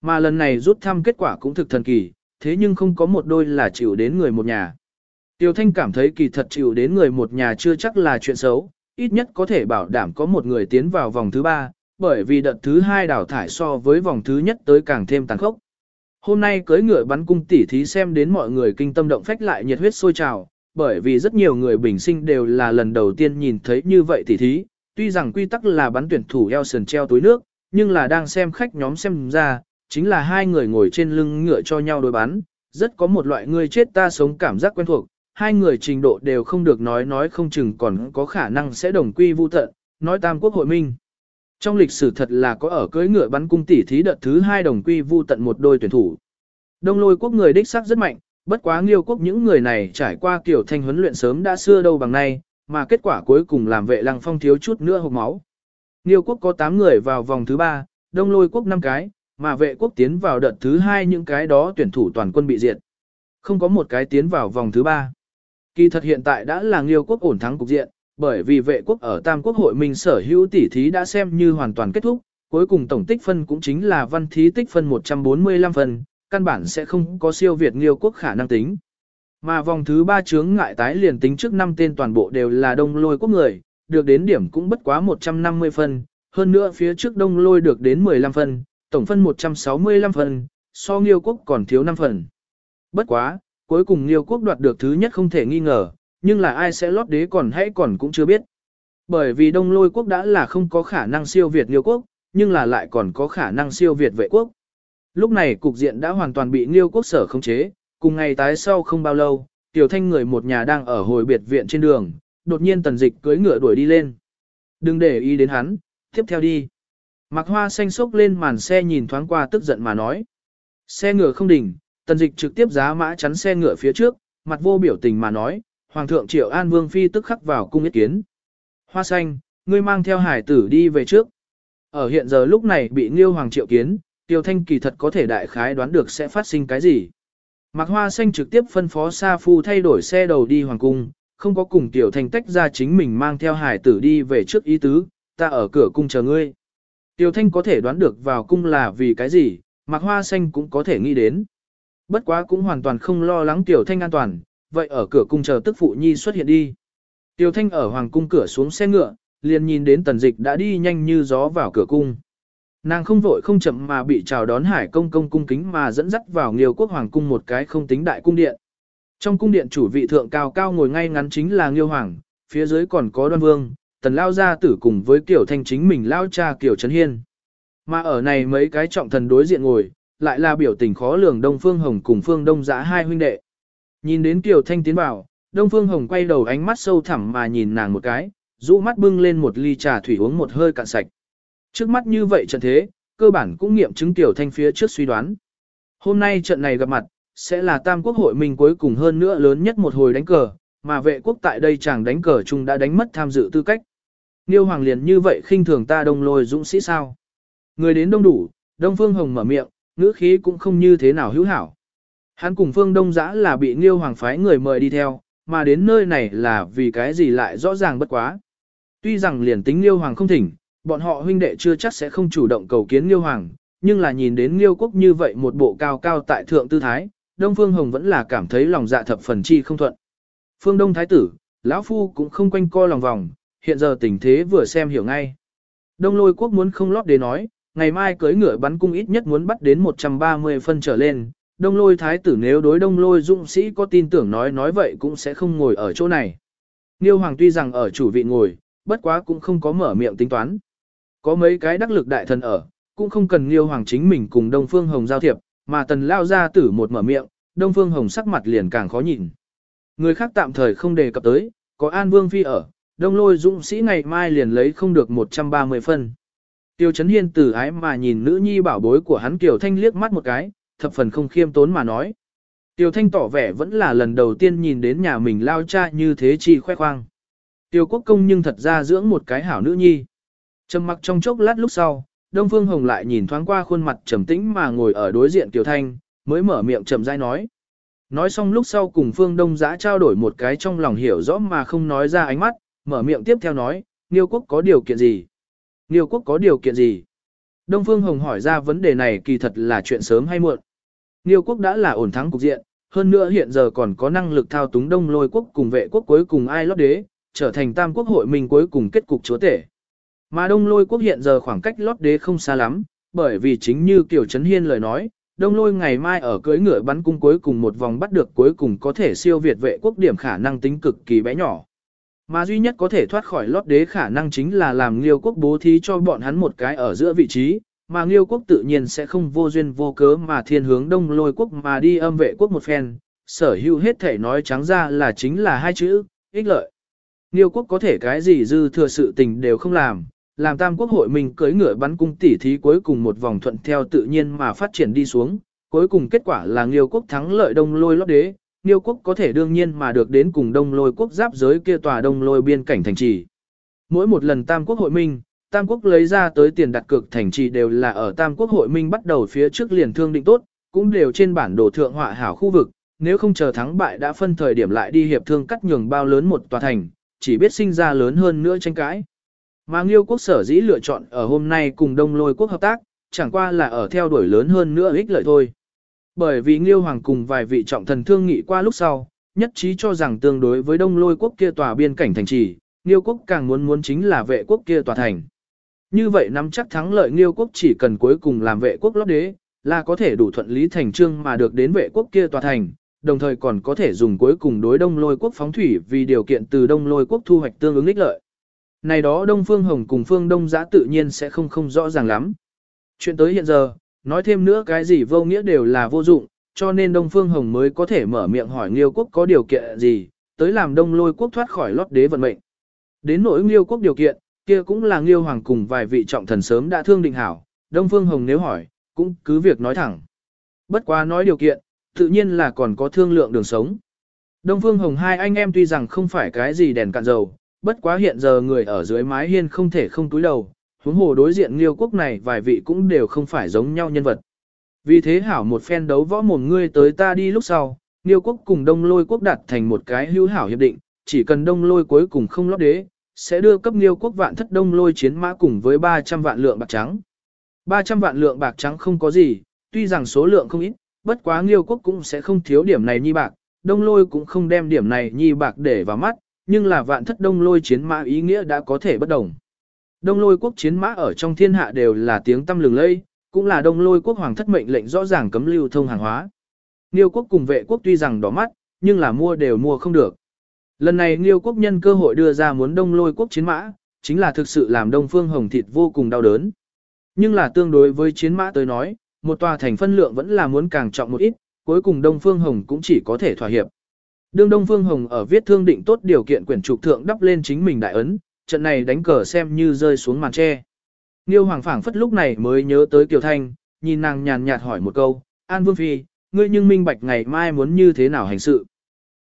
Mà lần này rút thăm kết quả cũng thực thần kỳ, thế nhưng không có một đôi là chịu đến người một nhà. Tiêu Thanh cảm thấy kỳ thật chịu đến người một nhà chưa chắc là chuyện xấu, ít nhất có thể bảo đảm có một người tiến vào vòng thứ ba, bởi vì đợt thứ hai đào thải so với vòng thứ nhất tới càng thêm tàn khốc. Hôm nay cưới ngựa bắn cung tỉ thí xem đến mọi người kinh tâm động phách lại nhiệt huyết sôi trào, bởi vì rất nhiều người bình sinh đều là lần đầu tiên nhìn thấy như vậy tỉ thí, tuy rằng quy tắc là bắn tuyển thủ eo sườn treo túi nước, nhưng là đang xem khách nhóm xem ra, chính là hai người ngồi trên lưng ngựa cho nhau đối bắn, rất có một loại người chết ta sống cảm giác quen thuộc, hai người trình độ đều không được nói nói không chừng còn có khả năng sẽ đồng quy vu tận, nói tam quốc hội minh. Trong lịch sử thật là có ở cưỡi ngựa bắn cung tỷ thí đợt thứ hai đồng quy vu tận một đôi tuyển thủ. Đông lôi quốc người đích sắc rất mạnh, bất quá nghiêu quốc những người này trải qua kiểu thanh huấn luyện sớm đã xưa đâu bằng nay, mà kết quả cuối cùng làm vệ lăng phong thiếu chút nữa hộp máu. Nghiêu quốc có 8 người vào vòng thứ 3, đông lôi quốc 5 cái, mà vệ quốc tiến vào đợt thứ 2 những cái đó tuyển thủ toàn quân bị diệt. Không có một cái tiến vào vòng thứ 3. Kỳ thật hiện tại đã là Nghiêu quốc ổn thắng cục diện, bởi vì vệ quốc ở Tam Quốc hội mình sở hữu tỷ thí đã xem như hoàn toàn kết thúc, cuối cùng tổng tích phân cũng chính là văn thí tích phân 145 phần, căn bản sẽ không có siêu việt Nghiêu quốc khả năng tính. Mà vòng thứ 3 chướng ngại tái liền tính trước năm tên toàn bộ đều là đông lôi quốc người, được đến điểm cũng bất quá 150 phân, hơn nữa phía trước đông lôi được đến 15 phân, tổng phân 165 phân, so Nghiêu quốc còn thiếu 5 phần. Bất quá, cuối cùng Liêu quốc đoạt được thứ nhất không thể nghi ngờ, nhưng là ai sẽ lót đế còn hãy còn cũng chưa biết. Bởi vì Đông Lôi quốc đã là không có khả năng siêu việt Liêu quốc, nhưng là lại còn có khả năng siêu việt vệ quốc. Lúc này cục diện đã hoàn toàn bị Liêu quốc sở khống chế, cùng ngày tái sau không bao lâu, Tiểu Thanh người một nhà đang ở hồi biệt viện trên đường, đột nhiên tần dịch cưỡi ngựa đuổi đi lên. Đừng để ý đến hắn, tiếp theo đi. Mặc hoa xanh sốc lên màn xe nhìn thoáng qua tức giận mà nói. Xe ngựa không đỉnh, Tần dịch trực tiếp giá mã chắn xe ngựa phía trước, mặt vô biểu tình mà nói, Hoàng thượng Triệu An Vương Phi tức khắc vào cung ý kiến. Hoa xanh, ngươi mang theo hải tử đi về trước. Ở hiện giờ lúc này bị Nghiêu Hoàng Triệu kiến, Tiêu Thanh kỳ thật có thể đại khái đoán được sẽ phát sinh cái gì. Mạc Hoa Xanh trực tiếp phân phó Sa Phu thay đổi xe đầu đi Hoàng Cung, không có cùng Tiểu Thanh tách ra chính mình mang theo hải tử đi về trước ý tứ, ta ở cửa cung chờ ngươi. Tiểu Thanh có thể đoán được vào cung là vì cái gì, Mạc Hoa Xanh cũng có thể nghĩ đến. Bất quá cũng hoàn toàn không lo lắng Tiểu Thanh an toàn, vậy ở cửa cung chờ tức phụ nhi xuất hiện đi. Tiểu Thanh ở hoàng cung cửa xuống xe ngựa, liền nhìn đến tần dịch đã đi nhanh như gió vào cửa cung. Nàng không vội không chậm mà bị chào đón hải công công cung kính mà dẫn dắt vào nghiêu quốc hoàng cung một cái không tính đại cung điện. Trong cung điện chủ vị thượng cao cao ngồi ngay ngắn chính là nghiêu hoàng, phía dưới còn có đoan vương, tần lao gia tử cùng với kiểu thanh chính mình lao cha kiểu trấn hiên. Mà ở này mấy cái trọng thần đối diện ngồi, lại là biểu tình khó lường Đông Phương Hồng cùng Phương Đông Giã hai huynh đệ. Nhìn đến Kiều Thanh tiến vào, Đông Phương Hồng quay đầu ánh mắt sâu thẳm mà nhìn nàng một cái, rũ mắt bưng lên một ly trà thủy uống một hơi cạn sạch. Trước mắt như vậy trận thế, cơ bản cũng nghiệm chứng Kiều Thanh phía trước suy đoán. Hôm nay trận này gặp mặt, sẽ là tam quốc hội mình cuối cùng hơn nữa lớn nhất một hồi đánh cờ, mà vệ quốc tại đây chàng đánh cờ chung đã đánh mất tham dự tư cách. Niêu Hoàng liền như vậy khinh thường ta đông lôi dũng sĩ sao. Người đến đông đủ, Đông Phương Hồng mở miệng, ngữ khí cũng không như thế nào hữu hảo. Hắn cùng Phương Đông Giã là bị Nghiêu Hoàng phái người mời đi theo, mà đến nơi này là vì cái gì lại rõ ràng bất quá. Tuy rằng liền tính Nghiêu Hoàng không thỉnh, bọn họ huynh đệ chưa chắc sẽ không chủ động cầu kiến Nghiêu Hoàng, nhưng là nhìn đến Nghiêu Quốc như vậy một bộ cao cao tại thượng tư thái, Đông Phương Hồng vẫn là cảm thấy lòng dạ thập phần chi không thuận. Phương Đông Thái tử, lão Phu cũng không quanh co lòng vòng, hiện giờ tình thế vừa xem hiểu ngay. Đông lôi quốc muốn không lót để nói, ngày mai cưới ngựa bắn cung ít nhất muốn bắt đến 130 phân trở lên. Đông lôi thái tử nếu đối đông lôi dũng sĩ có tin tưởng nói nói vậy cũng sẽ không ngồi ở chỗ này. Niêu Hoàng tuy rằng ở chủ vị ngồi, bất quá cũng không có mở miệng tính toán. Có mấy cái đắc lực đại thần ở, cũng không cần Niêu Hoàng chính mình cùng Đông Phương Hồng giao thiệp, mà tần lao ra tử một mở miệng, Đông Phương Hồng sắc mặt liền càng khó nhìn. Người khác tạm thời không đề cập tới, có An Vương Phi ở, đông lôi dũng sĩ ngày mai liền lấy không được 130 phân. Tiêu Chấn Hiên từ ái mà nhìn nữ nhi bảo bối của hắn Kiều Thanh liếc mắt một cái, thập phần không khiêm tốn mà nói. Tiêu Thanh tỏ vẻ vẫn là lần đầu tiên nhìn đến nhà mình lao cha như thế chi khoe khoang. Tiêu Quốc Công nhưng thật ra dưỡng một cái hảo nữ nhi. Trầm mặc trong chốc lát lúc sau, Đông Phương Hồng lại nhìn thoáng qua khuôn mặt trầm tĩnh mà ngồi ở đối diện Tiêu Thanh, mới mở miệng trầm dai nói. Nói xong lúc sau cùng Phương Đông Giã trao đổi một cái trong lòng hiểu rõ mà không nói ra ánh mắt, mở miệng tiếp theo nói, Niêu quốc có điều kiện gì? Niêu quốc có điều kiện gì? Đông Phương Hồng hỏi ra vấn đề này kỳ thật là chuyện sớm hay muộn. Niêu quốc đã là ổn thắng cục diện, hơn nữa hiện giờ còn có năng lực thao túng đông lôi quốc cùng vệ quốc cuối cùng ai lót đế, trở thành tam quốc hội mình cuối cùng kết cục chúa tể. Mà đông lôi quốc hiện giờ khoảng cách lót đế không xa lắm, bởi vì chính như Kiều Trấn Hiên lời nói, đông lôi ngày mai ở cưới ngựa bắn cung cuối cùng một vòng bắt được cuối cùng có thể siêu việt vệ quốc điểm khả năng tính cực kỳ bé nhỏ. Mà duy nhất có thể thoát khỏi lót đế khả năng chính là làm Liêu quốc bố thí cho bọn hắn một cái ở giữa vị trí, mà Liêu quốc tự nhiên sẽ không vô duyên vô cớ mà thiên hướng đông lôi quốc mà đi âm vệ quốc một phen, sở hữu hết thể nói trắng ra là chính là hai chữ, ích lợi. Liêu quốc có thể cái gì dư thừa sự tình đều không làm, làm tam quốc hội mình cưới ngựa bắn cung tỉ thí cuối cùng một vòng thuận theo tự nhiên mà phát triển đi xuống, cuối cùng kết quả là Liêu quốc thắng lợi đông lôi lót đế, Niêu quốc có thể đương nhiên mà được đến cùng đông lôi quốc giáp giới kia tòa đông lôi biên cảnh thành trì. Mỗi một lần Tam quốc hội minh, Tam quốc lấy ra tới tiền đặt cược thành trì đều là ở Tam quốc hội minh bắt đầu phía trước liền thương định tốt, cũng đều trên bản đồ thượng họa hảo khu vực, nếu không chờ thắng bại đã phân thời điểm lại đi hiệp thương cắt nhường bao lớn một tòa thành, chỉ biết sinh ra lớn hơn nữa tranh cãi. Mà Nghiêu quốc sở dĩ lựa chọn ở hôm nay cùng đông lôi quốc hợp tác, chẳng qua là ở theo đuổi lớn hơn nữa ích lợi thôi. Bởi vì Nghiêu Hoàng cùng vài vị trọng thần thương nghị qua lúc sau, nhất trí cho rằng tương đối với đông lôi quốc kia tòa biên cảnh thành trì, Nghiêu quốc càng muốn muốn chính là vệ quốc kia tòa thành. Như vậy nắm chắc thắng lợi Nghiêu quốc chỉ cần cuối cùng làm vệ quốc lót đế, là có thể đủ thuận lý thành trương mà được đến vệ quốc kia tòa thành, đồng thời còn có thể dùng cuối cùng đối đông lôi quốc phóng thủy vì điều kiện từ đông lôi quốc thu hoạch tương ứng ích lợi. Này đó Đông Phương Hồng cùng Phương Đông Giã tự nhiên sẽ không không rõ ràng lắm. Chuyện tới hiện giờ, nói thêm nữa cái gì vô nghĩa đều là vô dụng, cho nên Đông Phương Hồng mới có thể mở miệng hỏi Nghiêu quốc có điều kiện gì, tới làm Đông Lôi quốc thoát khỏi lót đế vận mệnh. Đến nỗi Nghiêu quốc điều kiện, kia cũng là Nghiêu hoàng cùng vài vị trọng thần sớm đã thương định hảo, Đông Phương Hồng nếu hỏi, cũng cứ việc nói thẳng. Bất quá nói điều kiện, tự nhiên là còn có thương lượng đường sống. Đông Phương Hồng hai anh em tuy rằng không phải cái gì đèn cạn dầu, bất quá hiện giờ người ở dưới mái hiên không thể không túi đầu, huống hồ đối diện Liêu quốc này vài vị cũng đều không phải giống nhau nhân vật. Vì thế hảo một phen đấu võ mồm ngươi tới ta đi lúc sau, Liêu quốc cùng Đông Lôi quốc đạt thành một cái hữu hảo hiệp định, chỉ cần Đông Lôi cuối cùng không lót đế, sẽ đưa cấp Liêu quốc vạn thất Đông Lôi chiến mã cùng với 300 vạn lượng bạc trắng. 300 vạn lượng bạc trắng không có gì, tuy rằng số lượng không ít, bất quá Liêu quốc cũng sẽ không thiếu điểm này nhi bạc, Đông Lôi cũng không đem điểm này nhi bạc để vào mắt, nhưng là vạn thất Đông Lôi chiến mã ý nghĩa đã có thể bất đồng. Đông lôi quốc chiến mã ở trong thiên hạ đều là tiếng tâm lừng lây, cũng là đông lôi quốc hoàng thất mệnh lệnh rõ ràng cấm lưu thông hàng hóa. Niêu quốc cùng vệ quốc tuy rằng đỏ mắt, nhưng là mua đều mua không được. Lần này Niêu quốc nhân cơ hội đưa ra muốn đông lôi quốc chiến mã, chính là thực sự làm đông phương hồng thịt vô cùng đau đớn. Nhưng là tương đối với chiến mã tới nói, một tòa thành phân lượng vẫn là muốn càng trọng một ít, cuối cùng đông phương hồng cũng chỉ có thể thỏa hiệp. Đương Đông Phương Hồng ở viết thương định tốt điều kiện quyển trục thượng đắp lên chính mình đại ấn, trận này đánh cờ xem như rơi xuống màn tre. Nghiêu Hoàng phảng phất lúc này mới nhớ tới Kiều Thanh, nhìn nàng nhàn nhạt hỏi một câu, An Vương Phi, ngươi nhưng minh bạch ngày mai muốn như thế nào hành sự.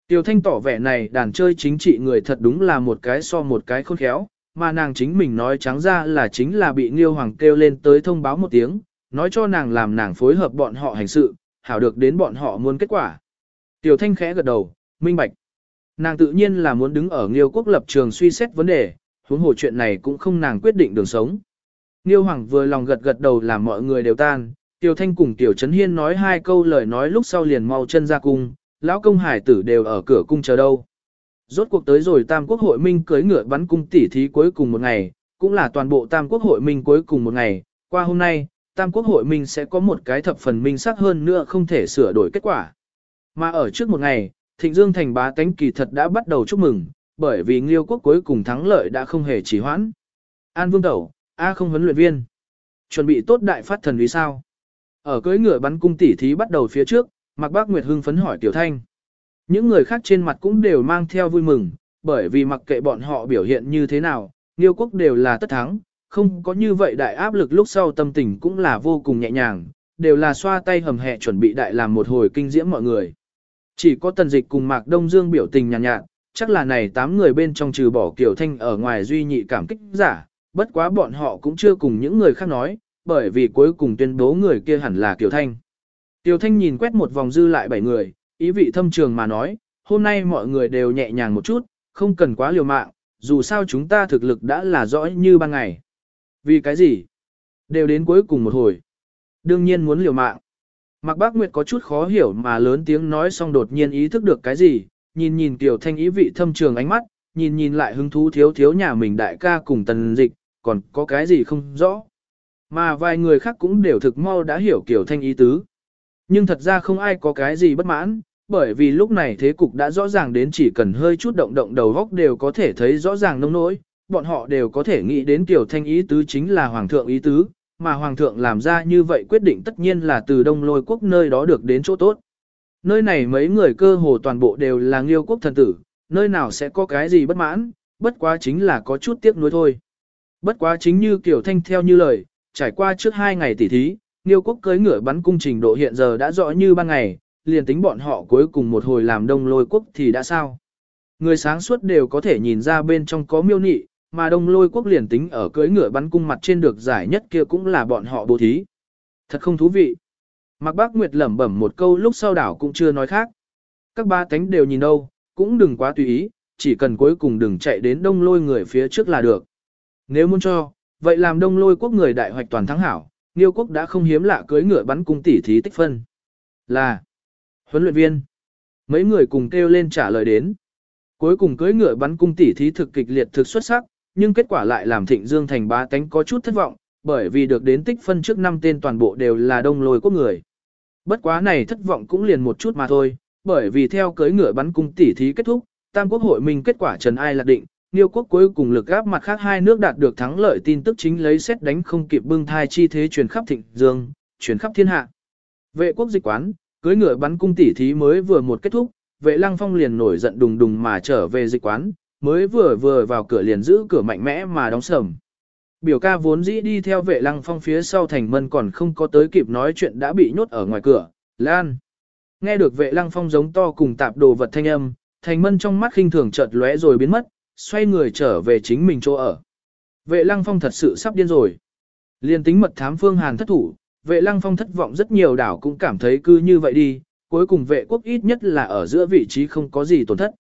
Tiểu Thanh tỏ vẻ này đàn chơi chính trị người thật đúng là một cái so một cái khôn khéo, mà nàng chính mình nói trắng ra là chính là bị Nghiêu Hoàng kêu lên tới thông báo một tiếng, nói cho nàng làm nàng phối hợp bọn họ hành sự, hảo được đến bọn họ muốn kết quả. Tiểu Thanh khẽ gật đầu, minh bạch. Nàng tự nhiên là muốn đứng ở Nghiêu quốc lập trường suy xét vấn đề, huống hồ chuyện này cũng không nàng quyết định đường sống. Nghiêu Hoàng vừa lòng gật gật đầu làm mọi người đều tan, Tiểu Thanh cùng Tiểu Trấn Hiên nói hai câu lời nói lúc sau liền mau chân ra cung, lão công hải tử đều ở cửa cung chờ đâu. Rốt cuộc tới rồi Tam Quốc hội minh cưới ngựa bắn cung tỉ thí cuối cùng một ngày, cũng là toàn bộ Tam Quốc hội minh cuối cùng một ngày, qua hôm nay, Tam Quốc hội minh sẽ có một cái thập phần minh sắc hơn nữa không thể sửa đổi kết quả. Mà ở trước một ngày, Thịnh Dương thành bá tánh kỳ thật đã bắt đầu chúc mừng, bởi vì Nghiêu quốc cuối cùng thắng lợi đã không hề chỉ hoãn. An Vương Tẩu, A không huấn luyện viên. Chuẩn bị tốt đại phát thần vì sao? Ở cưới ngựa bắn cung tỉ thí bắt đầu phía trước, Mạc Bác Nguyệt hưng phấn hỏi Tiểu Thanh. Những người khác trên mặt cũng đều mang theo vui mừng, bởi vì mặc kệ bọn họ biểu hiện như thế nào, Nghiêu quốc đều là tất thắng, không có như vậy đại áp lực lúc sau tâm tình cũng là vô cùng nhẹ nhàng, đều là xoa tay hầm hẹ chuẩn bị đại làm một hồi kinh diễm mọi người. Chỉ có tần dịch cùng Mạc Đông Dương biểu tình nhàn nhạt, nhạt, chắc là này tám người bên trong trừ bỏ Kiều Thanh ở ngoài duy nhị cảm kích giả, bất quá bọn họ cũng chưa cùng những người khác nói, bởi vì cuối cùng tuyên bố người kia hẳn là Kiều Thanh. Kiều Thanh nhìn quét một vòng dư lại bảy người, ý vị thâm trường mà nói, hôm nay mọi người đều nhẹ nhàng một chút, không cần quá liều mạng, dù sao chúng ta thực lực đã là rõ như ban ngày. Vì cái gì? Đều đến cuối cùng một hồi. Đương nhiên muốn liều mạng. Mạc Bác Nguyệt có chút khó hiểu mà lớn tiếng nói xong đột nhiên ý thức được cái gì, nhìn nhìn Tiểu Thanh ý vị thâm trường ánh mắt, nhìn nhìn lại hứng thú thiếu thiếu nhà mình đại ca cùng tần dịch, còn có cái gì không rõ. Mà vài người khác cũng đều thực mau đã hiểu kiểu Thanh ý tứ. Nhưng thật ra không ai có cái gì bất mãn, bởi vì lúc này thế cục đã rõ ràng đến chỉ cần hơi chút động động đầu góc đều có thể thấy rõ ràng nông nỗi, bọn họ đều có thể nghĩ đến Tiểu Thanh ý tứ chính là Hoàng thượng ý tứ, mà Hoàng thượng làm ra như vậy quyết định tất nhiên là từ đông lôi quốc nơi đó được đến chỗ tốt. Nơi này mấy người cơ hồ toàn bộ đều là nghiêu quốc thần tử, nơi nào sẽ có cái gì bất mãn, bất quá chính là có chút tiếc nuối thôi. Bất quá chính như Kiều Thanh theo như lời, trải qua trước hai ngày tỉ thí, nghiêu quốc cưới ngựa bắn cung trình độ hiện giờ đã rõ như ban ngày, liền tính bọn họ cuối cùng một hồi làm đông lôi quốc thì đã sao. Người sáng suốt đều có thể nhìn ra bên trong có miêu nị, mà đông lôi quốc liền tính ở cưới ngựa bắn cung mặt trên được giải nhất kia cũng là bọn họ bố thí. Thật không thú vị. Mạc Bác Nguyệt lẩm bẩm một câu lúc sau đảo cũng chưa nói khác. Các ba tánh đều nhìn đâu, cũng đừng quá tùy ý, chỉ cần cuối cùng đừng chạy đến đông lôi người phía trước là được. Nếu muốn cho, vậy làm đông lôi quốc người đại hoạch toàn thắng hảo, Niêu quốc đã không hiếm lạ cưới ngựa bắn cung tỉ thí tích phân. Là huấn luyện viên. Mấy người cùng kêu lên trả lời đến. Cuối cùng cưới ngựa bắn cung tỉ thí thực kịch liệt thực xuất sắc, nhưng kết quả lại làm Thịnh Dương thành bá tánh có chút thất vọng, bởi vì được đến tích phân trước năm tên toàn bộ đều là đông lôi quốc người. Bất quá này thất vọng cũng liền một chút mà thôi, bởi vì theo cưới ngựa bắn cung tỉ thí kết thúc, Tam quốc hội mình kết quả trần ai lạc định, Niêu quốc cuối cùng lực gáp mặt khác hai nước đạt được thắng lợi tin tức chính lấy xét đánh không kịp bưng thai chi thế truyền khắp thịnh dương, truyền khắp thiên hạ. Vệ quốc dịch quán, cưới ngựa bắn cung tỉ thí mới vừa một kết thúc, vệ lăng phong liền nổi giận đùng đùng mà trở về dịch quán, mới vừa vừa vào cửa liền giữ cửa mạnh mẽ mà đóng sầm. Biểu ca vốn dĩ đi theo vệ lăng phong phía sau thành mân còn không có tới kịp nói chuyện đã bị nhốt ở ngoài cửa, lan. Nghe được vệ lăng phong giống to cùng tạp đồ vật thanh âm, thành mân trong mắt khinh thường chợt lóe rồi biến mất, xoay người trở về chính mình chỗ ở. Vệ lăng phong thật sự sắp điên rồi. Liên tính mật thám phương hàn thất thủ, vệ lăng phong thất vọng rất nhiều đảo cũng cảm thấy cứ như vậy đi, cuối cùng vệ quốc ít nhất là ở giữa vị trí không có gì tổn thất.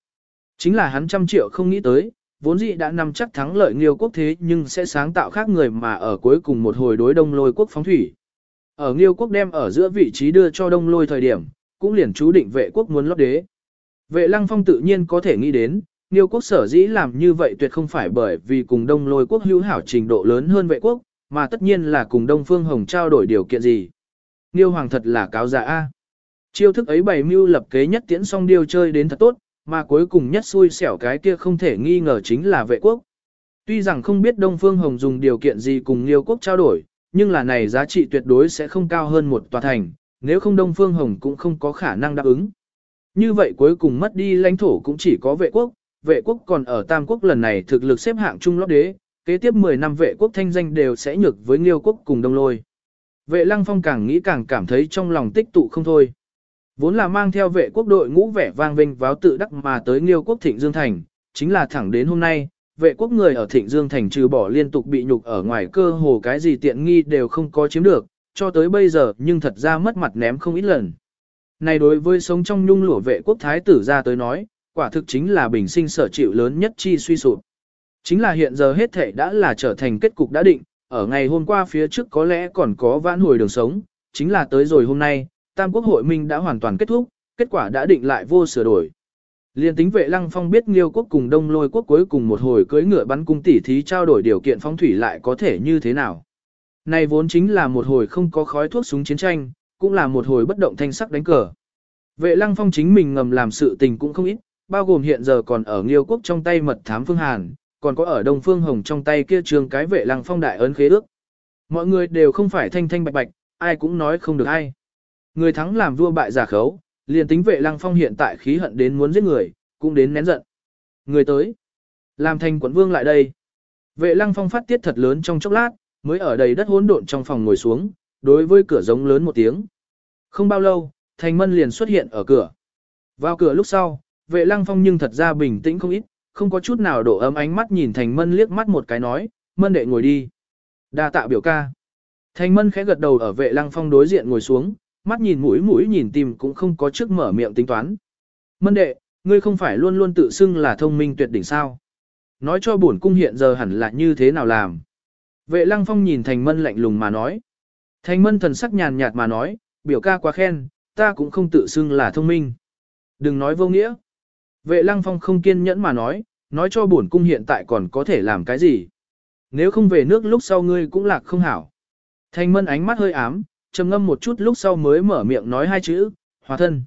Chính là hắn trăm triệu không nghĩ tới, vốn dĩ đã nằm chắc thắng lợi Nghiêu quốc thế nhưng sẽ sáng tạo khác người mà ở cuối cùng một hồi đối đông lôi quốc phóng thủy. Ở Nghiêu quốc đem ở giữa vị trí đưa cho đông lôi thời điểm, cũng liền chú định vệ quốc muốn lót đế. Vệ lăng phong tự nhiên có thể nghĩ đến, Nghiêu quốc sở dĩ làm như vậy tuyệt không phải bởi vì cùng đông lôi quốc hữu hảo trình độ lớn hơn vệ quốc, mà tất nhiên là cùng đông phương hồng trao đổi điều kiện gì. Nghiêu hoàng thật là cáo giả A. Chiêu thức ấy bày mưu lập kế nhất tiễn song điêu chơi đến thật tốt, mà cuối cùng nhất xui xẻo cái kia không thể nghi ngờ chính là vệ quốc. Tuy rằng không biết Đông Phương Hồng dùng điều kiện gì cùng Liêu quốc trao đổi, nhưng là này giá trị tuyệt đối sẽ không cao hơn một tòa thành, nếu không Đông Phương Hồng cũng không có khả năng đáp ứng. Như vậy cuối cùng mất đi lãnh thổ cũng chỉ có vệ quốc, vệ quốc còn ở Tam Quốc lần này thực lực xếp hạng trung lót đế, kế tiếp 10 năm vệ quốc thanh danh đều sẽ nhược với Liêu quốc cùng Đông Lôi. Vệ Lăng Phong càng nghĩ càng cảm thấy trong lòng tích tụ không thôi. Vốn là mang theo vệ quốc đội ngũ vẻ vang vinh váo tự đắc mà tới Nghiêu quốc Thịnh Dương Thành, chính là thẳng đến hôm nay, vệ quốc người ở Thịnh Dương Thành trừ bỏ liên tục bị nhục ở ngoài cơ hồ cái gì tiện nghi đều không có chiếm được, cho tới bây giờ nhưng thật ra mất mặt ném không ít lần. Này đối với sống trong nhung lụa vệ quốc thái tử ra tới nói, quả thực chính là bình sinh sở chịu lớn nhất chi suy sụp. Chính là hiện giờ hết thể đã là trở thành kết cục đã định, ở ngày hôm qua phía trước có lẽ còn có vãn hồi đường sống, chính là tới rồi hôm nay, Tam Quốc hội minh đã hoàn toàn kết thúc, kết quả đã định lại vô sửa đổi. Liên tính vệ lăng phong biết Nghiêu quốc cùng Đông Lôi quốc cuối cùng một hồi cưỡi ngựa bắn cung tỉ thí trao đổi điều kiện phong thủy lại có thể như thế nào. Này vốn chính là một hồi không có khói thuốc súng chiến tranh, cũng là một hồi bất động thanh sắc đánh cờ. Vệ lăng phong chính mình ngầm làm sự tình cũng không ít, bao gồm hiện giờ còn ở Nghiêu quốc trong tay mật thám phương Hàn, còn có ở Đông Phương Hồng trong tay kia trường cái vệ lăng phong đại ấn khế ước. Mọi người đều không phải thanh thanh bạch bạch, ai cũng nói không được ai. Người thắng làm vua bại giả khấu, liền tính vệ lăng phong hiện tại khí hận đến muốn giết người, cũng đến nén giận. Người tới. Làm thành quận vương lại đây. Vệ lăng phong phát tiết thật lớn trong chốc lát, mới ở đầy đất hỗn độn trong phòng ngồi xuống, đối với cửa giống lớn một tiếng. Không bao lâu, thành mân liền xuất hiện ở cửa. Vào cửa lúc sau, vệ lăng phong nhưng thật ra bình tĩnh không ít, không có chút nào đổ ấm ánh mắt nhìn thành mân liếc mắt một cái nói, mân đệ ngồi đi. đa tạ biểu ca. Thành mân khẽ gật đầu ở vệ lăng phong đối diện ngồi xuống, mắt nhìn mũi mũi nhìn tim cũng không có trước mở miệng tính toán. Mân đệ, ngươi không phải luôn luôn tự xưng là thông minh tuyệt đỉnh sao. Nói cho bổn cung hiện giờ hẳn là như thế nào làm. Vệ lăng phong nhìn thành mân lạnh lùng mà nói. Thành mân thần sắc nhàn nhạt mà nói, biểu ca quá khen, ta cũng không tự xưng là thông minh. Đừng nói vô nghĩa. Vệ lăng phong không kiên nhẫn mà nói, nói cho bổn cung hiện tại còn có thể làm cái gì. Nếu không về nước lúc sau ngươi cũng lạc không hảo. Thành mân ánh mắt hơi ám, trầm ngâm một chút lúc sau mới mở miệng nói hai chữ, hòa thân.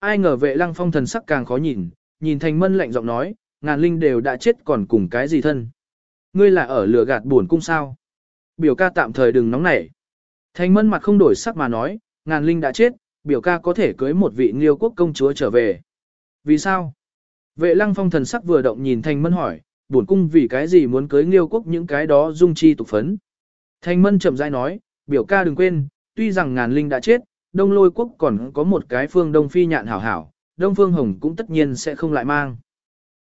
Ai ngờ vệ lăng phong thần sắc càng khó nhìn, nhìn thành mân lạnh giọng nói, ngàn linh đều đã chết còn cùng cái gì thân. Ngươi là ở lửa gạt buồn cung sao. Biểu ca tạm thời đừng nóng nảy. Thành mân mặt không đổi sắc mà nói, ngàn linh đã chết, biểu ca có thể cưới một vị nghiêu quốc công chúa trở về. Vì sao? Vệ lăng phong thần sắc vừa động nhìn thành mân hỏi, buồn cung vì cái gì muốn cưới nghiêu quốc những cái đó dung chi tục phấn. Thành mân chậm rãi nói, biểu ca đừng quên, tuy rằng ngàn linh đã chết, đông lôi quốc còn có một cái phương đông phi nhạn hảo hảo, đông phương hồng cũng tất nhiên sẽ không lại mang.